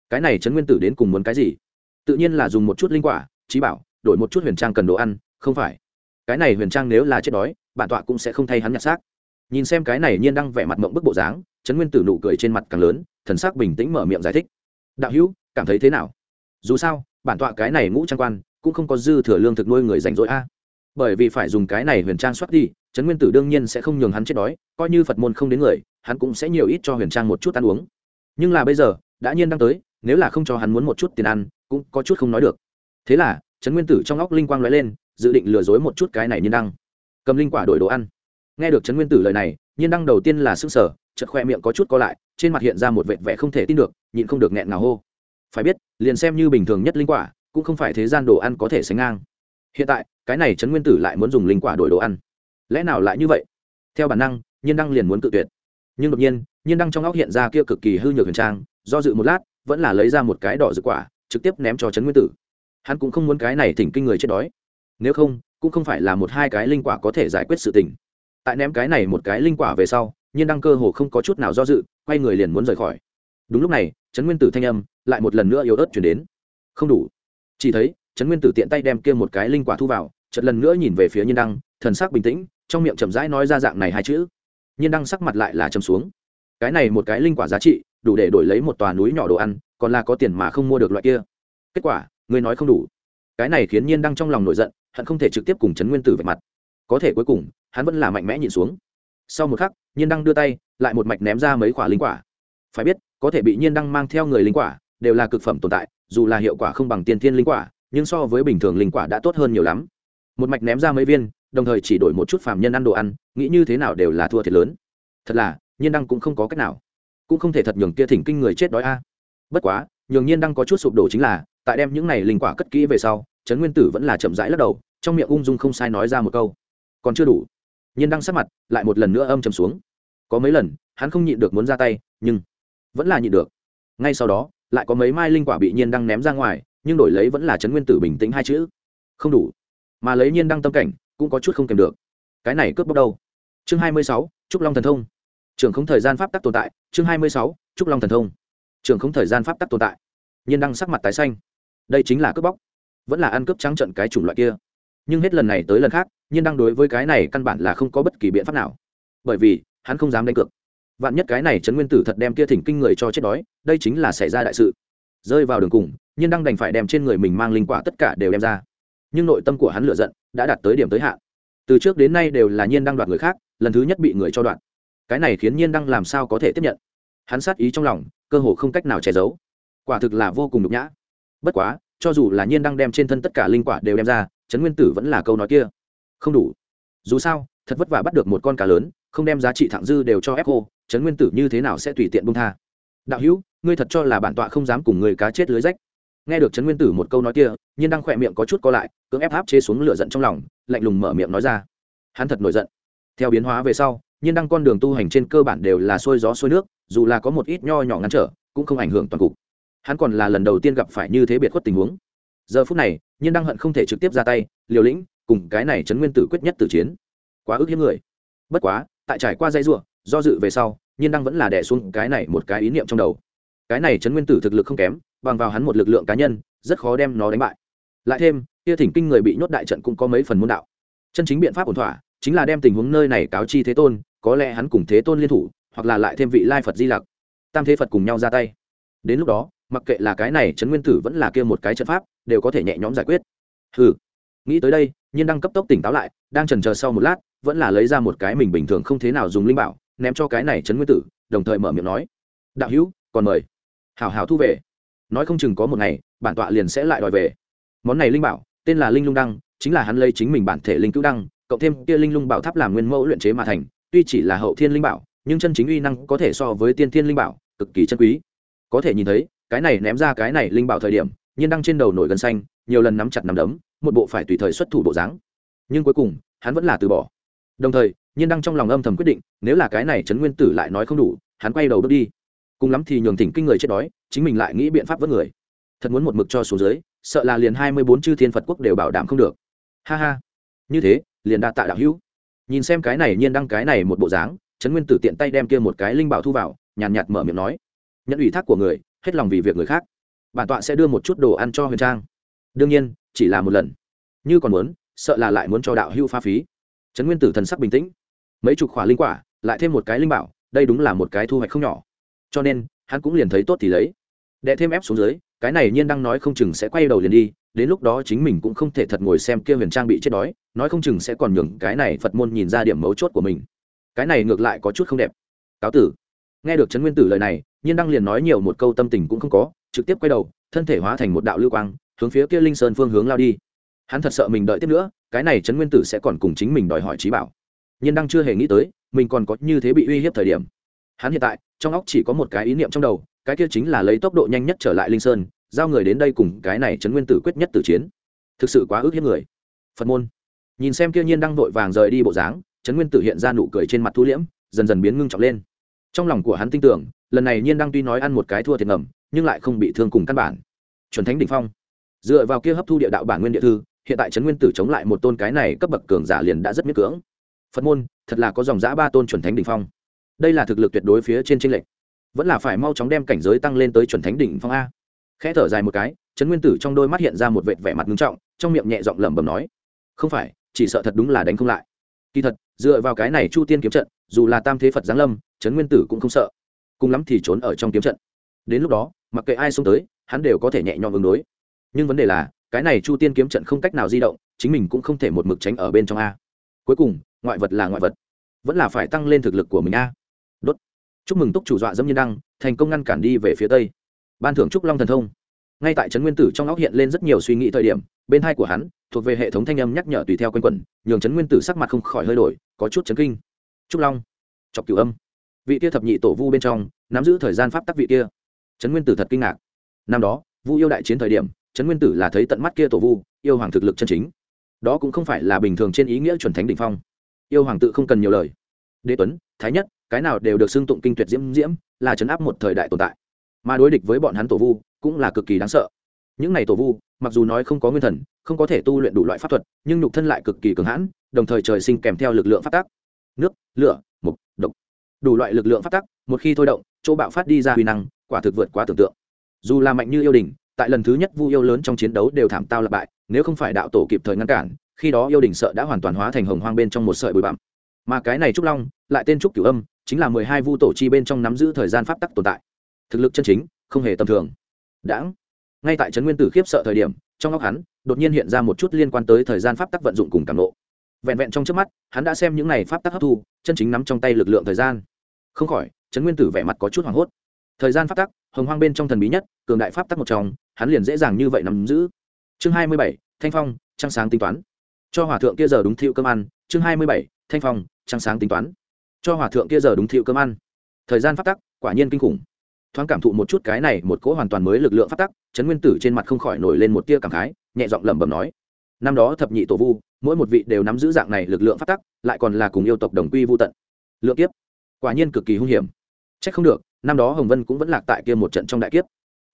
Speaker 1: Cái này trấn nguyên tử đến cùng muốn cái gì? Tự nhiên là dùng một chút linh quả, trí bảo, đổi một chút huyền trang cần đồ ăn, không phải. Cái này huyền trang nếu là chết đói, bản tọa cũng sẽ không thay hắn nhặt xác. Nhìn xem cái này nhiên đang vẻ mặt mộng bức bộ dáng, trấn nguyên tử nụ cười trên mặt càng lớn, thần sắc bình tĩnh mở miệng giải thích. Đạo hữu, cảm thấy thế nào? Dù sao, bản tọa cái này ngũ trang quan, cũng không có dư thừa lương thực nuôi người rảnh rỗi a bởi vì phải dùng cái này huyền trang xuất đi, trấn nguyên tử đương nhiên sẽ không nhường hắn chết đói, coi như phật môn không đến người, hắn cũng sẽ nhiều ít cho huyền trang một chút ăn uống. Nhưng là bây giờ, đã nhiên đang tới, nếu là không cho hắn muốn một chút tiền ăn, cũng có chút không nói được. Thế là, trấn nguyên tử trong óc linh quang lóe lên, dự định lừa dối một chút cái này nhiên đăng. Cầm linh quả đổi đồ ăn. Nghe được trấn nguyên tử lời này, nhiên đăng đầu tiên là s ư n g sở chật khoe miệng có chút co lại, trên mặt hiện ra một vệt vẻ không thể tin được, nhịn không được nghẹn nào hô. Phải biết, liền xem như bình thường nhất linh quả, cũng không phải thế gian đồ ăn có thể sánh ngang hiện tại, cái này trấn nguyên tử lại muốn dùng linh quả đổi đồ ăn. Lẽ nào lại như vậy? Theo bản năng, nhiên đăng liền muốn tự tuyệt. Nhưng đột nhiên nhiên đăng trong óc hiện ra kia cực kỳ hư nhược huyền trang, do dự một lát, vẫn là lấy ra một cái đỏ rực quả, trực tiếp ném cho trấn nguyên tử. Hắn cũng không muốn cái này thỉnh kinh người chết đói. Nếu không, cũng không phải là một hai cái linh quả có thể giải quyết sự tình. Tại ném cái này một cái linh quả về sau, nhiên đăng cơ hồ không có chút nào do dự, quay người liền muốn rời khỏi. Đúng lúc này, trấn nguyên tử thanh âm lại một lần nữa yếu ớt chuyển đến. Không đủ. Chỉ thấy trấn nguyên tử tiện tay đem kia một cái linh quả thu vào, chợt lần nữa nhìn về phía nhiên đăng, thần sắc bình tĩnh, trong miệng chậm rãi nói ra dạng này hai chữ. Nhiên đăng sắc mặt lại là châm xuống. Cái này một cái linh quả giá trị, đủ để đổi lấy một tòa núi nhỏ đồ ăn, còn là có tiền mà không mua được loại kia. Kết quả, ngươi nói không đủ. Cái này khiến nhiên đăng trong lòng nổi giận, hận không thể trực tiếp cùng trấn nguyên tử về mặt. Có thể cuối cùng, hắn vẫn là mạnh mẽ nhìn xuống. Sau một khắc, nhiên đăng đưa tay, lại một mạch ném ra mấy quả linh quả. Phải biết, có thể bị nhiên đăng mang theo người linh quả, đều là cực phẩm tồn tại, dù là hiệu quả không bằng tiên thiên linh quả nhưng so với bình thường linh quả đã tốt hơn nhiều lắm. Một mạch ném ra mấy viên, đồng thời chỉ đổi một chút phàm nhân ăn đồ ăn, nghĩ như thế nào đều là thua thiệt lớn. Thật là, nhiên đăng cũng không có cách nào. Cũng không thể thật nhường kia thỉnh kinh người chết đói a. Bất quá, nhường nhiên đăng có chút sụp đổ chính là, tại đem những này linh quả cất kỹ về sau, trấn nguyên tử vẫn là chậm rãi lắc đầu, trong miệng ung dung không sai nói ra một câu. Còn chưa đủ. Nhiên đăng sắc mặt lại một lần nữa âm trầm xuống. Có mấy lần, hắn không nhịn được muốn ra tay, nhưng vẫn là nhịn được. Ngay sau đó, lại có mấy mai linh quả bị nhiên đăng ném ra ngoài nhưng đổi lấy vẫn là trấn nguyên tử bình tĩnh hai chữ. Không đủ. Mà lấy nhiên đăng tâm cảnh, cũng có chút không kèm được. Cái này cướp bóc đâu? Chương hai mươi sáu, trúc long thần thông. Trường không thời gian pháp tắc tồn tại. Chương hai mươi sáu, trúc long thần thông. Trường không thời gian pháp tắc tồn tại. Nhiên đăng sắc mặt tái xanh. Đây chính là cướp bóc. Vẫn là ăn cướp trắng trận cái chủng loại kia. Nhưng hết lần này tới lần khác, nhiên đăng đối với cái này căn bản là không có bất kỳ biện pháp nào. Bởi vì, hắn không dám đánh cược. Vạn nhất cái này trấn nguyên tử thật đem kia thỉnh kinh người cho chết đói, đây chính là xảy ra đại sự. Rơi vào đường cùng nhiên đăng đành phải đem trên người mình mang linh quả tất cả đều đem ra. Nhưng nội tâm của hắn lựa giận đã đạt tới điểm tới hạn. Từ trước đến nay đều là nhiên đăng đoạt người khác, lần thứ nhất bị người cho đoạt. Cái này khiến nhiên đăng làm sao có thể tiếp nhận? Hắn sát ý trong lòng, cơ hồ không cách nào che giấu. Quả thực là vô cùng nhục nhã. Bất quá, cho dù là nhiên đăng đem trên thân tất cả linh quả đều đem ra, trấn nguyên tử vẫn là câu nói kia. Không đủ. Dù sao, thật vất vả bắt được một con cá lớn, không đem giá trị thẳng dư đều cho ép cô, trấn nguyên tử như thế nào sẽ tùy tiện bung tha? Đạo hữu, ngươi thật cho là bản tọa không dám cùng người cá chết lưới rách nghe được trấn nguyên tử một câu nói kia, nhiên đang khỏe miệng có chút co lại, cưỡng ép áp chế xuống lửa giận trong lòng, lạnh lùng mở miệng nói ra. Hắn thật nổi giận. Theo biến hóa về sau, nhiên đăng con đường tu hành trên cơ bản đều là xuôi gió xuôi nước, dù là có một ít nho nhỏ ngăn trở, cũng không ảnh hưởng toàn cục. Hắn còn là lần đầu tiên gặp phải như thế biệt khuất tình huống. Giờ phút này, nhiên đăng hận không thể trực tiếp ra tay, liều lĩnh, cùng cái này trấn nguyên tử quyết nhất tử chiến. Quá ức hiếm người. Bất quá, tại trải qua dây ruộng do dự về sau, nhiên đăng vẫn là đẻ xuống cái này một cái ý niệm trong đầu. Cái này trấn nguyên tử thực lực không kém bằng vào hắn một lực lượng cá nhân rất khó đem nó đánh bại. Lại thêm kia thỉnh kinh người bị nhốt đại trận cũng có mấy phần môn đạo. Chân chính biện pháp ổn thỏa chính là đem tình huống nơi này cáo chi thế tôn có lẽ hắn cùng thế tôn liên thủ hoặc là lại thêm vị lai phật di lặc. Tam thế phật cùng nhau ra tay. Đến lúc đó mặc kệ là cái này trấn nguyên tử vẫn là kia một cái trận pháp đều có thể nhẹ nhõm giải quyết. Hừ, nghĩ tới đây nhiên đang cấp tốc tỉnh táo lại đang trần chờ sau một lát vẫn là lấy ra một cái mình bình thường không thế nào dùng linh bảo ném cho cái này trấn nguyên tử đồng thời mở miệng nói. Đạo hữu còn mời. Hảo hảo thu về nói không chừng có một ngày, bản tọa liền sẽ lại đòi về. Món này linh bảo, tên là linh lung đăng, chính là hắn lấy chính mình bản thể linh cứu đăng, cộng thêm kia linh lung bảo tháp làm nguyên mẫu luyện chế mà thành, tuy chỉ là hậu thiên linh bảo, nhưng chân chính uy năng có thể so với tiên thiên linh bảo, cực kỳ chân quý. Có thể nhìn thấy, cái này ném ra cái này linh bảo thời điểm, nhiên đăng trên đầu nổi gần xanh, nhiều lần nắm chặt nắm đấm, một bộ phải tùy thời xuất thủ bộ dáng. Nhưng cuối cùng, hắn vẫn là từ bỏ. Đồng thời, nhiên đăng trong lòng âm thầm quyết định, nếu là cái này trấn nguyên tử lại nói không đủ, hắn quay đầu bước đi cùng lắm thì nhường thỉnh kinh người chết đói, chính mình lại nghĩ biện pháp vớt người. Thật muốn một mực cho số dưới, sợ là liền hai mươi bốn chư thiên phật quốc đều bảo đảm không được. Ha ha. Như thế, liền đa tạ đạo hữu. Nhìn xem cái này nhiên đăng cái này một bộ dáng, trấn nguyên tử tiện tay đem kia một cái linh bảo thu vào, nhàn nhạt mở miệng nói. Nhận ủy thác của người, hết lòng vì việc người khác. Bản tọa sẽ đưa một chút đồ ăn cho huyền trang. Đương nhiên, chỉ là một lần. Như còn muốn, sợ là lại muốn cho đạo hưu pha phí. Trấn nguyên tử thần sắc bình tĩnh. Mấy chục khỏa linh quả, lại thêm một cái linh bảo, đây đúng là một cái thu hoạch không nhỏ cho nên, hắn cũng liền thấy tốt thì lấy. Đệ thêm ép xuống dưới, cái này nhiên đang nói không chừng sẽ quay đầu liền đi, đến lúc đó chính mình cũng không thể thật ngồi xem kia huyền trang bị chết đói, nói không chừng sẽ còn nhường cái này phật môn nhìn ra điểm mấu chốt của mình. Cái này ngược lại có chút không đẹp. Cáo tử. Nghe được trấn nguyên tử lời này, nhiên đăng liền nói nhiều một câu tâm tình cũng không có, trực tiếp quay đầu, thân thể hóa thành một đạo lưu quang, hướng phía kia linh sơn phương hướng lao đi. Hắn thật sợ mình đợi tiếp nữa, cái này trấn nguyên tử sẽ còn cùng chính mình đòi hỏi trí bảo. Nhiên đăng chưa hề nghĩ tới, mình còn có như thế bị uy hiếp thời điểm hắn hiện tại, trong óc chỉ có một cái ý niệm trong đầu, cái kia chính là lấy tốc độ nhanh nhất trở lại linh sơn, giao người đến đây cùng cái này trấn nguyên tử quyết nhất tử chiến. Thực sự quá ước hiếp người. Phật môn. Nhìn xem kia nhiên đang vội vàng rời đi bộ dáng, trấn nguyên tử hiện ra nụ cười trên mặt thu liễm, dần dần biến ngưng trọng lên. Trong lòng của hắn tin tưởng, lần này nhiên đang tuy nói ăn một cái thua thiệt ngầm, nhưng lại không bị thương cùng căn bản. Chuẩn thánh đỉnh phong. Dựa vào kia hấp thu địa đạo bản nguyên địa thư, hiện tại trấn nguyên tử chống lại một tôn cái này cấp bậc cường giả liền đã rất miết cưỡng. Phật môn, thật là có dòng giã ba tôn chuẩn thánh đỉnh phong đây là thực lực tuyệt đối phía trên tranh lệch. Vẫn là phải mau chóng đem cảnh giới tăng lên tới chuẩn thánh đỉnh phong a. Khẽ thở dài một cái, trấn nguyên tử trong đôi mắt hiện ra một vệt vẻ mặt nghiêm trọng, trong miệng nhẹ giọng lẩm bẩm nói, không phải, chỉ sợ thật đúng là đánh không lại. Kỳ thật, dựa vào cái này chu tiên kiếm trận, dù là tam thế phật giáng lâm, trấn nguyên tử cũng không sợ. Cùng lắm thì trốn ở trong kiếm trận. Đến lúc đó, mặc kệ ai xông tới, hắn đều có thể nhẹ nhõm ứng đối. Nhưng vấn đề là, cái này chu tiên kiếm trận không cách nào di động, chính mình cũng không thể một mực tránh ở bên trong a. Cuối cùng, ngoại vật là ngoại vật. Vẫn là phải tăng lên thực lực của mình a chúc mừng túc chủ dọa dâm nhân đăng, thành công ngăn cản đi về phía tây. Ban thưởng trúc long thần thông. Ngay tại trấn nguyên tử trong óc hiện lên rất nhiều suy nghĩ thời điểm, bên hai của hắn, thuộc về hệ thống thanh âm nhắc nhở tùy theo quanh quẩn, nhường trấn nguyên tử sắc mặt không khỏi hơi đổi, có chút chấn kinh. Trúc long. Chọc cửu âm. Vị kia thập nhị tổ vu bên trong, nắm giữ thời gian pháp tắc vị kia. Trấn nguyên tử thật kinh ngạc. Năm đó, vu yêu đại chiến thời điểm, trấn nguyên tử là thấy tận mắt kia tổ vu, yêu hoàng thực lực chân chính. Đó cũng không phải là bình thường trên ý nghĩa chuẩn thánh đ ỉ n h phong. Yêu hoàng tự không cần nhiều lời. Đế tuấn, thái nhất cái nào đều được xưng tụng kinh tuyệt diễm diễm, là chấn áp một thời đại tồn tại. Mà đối địch với bọn hắn tổ vu cũng là cực kỳ đáng sợ. Những này tổ vu, mặc dù nói không có nguyên thần, không có thể tu luyện đủ loại pháp thuật, nhưng nhục thân lại cực kỳ cường hãn, đồng thời trời sinh kèm theo lực lượng phát tác. Nước, lửa, mục, độc. Đủ loại lực lượng phát tác, một khi thôi động, chỗ bạo phát đi ra huy năng, quả thực vượt quá tưởng tượng. Dù là mạnh như yêu đình tại lần thứ nhất vu yêu lớn trong chiến đấu đều thảm tao lập bại, nếu không phải đạo tổ kịp thời ngăn cản, khi đó yêu đình sợ đã hoàn toàn hóa thành hồng hoang bên trong một sợi bụi bặm mà cái này trúc long, lại tên trúc cửu âm, chính là mười hai vu tổ chi bên trong nắm giữ thời gian pháp tắc tồn tại. Thực lực chân chính, không hề tầm thường. Đãng. Ngay tại trấn nguyên tử khiếp sợ thời điểm, trong óc hắn, đột nhiên hiện ra một chút liên quan tới thời gian pháp tắc vận dụng cùng cảm lộ vẹn vẹn trong trước mắt, hắn đã xem những này pháp tắc hấp thu, chân chính nắm trong tay lực lượng thời gian. Không khỏi, trấn nguyên tử vẻ mặt có chút hoảng hốt. Thời gian pháp tắc, hồng hoang bên trong thần bí nhất, cường đại pháp tắc một trong, hắn liền dễ dàng như vậy nắm giữ. Chương hai mươi bảy, thanh phong, trăng sáng tính toán. Cho hòa thượng kia giờ đúng thiệu cơm ăn. Chương hai mươi bảy, thanh phong trăng sáng tính toán. Cho hòa thượng kia giờ đúng thiệu cơm ăn. Thời gian phát tắc, quả nhiên kinh khủng. Thoáng cảm thụ một chút cái này, một cỗ hoàn toàn mới lực lượng phát tắc chấn nguyên tử trên mặt không khỏi nổi lên một tia cảm khái, nhẹ giọng lẩm bẩm nói, năm đó thập nhị tổ vu, mỗi một vị đều nắm giữ dạng này lực lượng phát tắc, lại còn là cùng yêu tộc đồng quy vô tận. Lượng kiếp, quả nhiên cực kỳ hung hiểm. Trách không được, năm đó hồng vân cũng vẫn lạc tại kia một trận trong đại kiếp.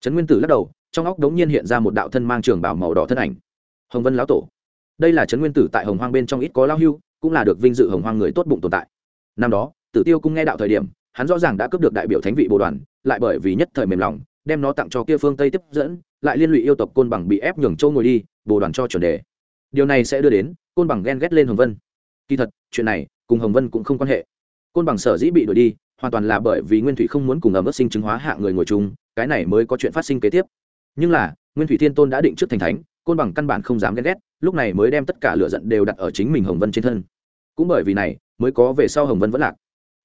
Speaker 1: Trấn nguyên tử lắc đầu, trong óc đống nhiên hiện ra một đạo thân mang trường bảo màu đỏ thân ảnh. Hồng vân lão tổ. Đây là trấn nguyên tử tại hồng hoang bên trong ít có lao hưu cũng là được vinh dự hồng hoang người tốt bụng tồn tại. Năm đó, tử tiêu cũng nghe đạo thời điểm, hắn rõ ràng đã cướp được đại biểu thánh vị bồ đoàn, lại bởi vì nhất thời mềm lòng, đem nó tặng cho kia phương tây tiếp dẫn, lại liên lụy yêu tộc côn bằng bị ép nhường châu ngồi đi, bồ đoàn cho chuẩn đề. Điều này sẽ đưa đến, côn bằng ghen ghét lên hồng vân. Kỳ thật, chuyện này cùng hồng vân cũng không quan hệ. Côn bằng sở dĩ bị đuổi đi, hoàn toàn là bởi vì nguyên thủy không muốn cùng ấm ướt sinh chứng hóa hạ người ngồi chung, cái này mới có chuyện phát sinh kế tiếp. Nhưng là, nguyên thủy thiên tôn đã định trước thành thánh côn bằng căn bản không dám ghen ghét, lúc này mới đem tất cả lửa giận đều đặt ở chính mình hồng vân trên thân. Cũng bởi vì này, mới có về sau hồng vân vẫn lạc.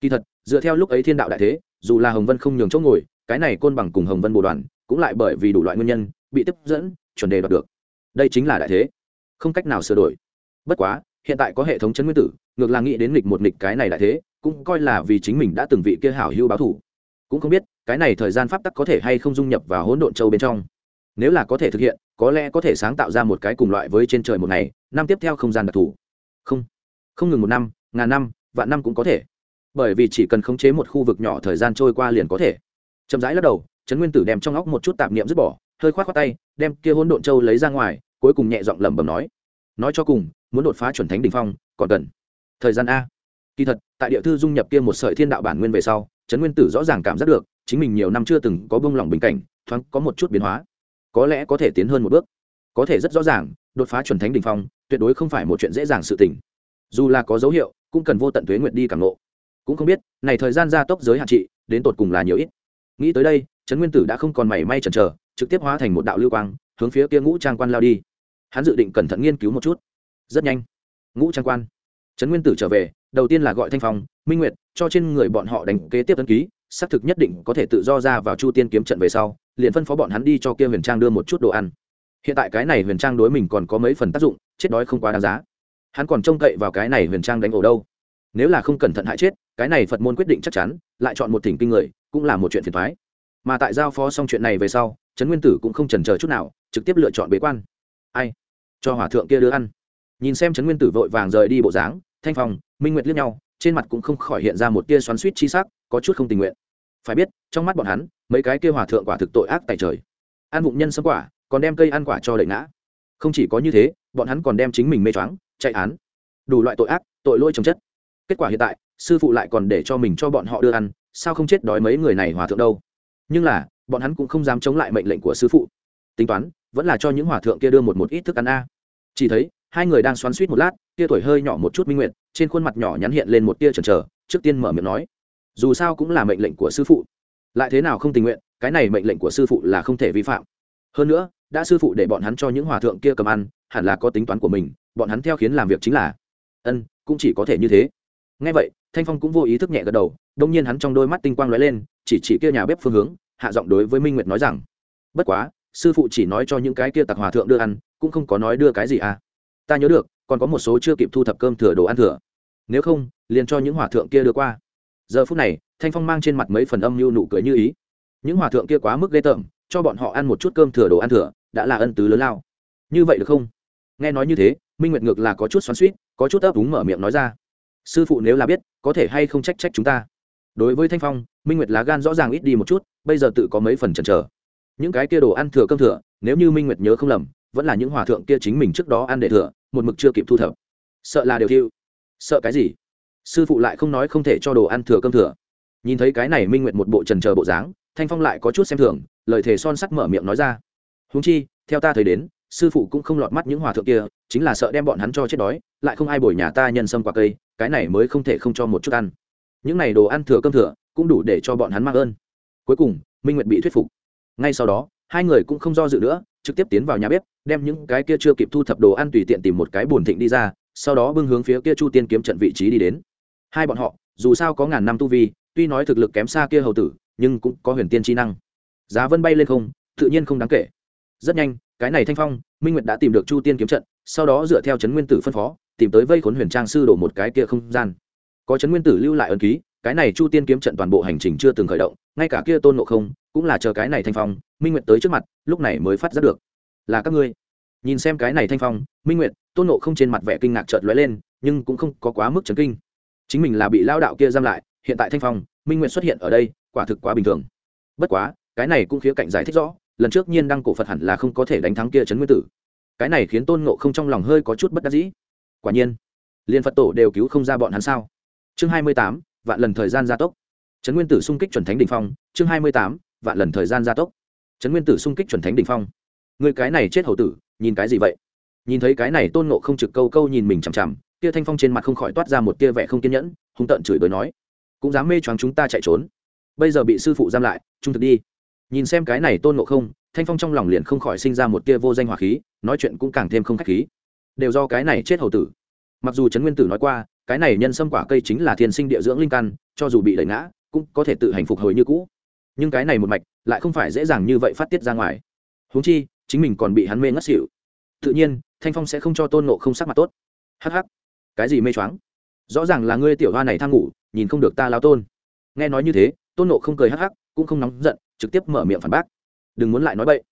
Speaker 1: Kỳ thật, dựa theo lúc ấy thiên đạo đại thế, dù là hồng vân không nhường chỗ ngồi, cái này côn bằng cùng hồng vân bồ đoàn, cũng lại bởi vì đủ loại nguyên nhân, bị tiếp dẫn, chuẩn đề đoạt được. Đây chính là đại thế. Không cách nào sửa đổi. Bất quá, hiện tại có hệ thống chấn nguyên tử, ngược là nghĩ đến nghịch một nghịch cái này đại thế, cũng coi là vì chính mình đã từng vị kia hảo hưu báo thủ. Cũng không biết, cái này thời gian pháp tắc có thể hay không dung nhập vào hỗn độn châu bên trong nếu là có thể thực hiện, có lẽ có thể sáng tạo ra một cái cùng loại với trên trời một ngày, năm tiếp theo không gian đặc thù. Không. Không ngừng một năm, ngàn năm, vạn năm cũng có thể. Bởi vì chỉ cần khống chế một khu vực nhỏ thời gian trôi qua liền có thể. Chậm rãi lắc đầu, trấn nguyên tử đem trong óc một chút tạp niệm dứt bỏ, hơi khoát khoác tay, đem kia hỗn độn châu lấy ra ngoài, cuối cùng nhẹ giọng lẩm bẩm nói. Nói cho cùng, muốn đột phá chuẩn thánh đ ỉ n h phong, còn cần thời gian a. Kỳ thật, tại địa thư dung nhập kia một sợi thiên đạo bản nguyên về sau, trấn nguyên tử rõ ràng cảm giác được, chính mình nhiều năm chưa từng có bông lỏng bình cảnh, thoáng có một chút biến hóa có lẽ có thể tiến hơn một bước. Có thể rất rõ ràng, đột phá chuẩn thánh đ ỉ n h phong, tuyệt đối không phải một chuyện dễ dàng sự tình. Dù là có dấu hiệu, cũng cần vô tận thuế nguyện đi cảm lộ cũng không biết, này thời gian gia tốc giới hạn trị, đến tột cùng là nhiều ít. Nghĩ tới đây, trấn nguyên tử đã không còn mảy may chần chờ, trực tiếp hóa thành một đạo lưu quang, hướng phía kia ngũ trang quan lao đi. Hắn dự định cẩn thận nghiên cứu một chút. Rất nhanh. Ngũ trang quan. Trấn nguyên tử trở về, đầu tiên là gọi thanh phong, minh nguyệt, cho trên người bọn họ đánh kế tiếp ấn ký xác thực nhất định có thể tự do ra vào chu tiên kiếm trận về sau, liền phân phó bọn hắn đi cho kia huyền trang đưa một chút đồ ăn. Hiện tại cái này huyền trang đối mình còn có mấy phần tác dụng, chết đói không quá đáng giá. Hắn còn trông cậy vào cái này huyền trang đánh ổ đâu. Nếu là không cẩn thận hại chết, cái này phật môn quyết định chắc chắn, lại chọn một thỉnh kinh người, cũng là một chuyện phiền thoái mà tại giao phó xong chuyện này về sau, trấn nguyên tử cũng không trần chờ chút nào, trực tiếp lựa chọn bế quan. Ai? Cho hòa thượng kia đưa ăn. Nhìn xem trấn nguyên tử vội vàng rời đi bộ dáng, thanh phòng minh nguyệt liếc nhau, trên mặt cũng không khỏi hiện ra một tia xoắn suýt chi sắc có chút không tình nguyện. Phải biết, trong mắt bọn hắn, mấy cái kia hòa thượng quả thực tội ác tại trời. Ăn vụng nhân sâm quả, còn đem cây ăn quả cho đẩy ngã. Không chỉ có như thế, bọn hắn còn đem chính mình mê choáng, chạy án. Đủ loại tội ác, tội lỗi trồng chất. Kết quả hiện tại, sư phụ lại còn để cho mình cho bọn họ đưa ăn, sao không chết đói mấy người này hòa thượng đâu? Nhưng là, bọn hắn cũng không dám chống lại mệnh lệnh của sư phụ. Tính toán, vẫn là cho những hòa thượng kia đưa một một ít thức ăn a. Chỉ thấy, hai người đang xoắn suýt một lát, tia tuổi hơi nhỏ một chút minh nguyện trên khuôn mặt nhỏ nhắn hiện lên một tia chần chờ, trước tiên mở miệng nói dù sao cũng là mệnh lệnh của sư phụ. Lại thế nào không tình nguyện, cái này mệnh lệnh của sư phụ là không thể vi phạm. Hơn nữa, đã sư phụ để bọn hắn cho những hòa thượng kia cầm ăn, hẳn là có tính toán của mình, bọn hắn theo khiến làm việc chính là, ân, cũng chỉ có thể như thế. Ngay vậy, thanh phong cũng vô ý thức nhẹ gật đầu, đông nhiên hắn trong đôi mắt tinh quang lóe lên, chỉ chỉ kia nhà bếp phương hướng, hạ giọng đối với minh nguyệt nói rằng, bất quá, sư phụ chỉ nói cho những cái kia tặc hòa thượng đưa ăn, cũng không có nói đưa cái gì à. Ta nhớ được, còn có một số chưa kịp thu thập cơm thừa đồ ăn thừa. Nếu không, liền cho những hòa thượng kia đưa qua giờ phút này, thanh phong mang trên mặt mấy phần âm mưu nụ cười như ý. Những hòa thượng kia quá mức ghê tởm, cho bọn họ ăn một chút cơm thừa đồ ăn thừa, đã là ân tứ lớn lao. Như vậy được không? Nghe nói như thế, minh nguyệt ngược là có chút xoắn suýt có chút ấp úng mở miệng nói ra. Sư phụ nếu là biết, có thể hay không trách trách chúng ta? Đối với thanh phong, minh nguyệt lá gan rõ ràng ít đi một chút, bây giờ tự có mấy phần chần chờ. Những cái kia đồ ăn thừa cơm thừa, nếu như minh nguyệt nhớ không lầm, vẫn là những hòa thượng kia chính mình trước đó ăn để thừa, một mực chưa kịp thu thập. Sợ là đều thiêu. Sợ cái gì? Sư phụ lại không nói không thể cho đồ ăn thừa cơm thừa. Nhìn thấy cái này minh nguyệt một bộ trần trờ bộ dáng, thanh phong lại có chút xem thường, lời thề son sắt mở miệng nói ra. Húng chi, theo ta thấy đến, sư phụ cũng không lọt mắt những hòa thượng kia, chính là sợ đem bọn hắn cho chết đói, lại không ai bồi nhà ta nhân sâm quả cây, cái này mới không thể không cho một chút ăn. Những này đồ ăn thừa cơm thừa, cũng đủ để cho bọn hắn mang ơn. Cuối cùng, minh nguyệt bị thuyết phục. Ngay sau đó, hai người cũng không do dự nữa, trực tiếp tiến vào nhà bếp, đem những cái kia chưa kịp thu thập đồ ăn tùy tiện tìm một cái bồn thịnh đi ra, sau đó bưng hướng phía kia chu tiên kiếm trận vị trí đi đến hai bọn họ, dù sao có ngàn năm tu vi, tuy nói thực lực kém xa kia hầu tử, nhưng cũng có huyền tiên chi năng. Giá vân bay lên không, tự nhiên không đáng kể. Rất nhanh, cái này thanh phong, minh nguyệt đã tìm được chu tiên kiếm trận, sau đó dựa theo chấn nguyên tử phân phó, tìm tới vây khốn huyền trang sư đổ một cái kia không gian. Có chấn nguyên tử lưu lại ân ký, cái này chu tiên kiếm trận toàn bộ hành trình chưa từng khởi động, ngay cả kia tôn nộ không, cũng là chờ cái này thanh phong, minh nguyệt tới trước mặt, lúc này mới phát giác được. Là các ngươi. Nhìn xem cái này thanh phong, minh nguyệt, tôn nộ không trên mặt vẻ kinh ngạc chợt lóe lên, nhưng cũng không có quá mức chấn kinh chính mình là bị lao đạo kia giam lại, hiện tại thanh phong, minh nguyện xuất hiện ở đây, quả thực quá bình thường. Bất quá, cái này cũng khía cạnh giải thích rõ, lần trước nhiên đăng cổ phật hẳn là không có thể đánh thắng kia trấn nguyên tử. Cái này khiến tôn ngộ không trong lòng hơi có chút bất đắc dĩ. Quả nhiên, liên phật tổ đều cứu không ra bọn hắn sao? Chương hai mươi tám, vạn lần thời gian gia tốc. Trấn nguyên tử xung kích chuẩn thánh đỉnh phong, chương hai mươi tám, vạn lần thời gian gia tốc. Trấn nguyên tử xung kích chuẩn thánh đỉnh phong. Người cái này chết hầu tử, nhìn cái gì vậy? Nhìn thấy cái này tôn ngộ không trực câu câu nhìn mình chằm chằm kia thanh phong trên mặt không khỏi toát ra một tia vẻ không kiên nhẫn, hung tợn chửi bới nói, cũng dám mê choáng chúng ta chạy trốn. Bây giờ bị sư phụ giam lại, trung thực đi. Nhìn xem cái này tôn ngộ không, thanh phong trong lòng liền không khỏi sinh ra một tia vô danh hỏa khí, nói chuyện cũng càng thêm không khách khí. Đều do cái này chết hầu tử. Mặc dù trấn nguyên tử nói qua, cái này nhân sâm quả cây chính là thiên sinh địa dưỡng linh căn, cho dù bị đẩy ngã, cũng có thể tự hành phục hồi như cũ. Nhưng cái này một mạch, lại không phải dễ dàng như vậy phát tiết ra ngoài. Huống chi, chính mình còn bị hắn mê ngất xỉu. Tự nhiên, thanh phong sẽ không cho tôn nộ không sắc mặt tốt. Hh cái gì mê choáng? Rõ ràng là ngươi tiểu hoa này tham ngủ, nhìn không được ta lao tôn. Nghe nói như thế, tôn nộ không cười hắc hắc, cũng không nóng giận, trực tiếp mở miệng phản bác. Đừng muốn lại nói bậy.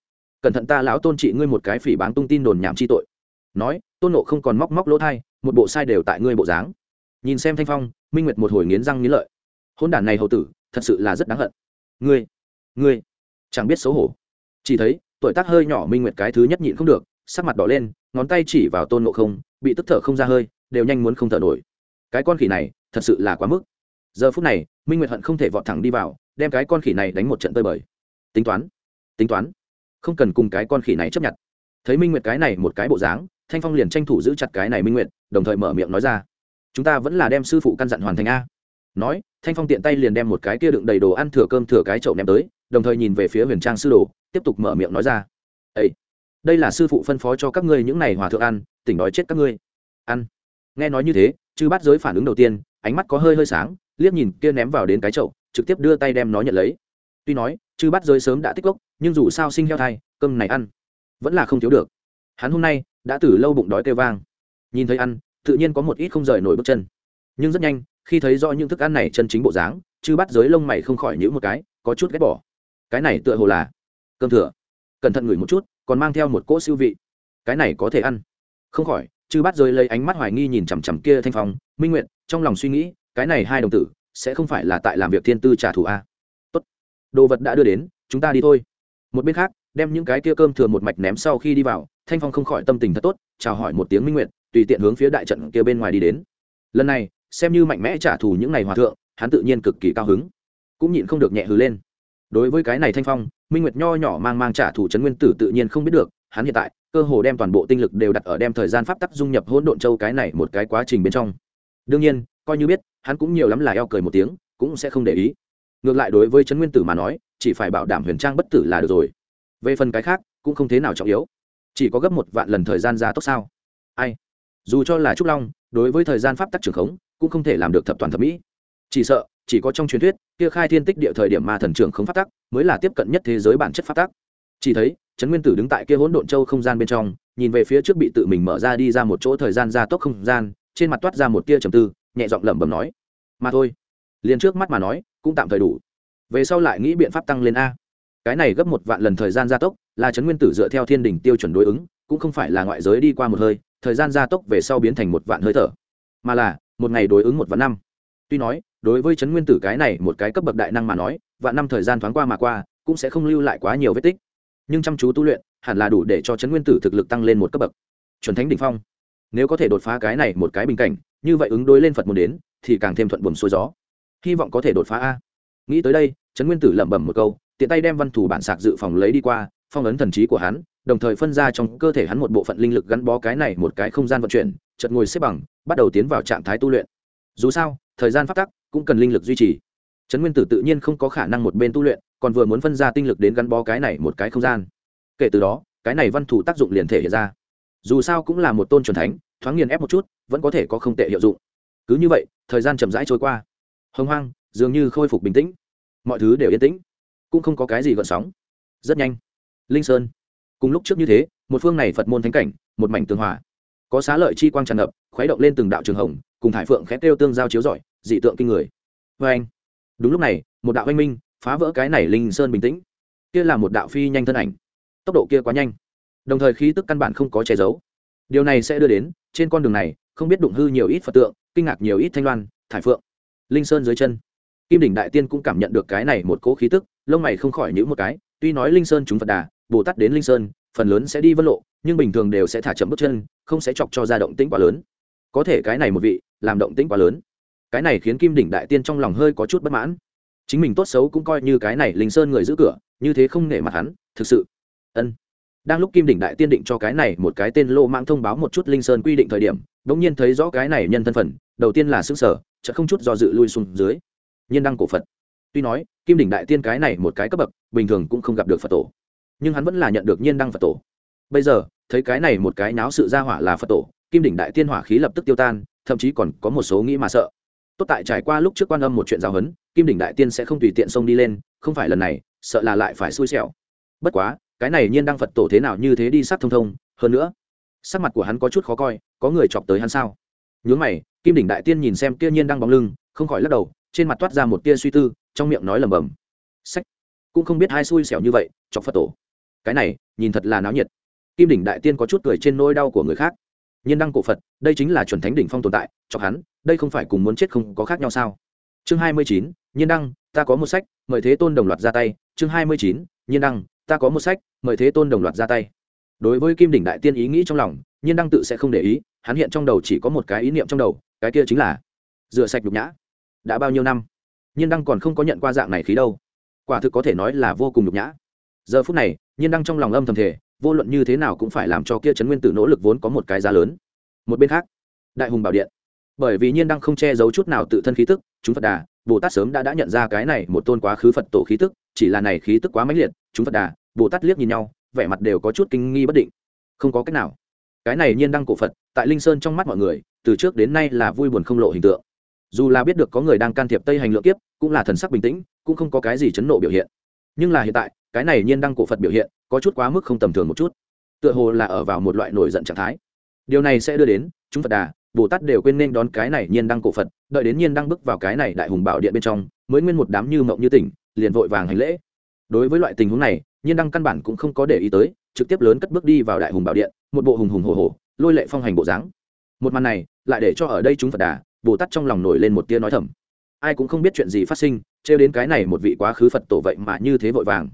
Speaker 1: Cẩn thận ta lão tôn trị ngươi một cái phỉ báng tung tin đồn nhảm chi tội. Nói, tôn nộ không còn móc móc lỗ thai, một bộ sai đều tại ngươi bộ dáng. Nhìn xem thanh phong, minh nguyệt một hồi nghiến răng nghiến lợi. Hôn đản này hầu tử, thật sự là rất đáng hận. Ngươi ngươi, chẳng biết xấu hổ. Chỉ thấy, tuổi tác hơi nhỏ minh nguyệt cái thứ nhất nhịn không được, sắc mặt đỏ lên, ngón tay chỉ vào tôn nộ không, bị tức thở không ra hơi đều nhanh muốn không thở nổi. Cái con khỉ này, thật sự là quá mức. Giờ phút này, minh nguyệt hận không thể vọt thẳng đi vào, đem cái con khỉ này đánh một trận tơi bời. Tính toán tính toán. Không cần cùng cái con khỉ này chấp nhận. Thấy minh nguyệt cái này một cái bộ dáng, thanh phong liền tranh thủ giữ chặt cái này minh nguyệt, đồng thời mở miệng nói ra. Chúng ta vẫn là đem sư phụ căn dặn hoàn thành a. Nói, thanh phong tiện tay liền đem một cái kia đựng đầy đồ ăn thừa cơm thừa cái chậu ném tới, đồng thời nhìn về phía huyền trang sư đồ, tiếp tục mở miệng nói ra. Ây đây là sư phụ phân phó cho các ngươi những này hòa thượng ăn, tỉnh đói chết các ngươi. Ăn nghe nói như thế, chư bắt giới phản ứng đầu tiên, ánh mắt có hơi hơi sáng, liếc nhìn kia ném vào đến cái chậu, trực tiếp đưa tay đem nó nhận lấy. Tuy nói, chư bắt giới sớm đã tích gốc nhưng dù sao sinh heo thai, cơm này ăn, vẫn là không thiếu được. Hắn hôm nay, đã từ lâu bụng đói kêu vang. Nhìn thấy ăn, tự nhiên có một ít không rời nổi bước chân. Nhưng rất nhanh, khi thấy rõ những thức ăn này chân chính bộ dáng, chư bắt giới lông mày không khỏi nhữ một cái, có chút ghét bỏ. Cái này tựa hồ là cơm thừa. Cẩn thận ngửi một chút, còn mang theo một cỗ siêu vị. Cái này có thể ăn. Không khỏi chư bắt rồi lấy ánh mắt hoài nghi nhìn chằm chằm kia thanh phong, minh nguyện trong lòng suy nghĩ, cái này hai đồng tử, sẽ không phải là tại làm việc thiên tư trả thù a? Tốt, đồ vật đã đưa đến, chúng ta đi thôi. Một bên khác, đem những cái kia cơm thừa một mạch ném sau khi đi vào, thanh phong không khỏi tâm tình thật tốt, chào hỏi một tiếng minh nguyện tùy tiện hướng phía đại trận kia bên ngoài đi đến. Lần này, xem như mạnh mẽ trả thù những ngày hòa thượng, hắn tự nhiên cực kỳ cao hứng. Cũng nhịn không được nhẹ hứ lên. Đối với cái này thanh phong, minh nguyệt nho nhỏ mang mang trả thù trấn nguyên tử tự nhiên không biết được hắn hiện tại, cơ hồ đem toàn bộ tinh lực đều đặt ở đem thời gian pháp tắc dung nhập hỗn độn châu cái này một cái quá trình bên trong. Đương nhiên, coi như biết, hắn cũng nhiều lắm là eo cười một tiếng, cũng sẽ không để ý. Ngược lại đối với trấn nguyên tử mà nói, chỉ phải bảo đảm huyền trang bất tử là được rồi. Về phần cái khác, cũng không thế nào trọng yếu. Chỉ có gấp một vạn lần thời gian ra tốc sao? Ai? Dù cho là trúc long, đối với thời gian pháp tắc trường khống, cũng không thể làm được thập toàn thập mỹ. Chỉ sợ, chỉ có trong truyền thuyết, kia khai thiên tích địa thời điểm ma thần trưởng không pháp tắc, mới là tiếp cận nhất thế giới bản chất pháp tắc. Chỉ thấy trấn nguyên tử đứng tại kia hỗn độn châu không gian bên trong, nhìn về phía trước bị tự mình mở ra đi ra một chỗ thời gian gia tốc không gian, trên mặt toát ra một tia trầm tư, nhẹ giọng lẩm bẩm nói, mà thôi. Liền trước mắt mà nói, cũng tạm thời đủ. Về sau lại nghĩ biện pháp tăng lên a. Cái này gấp một vạn lần thời gian gia tốc, là trấn nguyên tử dựa theo thiên đỉnh tiêu chuẩn đối ứng, cũng không phải là ngoại giới đi qua một hơi, thời gian gia tốc về sau biến thành một vạn hơi thở. Mà là, một ngày đối ứng một vạn năm. Tuy nói, đối với trấn nguyên tử cái này một cái cấp bậc đại năng mà nói, vạn năm thời gian thoáng qua mà qua, cũng sẽ không lưu lại quá nhiều vết tích nhưng chăm chú tu luyện, hẳn là đủ để cho chấn nguyên tử thực lực tăng lên một cấp bậc. Chuẩn thánh đ ỉ n h phong. Nếu có thể đột phá cái này một cái bình cảnh, như vậy ứng đối lên phật muốn đến, thì càng thêm thuận buồm xuôi gió. Hy vọng có thể đột phá a. Nghĩ tới đây trấn nguyên tử lẩm bẩm một câu, tiện tay đem văn thủ bản sạc dự phòng lấy đi qua, phong ấn thần trí của hắn, đồng thời phân ra trong cơ thể hắn một bộ phận linh lực gắn bó cái này một cái không gian vận chuyển chật ngồi xếp bằng, bắt đầu tiến vào trạng thái tu luyện. Dù sao, thời gian phát tắc cũng cần linh lực duy trì trấn nguyên tử tự nhiên không có khả năng một bên tu luyện, còn vừa muốn phân ra tinh lực đến gắn bó cái này một cái không gian. Kể từ đó, cái này văn thủ tác dụng liền thể hiện ra. Dù sao cũng là một tôn truyền thánh, thoáng nghiền ép một chút, vẫn có thể có không tệ hiệu dụng. Cứ như vậy, thời gian chậm rãi trôi qua. Hồng hoang, dường như khôi phục bình tĩnh. Mọi thứ đều yên tĩnh, cũng không có cái gì gợn sóng. Rất nhanh. Linh sơn. Cùng lúc trước như thế, một phương này phật môn thánh cảnh, một mảnh tường hòa. Có xá lợi chi quang tràn ngập, khuấy động lên từng đạo trường hồng, cùng thải phượng khét kêu tương giao chiếu rọi, dị tượng kinh người. Vê anh đúng lúc này, một đạo anh minh phá vỡ cái này linh sơn bình tĩnh. Kia là một đạo phi nhanh thân ảnh. Tốc độ kia quá nhanh. Đồng thời khí tức căn bản không có che giấu. Điều này sẽ đưa đến, trên con đường này, không biết đụng hư nhiều ít phật tượng, kinh ngạc nhiều ít thanh loan, thải phượng. Linh sơn dưới chân. Kim đỉnh đại tiên cũng cảm nhận được cái này một cỗ khí tức, lông mày không khỏi nhữ một cái, tuy nói linh sơn chúng phật đà, bồ tát đến linh sơn, phần lớn sẽ đi vân lộ, nhưng bình thường đều sẽ thả chậm bước chân, không sẽ chọc cho ra động tĩnh quá lớn. Có thể cái này một vị, làm động tĩnh quá lớn cái này khiến kim đỉnh đại tiên trong lòng hơi có chút bất mãn. Chính mình tốt xấu cũng coi như cái này linh sơn người giữ cửa, như thế không nể mặt hắn, thực sự. Ân. Đang lúc kim đỉnh đại tiên định cho cái này một cái tên lô mạng thông báo một chút linh sơn quy định thời điểm đ ỗ n g nhiên thấy rõ cái này nhân thân phận, đầu tiên là xứng sở chợ không chút do dự lui xuống dưới. Nhiên đăng cổ phật. Tuy nói, kim đỉnh đại tiên cái này một cái cấp bậc, bình thường cũng không gặp được phật tổ. Nhưng hắn vẫn là nhận được nhiên đăng phật tổ. Bây giờ, thấy cái này một cái náo sự ra hỏa là phật tổ, kim đỉnh đại tiên hỏa khí lập tức tiêu tan, thậm chí còn có một số nghĩ mà sợ tốt tại trải qua lúc trước quan âm một chuyện giáo huấn, kim đỉnh đại tiên sẽ không tùy tiện xông đi lên, không phải lần này, sợ là lại phải xui xẻo. Bất quá, cái này nhiên đăng phật tổ thế nào như thế đi sát thông thông, hơn nữa, sắc mặt của hắn có chút khó coi, có người chọc tới hắn sao? Nhướng mày, kim đỉnh đại tiên nhìn xem kia nhiên đăng bóng lưng, không khỏi lắc đầu, trên mặt toát ra một tia suy tư, trong miệng nói lầm bầm sách, cũng không biết hai xui xẻo như vậy, chọc phật tổ. Cái này, nhìn thật là náo nhiệt. Kim đỉnh đại tiên có chút cười trên nỗi đau của người khác nhiên đăng cổ phật, đây chính là chuẩn thánh đỉnh phong tồn tại Cho hắn, đây không phải cùng muốn chết không có khác nhau sao? Chương hai mươi chín, nhiên đăng, ta có một sách, mời thế tôn đồng loạt ra tay. Chương hai mươi chín, nhiên đăng, ta có một sách, mời thế tôn đồng loạt ra tay. Đối với kim đỉnh đại tiên ý nghĩ trong lòng, nhiên đăng tự sẽ không để ý, hắn hiện trong đầu chỉ có một cái ý niệm trong đầu, cái kia chính là rửa sạch nhục nhã. Đã bao nhiêu năm, nhiên đăng còn không có nhận qua dạng này khí đâu. Quả thực có thể nói là vô cùng nhục nhã. Giờ phút này, nhiên đăng trong lòng âm thầm thể vô luận như thế nào cũng phải làm cho kia trấn nguyên tử nỗ lực vốn có một cái giá lớn. Một bên khác, đại hùng bảo điện. Bởi vì nhiên đang không che giấu chút nào tự thân khí tức, chúng phật đà, bồ tát sớm đã đã nhận ra cái này một tôn quá khứ phật tổ khí tức, chỉ là này khí tức quá mãnh liệt, chúng phật đà, bồ tát liếc nhìn nhau, vẻ mặt đều có chút kinh nghi bất định. Không có cách nào. Cái này nhiên đăng cổ phật, tại linh sơn trong mắt mọi người, từ trước đến nay là vui buồn không lộ hình tượng. Dù là biết được có người đang can thiệp tây hành lượng kiếp, cũng là thần sắc bình tĩnh, cũng không có cái gì chấn nộ biểu hiện nhưng là hiện tại, cái này nhiên đăng cổ phật biểu hiện, có chút quá mức không tầm thường một chút. Tựa hồ là ở vào một loại nổi giận trạng thái. Điều này sẽ đưa đến, chúng phật đà, bồ tát đều quên nên đón cái này nhiên đăng cổ phật, đợi đến nhiên đăng bước vào cái này đại hùng bảo điện bên trong, mới nguyên một đám như mộng như tỉnh, liền vội vàng hành lễ. Đối với loại tình huống này, nhiên đăng căn bản cũng không có để ý tới, trực tiếp lớn cất bước đi vào đại hùng bảo điện, một bộ hùng hùng hồ hồ lôi lệ phong hành bộ dáng. Một màn này, lại để cho ở đây chúng phật đà, bồ tát trong lòng nổi lên một tia nói thầm ai cũng không biết chuyện gì phát sinh, trêu đến cái này một vị quá khứ phật tổ vậy mà như thế vội vàng.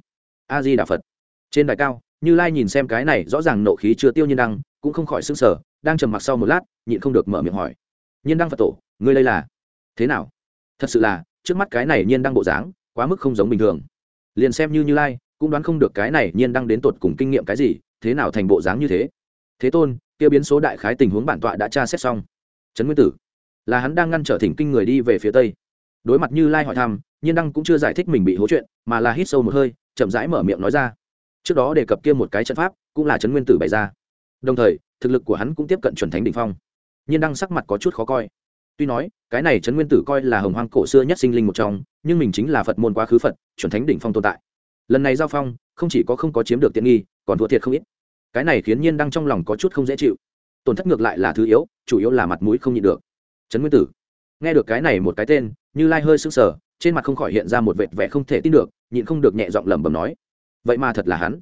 Speaker 1: A di đà phật. Trên đài cao, như lai nhìn xem cái này rõ ràng nộ khí chưa tiêu nhiên đăng, cũng không khỏi s ư n g sở đang trầm mặc sau một lát, nhịn không được mở miệng hỏi. Nhiên đăng phật tổ, ngươi đây là? Thế nào? Thật sự là, trước mắt cái này nhiên đăng bộ dáng, quá mức không giống bình thường. Liền xem như như lai, cũng đoán không được cái này nhiên đăng đến tột cùng kinh nghiệm cái gì, thế nào thành bộ dáng như thế. Thế tôn, kia biến số đại khái tình huống bản tọa đã tra xét xong. Trấn nguyên tử. Là hắn đang ngăn trở thỉnh kinh người đi về phía tây đối mặt như lai hỏi thăm, nhiên đăng cũng chưa giải thích mình bị hố chuyện, mà là hít sâu một hơi, chậm rãi mở miệng nói ra. Trước đó đề cập kia một cái trận pháp, cũng là trấn nguyên tử bày ra. Đồng thời, thực lực của hắn cũng tiếp cận chuẩn thánh đ ỉ n h phong. Nhiên đăng sắc mặt có chút khó coi. Tuy nói, cái này trấn nguyên tử coi là hồng hoang cổ xưa nhất sinh linh một trong, nhưng mình chính là phật môn quá khứ phật, chuẩn thánh đỉnh phong tồn tại. Lần này giao phong, không chỉ có không có chiếm được tiện nghi, còn thua thiệt không ít. Cái này khiến nhiên đăng trong lòng có chút không dễ chịu. Tổn thất ngược lại là thứ yếu, chủ yếu là mặt mũi không nhịn được. Trấn nguyên tử. Nghe được cái này một cái tên như lai hơi sưng sờ, trên mặt không khỏi hiện ra một vệt vẻ không thể tin được, nhịn không được nhẹ giọng lẩm bẩm nói, vậy mà thật là hắn.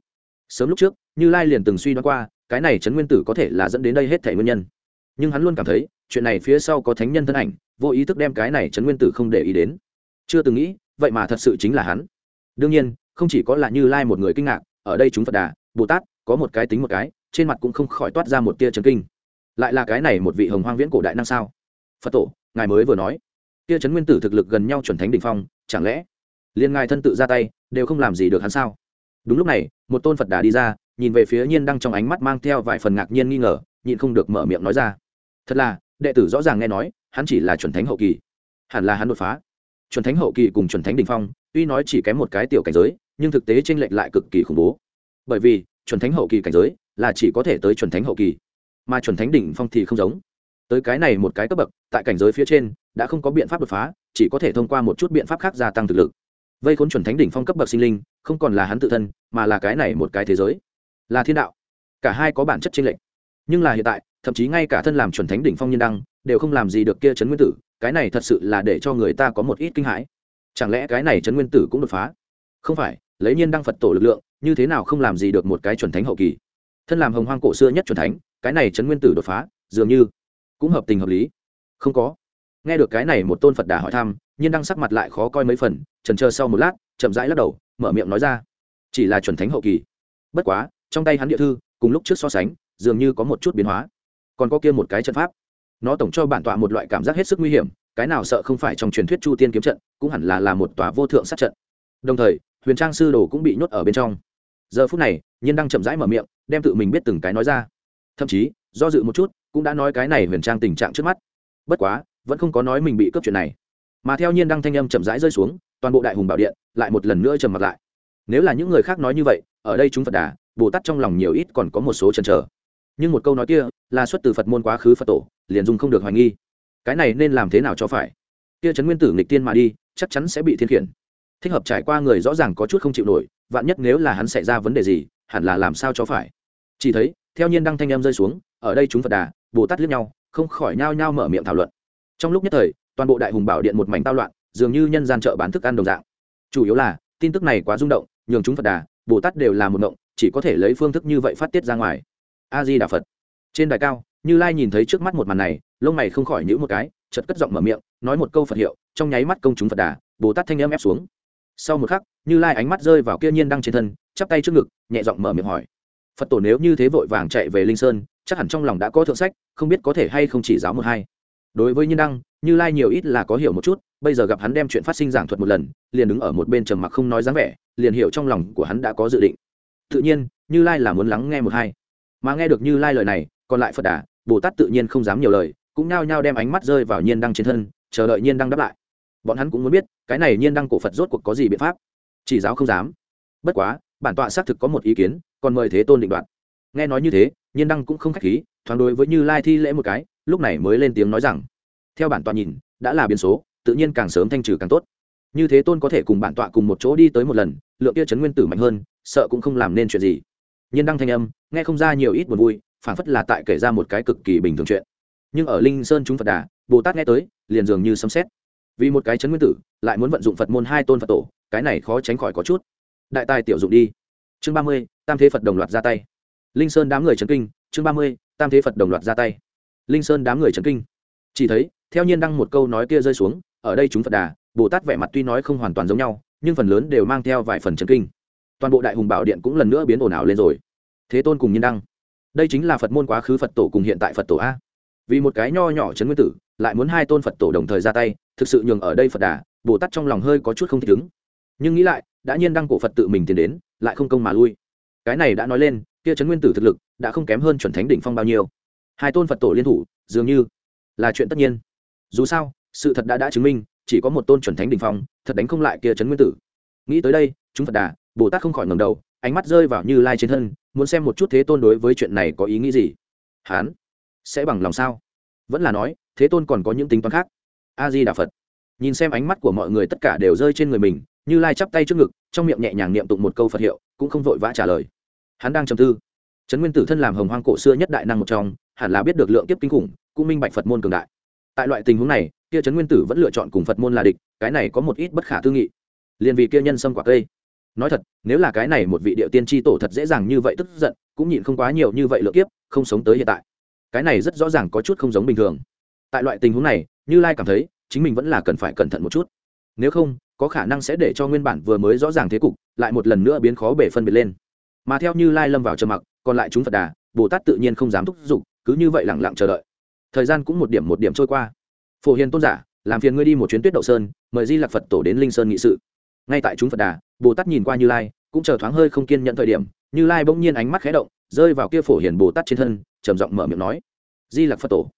Speaker 1: Sớm lúc trước, như lai liền từng suy đoán qua, cái này trấn nguyên tử có thể là dẫn đến đây hết thể nguyên nhân. Nhưng hắn luôn cảm thấy, chuyện này phía sau có thánh nhân thân ảnh, vô ý thức đem cái này trấn nguyên tử không để ý đến. Chưa từng nghĩ, vậy mà thật sự chính là hắn. Đương nhiên, không chỉ có là như lai một người kinh ngạc, ở đây chúng phật đà, bồ tát, có một cái tính một cái, trên mặt cũng không khỏi toát ra một tia trấn kinh. Lại là cái này một vị hồng hoang viễn cổ đại năm sao? Phật tổ, ngài mới vừa nói kia trấn nguyên tử thực lực gần nhau chuẩn thánh đ ỉ n h phong, chẳng lẽ liên ngài thân tự ra tay, đều không làm gì được hắn sao? Đúng lúc này, một tôn phật đà đi ra, nhìn về phía nhiên đăng trong ánh mắt mang theo vài phần ngạc nhiên nghi ngờ, nhịn không được mở miệng nói ra. Thật là, đệ tử rõ ràng nghe nói, hắn chỉ là chuẩn thánh hậu kỳ. Hẳn là hắn đột phá. Chuẩn thánh hậu kỳ cùng chuẩn thánh đình phong, tuy nói chỉ kém một cái tiểu cảnh giới, nhưng thực tế t r ê n lệch lại cực kỳ khủng bố. Bởi vì, chuẩn thánh hậu kỳ cảnh giới là chỉ có thể tới chuẩn thánh hậu kỳ, mà chuẩn thánh đỉnh phong thì không giống. Tới cái này một cái cấp bậc, tại cảnh giới phía trên đã không có biện pháp đột phá, chỉ có thể thông qua một chút biện pháp khác gia tăng thực lực. Vây khốn chuẩn thánh đỉnh phong cấp bậc sinh linh, không còn là hắn tự thân, mà là cái này một cái thế giới. Là thiên đạo. Cả hai có bản chất chênh lệch. Nhưng là hiện tại, thậm chí ngay cả thân làm chuẩn thánh đỉnh phong nhân đăng, đều không làm gì được kia chấn nguyên tử, cái này thật sự là để cho người ta có một ít kinh hãi. Chẳng lẽ cái này chấn nguyên tử cũng đột phá? Không phải, lấy nhiên đăng phật tổ lực lượng, như thế nào không làm gì được một cái chuẩn thánh hậu kỳ? Thân làm hồng hoang cổ xưa nhất chuẩn thánh, cái này chấn nguyên tử đột phá, dường như cũng hợp tình hợp lý. Không có nghe được cái này một tôn phật đà hỏi thăm, nhiên đang sắc mặt lại khó coi mấy phần, trần chờ sau một lát, chậm rãi lắc đầu, mở miệng nói ra. Chỉ là chuẩn thánh hậu kỳ. Bất quá, trong tay hắn địa thư, cùng lúc trước so sánh, dường như có một chút biến hóa. Còn có kia một cái trận pháp. Nó tổng cho bản tọa một loại cảm giác hết sức nguy hiểm, cái nào sợ không phải trong truyền thuyết chu tiên kiếm trận, cũng hẳn là là một tòa vô thượng sát trận. Đồng thời, huyền trang sư đồ cũng bị nhốt ở bên trong. Giờ phút này, nhiên đang chậm rãi mở miệng, đem tự mình biết từng cái nói ra. Thậm chí, do dự một chút, cũng đã nói cái này huyền trang tình trạng trước mắt. Bất quá vẫn không có nói mình bị cướp chuyện này. Mà theo nhiên đăng thanh âm chậm rãi rơi xuống, toàn bộ đại hùng bảo điện lại một lần nữa trầm mặt lại. Nếu là những người khác nói như vậy, ở đây chúng phật đà, bồ tát trong lòng nhiều ít còn có một số chần chờ. Nhưng một câu nói kia, là xuất từ phật môn quá khứ phật tổ, liền dung không được hoài nghi. Cái này nên làm thế nào cho phải? Kia trấn nguyên tử nghịch tiên mà đi, chắc chắn sẽ bị thiên khiển. Thích hợp trải qua người rõ ràng có chút không chịu nổi, vạn nhất nếu là hắn xảy ra vấn đề gì, hẳn là làm sao cho phải? Chỉ thấy, theo nhiên đăng thanh em rơi xuống, ở đây chúng phật đà, bồ tát liếc nhau, không khỏi nhao nhao mở miệng thảo luận trong lúc nhất thời, toàn bộ đại hùng bảo điện một mảnh tao loạn, dường như nhân gian chợ bán thức ăn đồng dạng. Chủ yếu là, tin tức này quá rung động, nhường chúng phật đà, bồ tát đều là một động chỉ có thể lấy phương thức như vậy phát tiết ra ngoài. A di đà phật. Trên đài cao, như lai nhìn thấy trước mắt một màn này, lông mày không khỏi nhữ một cái chật cất giọng mở miệng, nói một câu phật hiệu, trong nháy mắt công chúng phật đà, bồ tát thanh âm ép xuống. Sau một khắc, như lai ánh mắt rơi vào kia nhiên đăng trên thân, chắp tay trước ngực, nhẹ giọng mở miệng hỏi. Phật tổ nếu như thế vội vàng chạy về linh sơn, chắc hẳn trong lòng đã có thượng sách, không biết có thể hay không chỉ giáo một hai đối với nhiên đăng, như lai nhiều ít là có hiểu một chút, bây giờ gặp hắn đem chuyện phát sinh giảng thuật một lần, liền đứng ở một bên trầm mặc không nói dáng vẻ, liền hiểu trong lòng của hắn đã có dự định. Tự nhiên, như lai là muốn lắng nghe một hai. Mà nghe được như lai lời này, còn lại phật đà, bồ tát tự nhiên không dám nhiều lời, cũng nao nhao đem ánh mắt rơi vào nhiên đăng trên thân, chờ đợi nhiên đăng đáp lại. Bọn hắn cũng muốn biết, cái này nhiên đăng cổ phật rốt cuộc có gì biện pháp? Chỉ giáo không dám. Bất quá, bản tọa xác thực có một ý kiến, còn mời thế tôn định đoạt. Nghe nói như thế, nhiên đăng cũng không khách khí, thoáng đối với như lai thi lễ một cái lúc này mới lên tiếng nói rằng, theo bản tọa nhìn, đã là biến số, tự nhiên càng sớm thanh trừ càng tốt. Như thế tôn có thể cùng bản tọa cùng một chỗ đi tới một lần, lượng kia chấn nguyên tử mạnh hơn, sợ cũng không làm nên chuyện gì. Nhiên đăng thanh âm, nghe không ra nhiều ít buồn vui phản phất là tại kể ra một cái cực kỳ bình thường chuyện. Nhưng ở linh sơn chúng phật đà, bồ tát nghe tới, liền dường như sấm xét vì một cái chấn nguyên tử, lại muốn vận dụng phật môn hai tôn phật tổ, cái này khó tránh khỏi có chút. Đại tài tiểu dụng đi. Chương ba mươi, tam thế phật đồng loạt ra tay. Linh sơn đám người chấn kinh, chương ba mươi, tam thế phật đồng loạt ra tay linh sơn đám người trấn kinh. Chỉ thấy, theo nhiên đăng một câu nói kia rơi xuống, ở đây chúng phật đà, bồ tát vẻ mặt tuy nói không hoàn toàn giống nhau, nhưng phần lớn đều mang theo vài phần trấn kinh. Toàn bộ đại hùng bảo điện cũng lần nữa biến ồn ào lên rồi. Thế tôn cùng nhiên đăng. Đây chính là phật môn quá khứ phật tổ cùng hiện tại phật tổ a. Vì một cái nho nhỏ trấn nguyên tử, lại muốn hai tôn phật tổ đồng thời ra tay, thực sự nhường ở đây phật đà, bồ tát trong lòng hơi có chút không thích ứng. Nhưng nghĩ lại, đã nhiên đăng cổ phật tự mình tiến đến, lại không công mà lui. Cái này đã nói lên, kia trấn nguyên tử thực lực, đã không kém hơn chuẩn thánh đỉnh phong bao nhiêu hai tôn phật tổ liên thủ, dường như là chuyện tất nhiên. Dù sao, sự thật đã đã chứng minh, chỉ có một tôn chuẩn thánh đỉnh phong, thật đánh không lại kia trấn nguyên tử. Nghĩ tới đây, chúng phật đà, bồ tát không khỏi ngầm đầu, ánh mắt rơi vào như lai trên thân, muốn xem một chút thế tôn đối với chuyện này có ý nghĩ gì. Hán, sẽ bằng lòng sao? Vẫn là nói, thế tôn còn có những tính toán khác. A di đà phật. Nhìn xem ánh mắt của mọi người tất cả đều rơi trên người mình, như lai chắp tay trước ngực, trong miệng nhẹ nhàng niệm tụng một câu phật hiệu, cũng không vội vã trả lời. Hắn đang trầm tư trấn nguyên tử thân làm hồng hoang cổ xưa nhất đại năng một trong, hẳn là biết được lượng kiếp kinh khủng, cũng minh bạch phật môn cường đại. Tại loại tình huống này, kia trấn nguyên tử vẫn lựa chọn cùng phật môn là địch, cái này có một ít bất khả tư nghị. Liền vì kia nhân sâm quả cây. Nói thật, nếu là cái này một vị địa tiên tri tổ thật dễ dàng như vậy tức giận, cũng nhịn không quá nhiều như vậy lượng kiếp, không sống tới hiện tại. Cái này rất rõ ràng có chút không giống bình thường. Tại loại tình huống này, như lai cảm thấy, chính mình vẫn là cần phải cẩn thận một chút. Nếu không, có khả năng sẽ để cho nguyên bản vừa mới rõ ràng thế cục, lại một lần nữa biến khó bể phân biệt lên. Mà theo như lai lâm vào trầm mặc còn lại chúng phật đà, bồ tát tự nhiên không dám thúc giục, cứ như vậy lẳng lặng chờ đợi. Thời gian cũng một điểm một điểm trôi qua. Phổ hiền tôn giả, làm phiền ngươi đi một chuyến tuyết đậu sơn, mời di lạc phật tổ đến linh sơn nghị sự. Ngay tại chúng phật đà, bồ tát nhìn qua như lai, cũng chờ thoáng hơi không kiên nhận thời điểm, như lai bỗng nhiên ánh mắt khé động, rơi vào kia phổ hiền bồ tát trên thân, trầm giọng mở miệng nói, di lạc phật tổ,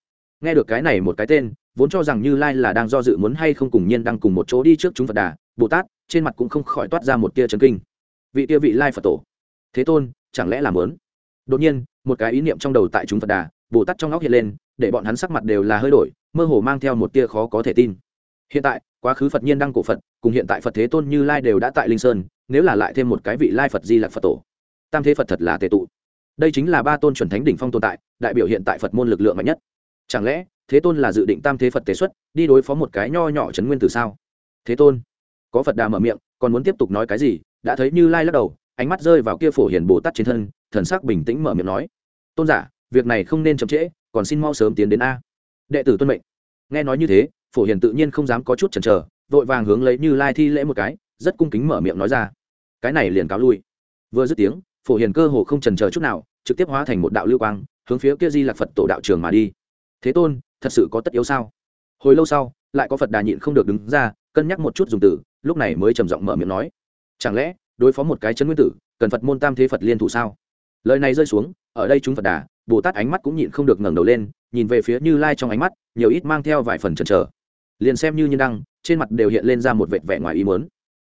Speaker 1: nghe được cái này một cái tên, vốn cho rằng như lai là đang do dự muốn hay không cùng nhiên đang cùng một chỗ đi trước chúng phật đà, bồ tát, trên mặt cũng không khỏi toát ra một tia trấn kinh. Vị tia vị lai phật tổ, thế tôn, chẳng lẽ là lớn đột nhiên, một cái ý niệm trong đầu tại chúng phật đà, bồ tát trong óc hiện lên, để bọn hắn sắc mặt đều là hơi đổi, mơ hồ mang theo một tia khó có thể tin. Hiện tại, quá khứ phật nhiên đăng cổ phật, cùng hiện tại phật thế tôn như lai đều đã tại linh sơn, nếu là lại thêm một cái vị lai phật di lạc phật tổ, tam thế phật thật là tệ tụ. Đây chính là ba tôn chuẩn thánh đỉnh phong tồn tại, đại biểu hiện tại phật môn lực lượng mạnh nhất. Chẳng lẽ, thế tôn là dự định tam thế phật tế xuất, đi đối phó một cái nho nhỏ trấn nguyên từ sao? Thế tôn, có phật đà mở miệng, còn muốn tiếp tục nói cái gì? Đã thấy như lai lắc đầu, ánh mắt rơi vào kia phổ hiền bồ tát trên thân thần sắc bình tĩnh mở miệng nói, tôn giả, việc này không nên chậm trễ, còn xin mau sớm tiến đến a. Đệ tử tuân mệnh. Nghe nói như thế, phổ hiền tự nhiên không dám có chút chần chờ, vội vàng hướng lấy như lai thi lễ một cái, rất cung kính mở miệng nói ra, cái này liền cáo lui. Vừa dứt tiếng, phổ hiền cơ hồ không trần chờ chút nào, trực tiếp hóa thành một đạo lưu quang, hướng phía kia di lạc phật tổ đạo trường mà đi. Thế tôn, thật sự có tất yếu sao? Hồi lâu sau, lại có phật đà nhịn không được đứng ra, cân nhắc một chút dùng từ, lúc này mới trầm giọng mở miệng nói, chẳng lẽ đối phó một cái chân nguyên tử, cần phật môn tam thế phật liên thủ sao? Lời này rơi xuống, ở đây chúng phật đà, bồ tát ánh mắt cũng nhịn không được ngẩng đầu lên, nhìn về phía như lai trong ánh mắt, nhiều ít mang theo vài phần chần chờ. Liền xem như nhiên đăng, trên mặt đều hiện lên ra một vệt vẻ ngoài ý muốn.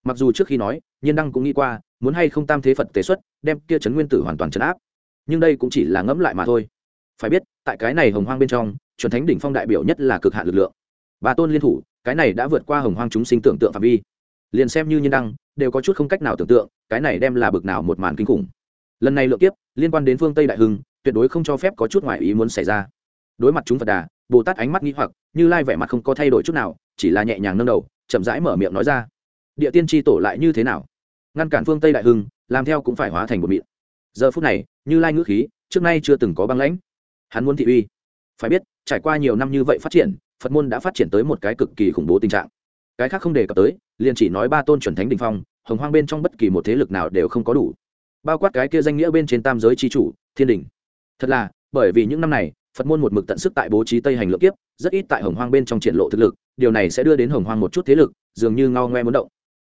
Speaker 1: Mặc dù trước khi nói, nhiên đăng cũng nghĩ qua, muốn hay không tam thế phật tế xuất, đem kia chấn nguyên tử hoàn toàn chấn áp. Nhưng đây cũng chỉ là ngẫm lại mà thôi. Phải biết, tại cái này hồng hoang bên trong, chuẩn thánh đỉnh phong đại biểu nhất là cực hạn lực lượng. Ba tôn liên thủ, cái này đã vượt qua hồng hoang chúng sinh tưởng tượng phạm vi. Liền xem như nhiên đăng, đều có chút không cách nào tưởng tượng, cái này đem là bực nào một màn kinh khủng lần này lượng kiếp, liên quan đến phương tây đại hưng, tuyệt đối không cho phép có chút ngoại ý muốn xảy ra. Đối mặt chúng phật đà, bồ tát ánh mắt nghĩ hoặc, như lai vẻ mặt không có thay đổi chút nào, chỉ là nhẹ nhàng nâng đầu, chậm rãi mở miệng nói ra. Địa tiên tri tổ lại như thế nào? Ngăn cản phương tây đại hưng, làm theo cũng phải hóa thành một miệng. Giờ phút này, như lai ngữ khí, trước nay chưa từng có băng lãnh. Hắn muốn thị uy. Phải biết, trải qua nhiều năm như vậy phát triển, phật môn đã phát triển tới một cái cực kỳ khủng bố tình trạng. Cái khác không đề cập tới, liền chỉ nói ba tôn chuẩn thánh đình phong, hồng hoang bên trong bất kỳ một thế lực nào đều không có đủ bao quát cái kia danh nghĩa bên trên tam giới tri chủ, thiên đình. Thật là, bởi vì những năm này, phật môn một mực tận sức tại bố trí tây hành lượng kiếp, rất ít tại hồng hoang bên trong triển lộ thực lực, điều này sẽ đưa đến hồng hoang một chút thế lực, dường như ngao ngoe muốn động.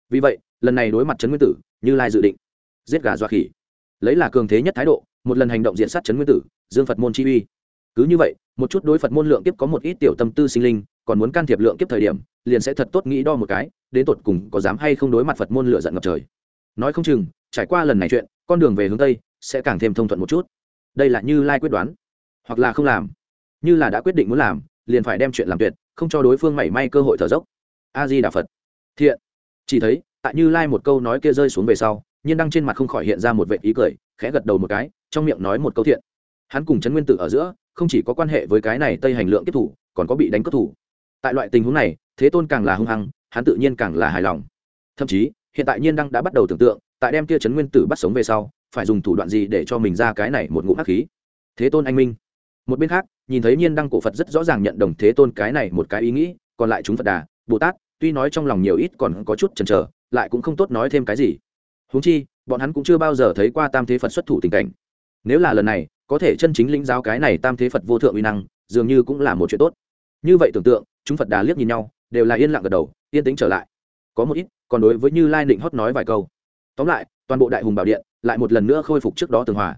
Speaker 1: Vì vậy, lần này đối mặt trấn nguyên tử, như lai dự định, giết gà dọa khỉ. Lấy là cường thế nhất thái độ, một lần hành động diện sát trấn nguyên tử, dương phật môn chi uy. Cứ như vậy, một chút đối phật môn lượng kiếp có một ít tiểu tâm tư sinh linh, còn muốn can thiệp lượng kiếp thời điểm, liền sẽ thật tốt nghĩ đo một cái, đến tột cùng có dám hay không đối mặt phật môn lựa giận ngập trời. Nói không chừng, trải qua lần này chuyện con đường về hướng tây sẽ càng thêm thông thuận một chút. Đây là như lai quyết đoán, hoặc là không làm. Như là đã quyết định muốn làm, liền phải đem chuyện làm tuyệt, không cho đối phương mảy may cơ hội thở dốc. A di đà phật. Thiện. Chỉ thấy, tại như lai một câu nói kia rơi xuống về sau, nhiên đăng trên mặt không khỏi hiện ra một vệ ý cười, khẽ gật đầu một cái, trong miệng nói một câu thiện. Hắn cùng trấn nguyên tử ở giữa, không chỉ có quan hệ với cái này tây hành lượng kết thủ, còn có bị đánh cất thủ. Tại loại tình huống này, thế tôn càng là hung hăng, hắn tự nhiên càng là hài lòng. Thậm chí, hiện tại nhiên đăng đã bắt đầu tưởng tượng tại đem kia chấn nguyên tử bắt sống về sau, phải dùng thủ đoạn gì để cho mình ra cái này một ngụm hắc khí? Thế tôn anh minh. Một bên khác, nhìn thấy nhiên đăng cổ phật rất rõ ràng nhận đồng thế tôn cái này một cái ý nghĩ, còn lại chúng phật đà, bồ tát, tuy nói trong lòng nhiều ít còn có chút chần chờ, lại cũng không tốt nói thêm cái gì. Huống chi, bọn hắn cũng chưa bao giờ thấy qua tam thế phật xuất thủ tình cảnh. Nếu là lần này, có thể chân chính lĩnh giáo cái này tam thế phật vô thượng uy năng, dường như cũng là một chuyện tốt. Như vậy tưởng tượng, chúng phật đà liếc nhìn nhau, đều là yên lặng gật đầu, yên tĩnh trở lại. Có một ít, còn đối với như lai định hót nói vài câu tóm lại, toàn bộ đại hùng bảo điện lại một lần nữa khôi phục trước đó tường hòa.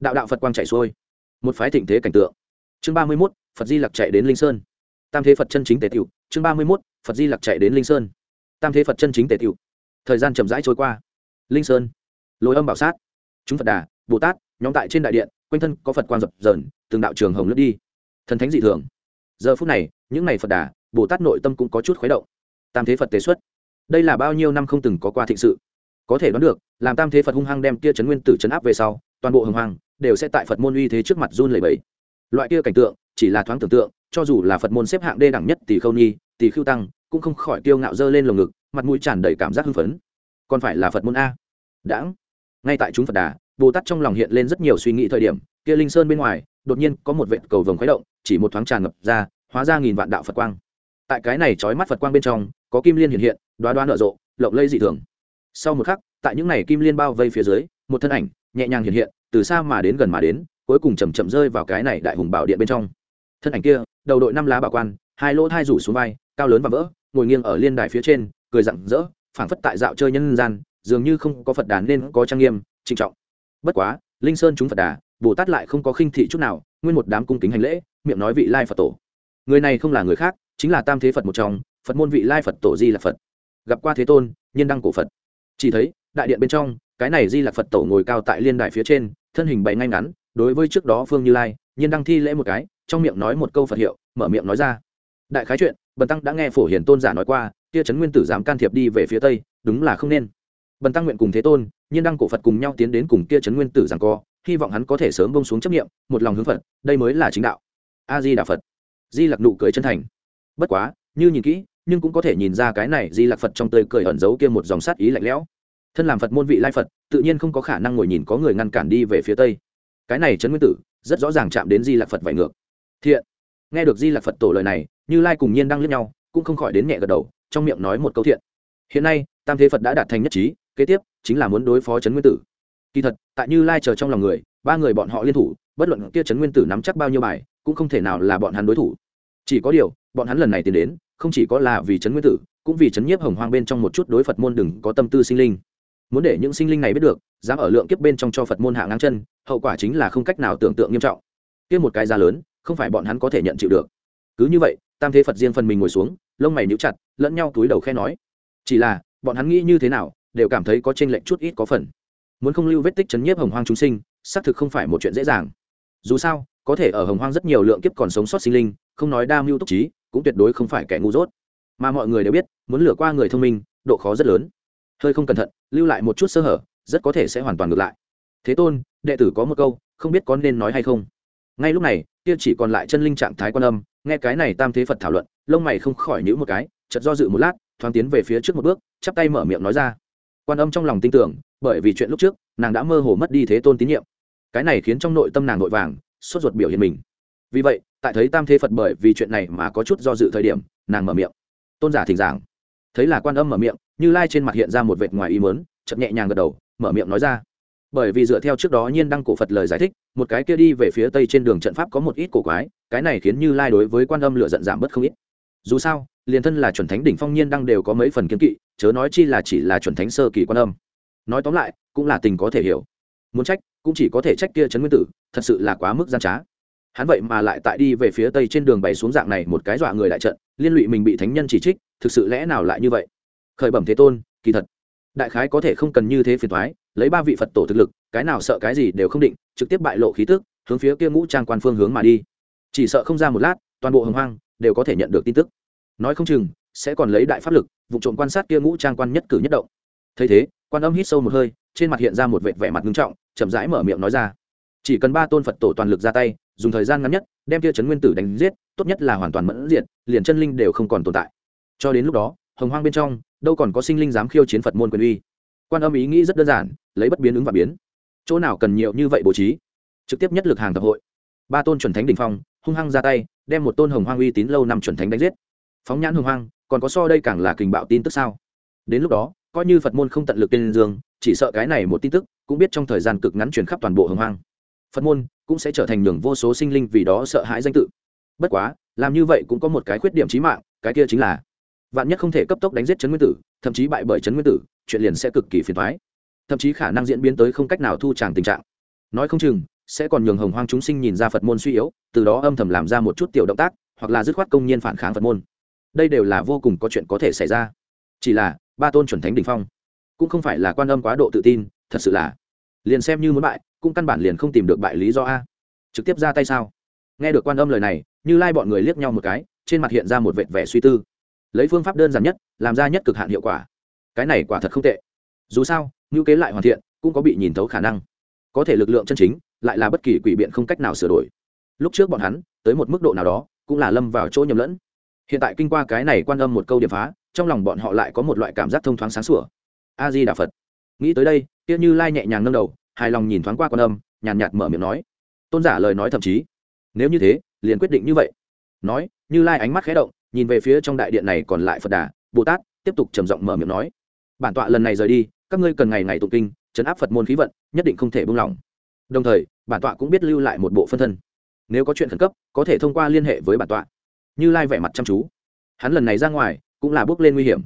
Speaker 1: Đạo đạo phật quang chạy xuôi, một phái thịnh thế cảnh tượng. Chương ba mươi mốt, phật di lặc chạy đến linh sơn. Tam thế phật chân chính tề tiểu chương ba mươi mốt, phật di lặc chạy đến linh sơn. Tam thế phật chân chính tề tiểu thời gian chậm rãi trôi qua. Linh sơn. Lối âm bảo sát. Chúng phật đà, bồ tát, nhóm tại trên đại điện, quanh thân có phật quang dập dờn, từng đạo trường hồng lướt đi. Thần thánh dị thường. Giờ phút này, những ngày phật đà, bồ tát nội tâm cũng có chút khuấy động. Tam thế phật tế xuất. Đây là bao nhiêu năm không từng có qua thịnh sự? Có thể đoán được, làm tam thế phật hung hăng đem kia trấn nguyên tử trấn áp về sau, toàn bộ hồng hoàng đều sẽ tại phật môn uy thế trước mặt run lẩy bẩy. Loại kia cảnh tượng, chỉ là thoáng tưởng tượng, cho dù là phật môn xếp hạng đê đẳng nhất tỷ khâu nhi tỷ khưu tăng, cũng không khỏi tiêu ngạo dơ lên lồng ngực, mặt mũi tràn đầy cảm giác hưng phấn. Còn phải là phật môn a. Đãng. Ngay tại chúng phật đà, bồ tát trong lòng hiện lên rất nhiều suy nghĩ thời điểm, kia linh sơn bên ngoài, đột nhiên có một vệt cầu vồng khuấy động, chỉ một thoáng tràn ngập ra, hóa ra nghìn vạn đạo phật quang. Tại cái này trói mắt phật quang bên trong, có kim liên hiện hiện đoá đoá nở rộ, lộng lây dị thường sau một khắc, tại những này kim liên bao vây phía dưới, một thân ảnh nhẹ nhàng hiện hiện, từ xa mà đến gần mà đến, cuối cùng chầm chậm rơi vào cái này đại hùng bảo điện bên trong. Thân ảnh kia, đầu đội năm lá bảo quan, hai lỗ thai rủ xuống vai, cao lớn và vỡ, ngồi nghiêng ở liên đài phía trên, cười rặng rỡ, phảng phất tại dạo chơi nhân gian, dường như không có phật đàn nên có trang nghiêm, trịnh trọng. Bất quá, linh sơn chúng phật đà, bồ tát lại không có khinh thị chút nào, nguyên một đám cung kính hành lễ, miệng nói vị lai phật tổ. Người này không là người khác, chính là tam thế phật một trong, phật môn vị lai phật tổ di là phật. Gặp qua thế tôn nhân đăng cổ phật chỉ thấy, đại điện bên trong, cái này di là phật tổ ngồi cao tại liên đài phía trên, thân hình bày ngay ngắn, đối với trước đó phương như lai, nhiên đăng thi lễ một cái, trong miệng nói một câu phật hiệu, mở miệng nói ra. Đại khái chuyện, bần tăng đã nghe phổ hiền tôn giả nói qua, kia trấn nguyên tử dám can thiệp đi về phía tây, đúng là không nên. Bần tăng nguyện cùng thế tôn, nhiên đăng cổ phật cùng nhau tiến đến cùng kia trấn nguyên tử rằng co, hy vọng hắn có thể sớm bông xuống chấp nghiệm một lòng hướng phật, đây mới là chính đạo. A di đà phật. Di lặc nụ cười chân thành. Bất quá, như nhìn kỹ nhưng cũng có thể nhìn ra cái này di lặc phật trong tơi cười ẩn giấu kia một dòng sát ý lạnh lẽo. Thân làm phật môn vị lai phật, tự nhiên không có khả năng ngồi nhìn có người ngăn cản đi về phía tây. Cái này trấn nguyên tử, rất rõ ràng chạm đến di lặc phật vải ngược. Thiện. Nghe được di lặc phật tổ lời này, như lai cùng nhiên đang liếc nhau, cũng không khỏi đến nhẹ gật đầu, trong miệng nói một câu thiện. Hiện nay, tam thế phật đã đạt thành nhất trí, kế tiếp chính là muốn đối phó trấn nguyên tử. Kỳ thật, tại như lai chờ trong lòng người, ba người bọn họ liên thủ, bất luận kia trấn nguyên tử nắm chắc bao nhiêu bài, cũng không thể nào là bọn hắn đối thủ. Chỉ có điều, bọn hắn lần này tiến đến không chỉ có là vì trấn nguyên tử, cũng vì trấn nhiếp hồng hoang bên trong một chút đối phật môn đừng có tâm tư sinh linh. Muốn để những sinh linh này biết được, dám ở lượng kiếp bên trong cho phật môn hạ ngang chân, hậu quả chính là không cách nào tưởng tượng nghiêm trọng. Kia một cái giá lớn, không phải bọn hắn có thể nhận chịu được. Cứ như vậy, tam thế phật riêng phần mình ngồi xuống, lông mày níu chặt, lẫn nhau túi đầu khe nói. Chỉ là, bọn hắn nghĩ như thế nào, đều cảm thấy có tranh lệch chút ít có phần. Muốn không lưu vết tích chấn nhiếp hồng hoang chúng sinh, xác thực không phải một chuyện dễ dàng. Dù sao, có thể ở hồng hoang rất nhiều lượng kiếp còn sống sót sinh linh, không nói đa mưu túc trí cũng tuyệt đối không phải kẻ ngu dốt. Mà mọi người đều biết, muốn lừa qua người thông minh, độ khó rất lớn. Hơi không cẩn thận, lưu lại một chút sơ hở, rất có thể sẽ hoàn toàn ngược lại. Thế tôn, đệ tử có một câu, không biết có nên nói hay không. Ngay lúc này, kia chỉ còn lại chân linh trạng thái quan âm, nghe cái này tam thế phật thảo luận, lông mày không khỏi nhữ một cái chật do dự một lát, thoáng tiến về phía trước một bước, chắp tay mở miệng nói ra. Quan âm trong lòng tin tưởng, bởi vì chuyện lúc trước, nàng đã mơ hồ mất đi thế tôn tín nhiệm. Cái này khiến trong nội tâm nàng nội vàng, sốt ruột biểu hiện mình. Vì vậy tại thấy tam thế phật bởi vì chuyện này mà có chút do dự thời điểm, nàng mở miệng. Tôn giả thỉnh giảng. Thấy là quan âm mở miệng, như lai trên mặt hiện ra một vệt ngoài ý mớn chậm nhẹ nhàng gật đầu, mở miệng nói ra. Bởi vì dựa theo trước đó nhiên đăng cổ phật lời giải thích, một cái kia đi về phía tây trên đường trận pháp có một ít cổ quái, cái này khiến như lai đối với quan âm lựa giận giảm bớt không ít. Dù sao, liền thân là chuẩn thánh đỉnh phong nhiên đăng đều có mấy phần kiến kỵ, chớ nói chi là chỉ là chuẩn thánh sơ kỳ quan âm. Nói tóm lại, cũng là tình có thể hiểu. Muốn trách, cũng chỉ có thể trách kia trấn nguyên tử, thật sự là quá mức gian trá hắn vậy mà lại tại đi về phía tây trên đường bày xuống dạng này một cái dọa người đại trận, liên lụy mình bị thánh nhân chỉ trích, thực sự lẽ nào lại như vậy? Khởi bẩm thế tôn, kỳ thật, đại khái có thể không cần như thế phiền thoái lấy ba vị phật tổ thực lực, cái nào sợ cái gì đều không định, trực tiếp bại lộ khí tức, hướng phía kia ngũ trang quan phương hướng mà đi. Chỉ sợ không ra một lát, toàn bộ hồng hoang đều có thể nhận được tin tức. Nói không chừng, sẽ còn lấy đại pháp lực, vụ trộm quan sát kia ngũ trang quan nhất cử nhất động. Thấy thế, quan âm hít sâu một hơi, trên mặt hiện ra một vệt vẻ mặt nghiêm trọng, chậm rãi mở miệng nói ra chỉ cần ba tôn phật tổ toàn lực ra tay, dùng thời gian ngắn nhất, đem tia chấn nguyên tử đánh giết, tốt nhất là hoàn toàn mẫn diện liền chân linh đều không còn tồn tại. Cho đến lúc đó, hồng hoang bên trong, đâu còn có sinh linh dám khiêu chiến phật môn quyền uy. Quan âm ý nghĩ rất đơn giản, lấy bất biến ứng và biến. Chỗ nào cần nhiều như vậy bố trí? Trực tiếp nhất lực hàng tập hội. Ba tôn chuẩn thánh đình phong, hung hăng ra tay, đem một tôn hồng hoang uy tín lâu năm chuẩn thánh đánh giết. Phóng nhãn hồng hoang, còn có so đây càng là kình bạo tin tức sao? Đến lúc đó, coi như phật môn không tận lực tên dương, chỉ sợ cái này một tin tức cũng biết trong thời gian cực ngắn chuyển khắp toàn bộ hồng hoang phật môn cũng sẽ trở thành nhường vô số sinh linh vì đó sợ hãi danh tự. Bất quá, làm như vậy cũng có một cái khuyết điểm trí mạng, cái kia chính là vạn nhất không thể cấp tốc đánh giết trấn nguyên tử, thậm chí bại bởi trấn nguyên tử, chuyện liền sẽ cực kỳ phiền thoái thậm chí khả năng diễn biến tới không cách nào thu tràng tình trạng. Nói không chừng, sẽ còn nhường hồng hoang chúng sinh nhìn ra phật môn suy yếu, từ đó âm thầm làm ra một chút tiểu động tác, hoặc là dứt khoát công nhiên phản kháng phật môn. Đây đều là vô cùng có chuyện có thể xảy ra. Chỉ là, ba tôn chuẩn thánh đình phong cũng không phải là quan âm quá độ tự tin, thật sự là, liền xem như muốn bại cũng căn bản liền không tìm được bại lý do a. Trực tiếp ra tay sao? Nghe được quan âm lời này, như lai bọn người liếc nhau một cái, trên mặt hiện ra một vệt vẻ suy tư. Lấy phương pháp đơn giản nhất, làm ra nhất cực hạn hiệu quả. Cái này quả thật không tệ. Dù sao, ngữ kế lại hoàn thiện, cũng có bị nhìn thấu khả năng. Có thể lực lượng chân chính, lại là bất kỳ quỷ biện không cách nào sửa đổi. Lúc trước bọn hắn, tới một mức độ nào đó, cũng là lâm vào chỗ nhầm lẫn. Hiện tại kinh qua cái này quan âm một câu điểm phá, trong lòng bọn họ lại có một loại cảm giác thông thoáng sáng sủa. A di đà phật. Nghĩ tới đây, kia như lai nhẹ nhàng nâng đầu hài lòng nhìn thoáng qua quan âm, nhàn nhạt mở miệng nói. Tôn giả lời nói thậm chí, nếu như thế, liền quyết định như vậy. Nói, như lai ánh mắt khé động, nhìn về phía trong đại điện này còn lại phật đà, bồ tát, tiếp tục trầm giọng mở miệng nói. Bản tọa lần này rời đi, các ngươi cần ngày ngày tụng kinh, chấn áp phật môn khí vận, nhất định không thể buông lỏng. Đồng thời, bản tọa cũng biết lưu lại một bộ phân thân. Nếu có chuyện khẩn cấp, có thể thông qua liên hệ với bản tọa. Như lai vẻ mặt chăm chú. Hắn lần này ra ngoài, cũng là bước lên nguy hiểm.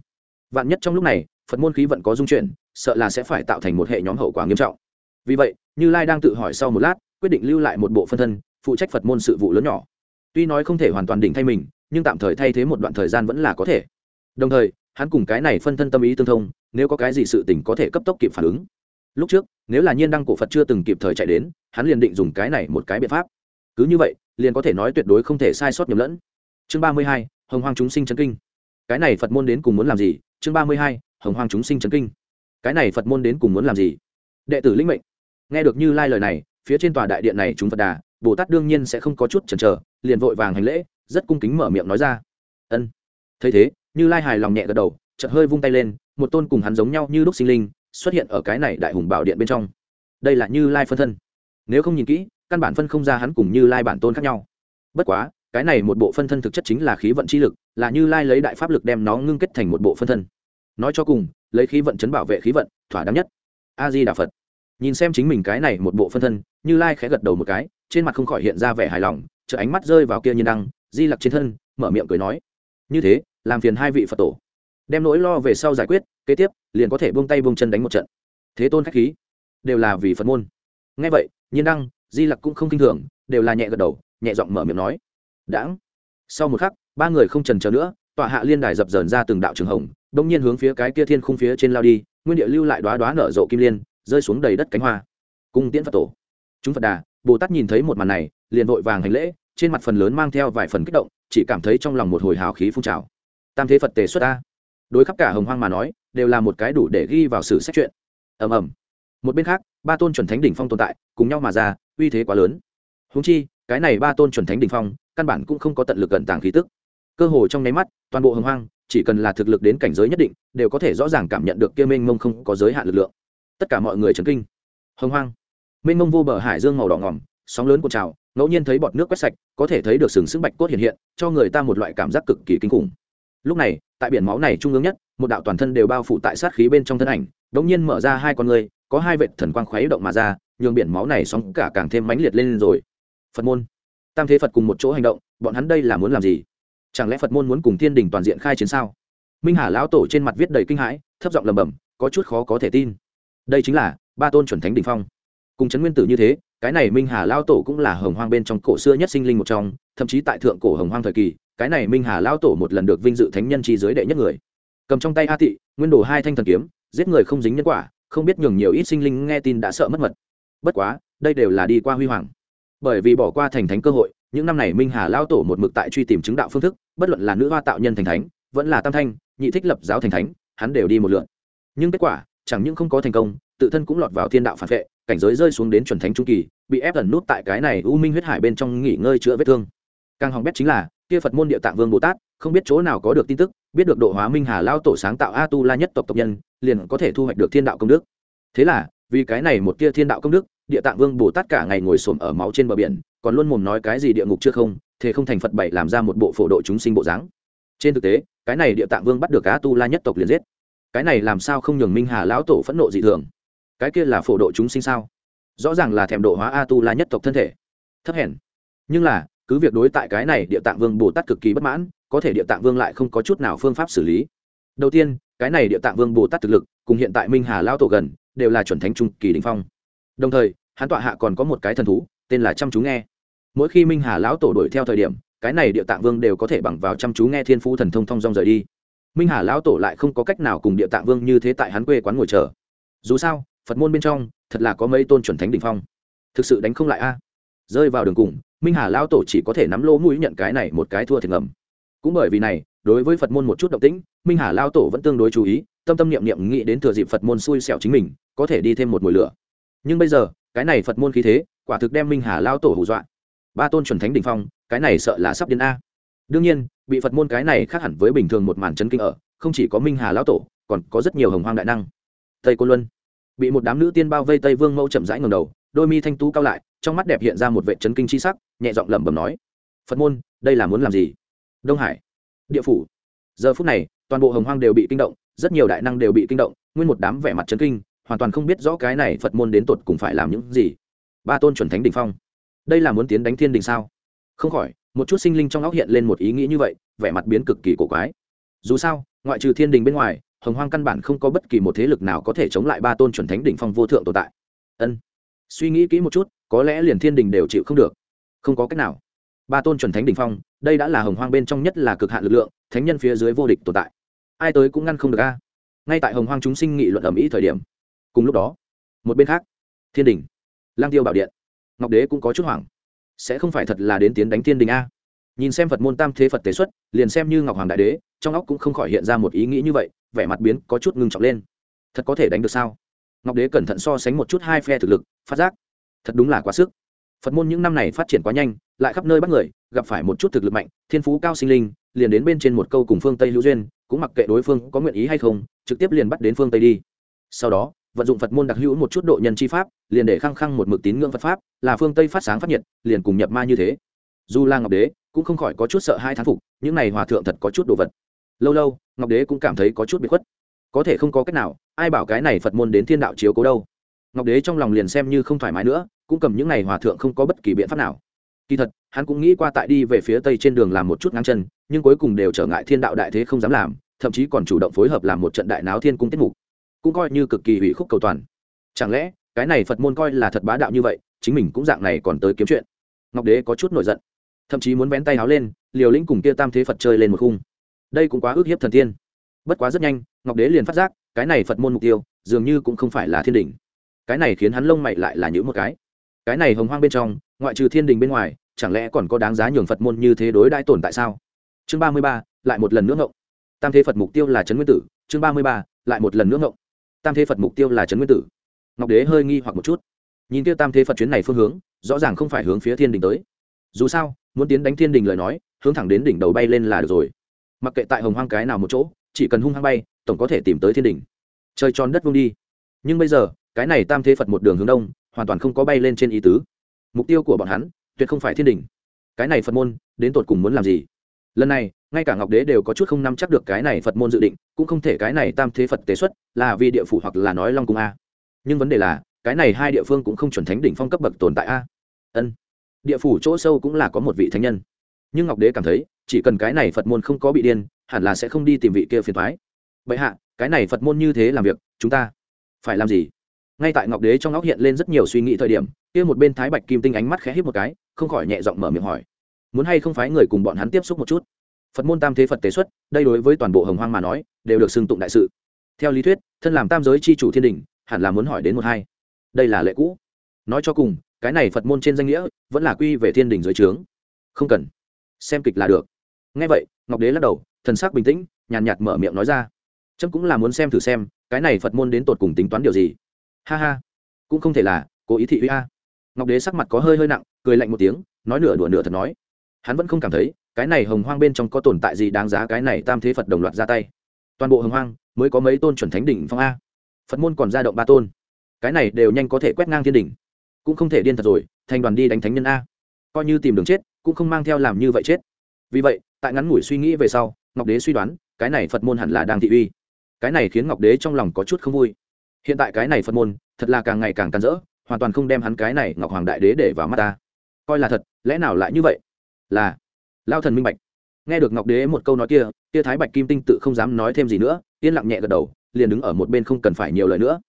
Speaker 1: Vạn nhất trong lúc này, phật môn khí vận có dung chuyển, sợ là sẽ phải tạo thành một hệ nhóm hậu quả nghiêm trọng vì vậy, như lai đang tự hỏi sau một lát, quyết định lưu lại một bộ phân thân, phụ trách phật môn sự vụ lớn nhỏ. Tuy nói không thể hoàn toàn đỉnh thay mình, nhưng tạm thời thay thế một đoạn thời gian vẫn là có thể. Đồng thời, hắn cùng cái này phân thân tâm ý tương thông, nếu có cái gì sự tình có thể cấp tốc kịp phản ứng. Lúc trước, nếu là nhiên đăng cổ phật chưa từng kịp thời chạy đến, hắn liền định dùng cái này một cái biện pháp. Cứ như vậy, liền có thể nói tuyệt đối không thể sai sót nhầm lẫn. Chương ba mươi hai, hồng hoang chúng sinh chấn kinh. Cái này phật môn đến cùng muốn làm gì? Chương ba mươi hai, hồng hoang chúng sinh chấn kinh. Cái này phật môn đến cùng muốn làm gì? Đệ tử linh mệnh nghe được như lai lời này, phía trên tòa đại điện này chúng phật đà, bồ tát đương nhiên sẽ không có chút chần chờ, liền vội vàng hành lễ, rất cung kính mở miệng nói ra. Ân. Thấy thế, như lai hài lòng nhẹ gật đầu, chợt hơi vung tay lên, một tôn cùng hắn giống nhau như lúc sinh linh, xuất hiện ở cái này đại hùng bảo điện bên trong. Đây là như lai phân thân. Nếu không nhìn kỹ, căn bản phân không ra hắn cùng như lai bản tôn khác nhau. Bất quá, cái này một bộ phân thân thực chất chính là khí vận chi lực, là như lai lấy đại pháp lực đem nó ngưng kết thành một bộ phân thân. Nói cho cùng, lấy khí vận chấn bảo vệ khí vận, thỏa đáng nhất. A di đà phật nhìn xem chính mình cái này một bộ phân thân, như lai khẽ gật đầu một cái, trên mặt không khỏi hiện ra vẻ hài lòng chợ ánh mắt rơi vào kia nhiên đăng, di lặc trên thân, mở miệng cười nói, như thế, làm phiền hai vị phật tổ. Đem nỗi lo về sau giải quyết, kế tiếp, liền có thể buông tay buông chân đánh một trận. Thế tôn khách khí. Đều là vì phật môn. Ngay vậy, nhiên đăng, di lặc cũng không kinh thường, đều là nhẹ gật đầu, nhẹ giọng mở miệng nói, đãng. Sau một khắc, ba người không trần chờ nữa tọa hạ liên đài dập dờn ra từng đạo trường hồng, đông nhiên hướng phía cái kia thiên khung phía trên lao đi, nguyên địa lưu lại đoá đoá nở rộ kim liên rơi xuống đầy đất cánh hoa. Cung tiễn phật tổ. Chúng phật đà, bồ tát nhìn thấy một màn này, liền vội vàng hành lễ, trên mặt phần lớn mang theo vài phần kích động, chỉ cảm thấy trong lòng một hồi hào khí phun trào. Tam thế phật tề xuất ta đối khắp cả hồng hoang mà nói, đều là một cái đủ để ghi vào sử sách chuyện. Ầm ầm. Một bên khác, ba tôn chuẩn thánh đỉnh phong tồn tại, cùng nhau mà ra, uy thế quá lớn. Húng chi, cái này ba tôn chuẩn thánh đỉnh phong, căn bản cũng không có tận lực gần tàng khí tức. Cơ hồ trong nháy mắt, toàn bộ hồng hoang, chỉ cần là thực lực đến cảnh giới nhất định, đều có thể rõ ràng cảm nhận được kia mênh mông không có giới hạn lực lượng tất cả mọi người chấn kinh. Hồng hoang. Mênh mông vô bờ hải dương màu đỏ ngỏm, sóng lớn cuộn trào, ngẫu nhiên thấy bọt nước quét sạch, có thể thấy được sừng sững bạch cốt hiện hiện, cho người ta một loại cảm giác cực kỳ kinh khủng. Lúc này, tại biển máu này trung ương nhất, một đạo toàn thân đều bao phủ tại sát khí bên trong thân ảnh đống nhiên mở ra hai con người, có hai vệt thần quang khuấy động mà ra, nhường biển máu này sóng cả càng thêm mãnh liệt lên rồi. Phật môn. Tam thế phật cùng một chỗ hành động, bọn hắn đây là muốn làm gì? Chẳng lẽ phật môn muốn cùng thiên đình toàn diện khai chiến sao? Minh hà lão tổ trên mặt viết đầy kinh hãi, thấp giọng lầm bầm có chút khó có thể tin đây chính là ba tôn chuẩn thánh đình phong. Cùng chấn nguyên tử như thế, cái này minh hà lao tổ cũng là hồng hoang bên trong cổ xưa nhất sinh linh một trong, thậm chí tại thượng cổ hồng hoang thời kỳ, cái này minh hà lao tổ một lần được vinh dự thánh nhân chi giới đệ nhất người. Cầm trong tay a tị, nguyên đồ hai thanh thần kiếm, giết người không dính nhân quả, không biết nhường nhiều ít sinh linh nghe tin đã sợ mất mật. Bất quá, đây đều là đi qua huy hoàng. Bởi vì bỏ qua thành thánh cơ hội, những năm này minh hà lao tổ một mực tại truy tìm chứng đạo phương thức, bất luận là nữ hoa tạo nhân thành thánh, vẫn là tam thanh, nhị thích lập giáo thành thánh, hắn đều đi một lượn nhưng kết quả chẳng những không có thành công, tự thân cũng lọt vào thiên đạo phản vệ, cảnh giới rơi xuống đến chuẩn thánh trung kỳ, bị ép ẩn nút tại cái này u minh huyết hải bên trong nghỉ ngơi chữa vết thương. Càng hỏng bét chính là, kia phật môn địa tạng vương bồ tát, không biết chỗ nào có được tin tức, biết được độ hóa minh hà lao tổ sáng tạo a tu la nhất tộc tộc nhân, liền có thể thu hoạch được thiên đạo công đức. Thế là, vì cái này một tia thiên đạo công đức, địa tạng vương bồ tát cả ngày ngồi xổm ở máu trên bờ biển, còn luôn mồm nói cái gì địa ngục chưa không thế không thành phật bảy làm ra một bộ phổ độ chúng sinh bộ dáng. Trên thực tế, cái này địa tạng vương bắt được a tu la nhất tộc liền giết cái này làm sao không nhường minh hà lão tổ phẫn nộ dị thường? Cái kia là phổ độ chúng sinh sao? Rõ ràng là thèm độ hóa a tu la nhất tộc thân thể. Thấp hèn. Nhưng là, cứ việc đối tại cái này, địa tạng vương bồ tát cực kỳ bất mãn, có thể địa tạng vương lại không có chút nào phương pháp xử lý. Đầu tiên, cái này địa tạng vương bồ tát thực lực, cùng hiện tại minh hà lao tổ gần, đều là chuẩn thánh trung kỳ đình phong. Đồng thời, hắn tọa hạ còn có một cái thần thú, tên là chăm chú nghe. Mỗi khi minh hà lão tổ đuổi theo thời điểm, cái này địa tạng vương đều có thể bằng vào chăm chú nghe thiên phú thần thông thông dong rời đi minh hà lão tổ lại không có cách nào cùng địa tạng vương như thế tại hắn quê quán ngồi chờ. Dù sao, phật môn bên trong, thật là có mấy tôn chuẩn thánh đ ỉ n h phong. Thực sự đánh không lại a. Rơi vào đường cùng, minh hà lão tổ chỉ có thể nắm lỗ mũi nhận cái này một cái thua thiệt ngầm. Cũng bởi vì này, đối với phật môn một chút động tĩnh, minh hà lão tổ vẫn tương đối chú ý, tâm tâm niệm niệm nghĩ đến thừa dịp phật môn xui xẻo chính mình, có thể đi thêm một mùi lửa. Nhưng bây giờ, cái này phật môn khí thế, quả thực đem minh hà lão tổ hù dọa. Ba tôn chuẩn thánh đ ỉ n h phong, cái này sợ là sắp đến a. Đương nhiên bị phật môn cái này khác hẳn với bình thường một màn chấn kinh ở, không chỉ có minh hà lão tổ, còn có rất nhiều hồng hoang đại năng. Tây côn luân bị một đám nữ tiên bao vây tây vương mẫu chậm rãi ngầm đầu, đôi mi thanh tú cao lại, trong mắt đẹp hiện ra một vệ chấn kinh c h i sắc, nhẹ giọng lẩm bẩm nói, phật môn, đây là muốn làm gì? Đông hải. Địa phủ. Giờ phút này, toàn bộ hồng hoang đều bị kinh động, rất nhiều đại năng đều bị kinh động, nguyên một đám vẻ mặt chấn kinh, hoàn toàn không biết rõ cái này phật môn đến tột cùng phải làm những gì. Ba tôn chuẩn thánh đình phong. Đây là muốn tiến đánh thiên đình sao? Không khỏi một chút sinh linh trong óc hiện lên một ý nghĩ như vậy, vẻ mặt biến cực kỳ cổ quái. Dù sao, ngoại trừ thiên đình bên ngoài, hồng hoang căn bản không có bất kỳ một thế lực nào có thể chống lại ba tôn chuẩn thánh đỉnh phong vô thượng tồn tại. Ân. Suy nghĩ kỹ một chút, có lẽ liền thiên đình đều chịu không được. Không có cách nào. Ba tôn chuẩn thánh đỉnh phong, đây đã là hồng hoang bên trong nhất là cực hạn lực lượng, thánh nhân phía dưới vô địch tồn tại. Ai tới cũng ngăn không được a. Ngay tại hồng hoang chúng sinh nghị luận ẩm ý thời điểm, cùng lúc đó, một bên khác, thiên đình, lang tiêu bảo điện, ngọc đế cũng có chút hoảng sẽ không phải thật là đến tiến đánh thiên đình a. Nhìn xem phật môn tam thế phật tế xuất, liền xem như ngọc hoàng đại đế, trong óc cũng không khỏi hiện ra một ý nghĩ như vậy, vẻ mặt biến có chút ngưng trọng lên. Thật có thể đánh được sao? Ngọc đế cẩn thận so sánh một chút hai phe thực lực, phát giác, thật đúng là quá sức. Phật môn những năm này phát triển quá nhanh, lại khắp nơi bắt người, gặp phải một chút thực lực mạnh, thiên phú cao sinh linh, liền đến bên trên một câu cùng phương tây hữu duyên, cũng mặc kệ đối phương có nguyện ý hay không, trực tiếp liền bắt đến phương tây đi. Sau đó vận dụng phật môn đặc hữu một chút độ nhân chi pháp, liền để khăng khăng một mực tín ngưỡng phật pháp, là phương tây phát sáng phát nhiệt, liền cùng nhập ma như thế. Dù là ngọc đế cũng không khỏi có chút sợ hai thán phục, những này hòa thượng thật có chút đồ vật. Lâu lâu, ngọc đế cũng cảm thấy có chút bị khuất. Có thể không có cách nào, ai bảo cái này phật môn đến thiên đạo chiếu cố đâu. Ngọc đế trong lòng liền xem như không thoải mái nữa, cũng cầm những này hòa thượng không có bất kỳ biện pháp nào. Kỳ thật, hắn cũng nghĩ qua tại đi về phía tây trên đường làm một chút ngang chân, nhưng cuối cùng đều trở ngại thiên đạo đại thế không dám làm, thậm chí còn chủ động phối hợp làm một trận đại náo thiên cung tiết mục cũng coi như cực kỳ hủy khúc cầu toàn. Chẳng lẽ, cái này phật môn coi là thật bá đạo như vậy, chính mình cũng dạng này còn tới kiếm chuyện? Ngọc đế có chút nổi giận, thậm chí muốn vén tay háo lên, liều lĩnh cùng kia tam thế phật chơi lên một khung. Đây cũng quá ước hiếp thần tiên. Bất quá rất nhanh, ngọc đế liền phát giác, cái này phật môn mục tiêu, dường như cũng không phải là thiên đình cái này khiến hắn lông mày lại là những một cái. Cái này hồng hoang bên trong, ngoại trừ thiên đình bên ngoài, chẳng lẽ còn có đáng giá nhường phật môn như thế đối đãi tồn tại sao? Chương ba mươi ba, lại một lần nữa ngộng. Tam thế phật mục tiêu là trấn nguyên tử, chương ba mươi ba, lại một lần nữa ngộng tam thế phật mục tiêu là trấn nguyên tử ngọc đế hơi nghi hoặc một chút nhìn tiêu tam thế phật chuyến này phương hướng rõ ràng không phải hướng phía thiên đình tới dù sao muốn tiến đánh thiên đình lời nói hướng thẳng đến đỉnh đầu bay lên là được rồi mặc kệ tại hồng hoang cái nào một chỗ chỉ cần hung hăng bay tổng có thể tìm tới thiên đình chơi tròn đất vung đi nhưng bây giờ cái này tam thế phật một đường hướng đông hoàn toàn không có bay lên trên ý tứ mục tiêu của bọn hắn tuyệt không phải thiên đình cái này phật môn đến tột cùng muốn làm gì lần này ngay cả ngọc đế đều có chút không nắm chắc được cái này phật môn dự định, cũng không thể cái này tam thế phật tế xuất là vì địa phủ hoặc là nói long cung a. Nhưng vấn đề là, cái này hai địa phương cũng không chuẩn thánh đỉnh phong cấp bậc tồn tại a. Ân. Địa phủ chỗ sâu cũng là có một vị thánh nhân. Nhưng ngọc đế cảm thấy, chỉ cần cái này phật môn không có bị điên, hẳn là sẽ không đi tìm vị kia phiền thoái vậy hạ, cái này phật môn như thế làm việc, chúng ta phải làm gì? Ngay tại ngọc đế trong óc hiện lên rất nhiều suy nghĩ thời điểm, kia một bên thái bạch kim tinh ánh mắt khẽ hít một cái, không khỏi nhẹ giọng mở miệng hỏi. Muốn hay không phải người cùng bọn hắn tiếp xúc một chút? Phật môn tam thế phật tế xuất, đây đối với toàn bộ hồng hoang mà nói, đều được xưng tụng đại sự. Theo lý thuyết, thân làm tam giới c h i chủ thiên đình, hẳn là muốn hỏi đến một hai. Đây là lệ cũ. Nói cho cùng, cái này phật môn trên danh nghĩa, vẫn là quy về thiên đình dưới trướng. Không cần. Xem kịch là được. Ngay vậy, ngọc đế lắc đầu, thần sắc bình tĩnh, nhàn nhạt mở miệng nói ra. Trâm cũng là muốn xem thử xem, cái này phật môn đến tột cùng tính toán điều gì. Ha ha. Cũng không thể là, cố ý thị uy a. Ngọc đế sắc mặt có hơi hơi nặng, cười lạnh một tiếng, nói nửa đùa nửa thật nói. Hắn vẫn không cảm thấy cái này hồng hoang bên trong có tồn tại gì đáng giá cái này tam thế phật đồng loạt ra tay toàn bộ hồng hoang mới có mấy tôn chuẩn thánh đỉnh phong a phật môn còn ra động ba tôn cái này đều nhanh có thể quét ngang thiên đỉnh cũng không thể điên thật rồi thành đoàn đi đánh thánh nhân a coi như tìm đường chết cũng không mang theo làm như vậy chết vì vậy tại ngắn ngủi suy nghĩ về sau ngọc đế suy đoán cái này phật môn hẳn là đang thị uy cái này khiến ngọc đế trong lòng có chút không vui hiện tại cái này phật môn thật là càng ngày càng tàn rỡ hoàn toàn không đem hắn cái này ngọc hoàng đại đế để vào mắt ta coi là thật lẽ nào lại như vậy là lao thần minh bạch. Nghe được ngọc đế một câu nói kia kia thái bạch kim tinh tự không dám nói thêm gì nữa, yên lặng nhẹ gật đầu, liền đứng ở một bên không cần phải nhiều lời nữa.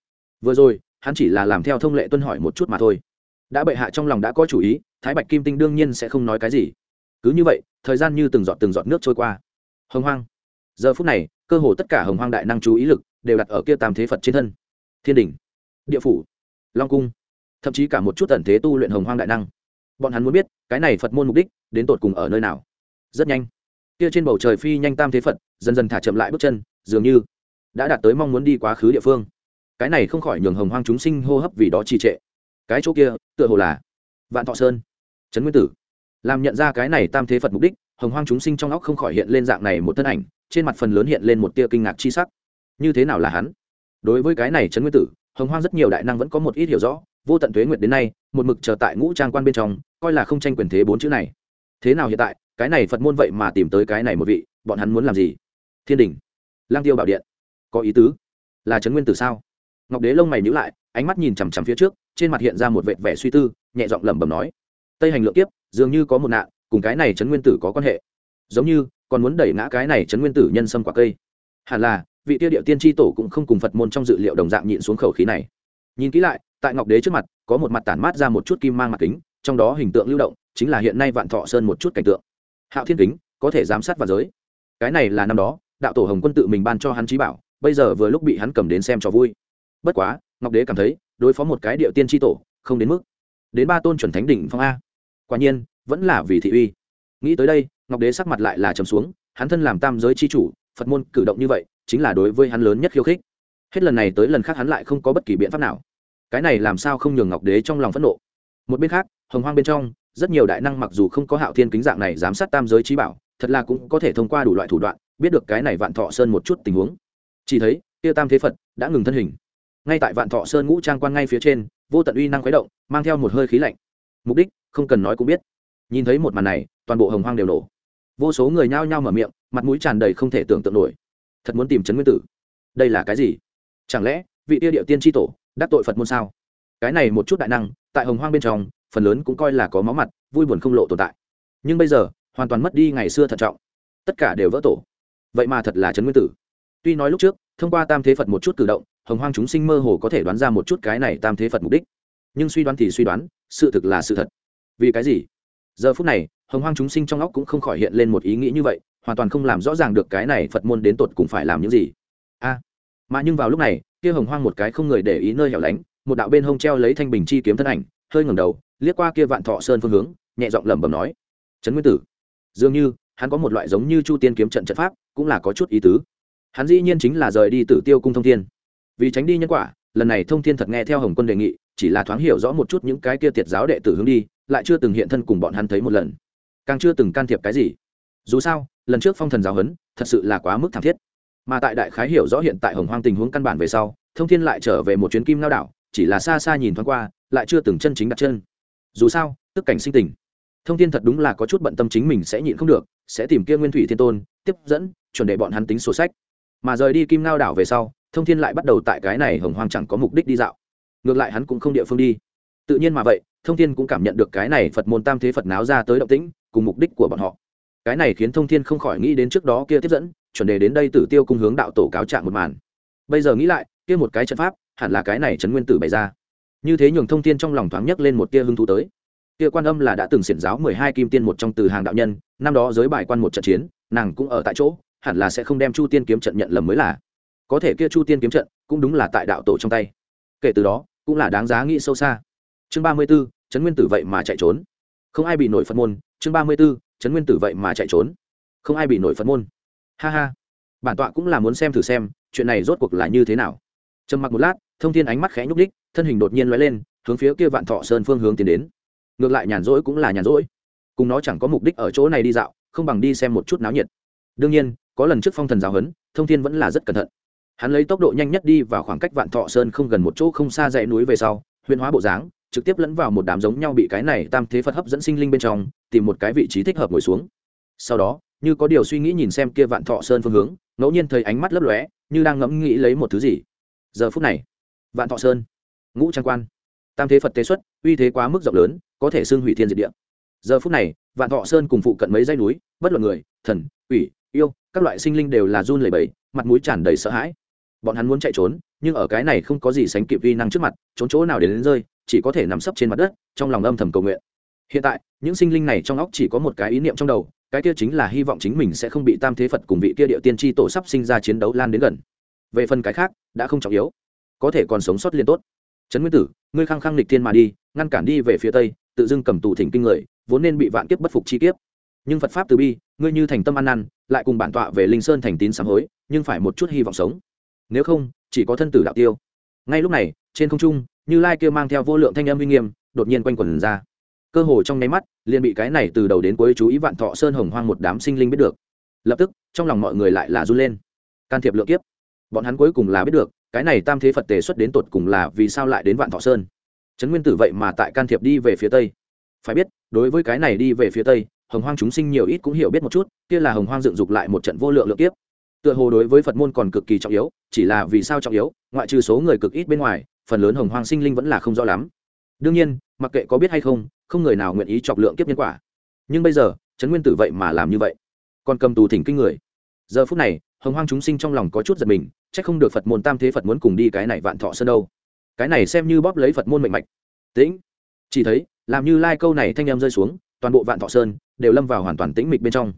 Speaker 1: Vừa rồi, hắn chỉ là làm theo thông lệ tuân hỏi một chút mà thôi. Đã bệ hạ trong lòng đã có chủ ý, thái bạch kim tinh đương nhiên sẽ không nói cái gì. Cứ như vậy, thời gian như từng giọt từng giọt nước trôi qua. Hồng hoang. Giờ phút này, cơ hồ tất cả hồng hoang đại năng chú ý lực đều đặt ở kia tam thế phật trên thân. Thiên đình địa phủ. Long cung. Thậm chí cả một chút tần thế tu luyện hồng hoang đại năng bọn hắn muốn biết, cái này phật môn mục đích đến tột cùng ở nơi nào. Rất nhanh, kia trên bầu trời phi nhanh tam thế phật, dần dần thả chậm lại bước chân, dường như đã đạt tới mong muốn đi quá khứ địa phương. Cái này không khỏi nhường hồng hoang chúng sinh hô hấp vì đó trì trệ. Cái chỗ kia, tựa hồ là vạn thọ sơn. Trấn nguyên tử. Làm nhận ra cái này tam thế phật mục đích, hồng hoang chúng sinh trong óc không khỏi hiện lên dạng này một thân ảnh, trên mặt phần lớn hiện lên một tia kinh ngạc chi sắc. Như thế nào là hắn? Đối với cái này trấn nguyên tử, hồng hoang rất nhiều đại năng vẫn có một ít hiểu rõ vô tận tuế nguyệt đến nay, một mực chờ tại ngũ trang quan bên trong, coi là không tranh quyền thế bốn chữ này. Thế nào hiện tại, cái này phật môn vậy mà tìm tới cái này một vị, bọn hắn muốn làm gì? Thiên đình. Lang tiêu bảo điện. Có ý tứ. Là trấn nguyên tử sao? Ngọc đế lông mày nhữ lại, ánh mắt nhìn chằm chằm phía trước, trên mặt hiện ra một vệt vẻ suy tư, nhẹ giọng lẩm bẩm nói. Tây hành lượng kiếp, dường như có một nạn, cùng cái này chấn nguyên tử có quan hệ. Giống như, còn muốn đẩy ngã cái này chấn nguyên tử nhân sâm quả cây. Hẳn là, vị tiêu địa tiên tri tổ cũng không cùng phật môn trong dự liệu đồng dạng nhịn xuống khẩu khí này. Nhìn kỹ lại tại ngọc đế trước mặt, có một mặt tản mát ra một chút kim mang mặt kính, trong đó hình tượng lưu động chính là hiện nay vạn thọ sơn một chút cảnh tượng. Hạo thiên kính, có thể giám sát và giới. Cái này là năm đó, đạo tổ hồng quân tự mình ban cho hắn trí bảo, bây giờ vừa lúc bị hắn cầm đến xem cho vui. Bất quá, ngọc đế cảm thấy, đối phó một cái địa tiên tri tổ, không đến mức. Đến ba tôn chuẩn thánh đỉnh phong a. Quả nhiên, vẫn là vì thị uy. Nghĩ tới đây, ngọc đế sắc mặt lại là trầm xuống, hắn thân làm tam giới chi chủ, phật môn cử động như vậy, chính là đối với hắn lớn nhất khiêu khích. Hết lần này tới lần khác hắn lại không có bất kỳ biện pháp nào cái này làm sao không nhường ngọc đế trong lòng phẫn nộ? Một bên khác, hồng hoang bên trong, rất nhiều đại năng mặc dù không có hạo thiên kính dạng này giám sát tam giới trí bảo, thật là cũng có thể thông qua đủ loại thủ đoạn, biết được cái này vạn thọ sơn một chút tình huống. Chỉ thấy, kia tam thế phật đã ngừng thân hình. Ngay tại vạn thọ sơn ngũ trang quan ngay phía trên, vô tận uy năng khuấy động, mang theo một hơi khí lạnh. Mục đích, không cần nói cũng biết. Nhìn thấy một màn này, toàn bộ hồng hoang đều nổ. Vô số người nhao nhao mở miệng, mặt mũi tràn đầy không thể tưởng tượng nổi. Thật muốn tìm trấn nguyên tử. Đây là cái gì? Chẳng lẽ, vị tiêu điệu tiên tri tổ đắc tội phật môn sao? Cái này một chút đại năng, tại hồng hoang bên trong, phần lớn cũng coi là có máu mặt, vui buồn không lộ tồn tại. Nhưng bây giờ, hoàn toàn mất đi ngày xưa thận trọng. Tất cả đều vỡ tổ. Vậy mà thật là trấn nguyên tử. Tuy nói lúc trước, thông qua tam thế phật một chút cử động, hồng hoang chúng sinh mơ hồ có thể đoán ra một chút cái này tam thế phật mục đích. Nhưng suy đoán thì suy đoán, sự thực là sự thật. Vì cái gì? Giờ phút này, hồng hoang chúng sinh trong óc cũng không khỏi hiện lên một ý nghĩ như vậy, hoàn toàn không làm rõ ràng được cái này phật môn đến tột cũng phải làm những gì. A. Mà nhưng vào lúc này kia hồng hoang một cái không người để ý nơi hẻo lánh, một đạo bên hông treo lấy thanh bình chi kiếm thân ảnh, hơi ngẩng đầu, liếc qua kia vạn thọ sơn phương hướng, nhẹ giọng lẩm bẩm nói, trấn nguyên tử, dường như hắn có một loại giống như chu tiên kiếm trận trận pháp, cũng là có chút ý tứ. Hắn dĩ nhiên chính là rời đi tử tiêu cung thông thiên. Vì tránh đi nhân quả, lần này thông thiên thật nghe theo hồng quân đề nghị, chỉ là thoáng hiểu rõ một chút những cái kia tiệt giáo đệ tử hướng đi, lại chưa từng hiện thân cùng bọn hắn thấy một lần. Càng chưa từng can thiệp cái gì. Dù sao, lần trước phong thần giáo huấn, thật sự là quá mức thảm thiết mà tại đại khái hiểu rõ hiện tại hồng hoang tình huống căn bản về sau, thông thiên lại trở về một chuyến kim lao đảo, chỉ là xa xa nhìn thoáng qua, lại chưa từng chân chính đặt chân. Dù sao, tức cảnh sinh tình. Thông thiên thật đúng là có chút bận tâm chính mình sẽ nhịn không được, sẽ tìm kia nguyên thủy thiên tôn, tiếp dẫn, chuẩn để bọn hắn tính sổ sách. Mà rời đi kim lao đảo về sau, thông thiên lại bắt đầu tại cái này hồng hoang chẳng có mục đích đi dạo. Ngược lại hắn cũng không địa phương đi. Tự nhiên mà vậy, thông thiên cũng cảm nhận được cái này phật môn tam thế phật náo ra tới động tĩnh, cùng mục đích của bọn họ. Cái này khiến thông thiên không khỏi nghĩ đến trước đó kia tiếp dẫn chuẩn đề đến đây tử tiêu cung hướng đạo tổ cáo trạng một màn. Bây giờ nghĩ lại, kia một cái trận pháp, hẳn là cái này trấn nguyên tử bày ra. Như thế nhường thông thiên trong lòng thoáng nhấc lên một tia hứng thú tới. Kia quan âm là đã từng xiển giáo mười hai kim tiên một trong từ hàng đạo nhân, năm đó giới bài quan một trận chiến, nàng cũng ở tại chỗ, hẳn là sẽ không đem chu tiên kiếm trận nhận lầm mới là. Có thể kia chu tiên kiếm trận, cũng đúng là tại đạo tổ trong tay. Kể từ đó, cũng là đáng giá nghĩ sâu xa. Chương ba mươi b ố trấn nguyên tử vậy mà chạy trốn. Không ai bị nổi phật môn. Chương ba mươi b ố trấn nguyên tử vậy mà chạy trốn. Không ai bị nổi phật môn ha ha. Bản tọa cũng là muốn xem thử xem, chuyện này rốt cuộc là như thế nào. Trầm mặc một lát, thông thiên ánh mắt khẽ nhúc đích thân hình đột nhiên lóe lên, hướng phía kia vạn thọ sơn phương hướng tiến đến. Ngược lại nhàn rỗi cũng là nhàn rỗi. Cùng nó chẳng có mục đích ở chỗ này đi dạo, không bằng đi xem một chút náo nhiệt. Đương nhiên, có lần trước phong thần giáo huấn, thông thiên vẫn là rất cẩn thận. Hắn lấy tốc độ nhanh nhất đi vào khoảng cách vạn thọ sơn không gần một chỗ không xa dãy núi về sau, huyền hóa bộ dáng, trực tiếp lẫn vào một đám giống nhau bị cái này tam thế phật hấp dẫn sinh linh bên trong, tìm một cái vị trí thích hợp ngồi xuống. Sau đó như có điều suy nghĩ nhìn xem kia vạn thọ sơn phương hướng ngẫu nhiên thấy ánh mắt lấp lóe như đang ngẫm nghĩ lấy một thứ gì. Giờ phút này vạn thọ sơn ngũ trang quan. Tam thế phật tế xuất uy thế quá mức rộng lớn có thể xưng hủy thiên diệt địa. Giờ phút này vạn thọ sơn cùng phụ cận mấy dãy núi bất luận người thần ủy yêu các loại sinh linh đều là run lẩy bẩy mặt mũi tràn đầy sợ hãi. Bọn hắn muốn chạy trốn nhưng ở cái này không có gì sánh kịp vi năng trước mặt trốn chỗ nào đến, đến rơi chỉ có thể nằm sấp trên mặt đất trong lòng âm thầm cầu nguyện. Hiện tại những sinh linh này trong óc chỉ có một cái ý niệm trong đầu cái kia chính là hy vọng chính mình sẽ không bị tam thế phật cùng vị kia địa tiên tri tổ sắp sinh ra chiến đấu lan đến gần. Về phần cái khác, đã không trọng yếu. Có thể còn sống sót liên tốt. Trấn nguyên tử, ngươi khăng khăng lịch thiên mà đi, ngăn cản đi về phía tây, tự dưng cầm tù thỉnh kinh người, vốn nên bị vạn kiếp bất phục chi kiếp. Nhưng phật pháp từ bi, ngươi như thành tâm ăn năn, lại cùng bản tọa về linh sơn thành tín sám hối, nhưng phải một chút hy vọng sống. Nếu không, chỉ có thân tử đạo tiêu. Ngay lúc này, trên không trung, như lai kia mang theo vô lượng thanh âm uy nghiêm, đột nhiên quanh quẩn ra cơ hồ trong nháy mắt, liền bị cái này từ đầu đến cuối chú ý vạn thọ sơn hồng hoang một đám sinh linh biết được. Lập tức, trong lòng mọi người lại là run lên. Can thiệp lượng kiếp. Bọn hắn cuối cùng là biết được, cái này tam thế phật tề xuất đến tột cùng là vì sao lại đến vạn thọ sơn. Trấn nguyên tử vậy mà tại can thiệp đi về phía tây. Phải biết, đối với cái này đi về phía tây, hồng hoang chúng sinh nhiều ít cũng hiểu biết một chút, kia là hồng hoang dựng dục lại một trận vô lượng lượng kiếp. Tựa hồ đối với phật môn còn cực kỳ trọng yếu, chỉ là vì sao trọng yếu, ngoại trừ số người cực ít bên ngoài, phần lớn hồng hoang sinh linh vẫn là không rõ lắm. Đương nhiên, mặc kệ có biết hay không không người nào nguyện ý chọc lượng kiếp nhân quả. Nhưng bây giờ, trấn nguyên tử vậy mà làm như vậy. Còn cầm tù thỉnh kinh người. Giờ phút này, hồng hoang chúng sinh trong lòng có chút giật mình c h ắ c không được phật môn tam thế phật muốn cùng đi cái này vạn thọ sơn đâu. Cái này xem như bóp lấy phật môn mạnh mạch. Tĩnh. Chỉ thấy, làm như lai câu này thanh em rơi xuống, toàn bộ vạn thọ sơn đều lâm vào hoàn toàn tĩnh mịch bên trong.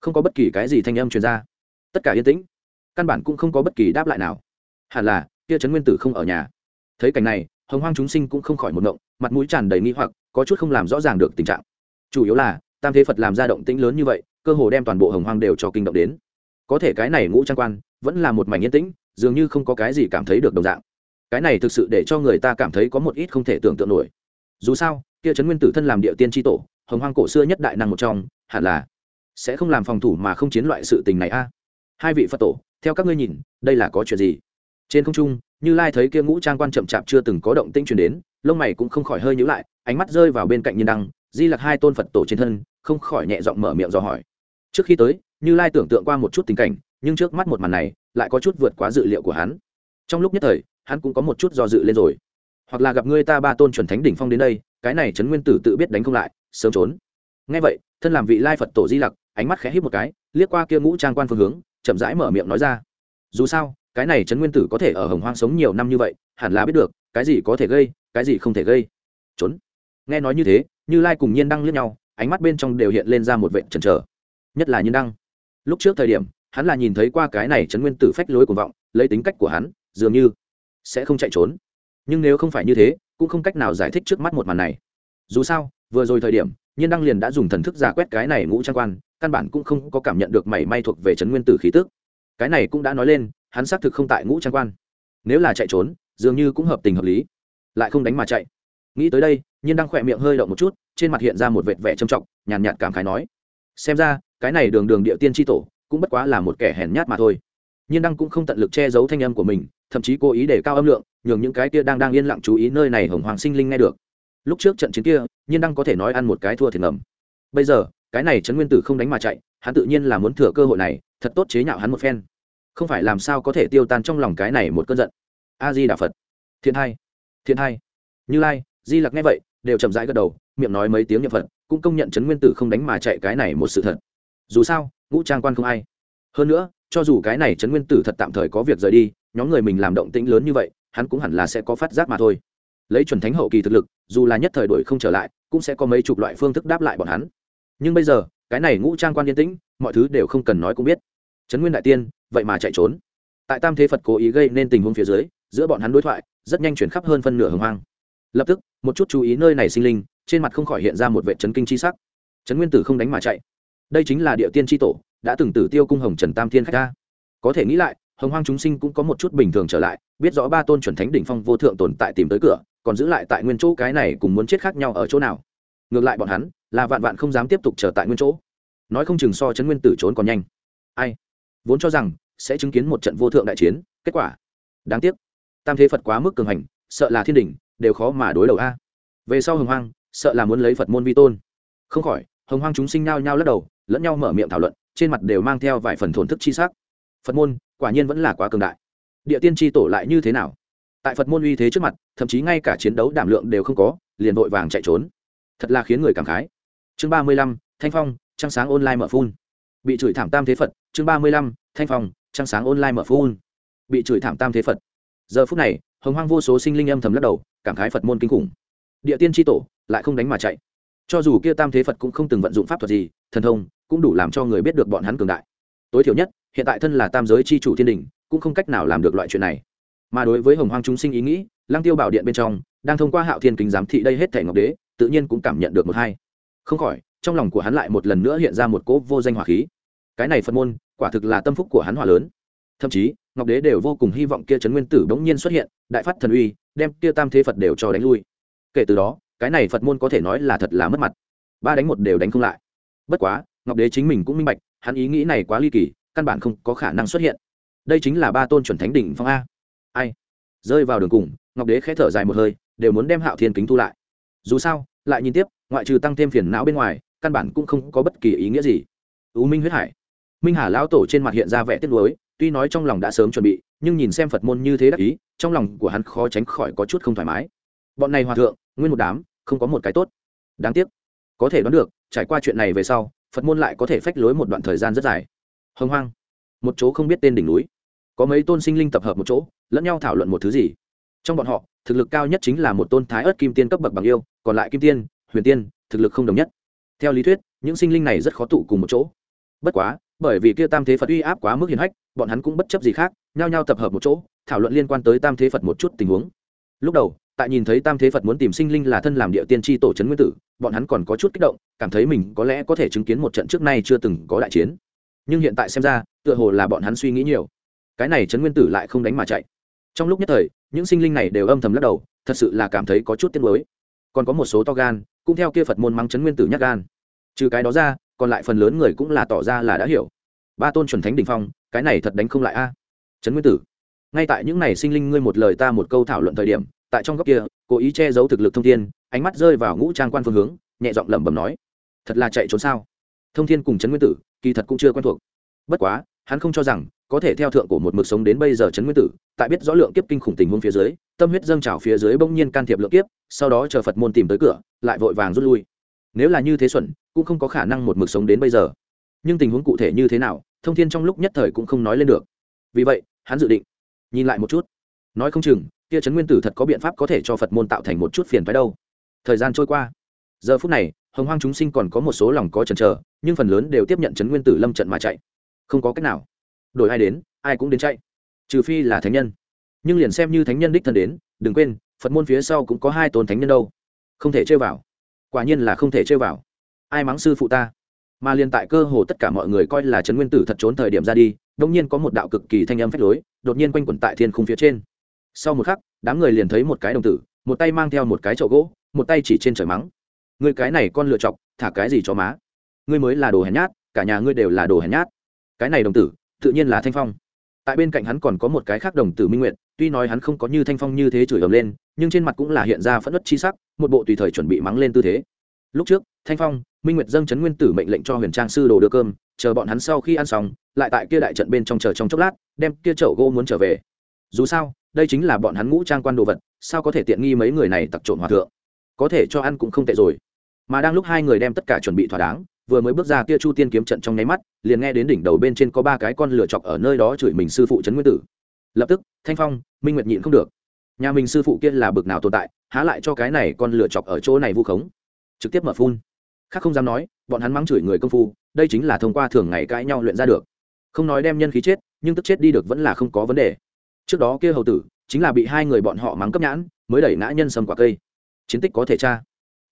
Speaker 1: Không có bất kỳ cái gì thanh âm truyền ra. Tất cả yên tĩnh. Căn bản cũng không có bất kỳ đáp lại nào. Hẳn là, kia trấn nguyên tử không ở nhà. Thấy cảnh này hồng hoang chúng sinh cũng không khỏi một ngộng, mặt mũi tràn đầy nghi hoặc, có chút không làm rõ ràng được tình trạng. Chủ yếu là, tam thế phật làm ra động tĩnh lớn như vậy, cơ hồ đem toàn bộ hồng hoang đều cho kinh động đến. Có thể cái này ngũ trang quan, vẫn là một mảnh yên tĩnh, dường như không có cái gì cảm thấy được đồng dạng. Cái này thực sự để cho người ta cảm thấy có một ít không thể tưởng tượng nổi. Dù sao, kia trấn nguyên tử thân làm địa tiên tri tổ, hồng hoang cổ xưa nhất đại năng một trong, hẳn là sẽ không làm phòng thủ mà không chiến loại sự tình này a. Hai vị phật tổ, theo các ngươi nhìn, đây là có chuyện gì? Trên không trung như lai thấy kia ngũ trang quan chậm chạp chưa từng có động tĩnh truyền đến, lông mày cũng không khỏi hơi nhíu lại, ánh mắt rơi vào bên cạnh nhiên đăng, di lặc hai tôn phật tổ trên thân, không khỏi nhẹ giọng mở miệng dò hỏi. Trước khi tới, như lai tưởng tượng qua một chút tình cảnh, nhưng trước mắt một màn này, lại có chút vượt quá dự liệu của hắn. Trong lúc nhất thời, hắn cũng có một chút do dự lên rồi. Hoặc là gặp ngươi ta ba tôn chuẩn thánh đỉnh phong đến đây, cái này trấn nguyên tử tự biết đánh không lại, sớm trốn. Ngay vậy, thân làm vị lai phật tổ di lặc, ánh mắt khẽ hít một cái, liếc qua kia ngũ trang quan phương hướng, chậm rãi mở miệng nói ra. Dù sao cái này trấn nguyên tử có thể ở hồng hoang sống nhiều năm như vậy, hẳn là biết được, cái gì có thể gây, cái gì không thể gây. Trốn. Nghe nói như thế, như lai cùng nhiên đăng liếc nhau, ánh mắt bên trong đều hiện lên ra một vệ trần trở nhất là nhiên đăng. Lúc trước thời điểm, hắn là nhìn thấy qua cái này trấn nguyên tử phách lối cuồng vọng, lấy tính cách của hắn, dường như sẽ không chạy trốn. Nhưng nếu không phải như thế, cũng không cách nào giải thích trước mắt một màn này. Dù sao, vừa rồi thời điểm, nhiên đăng liền đã dùng thần thức giả quét cái này ngũ trang quan, căn bản cũng không có cảm nhận được mảy may thuộc về trấn nguyên tử khí tức. Cái này cũng đã nói lên hắn xác thực không tại ngũ trang quan. Nếu là chạy trốn, dường như cũng hợp tình hợp lý. Lại không đánh mà chạy. Nghĩ tới đây, nhiên đang khỏe miệng hơi động một chút, trên mặt hiện ra một vệt vẻ trầm trọng, nhàn nhạt cảm khái nói. Xem ra, cái này đường đường địa tiên tri tổ, cũng bất quá là một kẻ hèn nhát mà thôi. Nhiên đăng cũng không tận lực che giấu thanh âm của mình, thậm chí cố ý để cao âm lượng, nhường những cái kia đang đang yên lặng chú ý nơi này hồng hoàng sinh linh nghe được. Lúc trước trận chiến kia, nhiên đăng có thể nói ăn một cái thua thiệt ngầm. Bây giờ, cái này trấn nguyên tử không đánh mà chạy, hắn tự nhiên là muốn thừa cơ hội này, thật tốt chế nhạo hắn một phen không phải làm sao có thể tiêu tan trong lòng cái này một cơn giận. A di đà phật thiện hai thiện hai như lai, di lặc nghe vậy, đều chậm rãi gật đầu, miệng nói mấy tiếng nhật phật, cũng công nhận trấn nguyên tử không đánh mà chạy cái này một sự thật. Dù sao, ngũ trang quan không ai. Hơn nữa, cho dù cái này trấn nguyên tử thật tạm thời có việc rời đi, nhóm người mình làm động tĩnh lớn như vậy, hắn cũng hẳn là sẽ có phát giác mà thôi. Lấy chuẩn thánh hậu kỳ thực lực, dù là nhất thời đổi không trở lại, cũng sẽ có mấy chục loại phương thức đáp lại bọn hắn. Nhưng bây giờ, cái này ngũ trang quan yên tĩnh, mọi thứ đều không cần nói cũng biết. Trấn nguyên đại tiên vậy mà chạy trốn. Tại tam thế phật cố ý gây nên tình huống phía dưới, giữa bọn hắn đối thoại rất nhanh chuyển khắp hơn phân nửa hồng hoang. Lập tức, một chút chú ý nơi này sinh linh, trên mặt không khỏi hiện ra một vệ trấn kinh chi sắc. Trấn nguyên tử không đánh mà chạy. Đây chính là địa tiên tri tổ, đã từng tử tiêu cung hồng trần tam thiên khách ta. Có thể nghĩ lại, hồng hoang chúng sinh cũng có một chút bình thường trở lại, biết rõ ba tôn chuẩn thánh đỉnh phong vô thượng tồn tại tìm tới cửa, còn giữ lại tại nguyên chỗ cái này cùng muốn chết khác nhau ở chỗ nào. Ngược lại bọn hắn, là vạn vạn không dám tiếp tục trở tại nguyên chỗ. Nói không chừng so chấn nguyên tử trốn còn nhanh. Ai? Vốn cho rằng sẽ chứng kiến một trận vô thượng đại chiến. Kết quả, đáng tiếc, tam thế phật quá mức cường hành, sợ là thiên đình đều khó mà đối đầu a. Về sau hồng hoang, sợ là muốn lấy phật môn vi tôn. Không khỏi, hồng hoang chúng sinh nao nhao lắc đầu, lẫn nhau mở miệng thảo luận, trên mặt đều mang theo vài phần thổn thức chi sắc. Phật môn, quả nhiên vẫn là quá cường đại. Địa tiên tri tổ lại như thế nào? Tại phật môn uy thế trước mặt, thậm chí ngay cả chiến đấu đảm lượng đều không có, liền vội vàng chạy trốn. Thật là khiến người cảm khái. Chương ba mươi lăm, thanh phong, trăng sáng online mở phun. Bị chửi thảm tam thế phật chương ba mươi lăm, thanh phong, trăng sáng online mở phun bị chửi thảm tam thế phật. Giờ phút này, hồng hoang vô số sinh linh âm thầm lắc đầu, cảm khái phật môn kinh khủng. Địa tiên tri tổ, lại không đánh mà chạy. Cho dù kia tam thế phật cũng không từng vận dụng pháp thuật gì, thần thông, cũng đủ làm cho người biết được bọn hắn cường đại. Tối thiểu nhất, hiện tại thân là tam giới c h i chủ thiên đình, cũng không cách nào làm được loại chuyện này. Mà đối với hồng hoang chúng sinh ý nghĩ lang tiêu bảo điện bên trong, đang thông qua hạo thiên kính giám thị đây hết thẻ ngọc đế, tự nhiên cũng cảm nhận được một hai. Không khỏi, trong lòng của hắn lại một lần nữa hiện ra một cỗ vô danh hỏa khí cái này phật môn, quả thực là tâm phúc của hắn hỏa lớn. Thậm chí, ngọc đế đều vô cùng hy vọng kia trấn nguyên tử bỗng nhiên xuất hiện, đại phát thần uy, đem kia tam thế phật đều cho đánh lui. Kể từ đó, cái này phật môn có thể nói là thật là mất mặt. Ba đánh một đều đánh không lại. Bất quá, ngọc đế chính mình cũng minh bạch, hắn ý nghĩ này quá ly kỳ, căn bản không có khả năng xuất hiện. Đây chính là ba tôn chuẩn thánh đỉnh phong a. Ai? Rơi vào đường cùng, ngọc đế khẽ thở dài một hơi, đều muốn đem hạo thiên kính thu lại. Dù sao, lại nhìn tiếp, ngoại trừ tăng thêm phiền não bên ngoài, căn bản cũng không có bất kỳ ý nghĩa gì. Ưu minh huyết hải minh hà lão tổ trên mặt hiện ra vẻ tiếc nuối, tuy nói trong lòng đã sớm chuẩn bị, nhưng nhìn xem phật môn như thế đắc ý, trong lòng của hắn khó tránh khỏi có chút không thoải mái. Bọn này hòa thượng, nguyên một đám, không có một cái tốt. Đáng tiếc. Có thể đoán được, trải qua chuyện này về sau, phật môn lại có thể phách lối một đoạn thời gian rất dài. Hồng hoang. Một chỗ không biết tên đỉnh núi. Có mấy tôn sinh linh tập hợp một chỗ, lẫn nhau thảo luận một thứ gì. Trong bọn họ, thực lực cao nhất chính là một tôn thái ớt kim tiên cấp bậc bằng yêu, còn lại kim tiên, huyền tiên, thực lực không đồng nhất. Theo lý thuyết, những sinh linh này rất khó tụ cùng một chỗ. Bất quá bởi vì kia tam thế phật uy áp quá mức hiền hách, bọn hắn cũng bất chấp gì khác, nhao nhao tập hợp một chỗ, thảo luận liên quan tới tam thế phật một chút tình huống. Lúc đầu, tại nhìn thấy tam thế phật muốn tìm sinh linh là thân làm địa tiên tri tổ c nguyên tử, bọn hắn còn có chút kích động, cảm thấy mình có lẽ có thể chứng kiến một trận trước nay chưa từng có đại chiến. Nhưng hiện tại xem ra, tựa hồ là bọn hắn suy nghĩ nhiều. Cái này trấn nguyên tử lại không đánh mà chạy. Trong lúc nhất thời, những sinh linh này đều âm thầm lắc đầu, thật sự là cảm thấy có chút tiếc mới còn có một số to gan, cũng theo kia phật môn mắng trấn nguyên tử nhắc gan. Trừ cái đó ra còn lại phần lớn người cũng là tỏ ra là đã hiểu. Ba tôn chuẩn thánh đình phong, cái này thật đánh không lại a. Trấn nguyên tử, ngay tại những này sinh linh ngươi một lời ta một câu thảo luận thời điểm, tại trong góc kia, cố ý che giấu thực lực thông thiên, ánh mắt rơi vào ngũ trang quan phương hướng, nhẹ giọng lẩm bẩm nói, thật là chạy trốn sao? Thông thiên cùng trấn nguyên tử, kỳ thật cũng chưa quen thuộc. Bất quá, hắn không cho rằng, có thể theo thượng của một mực sống đến bây giờ trấn nguyên tử, tại biết rõ lượng kiếp kinh khủng tình huống phía dưới, tâm huyết dâng trào phía dưới bỗng nhiên can thiệp lượng kiếp, sau đó chờ phật môn tìm tới cửa, lại vội vàng rút lui nếu là như thế xuẩn, cũng không có khả năng một mực sống đến bây giờ. Nhưng tình huống cụ thể như thế nào, thông thiên trong lúc nhất thời cũng không nói lên được. Vì vậy, hắn dự định nhìn lại một chút. Nói không chừng, kia trấn nguyên tử thật có biện pháp có thể cho phật môn tạo thành một chút phiền phái đâu. Thời gian trôi qua. Giờ phút này, hồng hoang chúng sinh còn có một số lòng có chần chờ, nhưng phần lớn đều tiếp nhận trấn nguyên tử lâm trận mà chạy. Không có cách nào. Đổi ai đến, ai cũng đến chạy. Trừ phi là thánh nhân. Nhưng liền xem như thánh nhân đích thân đến, đừng quên, phật môn phía sau cũng có hai tôn thánh nhân đâu. Không thể chơi vào quả nhiên là không thể chơi vào. Ai mắng sư phụ ta? Mà liền tại cơ hồ tất cả mọi người coi là trấn nguyên tử thật trốn thời điểm ra đi đông nhiên có một đạo cực kỳ thanh âm phách lối, đột nhiên quanh quẩn tại thiên khung phía trên. Sau một khắc, đám người liền thấy một cái đồng tử, một tay mang theo một cái chậu gỗ, một tay chỉ trên trời mắng. Người cái này con lựa chọc, thả cái gì cho má? Ngươi mới là đồ hèn nhát, cả nhà ngươi đều là đồ hèn nhát. Cái này đồng tử, tự nhiên là thanh phong. Tại bên cạnh hắn còn có một cái khác đồng tử minh nguyện tuy nói hắn không có như thanh phong như thế chửi ầm lên, nhưng trên mặt cũng là hiện ra phẫn nứt chi sắc một bộ tùy thời chuẩn bị mắng lên tư thế. Lúc trước, thanh phong, minh nguyệt dâng chấn nguyên tử mệnh lệnh cho huyền trang sư đồ đưa cơm, chờ bọn hắn sau khi ăn xong, lại tại kia đại trận bên trong chờ trong chốc lát, đem kia chậu gỗ muốn trở về. Dù sao, đây chính là bọn hắn ngũ trang quan đồ vật, sao có thể tiện nghi mấy người này tặc trộn hòa thượng? Có thể cho ăn cũng không tệ rồi. Mà đang lúc hai người đem tất cả chuẩn bị thỏa đáng, vừa mới bước ra kia chu tiên kiếm trận trong nháy mắt, liền nghe đến đỉnh đầu bên trên có ba cái con lửa chọc ở nơi đó chửi mình sư phụ trấn nguyên tử. Lập tức, thanh phong, minh nguyệt nhịn không được. Nhà mình sư phụ kia là bực nào tồn tại há lại cho cái này con lựa chọc ở chỗ này vu khống. Trực tiếp mở phun. Khác không dám nói, bọn hắn mắng chửi người công phu, đây chính là thông qua thường ngày cãi nhau luyện ra được. Không nói đem nhân khí chết, nhưng tức chết đi được vẫn là không có vấn đề. Trước đó kia hầu tử, chính là bị hai người bọn họ mắng cấp nhãn, mới đẩy ngã nhân sầm quả cây. Chiến tích có thể tra.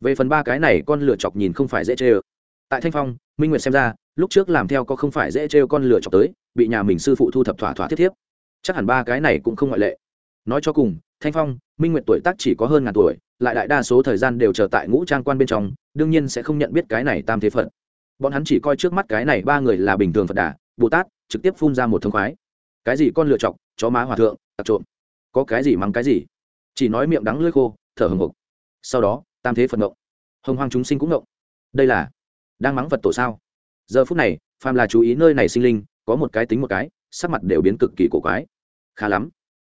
Speaker 1: Về phần ba cái này con lửa chọc nhìn không phải dễ chê ơ. Tại thanh phong, minh nguyệt xem ra, lúc trước làm theo có không phải dễ trêu con lửa chọc tới, bị nhà mình sư phụ thu thập thỏa thỏa thiết thiếp. Chắc hẳn ba cái này cũng không ngoại lệ. Nói cho cùng thanh phong, minh nguyệt tuổi tác chỉ có hơn ngàn tuổi, lại đại đa số thời gian đều chờ tại ngũ trang quan bên trong, đương nhiên sẽ không nhận biết cái này tam thế phật. Bọn hắn chỉ coi trước mắt cái này ba người là bình thường phật đà, bồ tát, trực tiếp phun ra một thương khoái. Cái gì con lựa chọc, chó má hòa thượng, tặc trộm? Có cái gì mắng cái gì? Chỉ nói miệng đắng lưỡi khô, thở hồng hộc sau đó, tam thế phật ngộng. Hồng hoang chúng sinh cũng ngộng. Đây là đang mắng phật tổ sao? Giờ phút này, phàm là chú ý nơi này sinh linh, có một cái tính một cái, sắc mặt đều biến cực kỳ cổ quái. Khá lắm.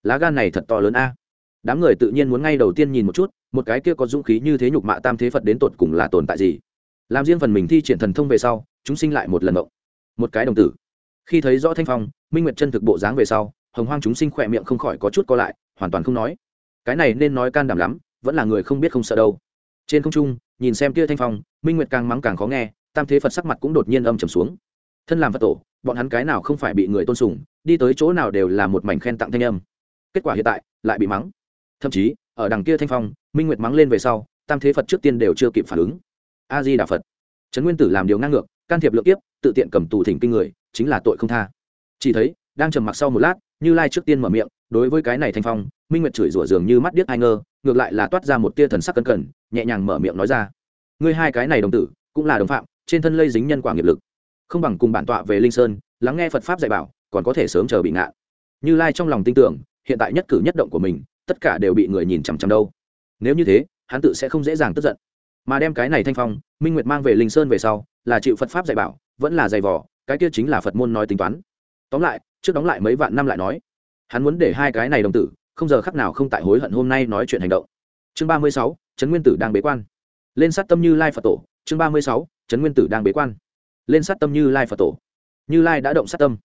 Speaker 1: Lá gan này thật to lớn a đám người tự nhiên muốn ngay đầu tiên nhìn một chút, một cái kia có dũng khí như thế nhục mạ tam thế phật đến tột cùng là tồn tại gì. Làm riêng phần mình thi triển thần thông về sau, chúng sinh lại một lần động một cái đồng tử. Khi thấy rõ thanh phong, minh nguyệt chân thực bộ dáng về sau, hồng hoang chúng sinh khỏe miệng không khỏi có chút co lại, hoàn toàn không nói. Cái này nên nói can đảm lắm, vẫn là người không biết không sợ đâu. Trên không trung, nhìn xem kia thanh phong, minh nguyệt càng mắng càng khó nghe, tam thế phật sắc mặt cũng đột nhiên âm trầm xuống. Thân làm phật tổ, bọn hắn cái nào không phải bị người tôn sùng, đi tới chỗ nào đều là một mảnh khen tặng thanh âm. Kết quả hiện tại, lại bị mắng thậm chí, ở đằng kia thanh phong, minh nguyệt mắng lên về sau, tam thế phật trước tiên đều chưa kịp phản ứng. A di đà phật. Trấn nguyên tử làm điều ngang ngược, can thiệp lượng tiếp tự tiện cầm tù thỉnh kinh người, chính là tội không tha. Chỉ thấy, đang trầm mặc sau một lát, như lai trước tiên mở miệng, đối với cái này thanh phong, minh nguyệt chửi rủa dường như mắt điếc hai ngơ, ngược lại là toát ra một tia thần sắc cân cẩn, nhẹ nhàng mở miệng nói ra. Ngươi hai cái này đồng tử, cũng là đồng phạm, trên thân lây dính nhân quả nghiệp lực. Không bằng cùng bản tọa về linh sơn, lắng nghe phật pháp dạy bảo, còn có thể sớm chờ bị ngạn như lai trong lòng tin tưởng, hiện tại nhất cử nhất động của mình tất cả đều bị người nhìn chằm chằm đâu. Nếu như thế, hắn tự sẽ không dễ dàng tức giận. Mà đem cái này thanh phong, minh nguyệt mang về linh sơn về sau, là chịu phật pháp dạy bảo, vẫn là dày vỏ cái kia chính là phật môn nói tính toán. Tóm lại, trước đóng lại mấy vạn năm lại nói, hắn muốn để hai cái này đồng tử, không giờ khắc nào không tại hối hận hôm nay nói chuyện hành động. Chương ba mươi sáu, trấn nguyên tử đang bế quan. Lên sát tâm như lai phật tổ, chương ba mươi sáu, trấn nguyên tử đang bế quan. Lên sát tâm như lai phật tổ. Như lai đã động sát tâm.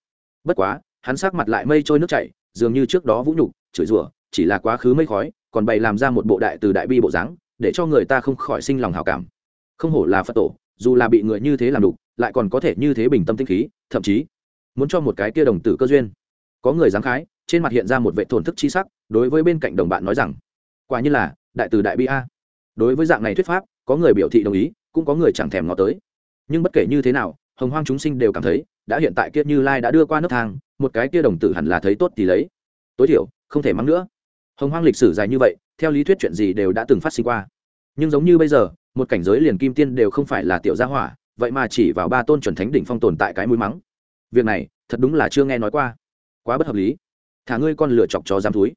Speaker 1: Bất quá, hắn sát mặt lại mây trôi nước chảy, dường như trước đó vũ nhục, chửi rủa chỉ là quá khứ mây khói, còn bày làm ra một bộ đại từ đại bi bộ dáng, để cho người ta không khỏi sinh lòng hào cảm. Không hổ là phật tổ, dù là bị người như thế làm đục, lại còn có thể như thế bình tâm tinh khí, thậm chí muốn cho một cái kia đồng tử cơ duyên. Có người dám khái, trên mặt hiện ra một vệ thổn thức chi sắc, đối với bên cạnh đồng bạn nói rằng, quả như là, đại từ đại bi a. Đối với dạng này thuyết pháp, có người biểu thị đồng ý, cũng có người chẳng thèm ngó tới. Nhưng bất kể như thế nào, hồng hoang chúng sinh đều cảm thấy, đã hiện tại kia như lai đã đưa qua nước thang, một cái kia đồng tử hẳn là thấy tốt thì lấy. Tối thiểu, không thể mắng nữa hồng hoang lịch sử dài như vậy, theo lý thuyết chuyện gì đều đã từng phát sinh qua. Nhưng giống như bây giờ, một cảnh giới liền kim tiên đều không phải là tiểu gia hỏa, vậy mà chỉ vào ba tôn chuẩn thánh đỉnh phong tồn tại cái mũi mắng. Việc này, thật đúng là chưa nghe nói qua. Quá bất hợp lý. Thả ngươi con lửa chọc cho dám túi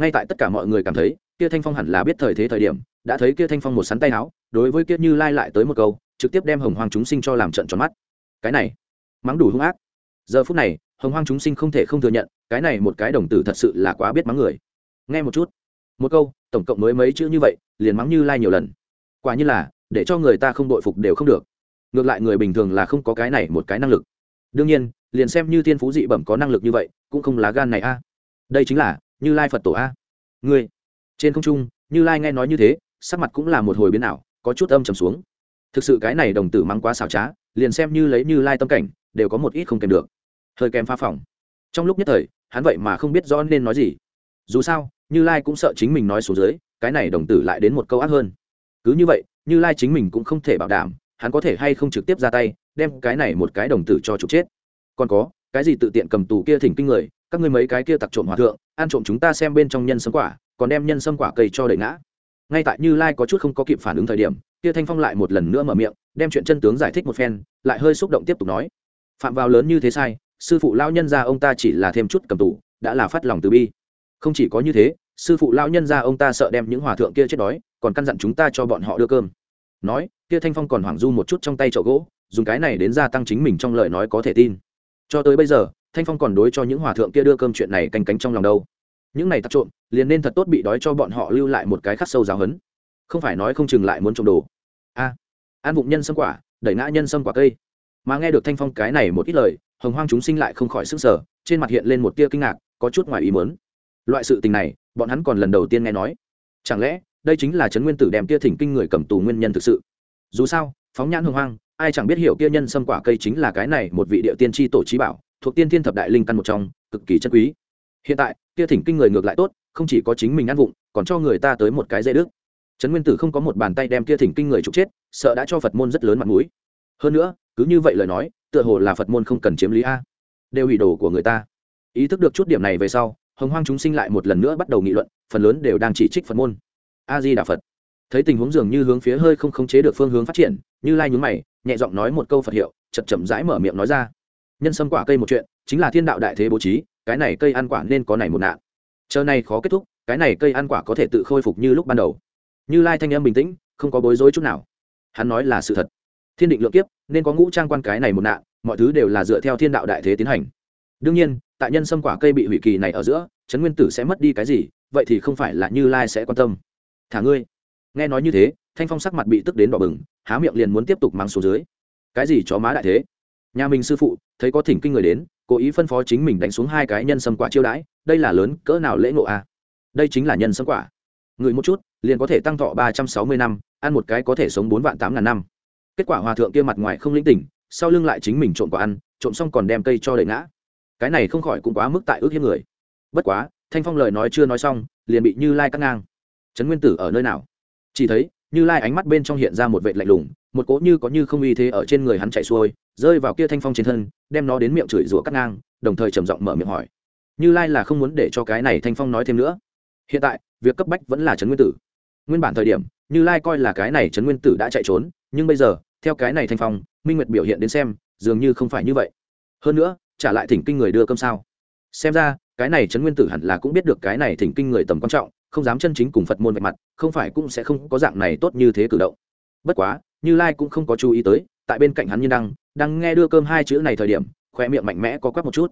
Speaker 1: ngay tại tất cả mọi người cảm thấy, kia thanh phong hẳn là biết thời thế thời điểm, đã thấy kia thanh phong một sắn tay áo, đối với kia như lai lại tới một câu, trực tiếp đem hồng hoang chúng sinh cho làm trận tròn mắt. Cái này, mắng đủ hung ác. Giờ phút này, hồng hoang chúng sinh không thể không thừa nhận, cái này một cái đồng tử thật sự là quá biết mắng người nghe một chút. Một câu, tổng cộng mới mấy chữ như vậy, liền mắng như lai nhiều lần. Quả như là, để cho người ta không đội phục đều không được. Ngược lại người bình thường là không có cái này một cái năng lực. Đương nhiên, liền xem như thiên phú dị bẩm có năng lực như vậy, cũng không lá gan này a. À. Đây chính là, như lai phật tổ a. Ngươi, trên không trung, như lai nghe nói như thế, sắc mặt cũng là một hồi biến ảo, có chút âm trầm xuống. Thực sự cái này đồng tử mắng quá xảo trá, liền xem như lấy như lai tâm cảnh, đều có một ít không kèm được. Hơi kèm pha phỏng trong lúc nhất thời, hắn vậy mà không biết rõ nên nói gì. Dù sao như lai cũng sợ chính mình nói số dưới, cái này đồng tử lại đến một câu ác hơn. Cứ như vậy, như lai chính mình cũng không thể bảo đảm, hắn có thể hay không trực tiếp ra tay, đem cái này một cái đồng tử cho trục chết. Còn có, cái gì tự tiện cầm tù kia thỉnh kinh người, các ngươi mấy cái kia tặc trộm hòa thượng, ăn trộm chúng ta xem bên trong nhân sâm quả, còn đem nhân sâm quả cây cho đẩy ngã. Ngay tại như lai có chút không có kịp phản ứng thời điểm, kia thanh phong lại một lần nữa mở miệng, đem chuyện chân tướng giải thích một phen, lại hơi xúc động tiếp tục nói. Phạm vào lớn như thế sai, sư phụ lao nhân ra ông ta chỉ là thêm chút cầm tù, đã là phát lòng từ bi không chỉ có như thế sư phụ lão nhân ra ông ta sợ đem những hòa thượng kia chết đói còn căn dặn chúng ta cho bọn họ đưa cơm. Nói kia thanh phong còn hoảng du một chút trong tay chậu gỗ dùng cái này đến gia tăng chính mình trong lời nói có thể tin. Cho tới bây giờ thanh phong còn đối cho những hòa thượng kia đưa cơm chuyện này canh cánh trong lòng đâu. Những này tặc trộm liền nên thật tốt bị đói cho bọn họ lưu lại một cái khắc sâu giáo hấn không phải nói không chừng lại muốn trộm đồ. A à, an vụng nhân sâm quả đẩy ngã nhân sâm quả cây. Mà nghe được thanh phong cái này một ít lời hồng hoang chúng sinh lại không khỏi sức sở trên mặt hiện lên một tia kinh ngạc có chút ngoài ý mớn loại sự tình này, bọn hắn còn lần đầu tiên nghe nói. Chẳng lẽ, đây chính là trấn nguyên tử đem Kia thỉnh kinh người cầm tù nguyên nhân thực sự? Dù sao, phóng nhãn hưng hoang ai chẳng biết hiểu kia nhân xâm quả cây chính là cái này một vị địa tiên tri tổ trí bảo, thuộc tiên thiên thập đại linh căn một trong, cực kỳ chân quý. Hiện tại kia thỉnh kinh người ngược lại tốt, không chỉ có chính mình ăn vụng, còn cho người ta tới một cái dễ đức trấn nguyên tử không có một bàn tay đem kia thỉnh kinh người trục chết, sợ đã cho phật môn rất lớn mặt mũi. Hơn nữa, cứ như vậy lời nói, tựa hồ là phật môn không cần chiếm lý a. Đều hủy đồ của người ta. Ý thức được chút điểm này về sau hồng hoang chúng sinh lại một lần nữa bắt đầu nghị luận, phần lớn đều đang chỉ trích phật môn. A di đà phật. Thấy tình huống dường như hướng phía hơi không khống chế được phương hướng phát triển, như lai nhúng mày, nhẹ giọng nói một câu phật hiệu chật chậm rãi mở miệng nói ra. Nhân sâm quả cây một chuyện, chính là thiên đạo đại thế bố trí, cái này cây ăn quả nên có này một nạn. Chờ này khó kết thúc, cái này cây ăn quả có thể tự khôi phục như lúc ban đầu. Như lai thanh âm bình tĩnh, không có bối rối chút nào. Hắn nói là sự thật. Thiên định lượng kiếp, nên có ngũ trang quan cái này một nạn, mọi thứ đều là dựa theo thiên đạo đại thế tiến hành đương nhiên, tại nhân sâm quả cây bị hủy kỳ này ở giữa, trấn nguyên tử sẽ mất đi cái gì, vậy thì không phải là như lai sẽ quan tâm. Thả ngươi. Nghe nói như thế, thanh phong sắc mặt bị tức đến đỏ bừng, há miệng liền muốn tiếp tục mang xuống dưới. Cái gì chó má đại thế? Nhà mình sư phụ, thấy có thỉnh kinh người đến, cố ý phân phó chính mình đánh xuống hai cái nhân sâm quả chiêu đãi, đây là lớn, cỡ nào lễ ngộ à? đây chính là nhân sâm quả. Người một chút, liền có thể tăng thọ ba trăm sáu mươi năm, ăn một cái có thể sống bốn vạn tám ngàn năm. Kết quả hòa thượng kia mặt ngoài không linh tỉnh, sau lưng lại chính mình trộm quả ăn trộm xong còn đem cây cho đẩy ngã cái này không khỏi cũng quá mức tại ước hiếp người. Bất quá, thanh phong lời nói chưa nói xong, liền bị như lai cắt ngang. Trấn nguyên tử ở nơi nào? Chỉ thấy, như lai ánh mắt bên trong hiện ra một vệ lạnh lùng, một cỗ như có như không uy thế ở trên người hắn chạy xuôi, rơi vào kia thanh phong trên thân, đem nó đến miệng chửi rủa cắt ngang, đồng thời trầm giọng mở miệng hỏi. Như lai là không muốn để cho cái này thanh phong nói thêm nữa. Hiện tại, việc cấp bách vẫn là trấn nguyên tử. Nguyên bản thời điểm, như lai coi là cái này trấn nguyên tử đã chạy trốn, nhưng bây giờ, theo cái này thanh phong, minh nguyệt biểu hiện đến xem, dường như không phải như vậy. Hơn nữa trả lại thỉnh kinh người đưa cơm sao? Xem ra, cái này trấn nguyên tử hẳn là cũng biết được cái này thỉnh kinh người tầm quan trọng, không dám chân chính cùng phật môn vạch mặt, không phải cũng sẽ không có dạng này tốt như thế cử động. Bất quá, như lai cũng không có chú ý tới, tại bên cạnh hắn như đăng, đang nghe đưa cơm hai chữ này thời điểm khoe miệng mạnh mẽ có quắc một chút.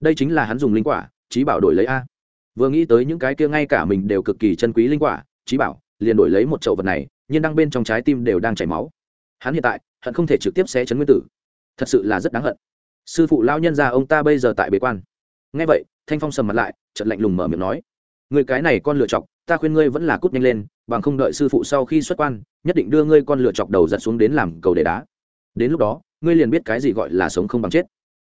Speaker 1: Đây chính là hắn dùng linh quả trí bảo đổi lấy a. Vừa nghĩ tới những cái kia ngay cả mình đều cực kỳ chân quý linh quả trí bảo, liền đổi lấy một chậu vật này, nhiên đăng bên trong trái tim đều đang chảy máu. Hắn hiện tại, hận không thể trực tiếp xé chấn nguyên tử. Thật sự là rất đáng hận sư phụ lao nhân ra ông ta bây giờ tại bế quan. Ngay vậy, thanh phong sầm mặt lại, chợt lạnh lùng mở miệng nói, người cái này con lựa chọc, ta khuyên ngươi vẫn là cút nhanh lên, bằng không đợi sư phụ sau khi xuất quan, nhất định đưa ngươi con lựa chọc đầu giật xuống đến làm cầu để đá. Đến lúc đó, ngươi liền biết cái gì gọi là sống không bằng chết.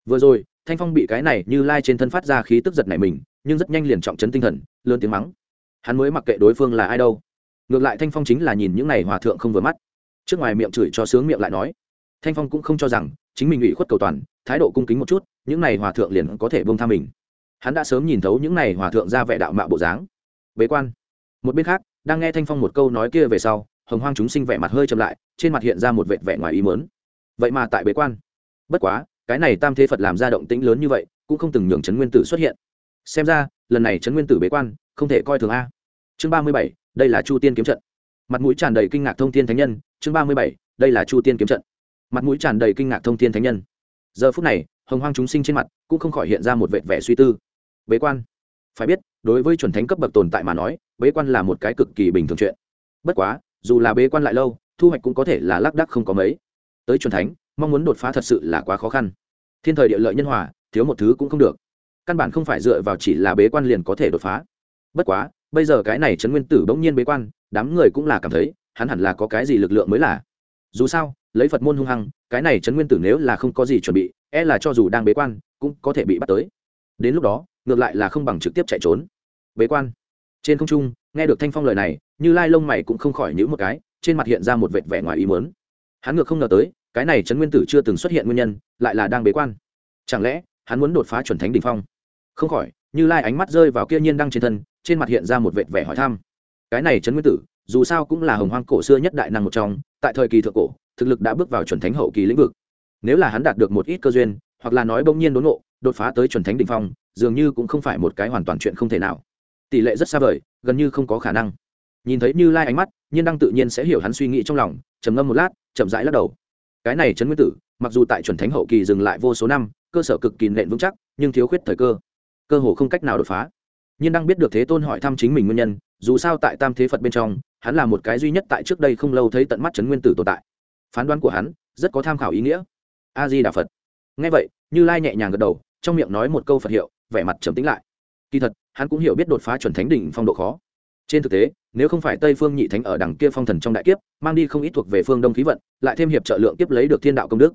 Speaker 1: Vừa rồi, thanh phong bị cái này như lai trên thân phát ra khí tức giật này mình, nhưng rất nhanh liền trọng chấn tinh thần, lớn tiếng mắng, hắn mới mặc kệ đối phương là ai đâu. Ngược lại thanh phong chính là nhìn những này hòa thượng không vừa mắt. Trước ngoài miệng chửi cho sướng miệng lại nói, thanh phong cũng không cho rằng chính mình ủy khuất cầu toàn thái độ cung kính một chút, những này hòa thượng liền có thể bông tha mình. Hắn đã sớm nhìn thấu những này hòa thượng ra vẻ đạo mạo bộ dáng. Bế quan. Một bên khác, đang nghe thanh phong một câu nói kia về sau, hồng hoang chúng sinh vẻ mặt hơi chậm lại, trên mặt hiện ra một vệt vẻ ngoài ý mớn vậy mà tại bế quan. Bất quá, cái này tam thế phật làm ra động tĩnh lớn như vậy, cũng không từng nhường trấn nguyên tử xuất hiện. Xem ra, lần này trấn nguyên tử bế quan, không thể coi thường a. Chương ba mươi bảy, đây là chu tiên kiếm trận. Mặt mũi tràn đầy kinh ngạc thông thiên thánh nhân, chương ba mươi bảy, đây là chu tiên kiếm trận. Mặt mũi tràn đầy kinh ngạc thông thiên thánh nhân giờ phút này, hồng hoang chúng sinh trên mặt cũng không khỏi hiện ra một vệt vẻ suy tư. Bế quan. Phải biết, đối với chuẩn thánh cấp bậc tồn tại mà nói, bế quan là một cái cực kỳ bình thường chuyện. Bất quá, dù là bế quan lại lâu, thu hoạch cũng có thể là lác đắc không có mấy. Tới chuẩn thánh, mong muốn đột phá thật sự là quá khó khăn. Thiên thời địa lợi nhân hòa, thiếu một thứ cũng không được. Căn bản không phải dựa vào chỉ là bế quan liền có thể đột phá. Bất quá, bây giờ cái này trấn nguyên tử bỗng nhiên bế quan, đám người cũng là cảm thấy, hắn hẳn là có cái gì lực lượng mới là. Dù sao lấy phật môn hung hăng, cái này trấn nguyên tử nếu là không có gì chuẩn bị e là cho dù đang bế quan, cũng có thể bị bắt tới. Đến lúc đó, ngược lại là không bằng trực tiếp chạy trốn. Bế quan. Trên không trung, nghe được thanh phong lời này, như lai lông mày cũng không khỏi nhữ một cái, trên mặt hiện ra một vệt vẻ ngoài ý mớn hắn ngược không ngờ tới, cái này trấn nguyên tử chưa từng xuất hiện nguyên nhân, lại là đang bế quan. Chẳng lẽ, hắn muốn đột phá chuẩn thánh đ ỉ n h phong? Không khỏi, như lai ánh mắt rơi vào kia nhiên đăng trên thân, trên mặt hiện ra một vệt vẻ hỏi thăm. Cái này trấn nguyên tử, dù sao cũng là hồng hoang cổ xưa nhất đại năng một trong, tại thời kỳ thượng cổ thực lực đã bước vào chuẩn thánh hậu kỳ lĩnh vực. Nếu là hắn đạt được một ít cơ duyên, hoặc là nói bỗng nhiên đốn ngộ, đột phá tới chuẩn thánh đ ỉ n h phong, dường như cũng không phải một cái hoàn toàn chuyện không thể nào. Tỷ lệ rất xa vời, gần như không có khả năng. Nhìn thấy như lai ánh mắt, nhiên đăng tự nhiên sẽ hiểu hắn suy nghĩ trong lòng, trầm ngâm một lát, chậm rãi lắc đầu. Cái này trấn nguyên tử, mặc dù tại chuẩn thánh hậu kỳ dừng lại vô số năm, cơ sở cực kỳ nện vững chắc, nhưng thiếu khuyết thời cơ. Cơ hồ không cách nào đột phá. Nhiên Đăng biết được thế tôn hỏi thăm chính mình nguyên nhân, dù sao tại tam thế phật bên trong, hắn là một cái duy nhất tại trước đây không lâu thấy tận mắt trấn nguyên tử tồn tại phán đoán của hắn rất có tham khảo ý nghĩa. A di đà phật. Ngay vậy, như lai nhẹ nhàng gật đầu, trong miệng nói một câu phật hiệu, vẻ mặt trầm tính lại. Kỳ thật, hắn cũng hiểu biết đột phá chuẩn thánh đỉnh phong độ khó. Trên thực tế, nếu không phải tây phương nhị thánh ở đằng kia phong thần trong đại kiếp, mang đi không ít thuộc về phương đông khí vận, lại thêm hiệp trợ lượng kiếp lấy được thiên đạo công đức.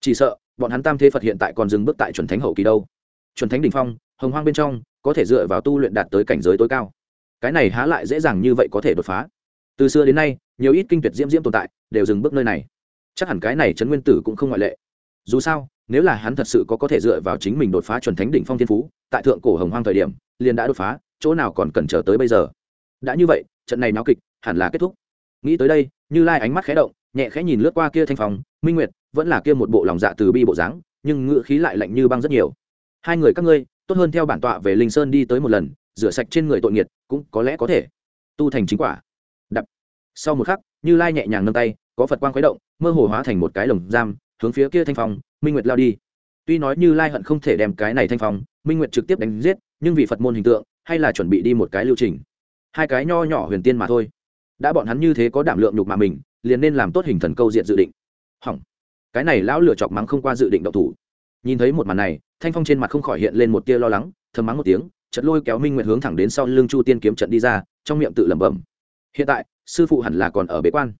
Speaker 1: Chỉ sợ, bọn hắn tam thế phật hiện tại còn dừng bước tại chuẩn thánh hậu kỳ đâu. Chuẩn thánh đ ỉ n h phong, hồng hoang bên trong, có thể dựa vào tu luyện đạt tới cảnh giới tối cao. Cái này há lại dễ dàng như vậy có thể đột phá. Từ xưa đến nay, nhiều ít kinh tuyệt diễm diễm tồn tại, đều dừng bước nơi này chắc hẳn cái này trấn nguyên tử cũng không ngoại lệ. Dù sao, nếu là hắn thật sự có có thể dựa vào chính mình đột phá chuẩn thánh đỉnh phong thiên phú, tại thượng cổ hồng hoang thời điểm, liền đã đột phá, chỗ nào còn cần chờ tới bây giờ. Đã như vậy, trận này náo kịch hẳn là kết thúc. Nghĩ tới đây, như lai ánh mắt khé động, nhẹ khẽ nhìn lướt qua kia thanh phòng minh nguyệt, vẫn là kia một bộ lòng dạ từ bi bộ dáng, nhưng ngựa khí lại lạnh như băng rất nhiều. Hai người các ngươi, tốt hơn theo bản tọa về linh sơn đi tới một lần, rửa sạch trên người tội nghiệt, cũng có lẽ có thể. Tu thành chính quả. Đập. Sau một khắc, như lai nhẹ nhàng nâng tay có phật quang khuấy động, mơ hồ hóa thành một cái lồng giam, hướng phía kia thanh phong, minh nguyệt lao đi. Tuy nói như lai hận không thể đem cái này thanh phong, minh nguyệt trực tiếp đánh giết, nhưng vì phật môn hình tượng, hay là chuẩn bị đi một cái lưu trình. Hai cái nho nhỏ huyền tiên mà thôi. Đã bọn hắn như thế có đảm lượng nhục mà mình, liền nên làm tốt hình thần câu diện dự định. Hỏng. Cái này lão lựa chọc mắng không qua dự định động thủ. Nhìn thấy một màn này, thanh phong trên mặt không khỏi hiện lên một tia lo lắng, thầm mắng một tiếng chật lôi kéo minh nguyệt hướng thẳng đến sau lưng chu tiên kiếm trận đi ra, trong miệng tự lẩm bẩm. Hiện tại, sư phụ hẳn là còn ở bế quan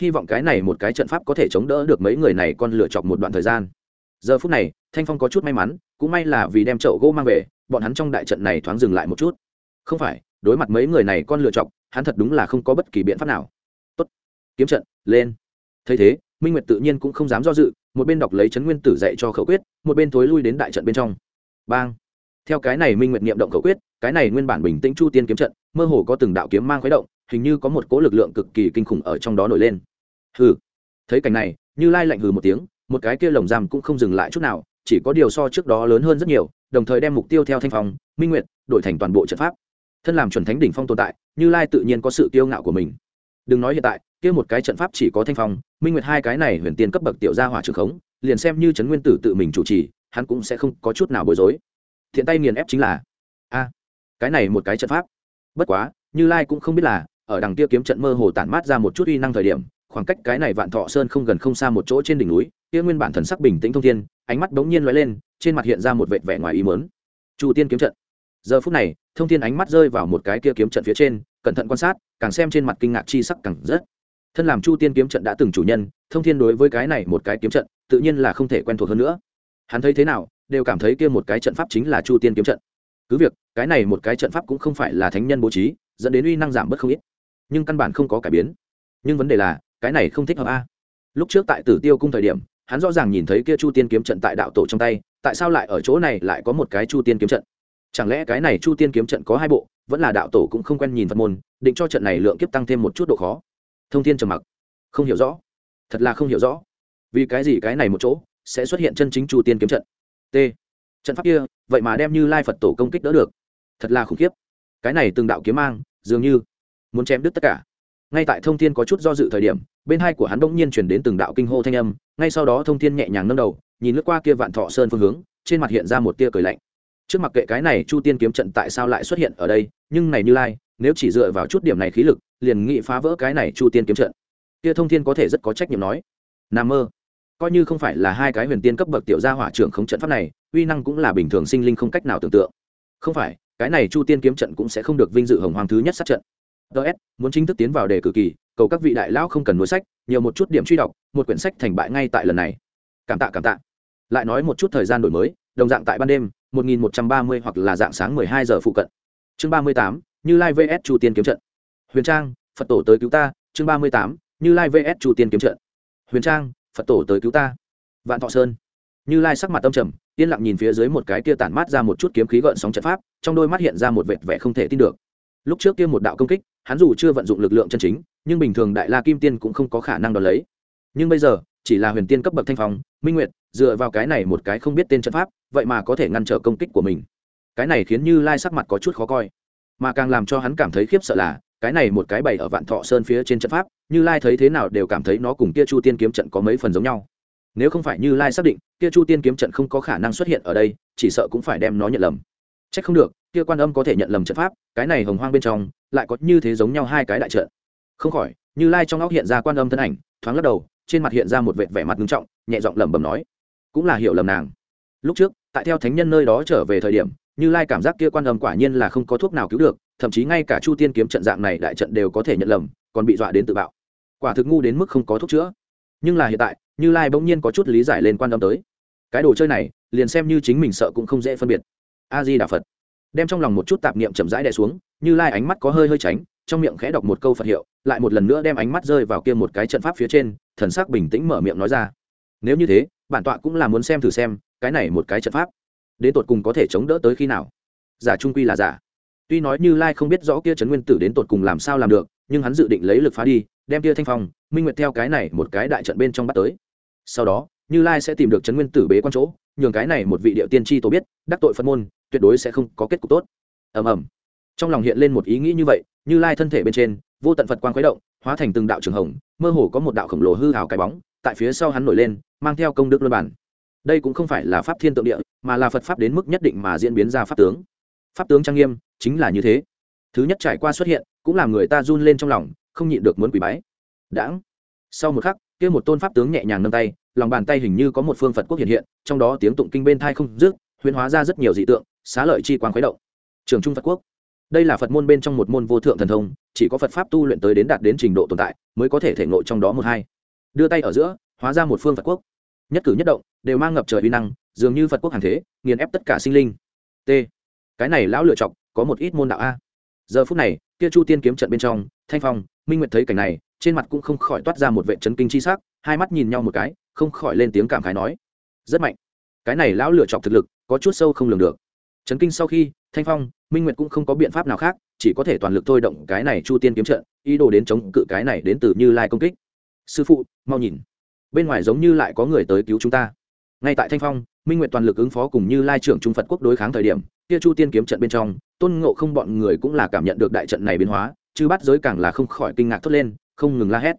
Speaker 1: hy vọng cái này một cái trận pháp có thể chống đỡ được mấy người này con lựa chọc một đoạn thời gian. Giờ phút này, thanh phong có chút may mắn, cũng may là vì đem chậu gỗ mang về, bọn hắn trong đại trận này thoáng dừng lại một chút. Không phải, đối mặt mấy người này con lựa chọc, hắn thật đúng là không có bất kỳ biện pháp nào. Tốt, kiếm trận, lên. Thấy thế, minh nguyệt tự nhiên cũng không dám do dự, một bên đọc lấy chấn nguyên tử dạy cho khẩu quyết, một bên thối lui đến đại trận bên trong. Bang. Theo cái này minh nguyệt niệm động khẩu quyết, cái này nguyên bản bình tĩnh chu tiên kiếm trận, mơ hồ có từng đạo kiếm mang khuấy động hình như có một cỗ lực lượng cực kỳ kinh khủng ở trong đó nổi lên. Hừ. Thấy cảnh này, như lai lạnh hừ một tiếng, một cái kia lồng giam cũng không dừng lại chút nào, chỉ có điều so trước đó lớn hơn rất nhiều, đồng thời đem mục tiêu theo thanh phong, minh nguyệt, đổi thành toàn bộ trận pháp. Thân làm chuẩn thánh đỉnh phong tồn tại, như lai tự nhiên có sự kiêu ngạo của mình. Đừng nói hiện tại, kia một cái trận pháp chỉ có thanh phong, minh nguyệt hai cái này huyền tiên cấp bậc tiểu gia hỏa trường khống, liền xem như trấn nguyên tử tự mình chủ trì, hắn cũng sẽ không có chút nào bối rối. Thiện tay nghiền ép chính là, a, cái này một cái trận pháp. Bất quá, như lai cũng không biết là ở đằng kia kiếm trận mơ hồ tản mát ra một chút uy năng thời điểm, khoảng cách cái này vạn thọ sơn không gần không xa một chỗ trên đỉnh núi, kia nguyên bản thần sắc bình tĩnh thông thiên, ánh mắt bỗng nhiên lóe lên, trên mặt hiện ra một vệt vẻ ngoài ý mớn chu tiên kiếm trận. Giờ phút này, thông thiên ánh mắt rơi vào một cái kia kiếm trận phía trên, cẩn thận quan sát, càng xem trên mặt kinh ngạc chi sắc càng rất thân làm chu tiên kiếm trận đã từng chủ nhân, thông thiên đối với cái này một cái kiếm trận, tự nhiên là không thể quen thuộc hơn nữa. Hắn thấy thế nào, đều cảm thấy kia một cái trận pháp chính là chu tiên kiếm trận. Cứ việc, cái này một cái trận pháp cũng không phải là thánh nhân bố trí, dẫn đến uy năng giảm bớt không ít nhưng căn bản không có cải biến. Nhưng vấn đề là, cái này không thích hợp a. Lúc trước tại tử tiêu cung thời điểm, hắn rõ ràng nhìn thấy kia chu tiên kiếm trận tại đạo tổ trong tay, tại sao lại ở chỗ này lại có một cái chu tiên kiếm trận? Chẳng lẽ cái này chu tiên kiếm trận có hai bộ, vẫn là đạo tổ cũng không quen nhìn phật môn, định cho trận này lượng kiếp tăng thêm một chút độ khó? Thông thiên trầm mặc. Không hiểu rõ. Thật là không hiểu rõ. Vì cái gì cái này một chỗ sẽ xuất hiện chân chính chu tiên kiếm trận? T. Trận pháp kia, vậy mà đem như lai phật tổ công kích đỡ được. Thật là khủng khiếp. Cái này từng đạo kiếm mang, dường như muốn chém đứt tất cả. Ngay tại thông thiên có chút do dự thời điểm, bên hai của hắn bỗng nhiên chuyển đến từng đạo kinh hô thanh âm, ngay sau đó thông thiên nhẹ nhàng nâng đầu, nhìn lướt qua kia vạn thọ sơn phương hướng, trên mặt hiện ra một tia cười lạnh. Trước mặt kệ cái này chu tiên kiếm trận tại sao lại xuất hiện ở đây, nhưng này như lai, nếu chỉ dựa vào chút điểm này khí lực, liền nghị phá vỡ cái này chu tiên kiếm trận. Kia thông thiên có thể rất có trách nhiệm nói. N mơ, coi như không phải là hai cái huyền tiên cấp bậc tiểu gia hỏa trưởng không trận pháp này, uy năng cũng là bình thường sinh linh không cách nào tưởng tượng. Không phải, cái này chu tiên kiếm trận cũng sẽ không được vinh dự hồng hoàng thứ nhất sát trận ts muốn chính thức tiến vào đề cử kỳ cầu các vị đại lão không cần nuôi sách nhiều một chút điểm truy đọc một quyển sách thành bại ngay tại lần này. Cảm tạ cảm tạ. Lại nói một chút thời gian đổi mới đồng dạng tại ban đêm 1130 hoặc là dạng sáng 12 giờ phụ cận. Chương 38, như lai vs. Chu tiên kiếm trận. Huyền trang phật tổ tới cứu ta. Chương 38, như lai vs. Chu tiên kiếm trận. Huyền trang phật tổ tới cứu ta. Vạn thọ sơn. Như lai sắc mặt tâm trầm yên lặng nhìn phía dưới một cái kia tản mát ra một chút kiếm khí gợn sóng trận pháp trong đôi mắt hiện ra một vệt vẻ không thể tin được lúc trước kia một đạo công kích, hắn dù chưa vận dụng lực lượng chân chính, nhưng bình thường đại la kim tiên cũng không có khả năng đón lấy. Nhưng bây giờ, chỉ là huyền tiên cấp bậc thanh phong, minh nguyệt, dựa vào cái này một cái không biết tên trận pháp, vậy mà có thể ngăn trở công kích của mình. Cái này khiến như lai sắc mặt có chút khó coi. Mà càng làm cho hắn cảm thấy khiếp sợ là, cái này một cái bày ở vạn thọ sơn phía trên trận pháp, như lai thấy thế nào đều cảm thấy nó cùng kia chu tiên kiếm trận có mấy phần giống nhau. Nếu không phải như lai xác định, kia chu tiên kiếm trận không có khả năng xuất hiện ở đây, chỉ sợ cũng phải đem nó nhận lầm. C h ắ c không được kia quan âm có thể nhận lầm trận pháp, cái này hồng hoang bên trong, lại có như thế giống nhau hai cái đại trận. Không khỏi, như lai trong óc hiện ra quan âm thân ảnh, thoáng lắc đầu, trên mặt hiện ra một vệt vẻ mặt nghiêm trọng, nhẹ giọng lẩm bẩm nói, cũng là hiểu lầm nàng. Lúc trước, tại theo thánh nhân nơi đó trở về thời điểm, như lai cảm giác kia quan âm quả nhiên là không có thuốc nào cứu được, thậm chí ngay cả chu tiên kiếm trận dạng này đại trận đều có thể nhận lầm, còn bị dọa đến tự bạo. Quả thực ngu đến mức không có thuốc chữa. Nhưng là hiện tại, như lai bỗng nhiên có chút lý giải lên quan âm tới. Cái đồ chơi này, liền xem như chính mình sợ cũng không dễ phân biệt. A di đà phật đem trong lòng một chút tạp niệm chậm rãi đè xuống, như lai ánh mắt có hơi hơi tránh, trong miệng khẽ đọc một câu phật hiệu, lại một lần nữa đem ánh mắt rơi vào kia một cái trận pháp phía trên, thần sắc bình tĩnh mở miệng nói ra. Nếu như thế, bản tọa cũng là muốn xem thử xem, cái này một cái trận pháp, đến tột cùng có thể chống đỡ tới khi nào? Giả trung quy là giả. Tuy nói như lai không biết rõ kia trấn nguyên tử đến tột cùng làm sao làm được, nhưng hắn dự định lấy lực phá đi, đem kia thanh phong, minh nguyệt theo cái này một cái đại trận bên trong bắt tới. Sau đó như lai sẽ tìm được trấn nguyên tử bế quan chỗ, nhường cái này một vị điệu tiên tri tổ biết, đắc tội phân môn, tuyệt đối sẽ không có kết cục tốt. Ầm ầm. Trong lòng hiện lên một ý nghĩ như vậy, như lai thân thể bên trên, vô tận phật quang khuấy động, hóa thành từng đạo trường hồng, mơ hồ có một đạo khổng lồ hư hào cái bóng, tại phía sau hắn nổi lên, mang theo công đức luân bản. Đây cũng không phải là pháp thiên tượng địa, mà là phật pháp đến mức nhất định mà diễn biến ra pháp tướng. Pháp tướng trang nghiêm, chính là như thế. Thứ nhất trải qua xuất hiện, cũng làm người ta run lên trong lòng, không nhịn được muốn quỳ bái. Đãng. Sau một khắc kia một tôn pháp tướng nhẹ nhàng nâng tay, lòng bàn tay hình như có một phương phật quốc hiện hiện, trong đó tiếng tụng kinh bên thai không dứt, huyễn hóa ra rất nhiều dị tượng, xá lợi chi quang khuấy động. Trường trung phật quốc. Đây là phật môn bên trong một môn vô thượng thần thông, chỉ có phật pháp tu luyện tới đến đạt đến trình độ tồn tại, mới có thể thể ngộ trong đó một hai. Đưa tay ở giữa, hóa ra một phương phật quốc. Nhất cử nhất động, đều mang ngập trời uy năng, dường như phật quốc hàng thế, nghiền ép tất cả sinh linh. T. Cái này lão lựa chọc, có một ít môn đạo a. Giờ phút này, kia chu tiên kiếm trận bên trong, thanh phong, minh nguyệt thấy cảnh này trên mặt cũng không khỏi toát ra một vệ chấn kinh chi sắc, hai mắt nhìn nhau một cái, không khỏi lên tiếng cảm khái nói, rất mạnh. Cái này lão lựa chọc thực lực, có chút sâu không lường được. Chấn kinh sau khi, thanh phong, minh nguyệt cũng không có biện pháp nào khác, chỉ có thể toàn lực thôi động cái này chu tiên kiếm trận, ý đồ đến chống cự cái này đến từ như lai công kích. Sư phụ, mau nhìn. Bên ngoài giống như lại có người tới cứu chúng ta. Ngay tại thanh phong, minh nguyệt toàn lực ứng phó cùng như lai trưởng trung phật quốc đối kháng thời điểm, kia chu tiên kiếm trận bên trong, tôn ngộ không bọn người cũng là cảm nhận được đại trận này biến hóa chứ bắt giới càng là không khỏi kinh ngạc thốt lên, không ngừng la hét.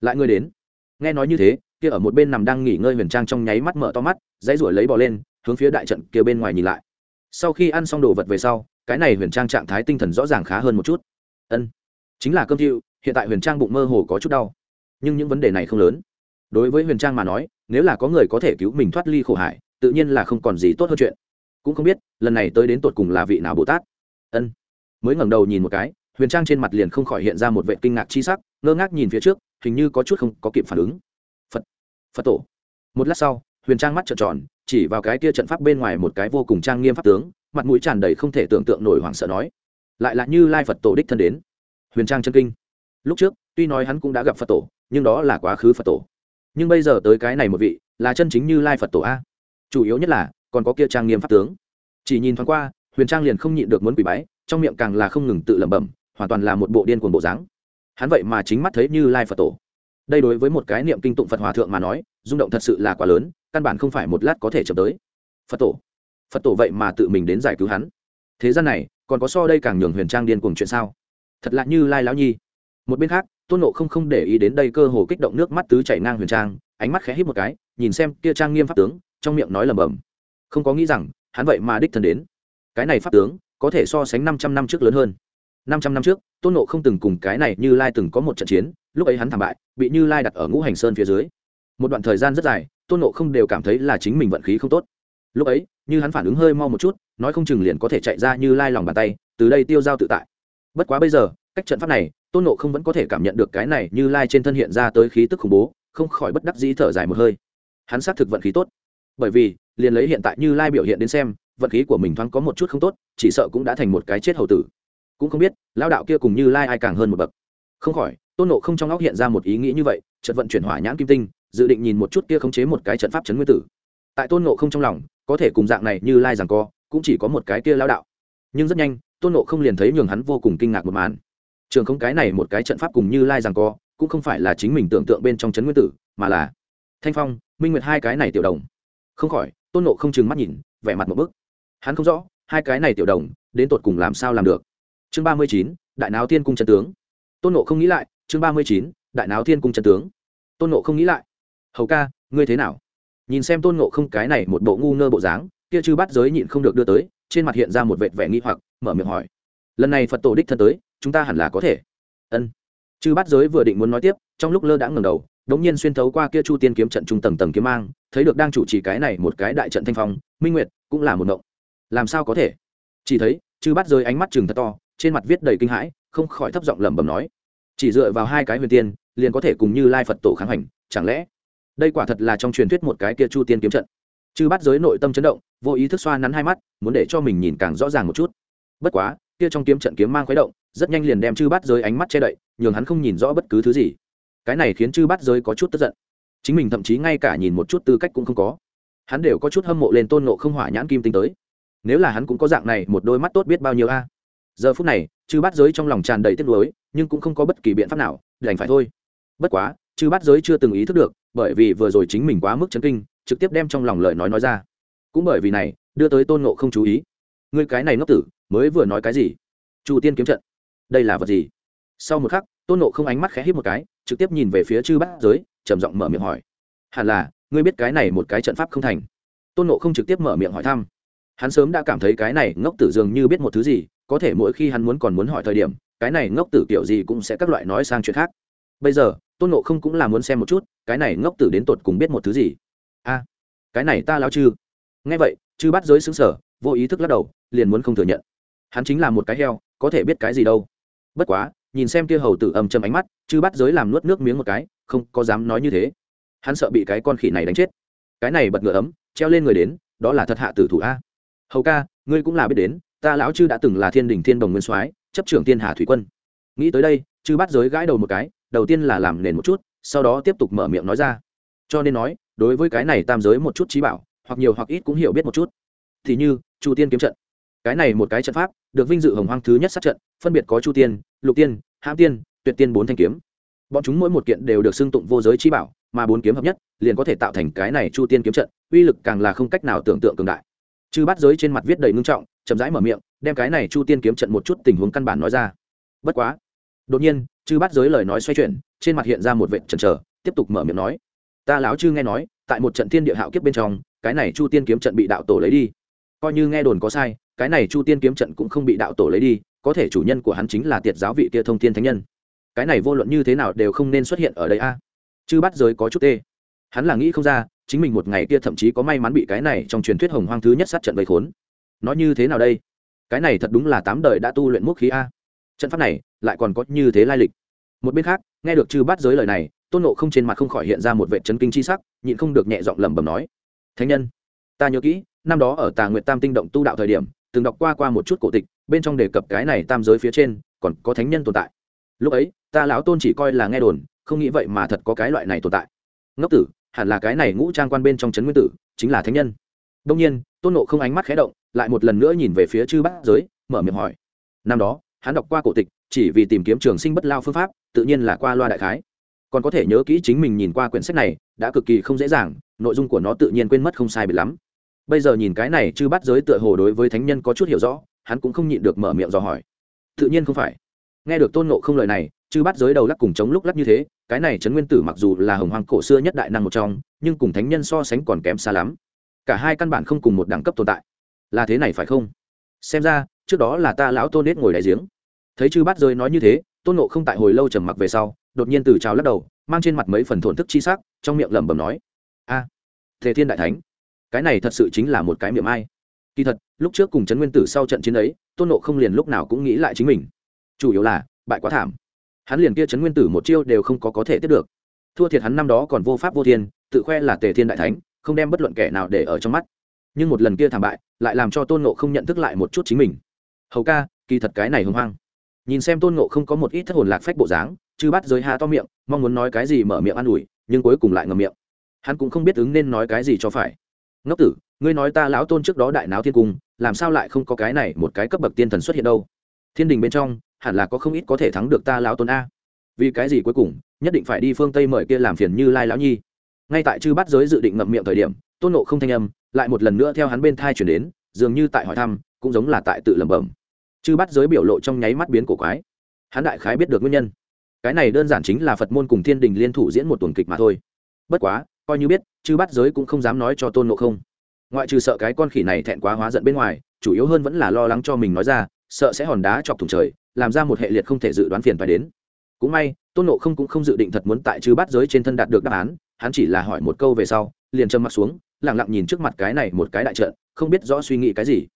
Speaker 1: Lại ngươi đến. Nghe nói như thế, kia ở một bên nằm đang nghỉ ngơi huyền trang trong nháy mắt mở to mắt, dãy ruổi lấy bò lên, hướng phía đại trận kia bên ngoài nhìn lại. Sau khi ăn xong đồ vật về sau, cái này huyền trang trạng thái tinh thần rõ ràng khá hơn một chút. Ân, chính là cơm chịu hiện tại huyền trang bụng mơ hồ có chút đau. Nhưng những vấn đề này không lớn. Đối với huyền trang mà nói, nếu là có người có thể cứu mình thoát ly khổ hải, tự nhiên là không còn gì tốt hơn chuyện. Cũng không biết, lần này tới đến tột cùng là vị nào bồ tát. Ân, mới ngẩng đầu nhìn một cái huyền trang trên mặt liền không khỏi hiện ra một vệ kinh ngạc chi sắc, ngơ ngác nhìn phía trước, hình như có chút không có kịp phản ứng. Phật phật tổ. Một lát sau, huyền trang mắt trợn tròn, chỉ vào cái kia trận pháp bên ngoài một cái vô cùng trang nghiêm pháp tướng, mặt mũi tràn đầy không thể tưởng tượng nổi hoảng sợ nói, lại là như lai phật tổ đích thân đến. Huyền trang chân kinh. Lúc trước, tuy nói hắn cũng đã gặp phật tổ, nhưng đó là quá khứ phật tổ. Nhưng bây giờ tới cái này một vị, là chân chính như lai phật tổ a. Chủ yếu nhất là, còn có kia trang nghiêm pháp tướng. Chỉ nhìn thoáng qua, huyền trang liền không nhịn được muốn quỷ bái, trong miệng càng là không ngừng tự lẩm bẩm hoàn toàn là một bộ điên cuồng bộ dáng. Hắn vậy mà chính mắt thấy như lai phật tổ. Đây đối với một cái niệm kinh tụng phật hòa thượng mà nói, rung động thật sự là quá lớn, căn bản không phải một lát có thể chậm tới. Phật tổ. Phật tổ vậy mà tự mình đến giải cứu hắn. Thế gian này, còn có so đây càng nhường huyền trang điên cuồng chuyện sao? Thật lạ như lai lão nhi. Một bên khác, tôn nộ không không để ý đến đây cơ hồ kích động nước mắt tứ chảy ngang huyền trang, ánh mắt khẽ hít một cái, nhìn xem kia trang nghiêm pháp tướng, trong miệng nói lầm bầm không có nghĩ rằng, hắn vậy mà đích thân đến. Cái này pháp tướng, có thể so sánh năm trăm năm trước lớn hơn năm trăm năm trước, tôn nộ không từng cùng cái này như lai từng có một trận chiến, lúc ấy hắn thảm bại, bị như lai đặt ở ngũ hành sơn phía dưới. Một đoạn thời gian rất dài, tôn nộ không đều cảm thấy là chính mình vận khí không tốt. Lúc ấy, như hắn phản ứng hơi mau một chút, nói không chừng liền có thể chạy ra như lai lòng bàn tay, từ đây tiêu dao tự tại. Bất quá bây giờ, cách trận pháp này, tôn nộ không vẫn có thể cảm nhận được cái này như lai trên thân hiện ra tới khí tức khủng bố, không khỏi bất đắc dĩ thở dài một hơi. Hắn xác thực vận khí tốt. Bởi vì, liền lấy hiện tại như lai biểu hiện đến xem, vận khí của mình thoáng có một chút không tốt, chỉ sợ cũng đã thành một cái chết hầu tử cũng không biết lao đạo kia cùng như lai ai càng hơn một bậc. Không khỏi, tôn nộ không trong óc hiện ra một ý nghĩ như vậy trận vận chuyển hỏa nhãn kim tinh, dự định nhìn một chút kia khống chế một cái trận pháp chấn nguyên tử. Tại tôn nộ không trong lòng, có thể cùng dạng này như lai rằng co, cũng chỉ có một cái kia lao đạo. Nhưng rất nhanh, tôn nộ không liền thấy nhường hắn vô cùng kinh ngạc một màn. Trường không cái này một cái trận pháp cùng như lai rằng co, cũng không phải là chính mình tưởng tượng bên trong chấn nguyên tử, mà là thanh phong, minh nguyệt hai cái này tiểu đồng. Không khỏi, tôn nộ không chừng mắt nhìn, vẻ mặt một bức. Hắn không rõ, hai cái này tiểu đồng đến tột cùng làm sao làm được chương ba mươi chín, đại náo thiên cung trần tướng. Tôn nộ không nghĩ lại, chương ba mươi chín, đại náo thiên cung trần tướng. Tôn nộ không nghĩ lại. Hầu ca, ngươi thế nào? Nhìn xem tôn nộ không cái này một bộ ngu ngơ bộ dáng, kia chư bắt giới nhịn không được đưa tới, trên mặt hiện ra một vệt vẻ nghi hoặc, mở miệng hỏi. Lần này phật tổ đích thân tới, chúng ta hẳn là có thể. Ân. Chư bắt giới vừa định muốn nói tiếp, trong lúc lơ đã ngầm đầu, đống nhiên xuyên thấu qua kia chu tiên kiếm trận trung tầng tầng kiếm mang, thấy được đang chủ trì cái này một cái đại trận thanh phong, minh nguyệt cũng là một động. Làm sao có thể? Chỉ thấy, chư bắt giới ánh mắt chừng thật to trên mặt viết đầy kinh hãi, không khỏi thấp giọng lẩm bẩm nói, chỉ dựa vào hai cái huyền tiên, liền có thể cùng như lai phật tổ kháng hành, chẳng lẽ? Đây quả thật là trong truyền thuyết một cái kia chu tiên kiếm trận. Chư bắt giới nội tâm chấn động, vô ý thức xoa nắn hai mắt, muốn để cho mình nhìn càng rõ ràng một chút. Bất quá, kia trong kiếm trận kiếm mang khuấy động, rất nhanh liền đem chư bắt giới ánh mắt che đậy, nhường hắn không nhìn rõ bất cứ thứ gì. Cái này khiến chư bắt giới có chút tức giận. Chính mình thậm chí ngay cả nhìn một chút tư cách cũng không có. Hắn đều có chút hâm mộ lên tôn nộ không hỏa nhãn kim tinh tới. Nếu là hắn cũng có dạng này, một đôi mắt tốt biết bao nhiêu a? Giờ phút này, chư bát giới trong lòng tràn đầy tiếc nuối, nhưng cũng không có bất kỳ biện pháp nào, đành phải thôi. Bất quá, chư bát giới chưa từng ý thức được, bởi vì vừa rồi chính mình quá mức chấn kinh, trực tiếp đem trong lòng lời nói nói ra. Cũng bởi vì này, đưa tới tôn ngộ không chú ý. Người cái này ngốc tử, mới vừa nói cái gì? Chu tiên kiếm trận. Đây là vật gì? Sau một khắc, tôn nộ không ánh mắt khẽ hít một cái, trực tiếp nhìn về phía chư bát giới, trầm giọng mở miệng hỏi. Hẳn là, ngươi biết cái này một cái trận pháp không thành? Tôn nộ không trực tiếp mở miệng hỏi thăm. Hắn sớm đã cảm thấy cái này ngốc tử dường như biết một thứ gì có thể mỗi khi hắn muốn còn muốn hỏi thời điểm, cái này ngốc tử kiểu gì cũng sẽ các loại nói sang chuyện khác. Bây giờ, tôn nộ không cũng là muốn xem một chút, cái này ngốc tử đến tột cùng biết một thứ gì? A, cái này ta lao chư. Nghe vậy, chư bắt giới xứng sở vô ý thức lắc đầu, liền muốn không thừa nhận. Hắn chính là một cái heo, có thể biết cái gì đâu. Bất quá, nhìn xem kia hầu tử ầm châm ánh mắt, chư bắt giới làm nuốt nước miếng một cái, không có dám nói như thế. Hắn sợ bị cái con khỉ này đánh chết. Cái này bật ngựa ấm, treo lên người đến, đó là thật hạ tử thủ a. Hầu ca, ngươi cũng là biết đến ta lão chư đã từng là thiên đình thiên đồng nguyên soái, chấp trưởng thiên hà thủy quân. Nghĩ tới đây, chư bắt giới gãi đầu một cái, đầu tiên là làm nền một chút, sau đó tiếp tục mở miệng nói ra. Cho nên nói, đối với cái này tam giới một chút trí bảo, hoặc nhiều hoặc ít cũng hiểu biết một chút. Thì như, chu tiên kiếm trận. Cái này một cái trận pháp, được vinh dự hồng hoang thứ nhất sát trận, phân biệt có chu tiên, lục tiên, hãm tiên, tuyệt tiên bốn thanh kiếm. Bọn chúng mỗi một kiện đều được xưng tụng vô giới trí bảo, mà bốn kiếm hợp nhất, liền có thể tạo thành cái này chu tiên kiếm trận, uy lực càng là không cách nào tưởng tượng cường đại. Chư bắt giới trên mặt viết đầy ngưng trọng chậm rãi mở miệng, đem cái này chu tiên kiếm trận một chút tình huống căn bản nói ra. Bất quá, đột nhiên, chư bắt giới lời nói xoay chuyển, trên mặt hiện ra một vệ trần trờ tiếp tục mở miệng nói, ta láo chư nghe nói, tại một trận thiên địa hạo kiếp bên trong, cái này chu tiên kiếm trận bị đạo tổ lấy đi. Coi như nghe đồn có sai, cái này chu tiên kiếm trận cũng không bị đạo tổ lấy đi, có thể chủ nhân của hắn chính là tiệt giáo vị kia thông tiên thánh nhân. Cái này vô luận như thế nào đều không nên xuất hiện ở đây a. Chư bắt giới có chút tê. Hắn là nghĩ không ra, chính mình một ngày kia thậm chí có may mắn bị cái này trong truyền thuyết hồng hoang thứ nhất sát trận vây khốn nó như thế nào đây? Cái này thật đúng là tám đời đã tu luyện mốc khí a. Trận pháp này lại còn có như thế lai lịch. Một bên khác, nghe được chư bắt giới lời này, tôn nộ không trên mặt không khỏi hiện ra một vệ chấn kinh c h i sắc, nhịn không được nhẹ giọng lẩm bẩm nói, thánh nhân, ta nhớ kỹ, năm đó ở tà nguyện tam tinh động tu đạo thời điểm, từng đọc qua qua một chút cổ tịch, bên trong đề cập cái này tam giới phía trên, còn có thánh nhân tồn tại. Lúc ấy, ta lão tôn chỉ coi là nghe đồn, không nghĩ vậy mà thật có cái loại này tồn tại. Ngốc tử, hẳn là cái này ngũ trang quan bên trong trấn nguyên tử, chính là thánh nhân. Đông nhiên, tôn nộ không ánh mắt khé động lại một lần nữa nhìn về phía chư bát giới, mở miệng hỏi. Năm đó, hắn đọc qua cổ tịch, chỉ vì tìm kiếm trường sinh bất lao phương pháp, tự nhiên là qua loa đại khái. Còn có thể nhớ kỹ chính mình nhìn qua quyển sách này, đã cực kỳ không dễ dàng, nội dung của nó tự nhiên quên mất không sai biệt lắm. Bây giờ nhìn cái này, chư bắt giới tựa hồ đối với thánh nhân có chút hiểu rõ, hắn cũng không nhịn được mở miệng dò hỏi. Tự nhiên không phải. Nghe được tôn nộ không lời này, chư bắt giới đầu lắc cùng chống lúc lắc như thế, cái này trấn nguyên tử mặc dù là hồng hoàng cổ xưa nhất đại năng một trong, nhưng cùng thánh nhân so sánh còn kém xa lắm. Cả hai căn bản không cùng một đẳng cấp tồn tại là thế này phải không? Xem ra trước đó là ta lão tôn nết ngồi đại giếng. Thấy chư bát rơi nói như thế tôn nộ không tại hồi lâu trầm mặc về sau đột nhiên từ trào lắc đầu mang trên mặt mấy phần thổn thức chi sắc trong miệng lẩm bẩm nói a à, thế thiên đại thánh cái này thật sự chính là một cái miệng ai. Kỳ thật lúc trước cùng trấn nguyên tử sau trận chiến ấy tôn nộ không liền lúc nào cũng nghĩ lại chính mình. Chủ yếu là bại quá thảm. Hắn liền kia trấn nguyên tử một chiêu đều không có có thể tiếp được. Thua thiệt hắn năm đó còn vô pháp vô thiên tự khoe là tề thiên đại thánh không đem bất luận kẻ nào để ở trong mắt nhưng một lần kia thảm bại lại làm cho tôn nộ không nhận thức lại một chút chính mình hầu ca kỳ thật cái này hưng hoang nhìn xem tôn nộ không có một ít thất hồn lạc phách bộ dáng chứ bắt giới hạ to miệng mong muốn nói cái gì mở miệng an ủi nhưng cuối cùng lại ngầm miệng hắn cũng không biết ứng nên nói cái gì cho phải ngốc tử ngươi nói ta lão tôn trước đó đại náo thiên cung làm sao lại không có cái này một cái cấp bậc tiên thần xuất hiện đâu thiên đình bên trong hẳn là có không ít có thể thắng được ta lão tôn a vì cái gì cuối cùng nhất định phải đi phương tây mời kia làm phiền như lai lão nhi ngay tại chư bắt giới dự định ngậm miệng thời điểm, tôn nộ không thanh âm lại một lần nữa theo hắn bên thai chuyển đến, dường như tại hỏi thăm, cũng giống là tại tự lẩm bẩm. Chư bắt giới biểu lộ trong nháy mắt biến cổ quái. Hắn đại khái biết được nguyên nhân. Cái này đơn giản chính là phật môn cùng thiên đình liên thủ diễn một tuần kịch mà thôi. Bất quá, coi như biết, chư bắt giới cũng không dám nói cho tôn nộ không. Ngoại trừ sợ cái con khỉ này thẹn quá hóa giận bên ngoài, chủ yếu hơn vẫn là lo lắng cho mình nói ra, sợ sẽ hòn đá chọc thủng trời, làm ra một hệ liệt không thể dự đoán phiền phải đến. Cũng may, tôn nộ không cũng không dự định thật muốn tại chư bắt giới trên thân đạt được đáp án hắn chỉ là hỏi một câu về sau, liền châm mặt xuống lẳng lặng nhìn trước mặt cái này một cái đại trận, không biết rõ suy nghĩ cái gì.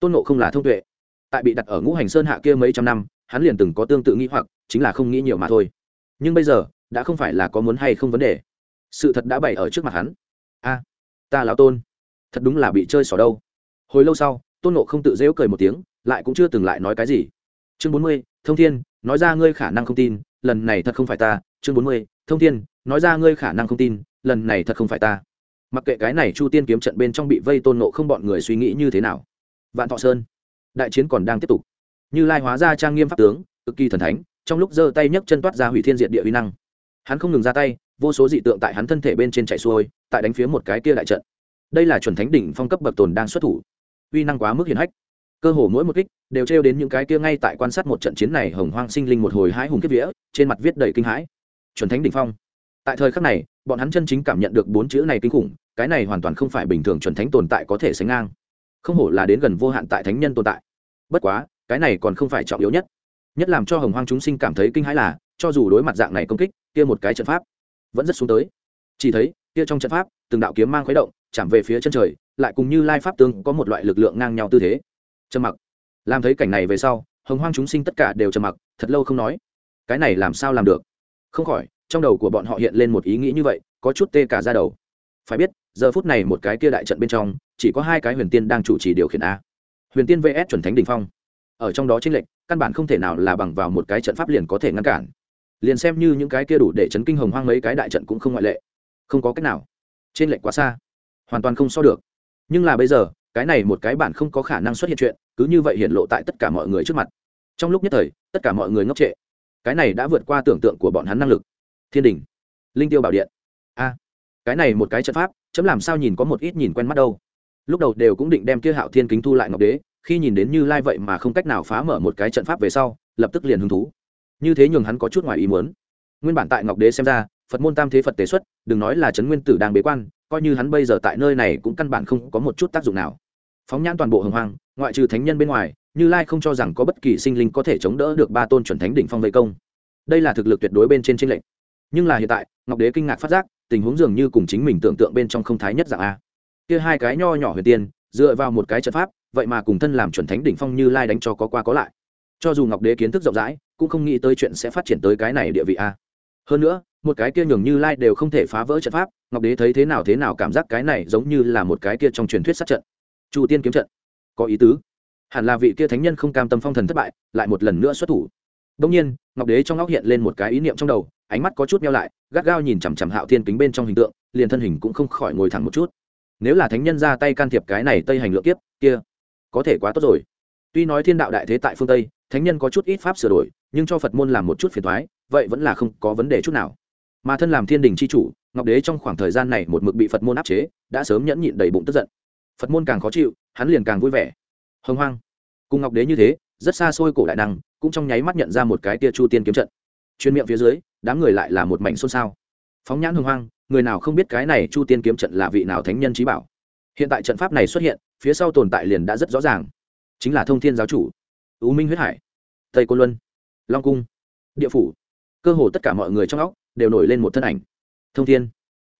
Speaker 1: Tôn nộ không là thông tuệ. Tại bị đặt ở ngũ hành sơn hạ kia mấy trăm năm, hắn liền từng có tương tự nghĩ hoặc, chính là không nghĩ nhiều mà thôi. Nhưng bây giờ, đã không phải là có muốn hay không vấn đề. Sự thật đã bày ở trước mặt hắn. A, ta lão tôn, thật đúng là bị chơi xỏ đâu. Hồi lâu sau, tôn nộ không tự dễu cười một tiếng, lại cũng chưa từng lại nói cái gì. Chương bốn mươi, thông thiên, nói ra ngươi khả năng không tin, lần này thật không phải ta. Chương bốn mươi, thông thiên nói ra ngươi khả năng không tin, lần này thật không phải ta. Mặc kệ cái này chu tiên kiếm trận bên trong bị vây tôn nộ không bọn người suy nghĩ như thế nào. Vạn thọ sơn, đại chiến còn đang tiếp tục. Như lai hóa ra trang nghiêm pháp tướng, cực kỳ thần thánh, trong lúc giơ tay nhấc chân toát ra hủy thiên diệt địa uy năng. Hắn không ngừng ra tay, vô số dị tượng tại hắn thân thể bên trên chạy xuôi, tại đánh phía một cái kia đại trận. Đây là chuẩn thánh đỉnh phong cấp bậc tồn đang xuất thủ. Uy năng quá mức hiển hách. Cơ hồ mỗi một kích đều trêu đến những cái kia ngay tại quan sát một trận chiến này hồng hoang sinh linh một hồi hái hùng kiếp vía, trên mặt viết đầy kinh hãi. Chuẩn thánh đỉnh phong tại thời khắc này bọn hắn chân chính cảm nhận được bốn chữ này kinh khủng cái này hoàn toàn không phải bình thường chuẩn thánh tồn tại có thể sánh ngang. Không hổ là đến gần vô hạn tại thánh nhân tồn tại. Bất quá cái này còn không phải trọng yếu nhất. Nhất làm cho hồng hoang chúng sinh cảm thấy kinh hãi là cho dù đối mặt dạng này công kích kia một cái trận pháp vẫn rất xuống tới. Chỉ thấy kia trong trận pháp từng đạo kiếm mang khuấy động chạm về phía chân trời lại cùng như lai pháp tương, có một loại lực lượng ngang nhau tư thế. Trầm mặc. Làm thấy cảnh này về sau hồng hoang chúng sinh tất cả đều trầm mặc thật lâu không nói. Cái này làm sao làm được? Không khỏi trong đầu của bọn họ hiện lên một ý nghĩ như vậy, có chút tê cả ra đầu. Phải biết, giờ phút này một cái kia đại trận bên trong, chỉ có hai cái huyền tiên đang chủ trì điều khiển a. Huyền tiên vs chuẩn thánh đình phong. Ở trong đó tranh lệch, căn bản không thể nào là bằng vào một cái trận pháp liền có thể ngăn cản. Liền xem như những cái kia đủ để chấn kinh hồng hoang mấy cái đại trận cũng không ngoại lệ. Không có cách nào. Trên lệch quá xa. Hoàn toàn không so được. Nhưng là bây giờ, cái này một cái bản không có khả năng xuất hiện chuyện, cứ như vậy hiện lộ tại tất cả mọi người trước mặt. Trong lúc nhất thời, tất cả mọi người ngốc trệ. Cái này đã vượt qua tưởng tượng của bọn hắn năng lực thiên đình. Linh tiêu bảo điện. A. Cái này một cái trận pháp, chấm làm sao nhìn có một ít nhìn quen mắt đâu. Lúc đầu đều cũng định đem kia hạo thiên kính thu lại ngọc đế, khi nhìn đến như lai vậy mà không cách nào phá mở một cái trận pháp về sau, lập tức liền hứng thú. Như thế nhường hắn có chút ngoài ý muốn. Nguyên bản tại ngọc đế xem ra, phật môn tam thế phật tế xuất, đừng nói là trấn nguyên tử đang bế quan, coi như hắn bây giờ tại nơi này cũng căn bản không có một chút tác dụng nào. Phóng nhãn toàn bộ hồng hoang, ngoại trừ thánh nhân bên ngoài, như lai không cho rằng có bất kỳ sinh linh có thể chống đỡ được ba tôn chuẩn thánh đỉnh phong vây công. Đây là thực lực tuyệt đối bên trên tranh lệnh nhưng là hiện tại, ngọc đế kinh ngạc phát giác, tình huống dường như cùng chính mình tưởng tượng bên trong không thái nhất dạng a. Kia hai cái nho nhỏ huyền tiên, dựa vào một cái trận pháp, vậy mà cùng thân làm chuẩn thánh đỉnh phong như lai đánh cho có qua có lại. Cho dù ngọc đế kiến thức rộng rãi, cũng không nghĩ tới chuyện sẽ phát triển tới cái này địa vị a. Hơn nữa, một cái kia nhường như lai đều không thể phá vỡ trận pháp, ngọc đế thấy thế nào thế nào cảm giác cái này giống như là một cái kia trong truyền thuyết sát trận. Chu tiên kiếm trận. Có ý tứ. Hẳn là vị kia thánh nhân không cam tâm phong thần thất bại, lại một lần nữa xuất thủ. Đông nhiên, ngọc đế trong óc hiện lên một cái ý niệm trong đầu ánh mắt có chút meo lại, gắt gao nhìn chằm chằm hạo thiên kính bên trong hình tượng, liền thân hình cũng không khỏi ngồi thẳng một chút. Nếu là thánh nhân ra tay can thiệp cái này tây hành lượng kiếp, kia, có thể quá tốt rồi. Tuy nói thiên đạo đại thế tại phương tây, thánh nhân có chút ít pháp sửa đổi, nhưng cho phật môn làm một chút phiền thoái vậy vẫn là không có vấn đề chút nào. Mà thân làm thiên đình c h i chủ, ngọc đế trong khoảng thời gian này một mực bị phật môn áp chế, đã sớm nhẫn nhịn đầy bụng tức giận. Phật môn càng khó chịu, hắn liền càng vui vẻ. Hồng hoang. Cùng ngọc đế như thế, rất xa xôi cổ đại năng, cũng trong nháy mắt nhận ra một cái tia chu tiên kiếm trận. Chuyên miệng phía dưới đám người lại là một mảnh xôn xao. Phóng nhãn hưng hoang, người nào không biết cái này chu tiên kiếm trận là vị nào thánh nhân trí bảo. Hiện tại trận pháp này xuất hiện, phía sau tồn tại liền đã rất rõ ràng. Chính là thông thiên giáo chủ ưu minh huyết hải, tây côn luân, long cung, địa phủ. Cơ hồ tất cả mọi người trong óc đều nổi lên một thân ảnh. Thông thiên,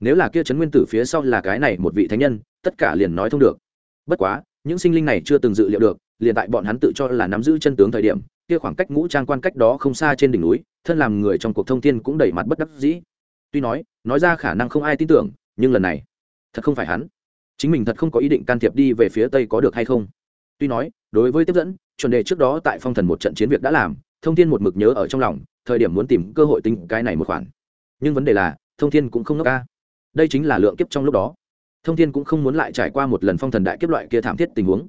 Speaker 1: nếu là kia trấn nguyên tử phía sau là cái này một vị thánh nhân, tất cả liền nói thông được. Bất quá, những sinh linh này chưa từng dự liệu được, liền tại bọn hắn tự cho là nắm giữ chân tướng thời điểm kia khoảng cách ngũ trang quan cách đó không xa trên đỉnh núi, thân làm người trong cuộc thông tin cũng đẩy mặt bất đắc dĩ. Tuy nói nói ra khả năng không ai tin tưởng, nhưng lần này, thật không phải hắn. Chính mình thật không có ý định can thiệp đi về phía tây có được hay không. Tuy nói, đối với tiếp dẫn, chuẩn đề trước đó tại phong thần một trận chiến việc đã làm, thông tin một mực nhớ ở trong lòng, thời điểm muốn tìm cơ hội tính cái này một khoản. Nhưng vấn đề là, thông thiên cũng không ngốc ca. Đây chính là lượng kiếp trong lúc đó. Thông thiên cũng không muốn lại trải qua một lần phong thần đại kiếp loại kia thảm thiết tình huống.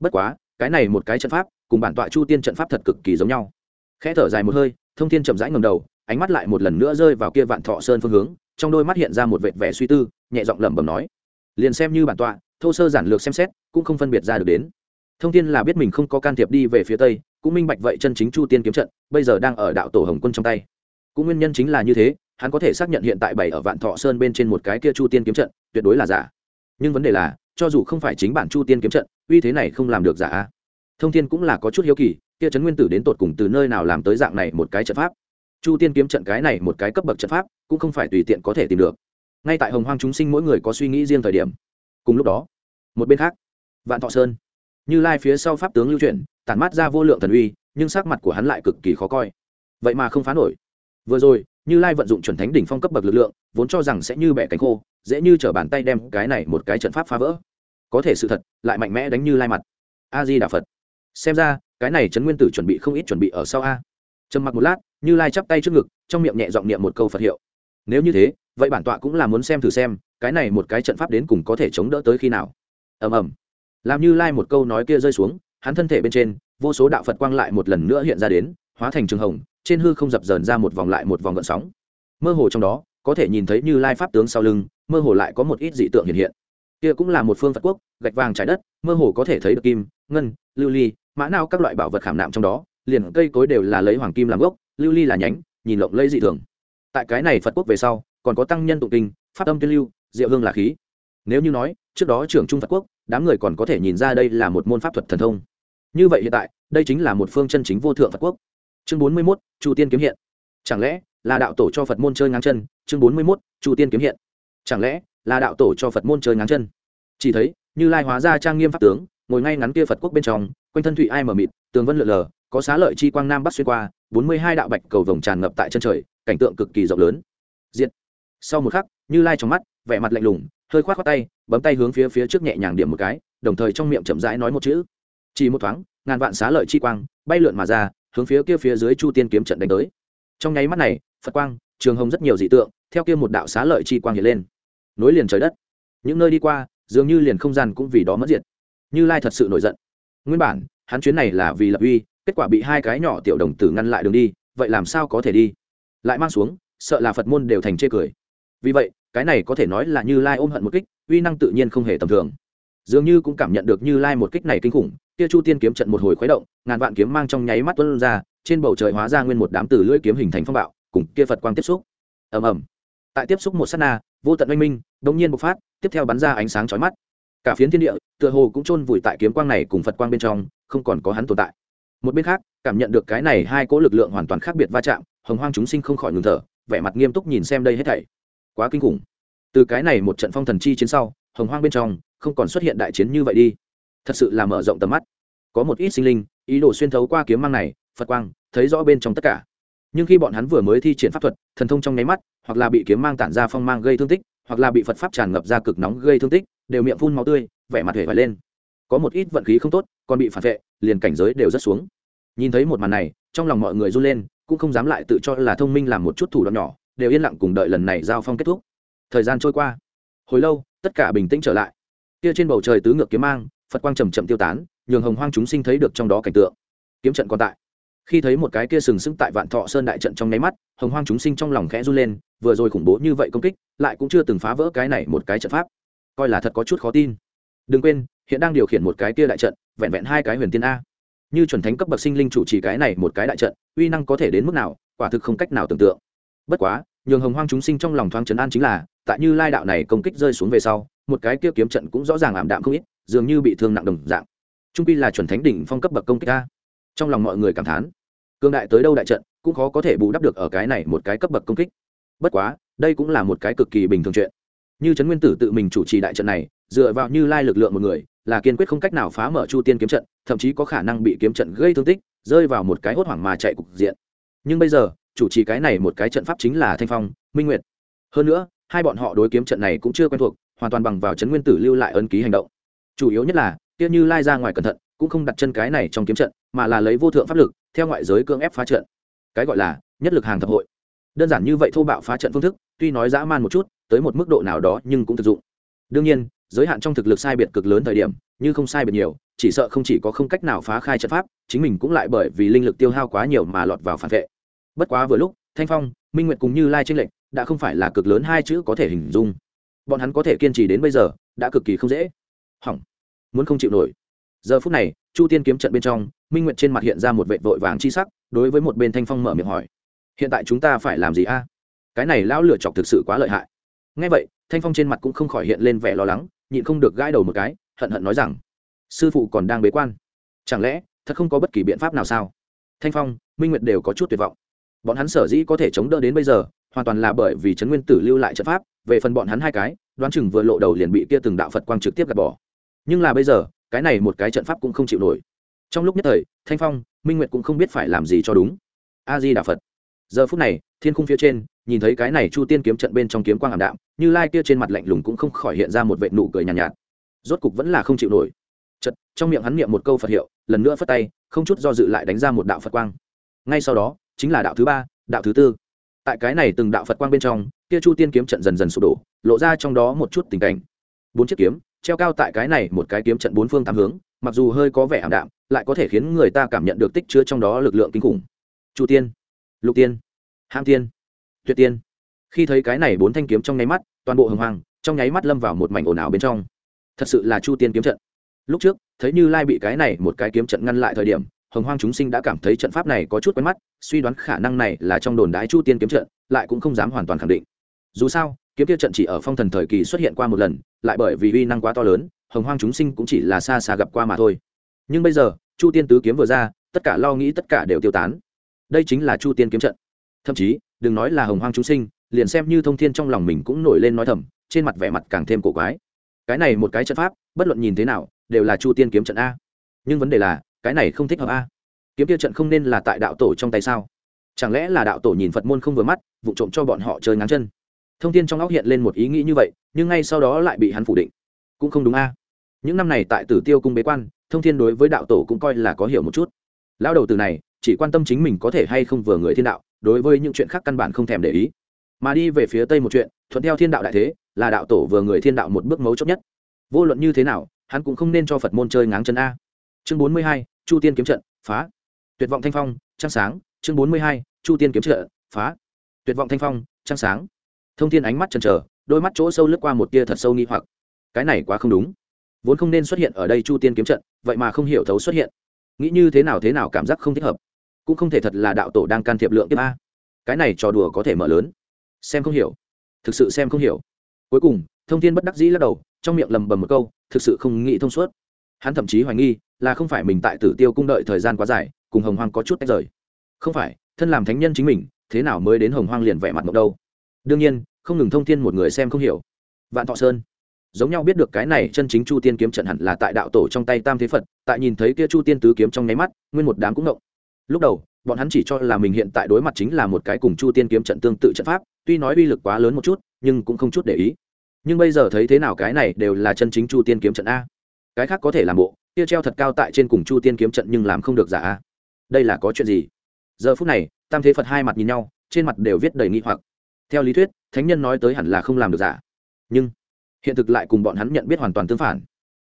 Speaker 1: Bất quá, cái này một cái trận pháp cùng bản tọa chu tiên trận pháp thật cực kỳ giống nhau. Khẽ thở dài một hơi, thông thiên chậm rãi ngầm đầu, ánh mắt lại một lần nữa rơi vào kia vạn thọ sơn phương hướng, trong đôi mắt hiện ra một vệt vẻ suy tư, nhẹ giọng lẩm bẩm nói, liền xem như bản tọa, thô sơ giản lược xem xét, cũng không phân biệt ra được đến. Thông thiên là biết mình không có can thiệp đi về phía tây, cũng minh bạch vậy chân chính chu tiên kiếm trận, bây giờ đang ở đạo tổ hồng quân trong tay. Cũng nguyên nhân chính là như thế, hắn có thể xác nhận hiện tại bảy ở vạn thọ sơn bên trên một cái kia chu tiên kiếm trận, tuyệt đối là giả. Nhưng vấn đề là, cho dù không phải chính bản chu tiên kiếm trận, uy thế này không làm được giả thông thiên cũng là có chút hiếu kỳ, kia trấn nguyên tử đến tột cùng từ nơi nào làm tới dạng này một cái trận pháp? Chu tiên kiếm trận cái này một cái cấp bậc trận pháp, cũng không phải tùy tiện có thể tìm được. Ngay tại hồng hoang chúng sinh mỗi người có suy nghĩ riêng thời điểm, cùng lúc đó, một bên khác, vạn thọ sơn, như lai phía sau pháp tướng lưu chuyển, tản mát ra vô lượng thần uy, nhưng sắc mặt của hắn lại cực kỳ khó coi. Vậy mà không phá nổi. Vừa rồi, như lai vận dụng chuẩn thánh đỉnh phong cấp bậc lực lượng, vốn cho rằng sẽ như bẻ cánh khô, dễ như t bàn tay đem cái này một cái trận pháp phá vỡ. Có thể sự thật, lại mạnh mẽ đánh như lai mặt. A di đà phật xem ra, cái này trấn nguyên tử chuẩn bị không ít chuẩn bị ở sau a. Trầm mặc một lát, như lai chắp tay trước ngực, trong miệng nhẹ giọng niệm một câu phật hiệu. Nếu như thế, vậy bản tọa cũng là muốn xem thử xem, cái này một cái trận pháp đến cùng có thể chống đỡ tới khi nào. Ầm ầm. Làm như lai một câu nói kia rơi xuống, hắn thân thể bên trên, vô số đạo phật quang lại một lần nữa hiện ra đến, hóa thành trường hồng, trên hư không dập dờn ra một vòng lại một vòng gợn sóng. Mơ hồ trong đó, có thể nhìn thấy như lai pháp tướng sau lưng, mơ hồ lại có một ít dị tượng hiện hiện. Kia cũng là một phương phật quốc, gạch vàng trái đất, mơ hồ có thể thấy được kim ngân, lưu ly, mã nào các loại bảo vật khảm nạm trong đó, liền cây cối đều là lấy hoàng kim làm gốc, lưu ly là nhánh, nhìn lộng lẫy dị thường. Tại cái này phật quốc về sau, còn có tăng nhân tụng kinh phát âm tuyên lưu, diệu hương là khí. Nếu như nói, trước đó trưởng trung phật quốc, đám người còn có thể nhìn ra đây là một môn pháp thuật thần thông. Như vậy hiện tại, đây chính là một phương chân chính vô thượng phật quốc. Chương bốn mươi mốt, chu tiên kiếm hiện. Chẳng lẽ là đạo tổ cho phật môn chơi ngang chân? Chương bốn mươi mốt, chu tiên kiếm hiện. Chẳng lẽ là đạo tổ cho phật môn chơi ngang chân? Chỉ thấy như lai hóa ra trang nghiêm pháp tướng ngồi ngay ngắn kia phật quốc bên trong, quanh thân thụy ai mờ mịt, tường vân lượn lờ, có xá lợi chi quang nam bắc xuyên qua, bốn mươi hai đạo bạch cầu vồng tràn ngập tại chân trời, cảnh tượng cực kỳ rộng lớn. Diện sau một khắc, như lai trong mắt, vẻ mặt lạnh lùng, hơi khoát khoát tay, bấm tay hướng phía phía trước nhẹ nhàng điểm một cái, đồng thời trong miệng chậm rãi nói một chữ. Chỉ một thoáng, ngàn vạn xá lợi chi quang bay lượn mà ra, hướng phía kia phía dưới chu tiên kiếm trận đánh tới. Trong nháy mắt này, phật quang, trường hồng rất nhiều dị tượng, theo kia một đạo xá lợi chi quang hiện lên. Nối liền trời đất. Những nơi đi qua, dường như liền không gian cũng vì đó mất diệt như lai thật sự nổi giận. Nguyên bản, hắn chuyến này là vì lập uy, kết quả bị hai cái nhỏ tiểu đồng tử ngăn lại đường đi, vậy làm sao có thể đi? Lại mang xuống, sợ là phật môn đều thành chê cười. Vì vậy, cái này có thể nói là như lai ôm hận một kích, uy năng tự nhiên không hề tầm thường. Dường như cũng cảm nhận được như lai một kích này kinh khủng, kia chu tiên kiếm trận một hồi khuấy động, ngàn vạn kiếm mang trong nháy mắt tuân ra, trên bầu trời hóa ra nguyên một đám từ lưỡi kiếm hình thành phong bạo, cùng kia phật quang tiếp xúc. Ầm ầm. Tại tiếp xúc một sát na, vô tận oanh minh đông nhiên bộc phát, tiếp theo bắn ra ánh sáng chói mắt cả phiến thiên địa, tựa hồ cũng chôn vùi tại kiếm quang này cùng phật quang bên trong, không còn có hắn tồn tại. Một bên khác, cảm nhận được cái này hai cỗ lực lượng hoàn toàn khác biệt va chạm, hồng hoang chúng sinh không khỏi ngừng thở, vẻ mặt nghiêm túc nhìn xem đây hết thảy. Quá kinh khủng. Từ cái này một trận phong thần chi chiến sau, hồng hoang bên trong, không còn xuất hiện đại chiến như vậy đi. Thật sự là mở rộng tầm mắt. Có một ít sinh linh, ý đồ xuyên thấu qua kiếm mang này, phật quang, thấy rõ bên trong tất cả. Nhưng khi bọn hắn vừa mới thi triển pháp thuật, thần thông trong nháy mắt, hoặc là bị kiếm mang tản ra phong mang gây thương tích, hoặc là bị phật pháp tràn ngập ra cực nóng gây thương tích đều miệng phun máu tươi, vẻ mặt hề vải lên. Có một ít vận khí không tốt, còn bị phản vệ, liền cảnh giới đều rất xuống. Nhìn thấy một màn này, trong lòng mọi người run lên, cũng không dám lại tự cho là thông minh làm một chút thủ đoạn nhỏ, đều yên lặng cùng đợi lần này giao phong kết thúc. Thời gian trôi qua. Hồi lâu, tất cả bình tĩnh trở lại. Kia trên bầu trời tứ ngược kiếm mang, phật quang trầm chậm tiêu tán, nhường hồng hoang chúng sinh thấy được trong đó cảnh tượng. Kiếm trận còn tại. Khi thấy một cái kia sừng sững tại vạn thọ sơn đại trận trong nháy mắt, hồng hoang chúng sinh trong lòng khẽ run lên, vừa rồi khủng bố như vậy công kích, lại cũng chưa từng phá vỡ cái này một cái trận pháp coi là thật có chút khó tin. Đừng quên, hiện đang điều khiển một cái kia đại trận, vẹn vẹn hai cái huyền tiên a. Như chuẩn thánh cấp bậc sinh linh chủ trì cái này một cái đại trận, uy năng có thể đến mức nào, quả thực không cách nào tưởng tượng. Bất quá, nhường hồng hoang chúng sinh trong lòng thoáng trấn an chính là, tại như lai đạo này công kích rơi xuống về sau, một cái kia kiếm trận cũng rõ ràng ảm đạm không ít, dường như bị thương nặng đồng dạng. Trung pi là chuẩn thánh đỉnh phong cấp bậc công kích a. Trong lòng mọi người cảm thán, cương đại tới đâu đại trận, cũng khó có thể bù đắp được ở cái này một cái cấp bậc công kích. Bất quá, đây cũng là một cái cực kỳ bình thường chuyện như trấn nguyên tử tự mình chủ trì đại trận này, dựa vào như lai lực lượng một người, là kiên quyết không cách nào phá mở chu tiên kiếm trận, thậm chí có khả năng bị kiếm trận gây thương tích, rơi vào một cái hốt hoảng mà chạy cục diện. Nhưng bây giờ, chủ trì cái này một cái trận pháp chính là thanh phong, minh nguyệt. Hơn nữa, hai bọn họ đối kiếm trận này cũng chưa quen thuộc, hoàn toàn bằng vào trấn nguyên tử lưu lại ấn ký hành động. Chủ yếu nhất là, kia như lai ra ngoài cẩn thận, cũng không đặt chân cái này trong kiếm trận, mà là lấy vô thượng pháp lực, theo ngoại giới cưỡng ép phá trận. Cái gọi là nhất lực hàng thập hội. Đơn giản như vậy thô bạo phá trận phương thức, tuy nói dã man một chút tới một mức độ nào đó nhưng cũng thực dụng. Đương nhiên, giới hạn trong thực lực sai biệt cực lớn thời điểm, như không sai biệt nhiều, chỉ sợ không chỉ có không cách nào phá khai trận pháp, chính mình cũng lại bởi vì linh lực tiêu hao quá nhiều mà lọt vào phản vệ. Bất quá vừa lúc, thanh phong, minh nguyệt cùng như lai tranh lệnh đã không phải là cực lớn hai chữ có thể hình dung. Bọn hắn có thể kiên trì đến bây giờ, đã cực kỳ không dễ. Hỏng. Muốn không chịu nổi. Giờ phút này, chu tiên kiếm trận bên trong, minh nguyệt trên mặt hiện ra một vệ vội vàng chi sắc, đối với một bên thanh phong mở miệng hỏi, hiện tại chúng ta phải làm gì a? Cái này lão lửa chọc thực sự quá lợi hại ngay vậy, thanh phong trên mặt cũng không khỏi hiện lên vẻ lo lắng, nhịn không được gãi đầu một cái, hận hận nói rằng, sư phụ còn đang bế quan. Chẳng lẽ, thật không có bất kỳ biện pháp nào sao? Thanh phong, minh nguyệt đều có chút tuyệt vọng. Bọn hắn sở dĩ có thể chống đỡ đến bây giờ, hoàn toàn là bởi vì trấn nguyên tử lưu lại trận pháp, về phần bọn hắn hai cái, đoán chừng vừa lộ đầu liền bị kia từng đạo phật quang trực tiếp gạt bỏ. Nhưng là bây giờ, cái này một cái trận pháp cũng không chịu nổi. Trong lúc nhất thời, thanh phong, minh nguyệt cũng không biết phải làm gì cho đúng. A di đà phật. Giờ phút này, thiên khung phía trên nhìn thấy cái này chu tiên kiếm trận bên trong kiếm quang ảm đạm như lai kia trên mặt lạnh lùng cũng không khỏi hiện ra một vệ nụ cười nhàn nhạt, nhạt. Rốt cục vẫn là không chịu nổi. Chật trong miệng hắn niệm một câu phật hiệu lần nữa phất tay không chút do dự lại đánh ra một đạo phật quang. Ngay sau đó chính là đạo thứ ba đạo thứ tư. Tại cái này từng đạo phật quang bên trong kia chu tiên kiếm trận dần dần sụp đổ lộ ra trong đó một chút tình cảnh. Bốn chiếc kiếm treo cao tại cái này một cái kiếm trận bốn phương tám hướng mặc dù hơi có vẻ ảm đạm lại có thể khiến người ta cảm nhận được tích chứa trong đó lực lượng kinh khủng. Chu tiên lục tiên ham tiên tuyệt tiên. Khi thấy cái này bốn thanh kiếm trong nháy mắt, toàn bộ hồng hoàng trong nháy mắt lâm vào một mảnh ồn ào bên trong. Thật sự là chu tiên kiếm trận. Lúc trước, thấy như lai bị cái này một cái kiếm trận ngăn lại thời điểm, hồng hoang chúng sinh đã cảm thấy trận pháp này có chút quen mắt, suy đoán khả năng này là trong đồn đái chu tiên kiếm trận, lại cũng không dám hoàn toàn khẳng định. Dù sao, kiếm tiêu trận chỉ ở phong thần thời kỳ xuất hiện qua một lần, lại bởi vì uy năng quá to lớn, hồng hoang chúng sinh cũng chỉ là xa xa gặp qua mà thôi. Nhưng bây giờ, chu tiên tứ kiếm vừa ra, tất cả lo nghĩ tất cả đều tiêu tán. Đây chính là chu tiên kiếm trận. Thậm chí đừng nói là hồng hoang chúng sinh, liền xem như thông thiên trong lòng mình cũng nổi lên nói thầm, trên mặt vẻ mặt càng thêm cổ quái. Cái này một cái trận pháp, bất luận nhìn thế nào, đều là chu tiên kiếm trận a. Nhưng vấn đề là, cái này không thích hợp a. Kiếm tiêu trận không nên là tại đạo tổ trong tay sao? Chẳng lẽ là đạo tổ nhìn phật môn không vừa mắt, vụ trộm cho bọn họ chơi ngắn chân? Thông tin trong óc hiện lên một ý nghĩ như vậy, nhưng ngay sau đó lại bị hắn phủ định. Cũng không đúng a. Những năm này tại tử tiêu cung bế quan, thông thiên đối với đạo tổ cũng coi là có hiểu một chút. Lão đầu từ này, chỉ quan tâm chính mình có thể hay không vừa người thiên đạo đối với những chuyện khác căn bản không thèm để ý. Mà đi về phía tây một chuyện, thuận theo thiên đạo đại thế, là đạo tổ vừa người thiên đạo một bước mấu chốt nhất. Vô luận như thế nào, hắn cũng không nên cho phật môn chơi ngáng chân a. Chương bốn mươi hai, chu tiên kiếm trận, phá. Tuyệt vọng thanh phong, trăng sáng. Chương bốn mươi hai, chu tiên kiếm trận, phá. Tuyệt vọng thanh phong, trăng sáng. Thông thiên ánh mắt chần chờ, đôi mắt chỗ sâu lướt qua một tia thật sâu nghi hoặc. Cái này quá không đúng. Vốn không nên xuất hiện ở đây chu tiên kiếm trận, vậy mà không hiểu thấu xuất hiện. Nghĩ như thế nào thế nào cảm giác không thích hợp cũng không thể thật là đạo tổ đang can thiệp lượng kiếp a. Cái này trò đùa có thể mở lớn. Xem không hiểu. Thực sự xem không hiểu. Cuối cùng, thông tin bất đắc dĩ lắc đầu, trong miệng lầm bầm một câu, thực sự không nghĩ thông suốt. Hắn thậm chí hoài nghi, là không phải mình tại tử tiêu cung đợi thời gian quá dài, cùng hồng hoang có chút tách rời. Không phải, thân làm thánh nhân chính mình, thế nào mới đến hồng hoang liền vẻ mặt mộng đâu. Đương nhiên, không ngừng thông tin một người xem không hiểu. Vạn thọ sơn. Giống nhau biết được cái này chân chính chu tiên kiếm trận hẳn là tại đạo tổ trong tay tam thế phật, tại nhìn thấy kia chu tiên tứ kiếm trong nháy mắt, nguyên một đám cũng ngộng lúc đầu, bọn hắn chỉ cho là mình hiện tại đối mặt chính là một cái cùng chu tiên kiếm trận tương tự trận pháp, tuy nói uy lực quá lớn một chút, nhưng cũng không chút để ý. Nhưng bây giờ thấy thế nào cái này đều là chân chính chu tiên kiếm trận a. Cái khác có thể làm bộ, kia treo thật cao tại trên cùng chu tiên kiếm trận nhưng làm không được giả a. Đây là có chuyện gì? Giờ phút này, tam thế phật hai mặt nhìn nhau, trên mặt đều viết đầy nghi hoặc. Theo lý thuyết, thánh nhân nói tới hẳn là không làm được giả. Nhưng, hiện thực lại cùng bọn hắn nhận biết hoàn toàn tương phản.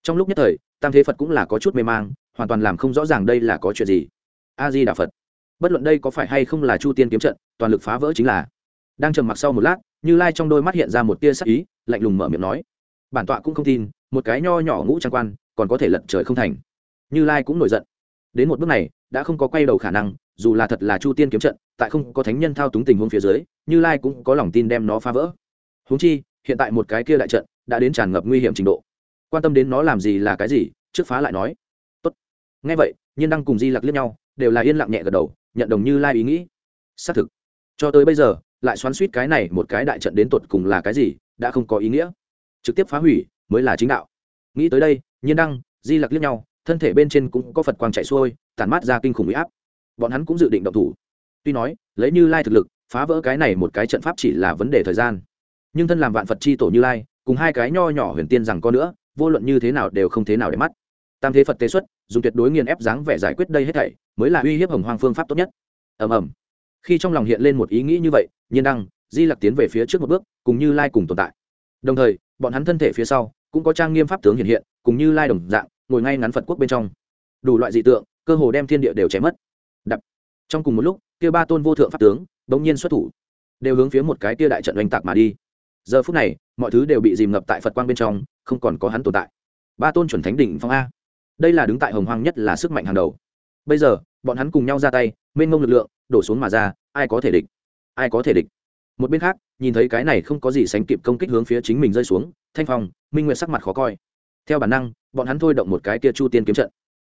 Speaker 1: Trong lúc nhất thời, tam thế phật cũng là có chút mê mang, hoàn toàn làm không rõ ràng đây là có chuyện gì a di đà phật. Bất luận đây có phải hay không là chu tiên kiếm trận, toàn lực phá vỡ chính là. Đang trầm mặc sau một lát, như lai trong đôi mắt hiện ra một tia sắc ý, lạnh lùng mở miệng nói. Bản tọa cũng không tin, một cái nho nhỏ ngũ trang quan, còn có thể lật trời không thành. Như lai cũng nổi giận. Đến một bước này, đã không có quay đầu khả năng, dù là thật là chu tiên kiếm trận, tại không có thánh nhân thao túng tình huống phía dưới, như lai cũng có lòng tin đem nó phá vỡ. Húng chi, hiện tại một cái kia đại trận, đã đến tràn ngập nguy hiểm trình độ. Quan tâm đến nó làm gì là cái gì, trước phá lại nói. Tốt. Ngay vậy, nhiên đăng cùng di lặc liếc nhau đều là yên lặng nhẹ gật đầu, nhận đồng như lai ý nghĩ. Xác thực, cho tới bây giờ, lại xoắn suýt cái này một cái đại trận đến tột cùng là cái gì, đã không có ý nghĩa. Trực tiếp phá hủy mới là chính đạo. Nghĩ tới đây, nhiên đăng, di lặc liếc nhau, thân thể bên trên cũng có phật quang chạy xuôi, tản mát ra kinh khủng huy áp. Bọn hắn cũng dự định động thủ. Tuy nói, lấy như lai thực lực, phá vỡ cái này một cái trận pháp chỉ là vấn đề thời gian. Nhưng thân làm vạn phật c h i tổ như lai, cùng hai cái nho nhỏ huyền tiên rằng có nữa, vô luận như thế nào đều không thế nào để mắt tam thế phật tế xuất, dùng tuyệt đối nghiền ép dáng vẻ giải quyết đây hết thảy, mới là uy hiếp hồng hoang phương pháp tốt nhất. Ầm ầm. Khi trong lòng hiện lên một ý nghĩ như vậy, nhiên đăng, di lặc tiến về phía trước một bước, cùng như lai cùng tồn tại. Đồng thời, bọn hắn thân thể phía sau, cũng có trang nghiêm pháp tướng hiện hiện, cùng như lai đồng dạng, ngồi ngay ngắn phật quốc bên trong. Đủ loại dị tượng, cơ hồ đem thiên địa đều chém mất. Đập. Trong cùng một lúc, kia ba tôn vô thượng pháp tướng, bỗng nhiên xuất thủ. Đều hướng phía một cái kia đại trận oanh tạc mà đi. Giờ phút này, mọi thứ đều bị dìm ngập tại phật quang bên trong, không còn có hắn tồn tại. Ba tôn chuẩn thánh đỉnh phong a đây là đứng tại hồng hoang nhất là sức mạnh hàng đầu. Bây giờ, bọn hắn cùng nhau ra tay, mênh mông lực lượng, đổ xuống mà ra, ai có thể địch? Ai có thể địch? Một bên khác, nhìn thấy cái này không có gì sánh kịp công kích hướng phía chính mình rơi xuống, thanh phong, minh nguyệt sắc mặt khó coi. Theo bản năng, bọn hắn thôi động một cái kia chu tiên kiếm trận.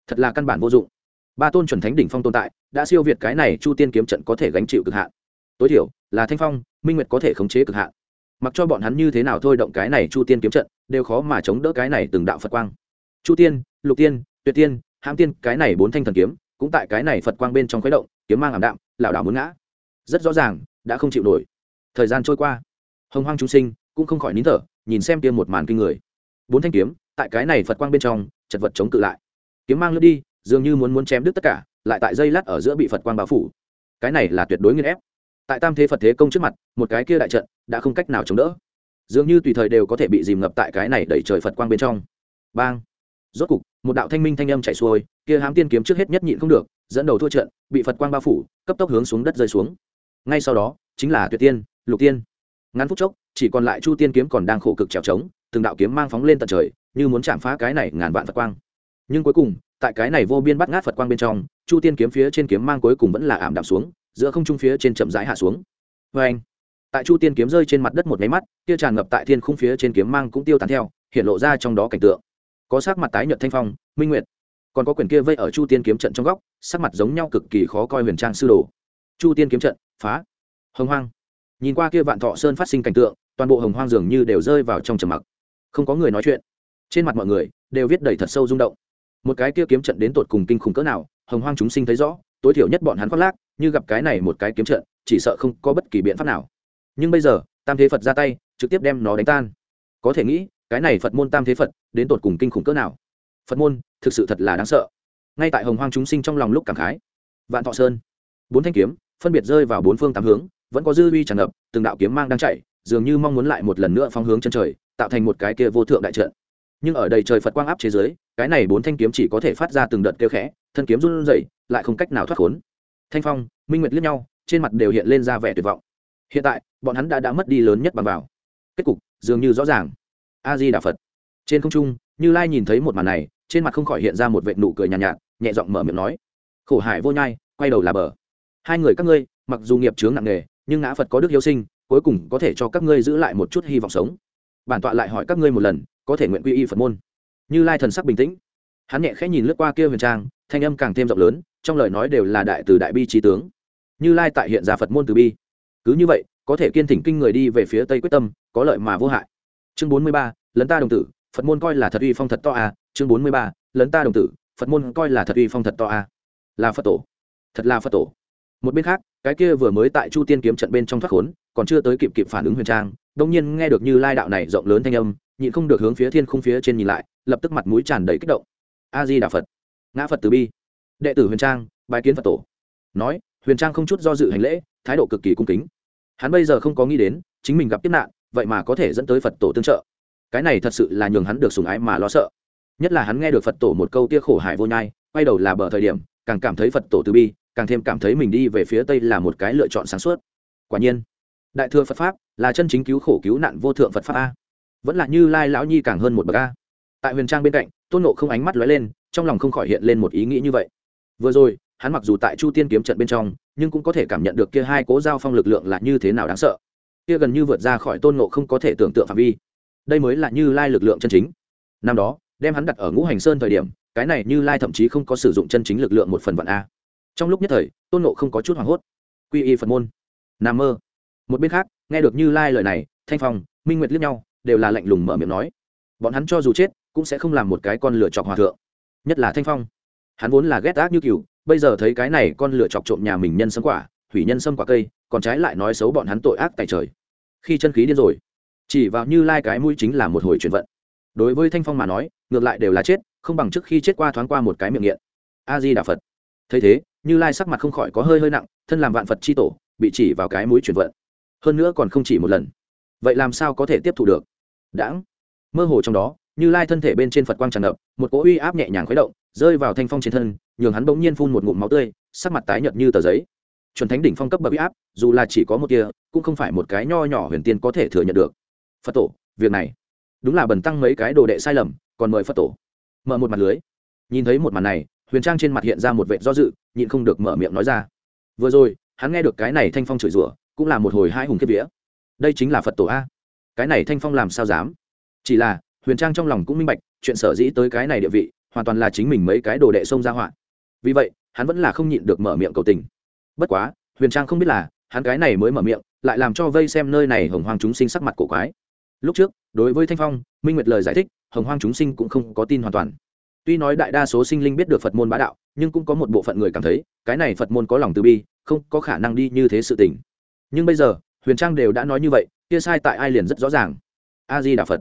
Speaker 1: Thật là căn bản vô dụng. Ba tôn chuẩn thánh đỉnh phong tồn tại, đã siêu việt cái này chu tiên kiếm trận có thể gánh chịu cực hạn. Tối thiểu, là thanh phong, minh nguyệt có thể khống chế cực hạn. Mặc cho bọn hắn như thế nào thôi động cái này chu tiên kiếm trận, đều khó mà chống đỡ cái này từng đạo phật quang. Chu tiên lục tiên, tuyệt tiên, hãm tiên, cái này bốn thanh thần kiếm, cũng tại cái này phật quang bên trong khuấy động, kiếm mang ảm đạm, lảo đảo muốn ngã. Rất rõ ràng, đã không chịu nổi. Thời gian trôi qua, hồng hoang trung sinh cũng không khỏi nín thở, nhìn xem tiêm một màn kinh người. Bốn thanh kiếm, tại cái này phật quang bên trong, chật vật chống cự lại. Kiếm mang lướt đi, dường như muốn muốn chém đứt tất cả, lại tại dây lát ở giữa bị phật quang bao phủ. Cái này là tuyệt đối nghiên ép. Tại tam thế phật thế công trước mặt, một cái kia đại trận đã không cách nào chống đỡ. Dường như tùy thời đều có thể bị dìm ngập tại cái này đẩy trời phật quang bên trong. Bang! Rốt cục, một đạo thanh minh thanh âm chạy xuôi, kia hám tiên kiếm trước hết nhất nhịn không được, dẫn đầu thua trận, bị phật quang bao phủ, cấp tốc hướng xuống đất rơi xuống. Ngay sau đó, chính là tuyệt tiên, lục tiên. Ngắn phút chốc, chỉ còn lại chu tiên kiếm còn đang khổ cực trèo trống, từng đạo kiếm mang phóng lên tận trời, như muốn chạm phá cái này ngàn vạn phật quang. Nhưng cuối cùng, tại cái này vô biên bắt ngát phật quang bên trong, chu tiên kiếm phía trên kiếm mang cuối cùng vẫn là ảm đạm xuống, giữa không trung phía trên chậm rãi hạ xuống. Vê anh tại chu tiên kiếm rơi trên mặt đất một máy mắt, kia tràn ngập tại thiên khung phía trên kiếm mang cũng tiêu tán theo, hiện lộ ra trong đó cảnh tượng có sắc mặt tái nhợt thanh phong, minh nguyệt. Còn có quyển kia vây ở chu tiên kiếm trận trong góc, sắc mặt giống nhau cực kỳ khó coi huyền trang sư đồ. Chu tiên kiếm trận, phá. Hồng hoang. Nhìn qua kia vạn thọ sơn phát sinh cảnh tượng, toàn bộ hồng hoang dường như đều rơi vào trong trầm mặc. Không có người nói chuyện. Trên mặt mọi người đều viết đầy thật sâu rung động. Một cái kia kiếm trận đến tột cùng kinh khủng cỡ nào, hồng hoang chúng sinh thấy rõ, tối thiểu nhất bọn hắn khoác lác, như gặp cái này một cái kiếm trận, chỉ sợ không có bất kỳ biện pháp nào. Nhưng bây giờ, tam thế phật ra tay, trực tiếp đem nó đánh tan. Có thể nghĩ cái này phật môn tam thế phật, đến tột cùng kinh khủng cỡ nào? Phật môn, thực sự thật là đáng sợ. Ngay tại hồng hoang chúng sinh trong lòng lúc cảm khái. Vạn thọ sơn. Bốn thanh kiếm, phân biệt rơi vào bốn phương tám hướng, vẫn có dư uy tràn ngập, từng đạo kiếm mang đang chạy, dường như mong muốn lại một lần nữa phóng hướng chân trời, tạo thành một cái kia vô thượng đại trận. Nhưng ở đầy trời phật quang áp chế giới cái này bốn thanh kiếm chỉ có thể phát ra từng đợt kêu khẽ, thân kiếm run rẩy, lại không cách nào thoát khốn. Thanh phong, minh nguyệt liếc nhau, trên mặt đều hiện lên ra vẻ tuyệt vọng. Hiện tại, bọn hắn đã đã mất đi lớn nhất bằng vào. Kết cục, dường như rõ ràng a di đà phật. Trên không trung như lai nhìn thấy một màn này trên mặt không khỏi hiện ra một vệ nụ cười nhàn nhạt, nhạt nhẹ giọng mở miệng nói. Khổ hải vô nhai quay đầu là bờ. Hai người các ngươi mặc dù nghiệp chướng nặng nề nhưng ngã phật có đức hiếu sinh cuối cùng có thể cho các ngươi giữ lại một chút hy vọng sống. Bản tọa lại hỏi các ngươi một lần có thể nguyện quy y phật môn? Như lai thần sắc bình tĩnh. Hắn nhẹ khẽ nhìn lướt qua kia huyền trang thanh âm càng thêm rộng lớn trong lời nói đều là đại từ đại bi trí tướng. Như lai tại hiện ra phật môn từ bi. Cứ như vậy có thể kiên thỉnh kinh người đi về phía tây quyết tâm có lợi mà vô hại chương bốn mươi ba, lấn ta đồng tử, phật môn coi là thật uy phong thật to à. chương bốn mươi ba, lấn ta đồng tử, phật môn coi là thật uy phong thật to à. là phật tổ. Thật là phật tổ. Một bên khác, cái kia vừa mới tại chu tiên kiếm trận bên trong thoát khốn, còn chưa tới kịp kịp phản ứng huyền trang đông nhiên nghe được như lai đạo này rộng lớn thanh âm, nhịn không được hướng phía thiên không phía trên nhìn lại, lập tức mặt mũi tràn đầy kích động. A di đà phật. Ngã phật từ bi. Đệ tử huyền trang bài kiến phật tổ. Nói, huyền trang không chút do dự hành lễ, thái độ cực kỳ cung kính. Hắn bây giờ không có nghĩ đến, chính mình gặp kiếp nạn vậy mà có thể dẫn tới phật tổ tương trợ. Cái này thật sự là nhường hắn được sùng ái mà lo sợ. Nhất là hắn nghe được phật tổ một câu tia khổ hại vô nhai, quay đầu là bờ thời điểm, càng cảm thấy phật tổ từ bi, càng thêm cảm thấy mình đi về phía tây là một cái lựa chọn sáng suốt. Quả nhiên, đại thừa phật pháp là chân chính cứu khổ cứu nạn vô thượng phật pháp a. Vẫn là như lai lão nhi càng hơn một bậc a. Tại huyền trang bên cạnh, tôn nộ không ánh mắt lóe lên, trong lòng không khỏi hiện lên một ý nghĩ như vậy. Vừa rồi, hắn mặc dù tại chu tiên kiếm trận bên trong, nhưng cũng có thể cảm nhận được kia hai cố giao phong lực lượng là như thế nào đáng sợ kia gần như vượt ra khỏi tôn ngộ không có thể tưởng tượng phạm vi. Đây mới là như lai lực lượng chân chính. Năm đó, đem hắn đặt ở ngũ hành sơn thời điểm, cái này như lai thậm chí không có sử dụng chân chính lực lượng một phần vạn a. Trong lúc nhất thời, tôn ngộ không có chút hoảng hốt. Quy y phật môn. N a mơ. Một bên khác, nghe được như lai lời này, thanh phong, minh nguyệt liếc nhau, đều là lạnh lùng mở miệng nói. Bọn hắn cho dù chết, cũng sẽ không làm một cái con lửa chọc hòa thượng. Nhất là thanh phong. Hắn vốn là ghét ác như cừu, bây giờ thấy cái này con lửa chọc trộm nhà mình nhân sâm quả, hủy nhân sâm quả cây còn trái lại nói xấu bọn hắn tội ác tại trời. Khi chân khí điên rồi, chỉ vào như lai cái mũi chính là một hồi chuyển vận. Đối với thanh phong mà nói, ngược lại đều là chết, không bằng trước khi chết qua thoáng qua một cái miệng nghiện. A di đà phật. Thấy thế, như lai sắc mặt không khỏi có hơi hơi nặng, thân làm vạn phật c h i tổ, bị chỉ vào cái mũi chuyển vận. Hơn nữa còn không chỉ một lần. Vậy làm sao có thể tiếp thu được? Đãng. Mơ hồ trong đó, như lai thân thể bên trên phật quang tràn ngập, một cỗ uy áp nhẹ nhàng khuấy động, rơi vào thanh phong trên thân, nhường hắn bỗng nhiên phun một ngụm máu tươi, sắc mặt tái nhợt như tờ giấy chuẩn thánh đỉnh phong cấp bậc uy áp, dù là chỉ có một tia, cũng không phải một cái nho nhỏ huyền tiên có thể thừa nhận được. Phật tổ, việc này, đúng là bần tăng mấy cái đồ đệ sai lầm, còn mời phật tổ. Mở một mặt lưới. Nhìn thấy một màn này, huyền trang trên mặt hiện ra một vẻ do dự, nhịn không được mở miệng nói ra. Vừa rồi, hắn nghe được cái này thanh phong chửi rủa, cũng là một hồi hai hùng kiếp vía. Đây chính là phật tổ a. Cái này thanh phong làm sao dám? Chỉ là, huyền trang trong lòng cũng minh bạch, chuyện sở dĩ tới cái này địa vị, hoàn toàn là chính mình mấy cái đồ đệ xông ra họa. Vì vậy, hắn vẫn là không nhịn được mở miệng cầu tình bất quá huyền trang không biết là hắn cái này mới mở miệng lại làm cho vây xem nơi này hồng hoang chúng sinh sắc mặt cổ quái. Lúc trước đối với thanh phong minh nguyệt lời giải thích hồng hoang chúng sinh cũng không có tin hoàn toàn. Tuy nói đại đa số sinh linh biết được phật môn bá đạo nhưng cũng có một bộ phận người cảm thấy cái này phật môn có lòng từ bi không có khả năng đi như thế sự tình. Nhưng bây giờ huyền trang đều đã nói như vậy kia sai tại ai liền rất rõ ràng. A di đà phật.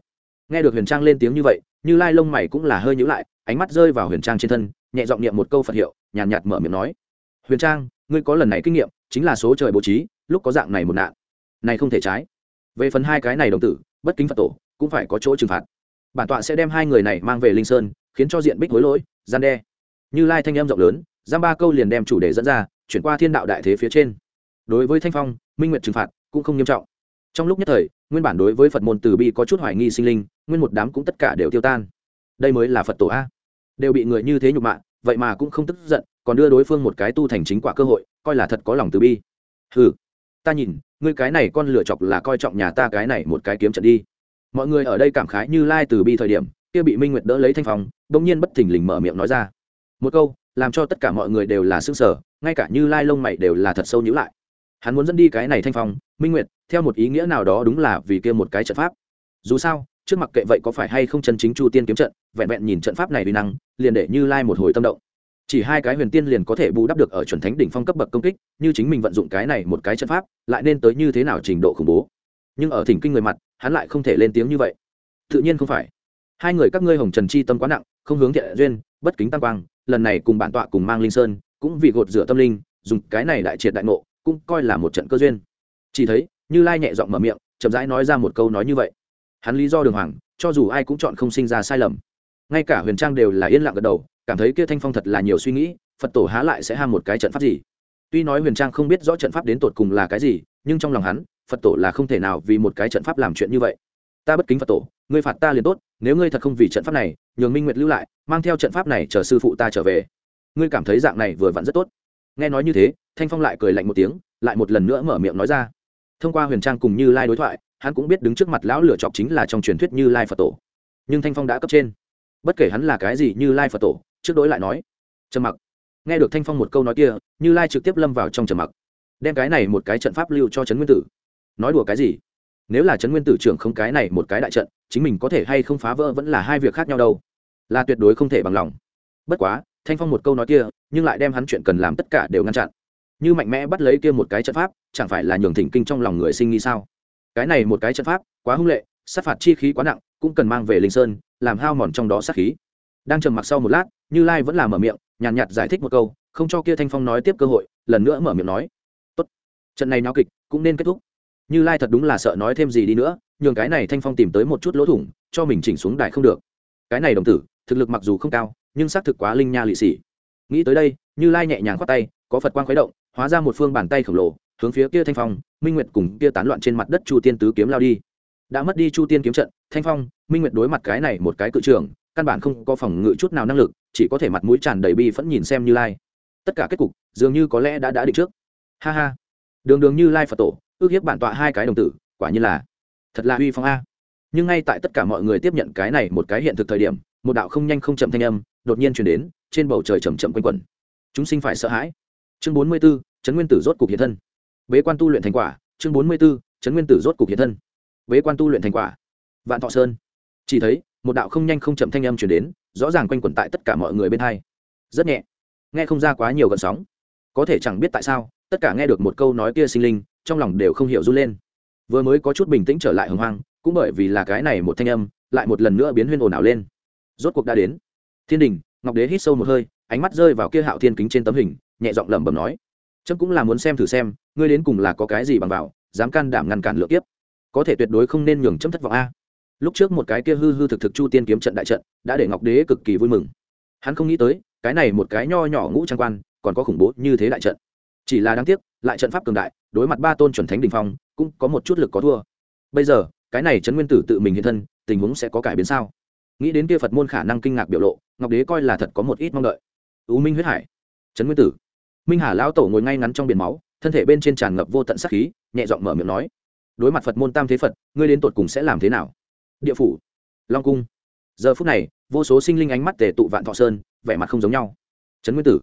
Speaker 1: Nghe được huyền trang lên tiếng như vậy như lai lông mày cũng là hơi nhữ lại ánh mắt rơi vào huyền trang trên thân nhẹ giọng niệm một câu phật hiệu nhàn nhạt, nhạt mở miệng nói. Huyền trang ngươi có lần này kinh nghiệm, chính là số trời bố trí, lúc có dạng này một nạn, này không thể trái. Về phần hai cái này đồng tử, bất kính phật tổ, cũng phải có chỗ trừng phạt. Bản tọa sẽ đem hai người này mang về linh sơn, khiến cho diện bích hối lỗi, gian đe. Như lai thanh em rộng lớn, giam ba câu liền đem chủ đề dẫn ra, chuyển qua thiên đạo đại thế phía trên. Đối với thanh phong, minh nguyện trừng phạt cũng không nghiêm trọng. Trong lúc nhất thời, nguyên bản đối với phật môn từ bi có chút hoài nghi sinh linh, nguyên một đám cũng tất cả đều tiêu tan. Đây mới là phật tổ a. Đều bị người như thế nhục mạ, vậy mà cũng không tức giận còn đưa đối phương một cái tu thành chính quả cơ hội, coi là thật có lòng từ bi. Ừ ta nhìn, ngươi cái này con lựa chọc là coi trọng nhà ta cái này một cái kiếm trận đi. Mọi người ở đây cảm khái như lai từ bi thời điểm, kia bị minh nguyệt đỡ lấy thanh phòng bỗng nhiên bất thình lình mở miệng nói ra. Một câu, làm cho tất cả mọi người đều là xương sở ngay cả như lai lông mày đều là thật sâu nhữ lại. Hắn muốn dẫn đi cái này thanh phong, minh nguyệt, theo một ý nghĩa nào đó đúng là vì kia một cái trận pháp. Dù sao, trước mặt kệ vậy có phải hay không chân chính chu tiên kiếm trận, vẹn vẹn nhìn trận pháp này uy năng, liền để như lai một hồi tâm động chỉ hai cái huyền tiên liền có thể bù đắp được ở chuẩn thánh đỉnh phong cấp bậc công kích, như chính mình vận dụng cái này một cái trận pháp, lại nên tới như thế nào trình độ khủng bố. Nhưng ở thỉnh kinh người mặt, hắn lại không thể lên tiếng như vậy. Tự nhiên không phải. Hai người các ngươi hồng trần chi tâm quá nặng, không hướng thiện duyên, bất kính tam quang, lần này cùng bản tọa cùng mang linh sơn, cũng vì gột rửa tâm linh, dùng cái này đại triệt đại ngộ, cũng coi là một trận cơ duyên. Chỉ thấy, như lai nhẹ giọng mở miệng, chậm rãi nói ra một câu nói như vậy. Hắn lý do đường hoàng, cho dù ai cũng chọn không sinh ra sai lầm. Ngay cả huyền trang đều là yên lặng gật đầu cảm thấy kia thanh phong thật là nhiều suy nghĩ, phật tổ há lại sẽ ham một cái trận pháp gì? Tuy nói huyền trang không biết rõ trận pháp đến tột cùng là cái gì, nhưng trong lòng hắn, phật tổ là không thể nào vì một cái trận pháp làm chuyện như vậy. Ta bất kính phật tổ, ngươi phạt ta liền tốt, nếu ngươi thật không vì trận pháp này, nhường minh nguyệt lưu lại, mang theo trận pháp này chờ sư phụ ta trở về. Ngươi cảm thấy dạng này vừa vặn rất tốt. Nghe nói như thế, thanh phong lại cười lạnh một tiếng, lại một lần nữa mở miệng nói ra. Thông qua huyền trang cùng như lai đối thoại, hắn cũng biết đứng trước mặt lão lửa chọc chính là trong truyền thuyết như lai phật tổ. Nhưng thanh phong đã cấp trên. Bất kể hắn là cái gì như lai phật tổ trước đối lại nói, trầm mặc. Nghe được thanh phong một câu nói kia, như lai trực tiếp lâm vào trong trầm mặc. Đem cái này một cái trận pháp lưu cho trấn nguyên tử. Nói đùa cái gì? Nếu là trấn nguyên tử trưởng không cái này một cái đại trận, chính mình có thể hay không phá vỡ vẫn là hai việc khác nhau đâu. Là tuyệt đối không thể bằng lòng. Bất quá, thanh phong một câu nói kia, nhưng lại đem hắn chuyện cần làm tất cả đều ngăn chặn. Như mạnh mẽ bắt lấy kia một cái trận pháp, chẳng phải là nhường thỉnh kinh trong lòng người sinh nghi sao? Cái này một cái trận pháp, quá hung lệ, sát phạt chi khí quá nặng, cũng cần mang về linh sơn, làm hao mòn trong đó sát khí đang trầm mặc sau một lát như lai vẫn là mở miệng nhàn nhạt, nhạt giải thích một câu không cho kia thanh phong nói tiếp cơ hội lần nữa mở miệng nói. Tốt trận này náo kịch cũng nên kết thúc. Như lai thật đúng là sợ nói thêm gì đi nữa nhường cái này thanh phong tìm tới một chút lỗ thủng cho mình chỉnh xuống đài không được. Cái này đồng tử thực lực mặc dù không cao nhưng xác thực quá linh nha lị xỉ nghĩ tới đây như lai nhẹ nhàng khoát tay có phật quang khuấy động hóa ra một phương bàn tay khổng lồ hướng phía kia thanh phong minh nguyệt cùng kia tán loạn trên mặt đất chu tiên tứ kiếm lao đi. Đã mất đi chu tiên kiếm trận thanh phong minh nguyệt đối mặt cái này một cái cự trường căn bản không có phòng ngự chút nào năng lực, chỉ có thể mặt mũi tràn đầy bi phẫn nhìn xem như lai. Tất cả kết cục, dường như có lẽ đã đã định trước. Ha ha. Đường đường như lai phật tổ, ước hiếp bản tọa hai cái đồng tử, quả như là thật là uy phong a. Nhưng ngay tại tất cả mọi người tiếp nhận cái này một cái hiện thực thời điểm, một đạo không nhanh không chậm thanh âm đột nhiên chuyển đến, trên bầu trời chầm chậm quanh quẩn. Chúng sinh phải sợ hãi. Chương bốn mươi b nguyên tử rốt cục hiện thân. Bế quan tu luyện thành quả, chương bốn mươi b nguyên tử rốt cục hiện thân. Bế quan tu luyện thành quả. Vạn thọ sơn. Chỉ thấy một đạo không nhanh không chậm thanh âm chuyển đến, rõ ràng quanh quẩn tại tất cả mọi người bên hai. Rất nhẹ. Nghe không ra quá nhiều gợn sóng. Có thể chẳng biết tại sao, tất cả nghe được một câu nói kia sinh linh, trong lòng đều không hiểu run lên. Vừa mới có chút bình tĩnh trở lại hồng hoang, cũng bởi vì là cái này một thanh âm, lại một lần nữa biến huyên ồn ào lên. Rốt cuộc đã đến. Thiên đình, ngọc đế hít sâu một hơi, ánh mắt rơi vào kia hạo thiên kính trên tấm hình, nhẹ giọng lẩm bẩm nói. Trâm cũng là muốn xem thử xem, ngươi đến cùng là có cái gì bằng vào, dám can đảm ngăn cản lựa kiếp. Có thể tuyệt đối không nên nhường chấm thất vọng a lúc trước một cái kia hư hư thực thực chu tiên kiếm trận đại trận, đã để ngọc đế cực kỳ vui mừng. Hắn không nghĩ tới, cái này một cái nho nhỏ ngũ trang quan, còn có khủng bố như thế đại trận. Chỉ là đáng tiếc, lại trận pháp cường đại, đối mặt ba tôn chuẩn thánh đình phong, cũng có một chút lực có thua. Bây giờ, cái này trấn nguyên tử tự mình hiện thân, tình huống sẽ có cải biến sao? Nghĩ đến kia phật môn khả năng kinh ngạc biểu lộ, ngọc đế coi là thật có một ít mong đợi. Ưu minh huyết hải, trấn nguyên tử. Minh hà lão tổ ngồi ngay ngắn trong biển máu, thân thể bên trên tràn ngập vô tận sắc khí, nhẹ giọng mở miệng nói. Đối mặt phật môn tam thế phật, ngươi đến tột cùng sẽ làm thế nào? Địa phủ. Long cung. Giờ phút này, vô số sinh linh ánh mắt tề tụ vạn thọ sơn, vẻ mặt không giống nhau. Trấn nguyên tử,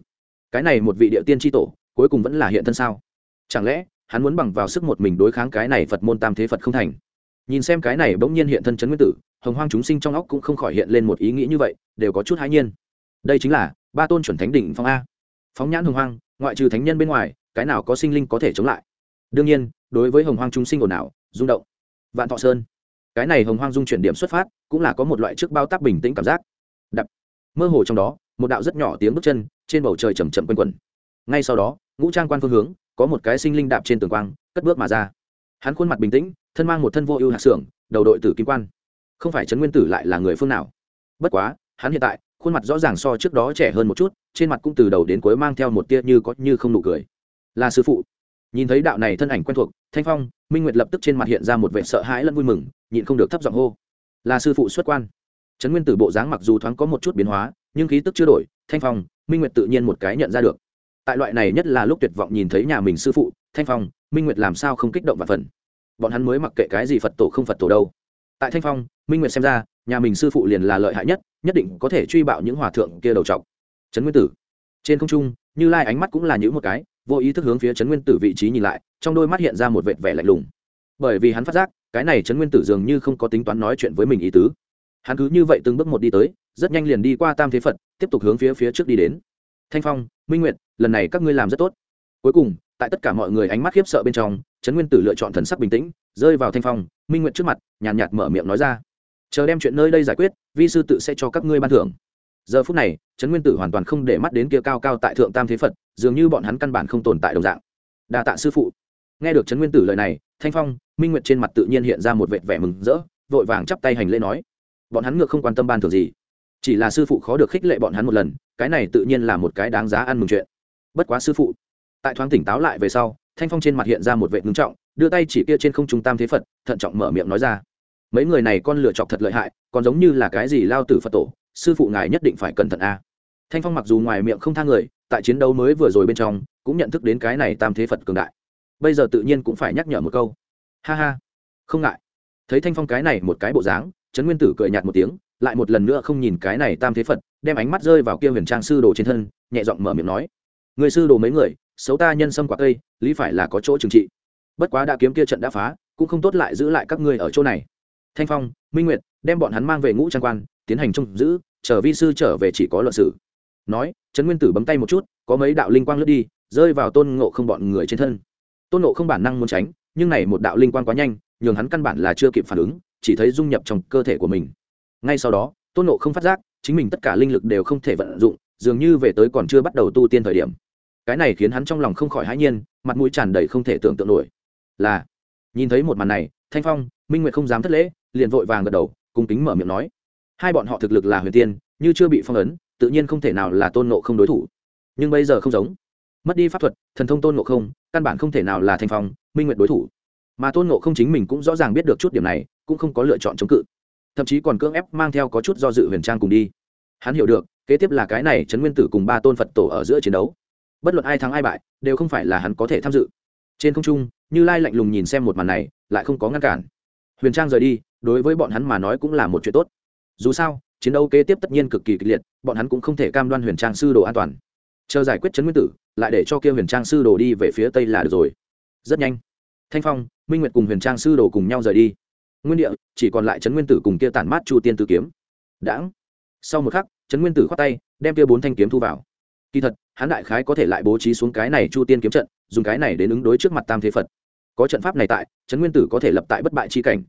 Speaker 1: cái này một vị địa tiên tri tổ, cuối cùng vẫn là hiện thân sao? Chẳng lẽ, hắn muốn bằng vào sức một mình đối kháng cái này phật môn tam thế phật không thành? Nhìn xem cái này bỗng nhiên hiện thân trấn nguyên tử, hồng hoang chúng sinh trong óc cũng không khỏi hiện lên một ý nghĩ như vậy, đều có chút hãi nhiên. Đây chính là, ba tôn chuẩn thánh đỉnh phong a. Phóng nhãn hồng hoang, ngoại trừ thánh nhân bên ngoài, cái nào có sinh linh có thể chống lại? Đương nhiên, đối với hồng hoang chúng sinh ồn ào, rung động. Vạn thọ sơn cái này hồng hoang dung chuyển điểm xuất phát, cũng là có một loại trước bao tác bình tĩnh cảm giác. Đập. Mơ hồ trong đó, một đạo rất nhỏ tiếng bước chân, trên bầu trời chầm chậm quanh quẩn. Ngay sau đó, ngũ trang quan phương hướng, có một cái sinh linh đạp trên tường quang, cất bước mà ra. Hắn khuôn mặt bình tĩnh, thân mang một thân vô ưu hạ xưởng, đầu đội tử kim quan. Không phải trấn nguyên tử lại là người phương nào? Bất quá, hắn hiện tại, khuôn mặt rõ ràng so trước đó trẻ hơn một chút, trên mặt cũng từ đầu đến cuối mang theo một tia như có như không nụ cười. Là sư phụ nhìn thấy đạo này thân ảnh quen thuộc, thanh phong, minh nguyệt lập tức trên mặt hiện ra một vẻ sợ hãi lẫn vui mừng, nhịn không được thấp giọng hô. Là sư phụ xuất quan. Trấn nguyên tử bộ dáng mặc dù thoáng có một chút biến hóa, nhưng khí tức chưa đổi, thanh phong, minh nguyệt tự nhiên một cái nhận ra được. Tại loại này nhất là lúc tuyệt vọng nhìn thấy nhà mình sư phụ, thanh phong, minh nguyệt làm sao không kích động và phần. Bọn hắn mới mặc kệ cái gì phật tổ không phật tổ đâu. Tại thanh phong, minh nguyệt xem ra, nhà mình sư phụ liền là lợi hại nhất nhất định có thể truy bạo những hòa thượng kia đầu trọc. Trấn nguyên tử. Trên không trung, như lai ánh mắt cũng là những một cái vô ý thức hướng phía trấn nguyên tử vị trí nhìn lại trong đôi mắt hiện ra một vệt vẻ lạnh lùng. Bởi vì hắn phát giác cái này trấn nguyên tử dường như không có tính toán nói chuyện với mình ý tứ. Hắn cứ như vậy từng bước một đi tới rất nhanh liền đi qua tam thế phật tiếp tục hướng phía phía trước đi đến. Thanh phong minh nguyệt lần này các ngươi làm rất tốt. Cuối cùng tại tất cả mọi người ánh mắt khiếp sợ bên trong trấn nguyên tử lựa chọn thần sắc bình tĩnh rơi vào thanh phong minh nguyệt trước mặt nhàn nhạt, nhạt mở miệng nói ra. Chờ đem chuyện nơi đây giải quyết vi sư tự sẽ cho các ngươi ban thưởng giờ phút này, trấn nguyên tử hoàn toàn không để mắt đến kia cao cao tại thượng tam thế phật, dường như bọn hắn căn bản không tồn tại đồng dạng. Đa tạ sư phụ. Nghe được trấn nguyên tử lời này, thanh phong, minh nguyệt trên mặt tự nhiên hiện ra một vệt vẻ mừng rỡ, vội vàng chắp tay hành lễ nói. Bọn hắn ngược không quan tâm ban thưởng gì. Chỉ là sư phụ khó được khích lệ bọn hắn một lần, cái này tự nhiên là một cái đáng giá ăn mừng chuyện. Bất quá sư phụ. Tại thoáng tỉnh táo lại về sau, thanh phong trên mặt hiện ra một vệ ngưng trọng, đưa tay chỉ kia trên không trung tam thế phật, thận trọng mở miệng nói ra. Mấy người này con lựa chọc thật lợi hại, còn giống như là cái gì lao tử phật tổ sư phụ ngài nhất định phải cẩn thận a. Thanh phong mặc dù ngoài miệng không tha người, tại chiến đấu mới vừa rồi bên trong, cũng nhận thức đến cái này tam thế phật cường đại. Bây giờ tự nhiên cũng phải nhắc nhở một câu. Ha ha. Không ngại. Thấy thanh phong cái này một cái bộ dáng, trấn nguyên tử cười nhạt một tiếng, lại một lần nữa không nhìn cái này tam thế phật, đem ánh mắt rơi vào kia huyền trang sư đồ trên thân, nhẹ giọng mở miệng nói. Người sư đồ mấy người, xấu ta nhân sâm quả cây, lý phải là có chỗ trừng trị. Bất quá đã kiếm kia trận đã phá, cũng không tốt lại giữ lại các ngươi ở chỗ này. Thanh phong, minh nguyệt, đem bọn hắn mang về ngũ trang quan tiến hành trông giữ, chờ vi sư trở về chỉ có luận sử nói, trấn nguyên tử bấm tay một chút, có mấy đạo linh quang lướt đi, rơi vào tôn ngộ không bọn người trên thân. Tôn ngộ không bản năng muốn tránh, nhưng này một đạo linh quang quá nhanh, nhường hắn căn bản là chưa kịp phản ứng, chỉ thấy dung nhập trong cơ thể của mình. Ngay sau đó, tôn ngộ không phát giác, chính mình tất cả linh lực đều không thể vận dụng, dường như về tới còn chưa bắt đầu tu tiên thời điểm. Cái này khiến hắn trong lòng không khỏi hãi nhiên, mặt mũi tràn đầy không thể tưởng tượng nổi. Là, nhìn thấy một màn này, thanh phong, minh nguyệt không dám thất lễ, liền vội vàng gật đầu cùng kính mở miệng nói hai bọn họ thực lực là huyền tiên, như chưa bị phong ấn, tự nhiên không thể nào là tôn nộ không đối thủ. Nhưng bây giờ không giống. Mất đi pháp thuật, thần thông tôn nộ không, căn bản không thể nào là thanh phong, minh nguyện đối thủ. Mà tôn nộ không chính mình cũng rõ ràng biết được chút điểm này, cũng không có lựa chọn chống cự. Thậm chí còn cưỡng ép mang theo có chút do dự huyền trang cùng đi. Hắn hiểu được, kế tiếp là cái này trấn nguyên tử cùng ba tôn phật tổ ở giữa chiến đấu. Bất luận ai thắng ai bại, đều không phải là hắn có thể tham dự. Trên không trung, như lai lạnh lùng nhìn xem một màn này, lại không có ngăn cản. Huyền trang rời đi, đối với bọn hắn mà nói cũng là một chuyện tốt dù sao, chiến đấu kế tiếp tất nhiên cực kỳ kịch liệt, bọn hắn cũng không thể cam đoan huyền trang sư đồ an toàn. Chờ giải quyết chấn nguyên tử, lại để cho kia huyền trang sư đồ đi về phía tây là được rồi. Rất nhanh, thanh phong, minh nguyệt cùng huyền trang sư đồ cùng nhau rời đi. Nguyên địa, chỉ còn lại chấn nguyên tử cùng kia tản mát chu tiên tử kiếm. Đãng. Sau một khắc, chấn nguyên tử khoát tay, đem kia bốn thanh kiếm thu vào. Kỳ thật, hắn đại khái có thể lại bố trí xuống cái này chu tiên kiếm trận, dùng cái này đến ứng đối trước mặt tam thế phật. Có trận pháp này tại trấn nguyên tử có thể lập tại bất bại chi cảnh.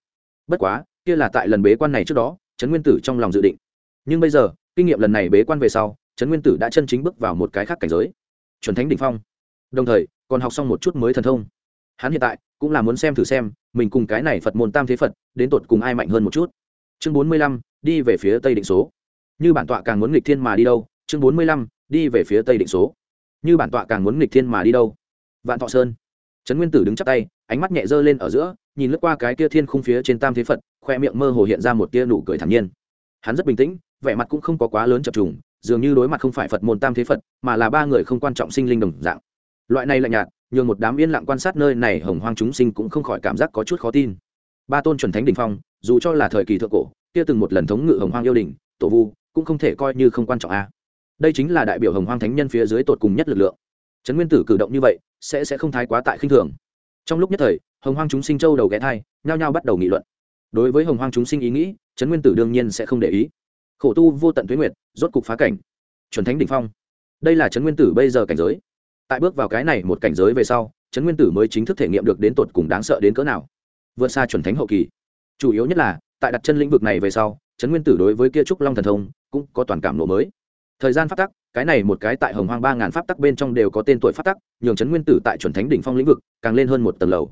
Speaker 1: Bất quá, kia là tại lần bế quan này trước đó trấn nguyên tử trong lòng dự định. Nhưng bây giờ, kinh nghiệm lần này bế quan về sau, trấn nguyên tử đã chân chính bước vào một cái khác cảnh giới. Chuẩn thánh đ ỉ n h phong. Đồng thời, còn học xong một chút mới thần thông. Hắn hiện tại cũng là muốn xem thử xem, mình cùng cái này phật môn tam thế phật, đến tột cùng ai mạnh hơn một chút. Chương bốn mươi lăm, đi về phía tây định số. Như bản tọa càng muốn nghịch thiên mà đi đâu, chương bốn mươi lăm, đi về phía tây định số. Như bản tọa càng muốn nghịch thiên mà đi đâu. Vạn thọ sơn. Trấn nguyên tử đứng chắp tay ánh mắt nhẹ dơ lên ở giữa, nhìn lướt qua cái kia thiên khung phía trên tam thế phật, khoe miệng mơ hồ hiện ra một tia nụ cười thản nhiên. Hắn rất bình tĩnh, vẻ mặt cũng không có quá lớn chập trùng, dường như đối mặt không phải phật môn tam thế phật, mà là ba người không quan trọng sinh linh đồng dạng. Loại này lạnh nhạt, nhường một đám yên lặng quan sát nơi này hồng hoang chúng sinh cũng không khỏi cảm giác có chút khó tin. Ba tôn chuẩn thánh đình phong, dù cho là thời kỳ thượng cổ, kia từng một lần thống ngự hồng hoang yêu đình, tổ vu, cũng không thể coi như không quan trọng a. Đây chính là đại biểu hồng hoang thánh nhân phía dưới tột cùng nhất lực lượng. Trấn nguyên tử cử động như vậy, sẽ sẽ không thái quá tại khinh thường trong lúc nhất thời, hồng hoang chúng sinh châu đầu ghé thai, nhao nhao bắt đầu nghị luận. Đối với hồng hoang chúng sinh ý nghĩ, trấn nguyên tử đương nhiên sẽ không để ý. Khổ tu vô tận tuyến nguyệt, rốt cục phá cảnh. Chuẩn thánh đ ỉ n h phong. Đây là trấn nguyên tử bây giờ cảnh giới. Tại bước vào cái này một cảnh giới về sau, trấn nguyên tử mới chính thức thể nghiệm được đến tột cùng đáng sợ đến cỡ nào. Vượt xa chuẩn thánh hậu kỳ. Chủ yếu nhất là, tại đặt chân lĩnh vực này về sau, trấn nguyên tử đối với kia trúc long thần thông cũng có toàn cảm nổ mới. Thời gian phát tắc cái này một cái tại hồng hoang ba ngàn pháp tắc bên trong đều có tên tuổi pháp tắc, nhường trấn nguyên tử tại chuẩn thánh đỉnh phong lĩnh vực càng lên hơn một tầng lầu.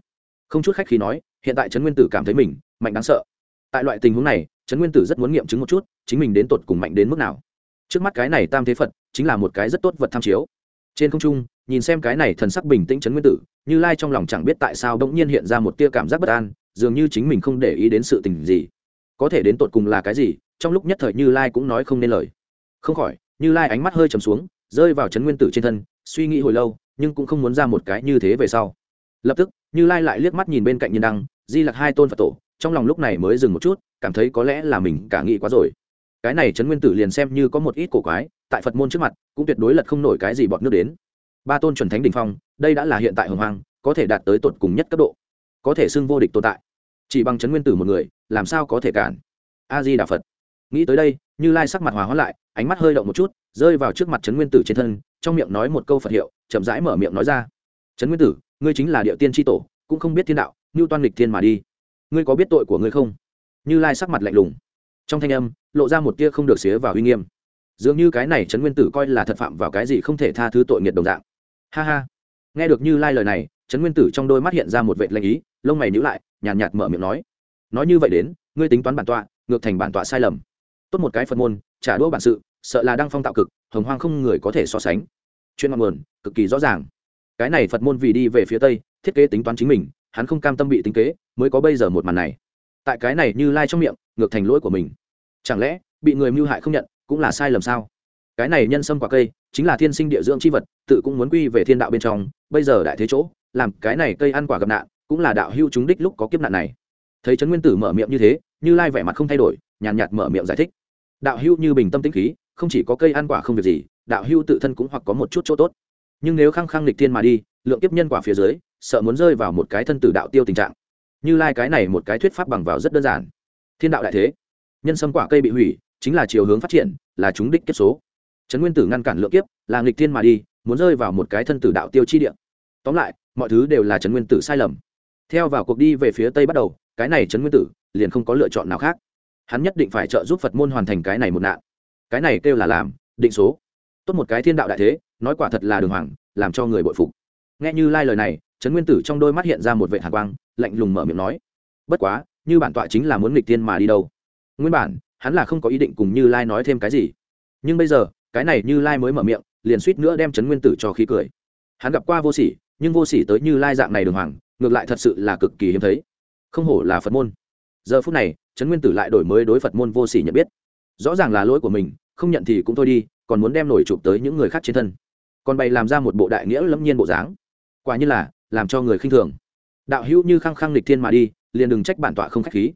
Speaker 1: Không chút khách khi nói, hiện tại trấn nguyên tử cảm thấy mình mạnh đáng sợ. Tại loại tình huống này, trấn nguyên tử rất muốn nghiệm chứng một chút, chính mình đến tột cùng mạnh đến mức nào. Trước mắt cái này tam thế phật, chính là một cái rất tốt vật tham chiếu. Trên không trung, nhìn xem cái này thần sắc bình tĩnh trấn nguyên tử, như lai trong lòng chẳng biết tại sao đ ỗ n g nhiên hiện ra một tia cảm giác bất an, dường như chính mình không để ý đến sự tình gì. Có thể đến tột cùng là cái gì, trong lúc nhất thời như lai cũng nói không nên lời. Không khỏi như lai ánh mắt hơi trầm xuống, rơi vào trấn nguyên tử trên thân, suy nghĩ hồi lâu, nhưng cũng không muốn ra một cái như thế về sau. Lập tức, như lai lại liếc mắt nhìn bên cạnh nhân đăng, di lặc hai tôn phật tổ, trong lòng lúc này mới dừng một chút, cảm thấy có lẽ là mình cả nghĩ quá rồi. Cái này trấn nguyên tử liền xem như có một ít cổ quái, tại phật môn trước mặt, cũng tuyệt đối lật không nổi cái gì bọn nước đến. Ba tôn chuẩn thánh đình phong, đây đã là hiện tại hồng hoang, có thể đạt tới tột cùng nhất cấp độ, có thể xưng vô địch tồn tại. Chỉ bằng trấn nguyên tử một người, làm sao có thể cản? A di đà phật. Nghĩ tới đây, như lai sắc mặt hòa hóa lại ánh mắt hơi động một chút rơi vào trước mặt trấn nguyên tử trên thân trong miệng nói một câu phật hiệu chậm rãi mở miệng nói ra. Trấn nguyên tử ngươi chính là địa tiên tri tổ cũng không biết thiên đạo như toan lịch thiên mà đi. Ngươi có biết tội của ngươi không? Như lai sắc mặt lạnh lùng. Trong thanh âm lộ ra một tia không được xía vào uy nghiêm. Dường như cái này trấn nguyên tử coi là thật phạm vào cái gì không thể tha thứ tội nghiệt đồng dạng. Ha ha. Nghe được như lai lời này trấn nguyên tử trong đôi mắt hiện ra một vệ lệnh ý lông mày nhữ lại nhàn nhạt, nhạt mở miệng nói. Nói như vậy đến ngươi tính toán bản tọa ngược thành bản tọa sai lầm tốt một cái phật môn trả đũa bản sự sợ là đăng phong tạo cực hồng hoang không người có thể so sánh. Chuyện ngọn nguồn cực kỳ rõ ràng. Cái này phật môn vì đi về phía tây thiết kế tính toán chính mình hắn không cam tâm bị tính kế mới có bây giờ một màn này. Tại cái này như lai trong miệng ngược thành lỗi của mình. Chẳng lẽ bị người mưu hại không nhận cũng là sai lầm sao? Cái này nhân sâm quả cây chính là thiên sinh địa dưỡng c h i vật tự cũng muốn quy về thiên đạo bên trong bây giờ đại thế chỗ làm cái này cây ăn quả gặp nạn cũng là đạo hưu chúng đích lúc có kiếp nạn này. Thấy trấn nguyên tử mở miệng như thế như lai vẻ mặt không thay đổi nhàn nhạt, nhạt mở miệng giải thích đạo hưu như bình tâm tĩnh khí, không chỉ có cây ăn quả không việc gì, đạo hưu tự thân cũng hoặc có một chút chỗ tốt. Nhưng nếu khăng khăng lịch thiên mà đi, lượng kiếp nhân quả phía dưới, sợ muốn rơi vào một cái thân tử đạo tiêu tình trạng. Như lai cái này một cái thuyết pháp bằng vào rất đơn giản. Thiên đạo đại thế, nhân sâm quả cây bị hủy, chính là chiều hướng phát triển, là chúng đích kiếp số. Trấn nguyên tử ngăn cản lượng kiếp, là nghịch thiên mà đi, muốn rơi vào một cái thân tử đạo tiêu chi địa. Tóm lại, mọi thứ đều là trấn nguyên tử sai lầm. Theo vào cuộc đi về phía tây bắt đầu, cái này trấn nguyên tử liền không có lựa chọn nào khác hắn nhất định phải trợ giúp phật môn hoàn thành cái này một nạn. Cái này kêu là làm, định số. Tốt một cái thiên đạo đại thế, nói quả thật là đường hoàng, làm cho người bội phục. Nghe như lai lời này, trấn nguyên tử trong đôi mắt hiện ra một vệ hàn quang, lạnh lùng mở miệng nói, bất quá, như bản tọa chính là muốn nghịch tiên mà đi đâu. Nguyên bản, hắn là không có ý định cùng như lai nói thêm cái gì. Nhưng bây giờ, cái này như lai mới mở miệng, liền suýt nữa đem trấn nguyên tử cho khí cười. Hắn gặp qua vô sỉ, nhưng vô sỉ tới như lai dạng này đường hoàng, ngược lại thật sự là cực kỳ hiếm thấy. Không hổ là phật môn. Giờ phút này trấn nguyên tử lại đổi mới đối phật môn vô sỉ nhận biết. Rõ ràng là lỗi của mình không nhận thì cũng thôi đi còn muốn đem nổi chụp tới những người khác trên thân. Còn bày làm ra một bộ đại nghĩa lẫm nhiên bộ dáng. Quả như là làm cho người khinh thường. Đạo hữu như khăng khăng lịch thiên mà đi liền đừng trách bản tọa không khách khí.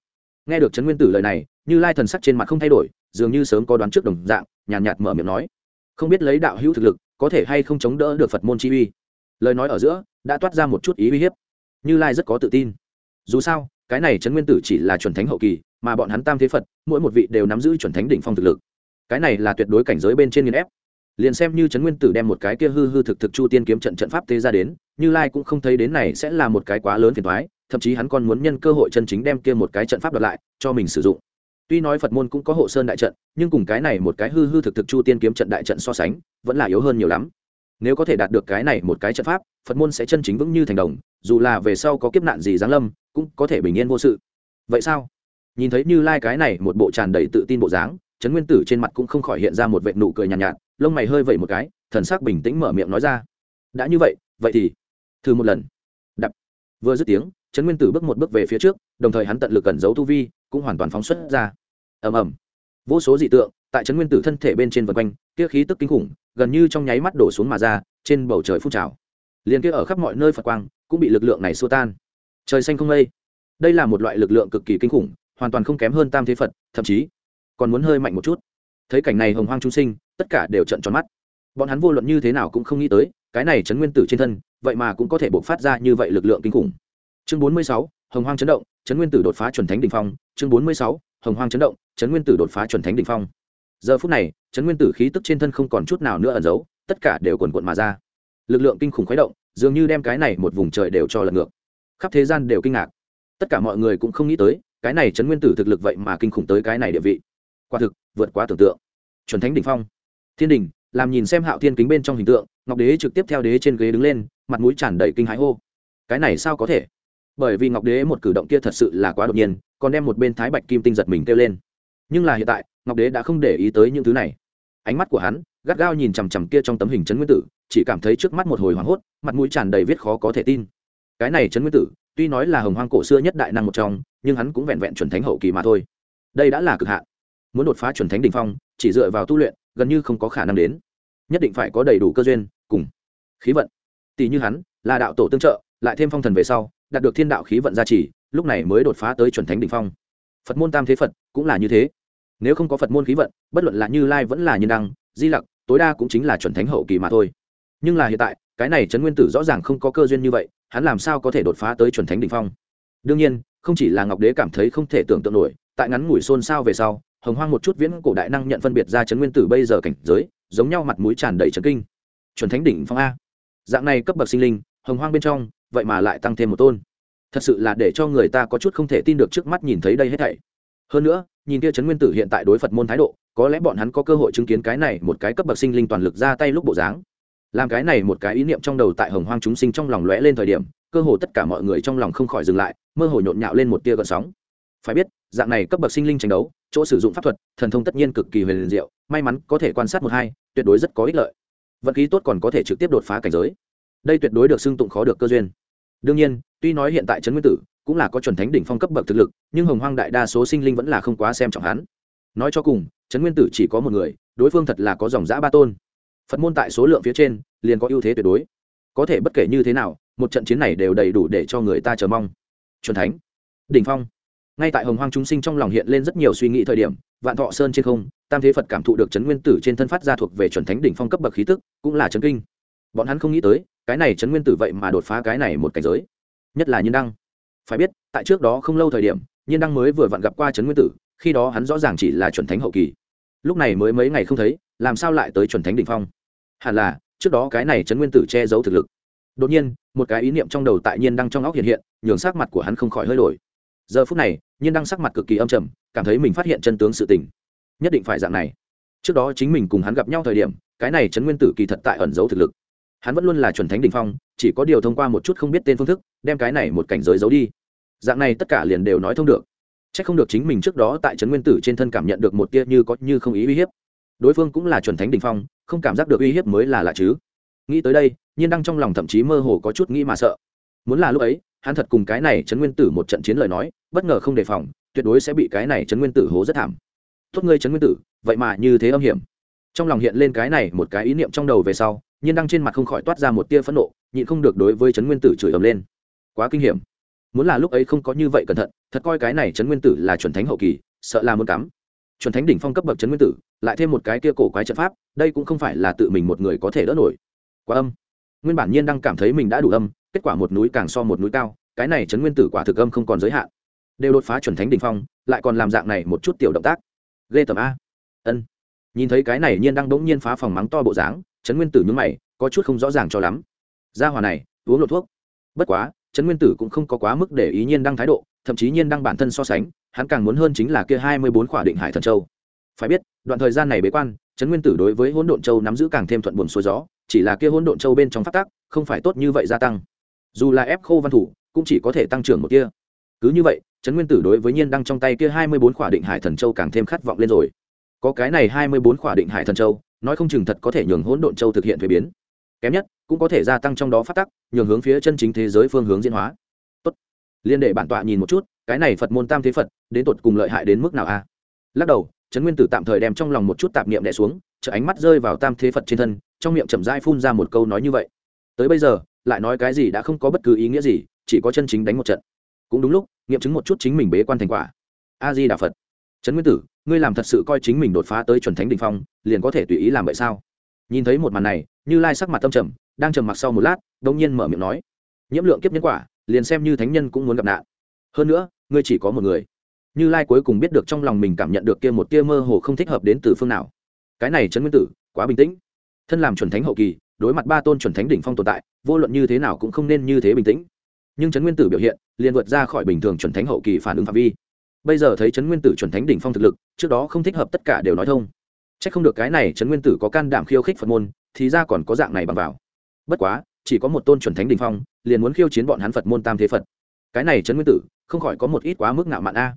Speaker 1: Nghe được trấn nguyên tử lời này như lai thần sắc trên mặt không thay đổi dường như sớm có đoán trước đồng dạng nhàn nhạt, nhạt mở miệng nói. Không biết lấy đạo hữu thực lực có thể hay không chống đỡ được phật môn chi uy? Lời nói ở giữa đã toát ra một chút ý uy hiếp. Như lai rất có tự tin. Dù sao cái này trấn nguyên tử chỉ là chuẩn thánh hậu kỳ, mà bọn hắn tam thế phật, mỗi một vị đều nắm giữ chuẩn thánh đỉnh phong thực lực. Cái này là tuyệt đối cảnh giới bên trên nghiên ép. Liền xem như trấn nguyên tử đem một cái kia hư hư thực thực chu tiên kiếm trận trận pháp tế ra đến, như lai cũng không thấy đến này sẽ là một cái quá lớn phiền thoái thậm chí hắn còn muốn nhân cơ hội chân chính đem kia một cái trận pháp đoạt lại, cho mình sử dụng. Tuy nói phật môn cũng có hộ sơn đại trận, nhưng cùng cái này một cái hư hư thực thực chu tiên kiếm trận đại trận so sánh, vẫn là yếu hơn nhiều lắm nếu có thể đạt được cái này một cái trận pháp phật môn sẽ chân chính vững như thành đồng dù là về sau có kiếp nạn gì giáng lâm cũng có thể bình yên vô sự. Vậy sao? Nhìn thấy như lai cái này một bộ tràn đầy tự tin bộ dáng trấn nguyên tử trên mặt cũng không khỏi hiện ra một vệ nụ cười nhàn nhạt, nhạt lông mày hơi vẩy một cái thần sắc bình tĩnh mở miệng nói ra. Đã như vậy vậy thì thử một lần. Đập. Vừa dứt tiếng trấn nguyên tử bước một bước về phía trước đồng thời hắn tận lực cẩn giấu tu vi cũng hoàn toàn phóng xuất ra. Ầm ầm. Vô số dị tượng tại trấn nguyên tử thân thể bên trên vân quanh, kia khí tức kinh khủng, gần như trong nháy mắt đổ xuống mà ra, trên bầu trời phun trào. Liền kia ở khắp mọi nơi phật quang, cũng bị lực lượng này xua tan. Trời xanh không mây. Đây là một loại lực lượng cực kỳ kinh khủng, hoàn toàn không kém hơn tam thế phật, thậm chí còn muốn hơi mạnh một chút. Thấy cảnh này hồng hoang trung sinh, tất cả đều trận tròn mắt. Bọn hắn vô luận như thế nào cũng không nghĩ tới, cái này chấn nguyên tử trên thân, vậy mà cũng có thể bộc phát ra như vậy lực lượng kinh khủng. Chương bốn mươi sáu, hồng hoang chấn động chấn nguyên tử đột phá chuẩn thánh đ ỉ n h phong. Chương bốn mươi sáu, hồng hoang chấn động chấn nguyên tử đột phá chuẩn thánh đ ỉ n h phong giờ phút này chấn nguyên tử khí tức trên thân không còn chút nào nữa ẩn giấu, tất cả đều quần quận mà ra. Lực lượng kinh khủng khuấy động, dường như đem cái này một vùng trời đều cho lật ngược. Khắp thế gian đều kinh ngạc. Tất cả mọi người cũng không nghĩ tới, cái này chấn nguyên tử thực lực vậy mà kinh khủng tới cái này địa vị. Quả thực, vượt quá tưởng tượng. Chuẩn thánh đ ỉ n h phong. Thiên đình làm nhìn xem hạo thiên kính bên trong hình tượng, ngọc đế trực tiếp theo đế trên ghế đứng lên, mặt mũi tràn đầy kinh hãi hô. Cái này sao có thể? Bởi vì ngọc đế một cử động kia thật sự là quá đột nhiên, còn đem một bên thái bạch kim tinh giật mình kêu lên. Nhưng là hiện tại ngọc đế đã không để ý tới những thứ này. Ánh mắt của hắn, gắt gao nhìn chằm chằm kia trong tấm hình trấn nguyên tử, chỉ cảm thấy trước mắt một hồi hoảng hốt, mặt mũi tràn đầy viết khó có thể tin. Cái này trấn nguyên tử, tuy nói là hồng hoang cổ xưa nhất đại năng một trong, nhưng hắn cũng vẹn vẹn chuẩn thánh hậu kỳ mà thôi. Đây đã là cực hạn. Muốn đột phá chuẩn thánh đ ỉ n h phong, chỉ dựa vào tu luyện, gần như không có khả năng đến. Nhất định phải có đầy đủ cơ duyên, cùng khí vận. Tỷ như hắn, là đạo tổ tương trợ, lại thêm phong thần về sau, đạt được thiên đạo khí vận gia trì, lúc này mới đột phá tới chuẩn thánh đ ỉ n h phong. Phật môn tam thế phật cũng là như thế nếu không có phật môn khí vận, bất luận là như lai vẫn là nhân đăng, di lặc, tối đa cũng chính là chuẩn thánh hậu kỳ mà thôi. Nhưng là hiện tại, cái này trấn nguyên tử rõ ràng không có cơ duyên như vậy, hắn làm sao có thể đột phá tới chuẩn thánh đ ỉ n h phong? Đương nhiên, không chỉ là ngọc đế cảm thấy không thể tưởng tượng nổi, tại ngắn ngủi xôn xao về sau, hồng hoang một chút viễn cổ đại năng nhận phân biệt ra chấn nguyên tử bây giờ cảnh giới, giống nhau mặt mũi tràn đầy trấn kinh. Chuẩn thánh đỉnh phong a. Dạng này cấp bậc sinh linh, hồng hoang bên trong, vậy mà lại tăng thêm một tôn. Thật sự là để cho người ta có chút không thể tin được trước mắt nhìn thấy đây hết thảy hơn nữa, nhìn kia chấn nguyên tử hiện tại đối phật môn thái độ, có lẽ bọn hắn có cơ hội chứng kiến cái này một cái cấp bậc sinh linh toàn lực ra tay lúc bộ dáng. Làm cái này một cái ý niệm trong đầu tại hồng hoang chúng sinh trong lòng lóe lên thời điểm, cơ hồ tất cả mọi người trong lòng không khỏi dừng lại, mơ hồ nhộn nhạo lên một tia gợn sóng. Phải biết, dạng này cấp bậc sinh linh tranh đấu, chỗ sử dụng pháp thuật, thần thông tất nhiên cực kỳ huyền diệu, may mắn có thể quan sát một hai, tuyệt đối rất có ích lợi. Vận khí tốt còn có thể trực tiếp đột phá cảnh giới. Đây tuyệt đối được xưng tụng khó được cơ duyên đương nhiên, tuy nói hiện tại trấn nguyên tử cũng là có chuẩn thánh đỉnh phong cấp bậc thực lực, nhưng hồng hoang đại đa số sinh linh vẫn là không quá xem trọng hắn. Nói cho cùng, trấn nguyên tử chỉ có một người, đối phương thật là có dòng giã ba tôn. Phật môn tại số lượng phía trên, liền có ưu thế tuyệt đối. Có thể bất kể như thế nào, một trận chiến này đều đầy đủ để cho người ta chờ mong. Chuẩn thánh, đỉnh phong. Ngay tại hồng hoang chúng sinh trong lòng hiện lên rất nhiều suy nghĩ thời điểm, vạn thọ sơn trên không, tam thế phật cảm thụ được trấn nguyên tử trên thân phát ra thuộc về chuẩn thánh đỉnh phong cấp bậc khí tức, cũng là trấn kinh. Bọn hắn không nghĩ tới cái này chấn nguyên tử vậy mà đột phá cái này một cảnh giới. Nhất là nhiên đăng. Phải biết, tại trước đó không lâu thời điểm, nhiên đăng mới vừa vặn gặp qua chấn nguyên tử, khi đó hắn rõ ràng chỉ là chuẩn thánh hậu kỳ. Lúc này mới mấy ngày không thấy, làm sao lại tới chuẩn thánh đ ỉ n h phong? Hẳn là, trước đó cái này chấn nguyên tử che giấu thực lực. Đột nhiên, một cái ý niệm trong đầu tại nhiên đăng trong óc hiện hiện, nhường sắc mặt của hắn không khỏi hơi đổi. Giờ phút này, nhiên đăng sắc mặt cực kỳ âm trầm, cảm thấy mình phát hiện chân tướng sự tình. Nhất định phải dạng này. Trước đó chính mình cùng hắn gặp nhau thời điểm, cái này chấn nguyên tử kỳ thật tại ẩn giấu thực lực hắn vẫn luôn là chuẩn thánh đ ỉ n h phong, chỉ có điều thông qua một chút không biết tên phương thức, đem cái này một cảnh giới giấu đi. Dạng này tất cả liền đều nói thông được. C h ắ c không được chính mình trước đó tại trấn nguyên tử trên thân cảm nhận được một tia như có như không ý uy hiếp. Đối phương cũng là chuẩn thánh đ ỉ n h phong, không cảm giác được uy hiếp mới là lạ chứ. Nghĩ tới đây, nhiên đang trong lòng thậm chí mơ hồ có chút nghĩ mà sợ. Muốn là lúc ấy, hắn thật cùng cái này trấn nguyên tử một trận chiến lời nói, bất ngờ không đề phòng, tuyệt đối sẽ bị cái này trấn nguyên tử hố rất thảm. Tốt ngươi trấn nguyên tử, vậy mà như thế âm hiểm trong lòng hiện lên cái này một cái ý niệm trong đầu về sau, nhiên đăng trên mặt không khỏi toát ra một tia phẫn nộ, nhịn không được đối với trấn nguyên tử chửi ầm lên. Quá kinh hiểm. Muốn là lúc ấy không có như vậy cẩn thận, thật coi cái này trấn nguyên tử là chuẩn thánh hậu kỳ, sợ là muốn cắm. Chuẩn thánh đỉnh phong cấp bậc trấn nguyên tử, lại thêm một cái kia cổ quái trận pháp, đây cũng không phải là tự mình một người có thể đỡ nổi. Quá âm. Nguyên bản nhiên đang cảm thấy mình đã đủ âm, kết quả một núi càng so một núi cao, cái này trấn nguyên tử quả thực âm không còn giới hạn. Đều đột phá chuẩn thánh đỉnh phong, lại còn làm dạng này một chút tiểu động tác. Ghê tầm a. Ân nhìn thấy cái này nhiên đang bỗng nhiên phá phòng mắng to bộ dáng, trấn nguyên tử nhúng mày, có chút không rõ ràng cho lắm. Gia hòa này, uống lộ thuốc. Bất quá, trấn nguyên tử cũng không có quá mức để ý nhiên đăng thái độ, thậm chí nhiên đăng bản thân so sánh, hắn càng muốn hơn chính là kia hai mươi bốn khỏa định hải thần châu. Phải biết, đoạn thời gian này bế quan, trấn nguyên tử đối với hỗn độn châu nắm giữ càng thêm thuận buồn xuôi gió, chỉ là kia hỗn độn châu bên trong phát tác, không phải tốt như vậy gia tăng. Dù là ép khô văn thủ, cũng chỉ có thể tăng trưởng một kia cứ như vậy, trấn nguyên tử đối với nhiên đăng trong tay kia hai mươi bốn khỏa định hải thần châu càng thêm khát vọng lên rồi có cái này hai mươi bốn khỏa định hải thần châu, nói không chừng thật có thể nhường hỗn độn châu thực hiện thuế biến. Kém nhất, cũng có thể gia tăng trong đó phát tắc, nhường hướng phía chân chính thế giới phương hướng diễn hóa. Tốt. Liên đệ bản tọa nhìn một chút, cái này phật môn tam thế phật, đến tột cùng lợi hại đến mức nào a? Lắc đầu, trấn nguyên tử tạm thời đem trong lòng một chút tạp niệm đẻ xuống chợ ánh mắt rơi vào tam thế phật trên thân, trong miệng chậm rãi phun ra một câu nói như vậy. Tới bây giờ, lại nói cái gì đã không có bất cứ ý nghĩa gì, chỉ có chân chính đánh một trận. Cũng đúng lúc, nghiệm chứng một chút chính mình bế quan thành quả. A di đà phật. Trấn nguyên tử ngươi làm thật sự coi chính mình đột phá tới chuẩn thánh đình phong, liền có thể tùy ý làm vậy sao? Nhìn thấy một màn này, như lai sắc mặt tâm trầm, đang trầm mặc sau một lát đông nhiên mở miệng nói, nhiễm lượng kiếp nhân quả, liền xem như thánh nhân cũng muốn gặp nạn. Hơn nữa, ngươi chỉ có một người. Như lai cuối cùng biết được trong lòng mình cảm nhận được kia một tia mơ hồ không thích hợp đến từ phương nào. Cái này trấn nguyên tử, quá bình tĩnh. Thân làm chuẩn thánh hậu kỳ, đối mặt ba tôn chuẩn thánh đỉnh phong tồn tại, vô luận như thế nào cũng không nên như thế bình tĩnh. Nhưng trấn nguyên tử biểu hiện, liền vượt ra khỏi bình thường chuẩn thánh hậu kỳ phản ứng phạm vi bây giờ thấy trấn nguyên tử chuẩn thánh đỉnh phong thực lực, trước đó không thích hợp tất cả đều nói thông. C h ắ c không được cái này trấn nguyên tử có can đảm khiêu khích phật môn, thì ra còn có dạng này bằng vào. Bất quá, chỉ có một tôn chuẩn thánh đỉnh phong, liền muốn khiêu chiến bọn hắn phật môn tam thế phật. Cái này trấn nguyên tử, không khỏi có một ít quá mức ngạo mạn a.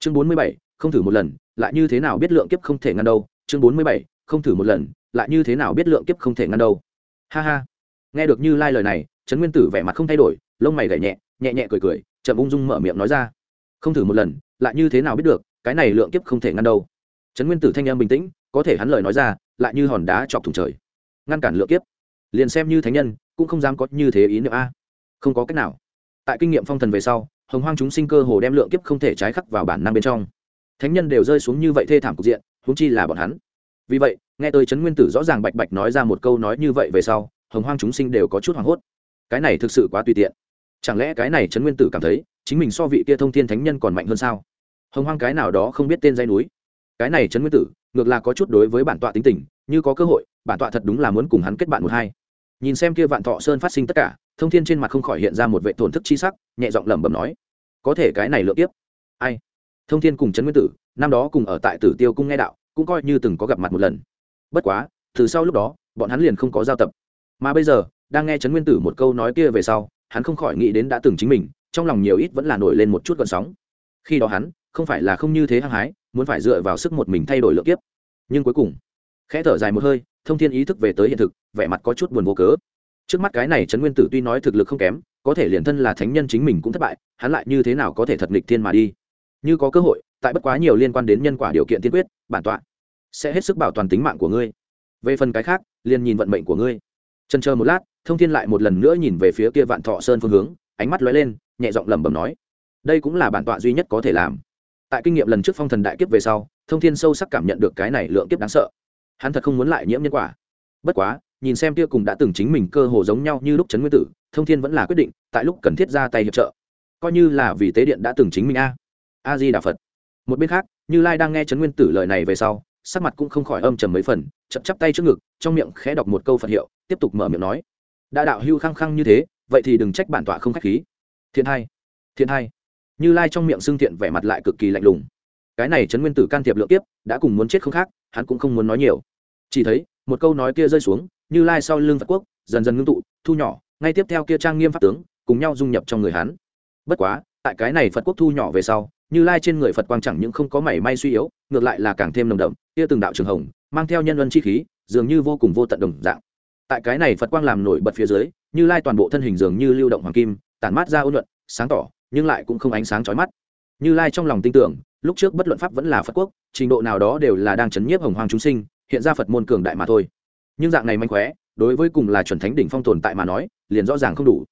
Speaker 1: Chương bốn mươi bảy, không thử một lần, lại như thế nào biết lượng kiếp không thể ngăn đâu? Chương bốn mươi bảy, không thử một lần, lại như thế nào biết lượng kiếp không thể ngăn đâu? Ha ha. Nghe được như lai lời này, trấn nguyên tử vẻ mặt không thay đổi, lông mày gảy nhẹ nhẹ nhẹ cười cười, chậm ung dung mở miệng nói ra. Không thử một lần lại như thế nào biết được, cái này lượng kiếp không thể ngăn đâu. Trấn nguyên tử thanh em bình tĩnh, có thể hắn lời nói ra, lại như hòn đá chọc thủng trời. Ngăn cản lượng kiếp. Liền xem như thánh nhân, cũng không dám có như thế ý nữa a. Không có cách nào. Tại kinh nghiệm phong thần về sau, hồng hoang chúng sinh cơ hồ đem lượng kiếp không thể trái khắc vào bản năng bên trong. Thánh nhân đều rơi xuống như vậy thê thảm cục diện húng chi là bọn hắn. Vì vậy, nghe tới trấn nguyên tử rõ ràng bạch bạch nói ra một câu nói như vậy về sau, hồng hoang chúng sinh đều có chút hoảng hốt. Cái này thực sự quá tùy tiện. Chẳng lẽ cái này trấn nguyên tử cảm thấy, chính mình so vị kia thông thiên thánh nhân còn mạnh hơn sao? Hồng hoang cái nào đó không biết tên dây núi. Cái này trấn nguyên tử, ngược là có chút đối với bản tọa tính tình, như có cơ hội, bản tọa thật đúng là muốn cùng hắn kết bạn một hai. Nhìn xem kia vạn thọ sơn phát sinh tất cả, thông thiên trên mặt không khỏi hiện ra một vệ thổn thức chi sắc, nhẹ giọng lẩm bẩm nói, có thể cái này lượt tiếp ai? Thông thiên cùng trấn nguyên tử, năm đó cùng ở tại tử tiêu cung nghe đạo, cũng coi như từng có gặp mặt một lần. Bất quá, từ sau lúc đó, bọn hắn liền không có giao tập. Mà bây giờ, đang nghe trấn nguyên tử một câu nói kia về sau, hắn không khỏi nghĩ đến đã từng chính mình, trong lòng nhiều ít vẫn là nổi lên một chút gợn sóng. Khi đó hắn không phải là không như thế hăng hái, muốn phải dựa vào sức một mình thay đổi lượng kiếp. Nhưng cuối cùng, khẽ thở dài một hơi, thông thiên ý thức về tới hiện thực, vẻ mặt có chút buồn vô cớ. Trước mắt cái này trấn nguyên tử tuy nói thực lực không kém, có thể liền thân là thánh nhân chính mình cũng thất bại, hắn lại như thế nào có thể thật nghịch thiên mà đi? Như có cơ hội, tại bất quá nhiều liên quan đến nhân quả điều kiện tiên quyết, bản tọa sẽ hết sức bảo toàn tính mạng của ngươi. Về phần cái khác, liền nhìn vận mệnh của ngươi. Trần chờ một lát, thông thiên lại một lần nữa nhìn về phía kia vạn thọ sơn phương hướng, ánh mắt lóe lên, nhẹ giọng lẩm bẩm nói, đây cũng là bản tọa duy nhất có thể làm tại kinh nghiệm lần trước phong thần đại kiếp về sau, thông thiên sâu sắc cảm nhận được cái này lượng kiếp đáng sợ. Hắn thật không muốn lại nhiễm nhân quả. Bất quá, nhìn xem tia cùng đã từng chính mình cơ hồ giống nhau như lúc trấn nguyên tử, thông thiên vẫn là quyết định tại lúc cần thiết ra tay hiệp trợ. Coi như là vì tế điện đã từng chính mình a. A di đà phật. Một bên khác, như lai đang nghe trấn nguyên tử lời này về sau, sắc mặt cũng không khỏi âm trầm mấy phần, chậm chắp tay trước ngực, trong miệng khẽ đọc một câu phật hiệu, tiếp tục mở miệng nói. Đã đạo hưu khăng khăng như thế, vậy thì đừng trách bản tọa không khách khí. Thiện hai thiện hai như lai trong miệng xương thiện vẻ mặt lại cực kỳ lạnh lùng. Cái này trấn nguyên tử can thiệp lượng tiếp đã cùng muốn chết không khác, hắn cũng không muốn nói nhiều. Chỉ thấy, một câu nói kia rơi xuống, như lai sau lưng phật quốc, dần dần ngưng tụ, thu nhỏ, ngay tiếp theo kia trang nghiêm pháp tướng, cùng nhau dung nhập trong người hắn. Bất quá, tại cái này phật quốc thu nhỏ về sau, như lai trên người phật quang chẳng những không có mảy may suy yếu, ngược lại là càng thêm nồng đậm, kia từng đạo trường hồng, mang theo nhân luân chi khí, dường như vô cùng vô tận đồng dạng. Tại cái này phật quang làm nổi bật phía dưới, như lai toàn bộ thân hình dường như lưu động hoàng kim, tản mát ra ôn luận sáng tỏ nhưng lại cũng không ánh sáng chói mắt. Như lai trong lòng tin tưởng, lúc trước bất luận pháp vẫn là phật quốc, trình độ nào đó đều là đang chấn nhiếp hồng hoàng chúng sinh, hiện ra phật môn cường đại mà thôi. Nhưng dạng này manh khóe, đối với cùng là chuẩn thánh đỉnh phong tồn tại mà nói, liền rõ ràng không đủ.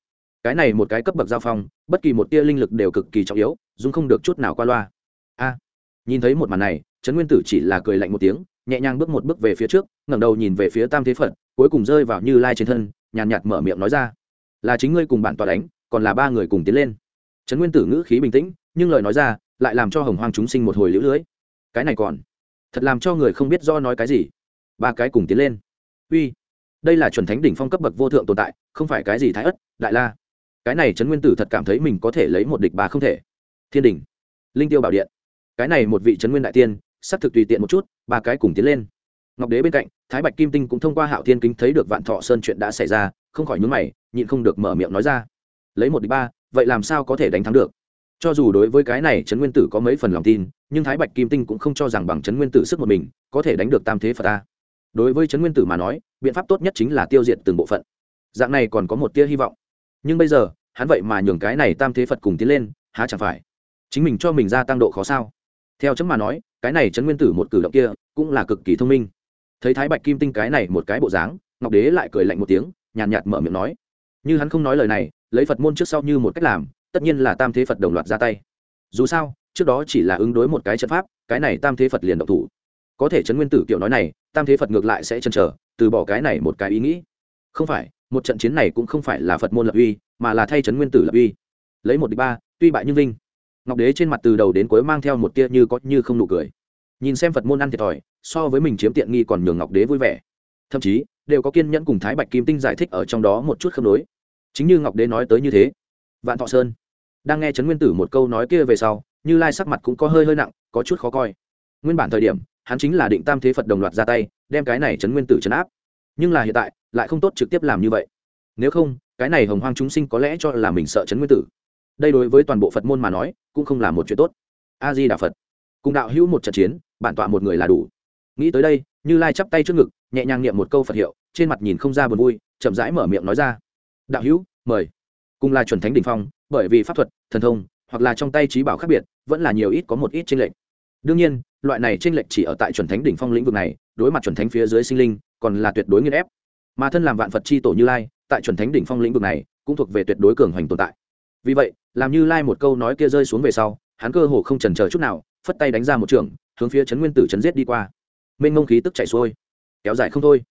Speaker 1: Cái này một cái cấp bậc giao phong, bất kỳ một tia linh lực đều cực kỳ trọng yếu dung không được chút nào qua loa. A, nhìn thấy một màn này, trấn nguyên tử chỉ là cười lạnh một tiếng, nhẹ nhàng bước một bước về phía trước, ngẩng đầu nhìn về phía tam thế phật, cuối cùng rơi vào như lai trên thân, nhàn nhạt mở miệng nói ra, là chính ngươi cùng bản tòa đánh, còn là ba người cùng tiến lên trấn nguyên tử ngữ khí bình tĩnh, nhưng lời nói ra lại làm cho hồng hoang chúng sinh một hồi lũ lưới. Cái này còn thật làm cho người không biết do nói cái gì. Ba cái cùng tiến lên. Uy, đây là chuẩn thánh đỉnh phong cấp bậc vô thượng tồn tại, không phải cái gì thái ất đại la. Cái này trấn nguyên tử thật cảm thấy mình có thể lấy một địch ba không thể. Thiên đình linh tiêu bảo điện. Cái này một vị trấn nguyên đại tiên, sắp thực tùy tiện một chút, ba cái cùng tiến lên. Ngọc đế bên cạnh, thái bạch kim tinh cũng thông qua hạo thiên kính thấy được vạn thọ sơn chuyện đã xảy ra, không khỏi nhúng mày, nhịn không được mở miệng nói ra. Lấy một địch ba vậy làm sao có thể đánh thắng được? Cho dù đối với cái này trấn nguyên tử có mấy phần lòng tin nhưng thái bạch kim tinh cũng không cho rằng bằng trấn nguyên tử sức một mình có thể đánh được tam thế phật ta. Đối với trấn nguyên tử mà nói biện pháp tốt nhất chính là tiêu diệt từng bộ phận. Dạng này còn có một tia hy vọng. Nhưng bây giờ hắn vậy mà nhường cái này tam thế phật cùng tiến lên há chẳng phải? Chính mình cho mình ra tăng độ khó sao? Theo chấm mà nói cái này trấn nguyên tử một cử động kia cũng là cực kỳ thông minh. Thấy thái bạch kim tinh cái này một cái bộ dáng ngọc đế lại cười lạnh một tiếng nhàn nhạt, nhạt mở miệng nói. Như hắn không nói lời này lấy phật môn trước sau như một cách làm, tất nhiên là tam thế phật đồng loạt ra tay. Dù sao, trước đó chỉ là ứng đối một cái trận pháp, cái này tam thế phật liền động thủ. Có thể trấn nguyên tử kiểu nói này, tam thế phật ngược lại sẽ chần trở từ bỏ cái này một cái ý nghĩ. Không phải, một trận chiến này cũng không phải là phật môn lập uy, mà là thay trấn nguyên tử lập uy. Lấy một đ ba, tuy bại nhưng vinh. Ngọc đế trên mặt từ đầu đến cuối mang theo một tia như có như không nụ cười. Nhìn xem phật môn ăn thiệt thòi, so với mình chiếm tiện nghi còn nhường ngọc đế vui vẻ. Thậm chí, đều có kiên nhẫn cùng thái bạch kim tinh giải thích ở trong đó một chút khớp nối chính như ngọc đế nói tới như thế. Vạn thọ sơn. Đang nghe trấn nguyên tử một câu nói kia về sau, như lai sắc mặt cũng có hơi hơi nặng, có chút khó coi. Nguyên bản thời điểm, hắn chính là định tam thế phật đồng loạt ra tay, đem cái này trấn nguyên tử chấn áp. Nhưng là hiện tại, lại không tốt trực tiếp làm như vậy. Nếu không, cái này hồng hoang chúng sinh có lẽ cho là mình sợ trấn nguyên tử. Đây đối với toàn bộ phật môn mà nói, cũng không là một chuyện tốt. A di đà phật. Cùng đạo hữu một trận chiến, bản tọa một người là đủ. Nghĩ tới đây, như lai chắp tay trước ngực, nhẹ nhàng niệm một câu phật hiệu, trên mặt nhìn không ra buồn vui, chậm rãi mở miệng nói ra đạo hữu, mời. Cùng là chuẩn thánh đ ỉ n h phong, bởi vì pháp thuật, thần thông, hoặc là trong tay trí bảo khác biệt, vẫn là nhiều ít có một ít tranh lệch. Đương nhiên, loại này tranh lệch chỉ ở tại chuẩn thánh đỉnh phong lĩnh vực này, đối mặt chuẩn thánh phía dưới sinh linh, còn là tuyệt đối nghiên ép. Mà thân làm vạn phật c h i tổ như lai, tại chuẩn thánh đỉnh phong lĩnh vực này, cũng thuộc về tuyệt đối cường hoành tồn tại. Vì vậy, làm như lai một câu nói kia rơi xuống về sau, hắn cơ hồ không trần chờ chút nào, phất tay đánh ra một trường, hướng phía trấn nguyên tử chấn giết đi qua. Mênh mông khí tức chạy xuôi, kéo dài không thôi.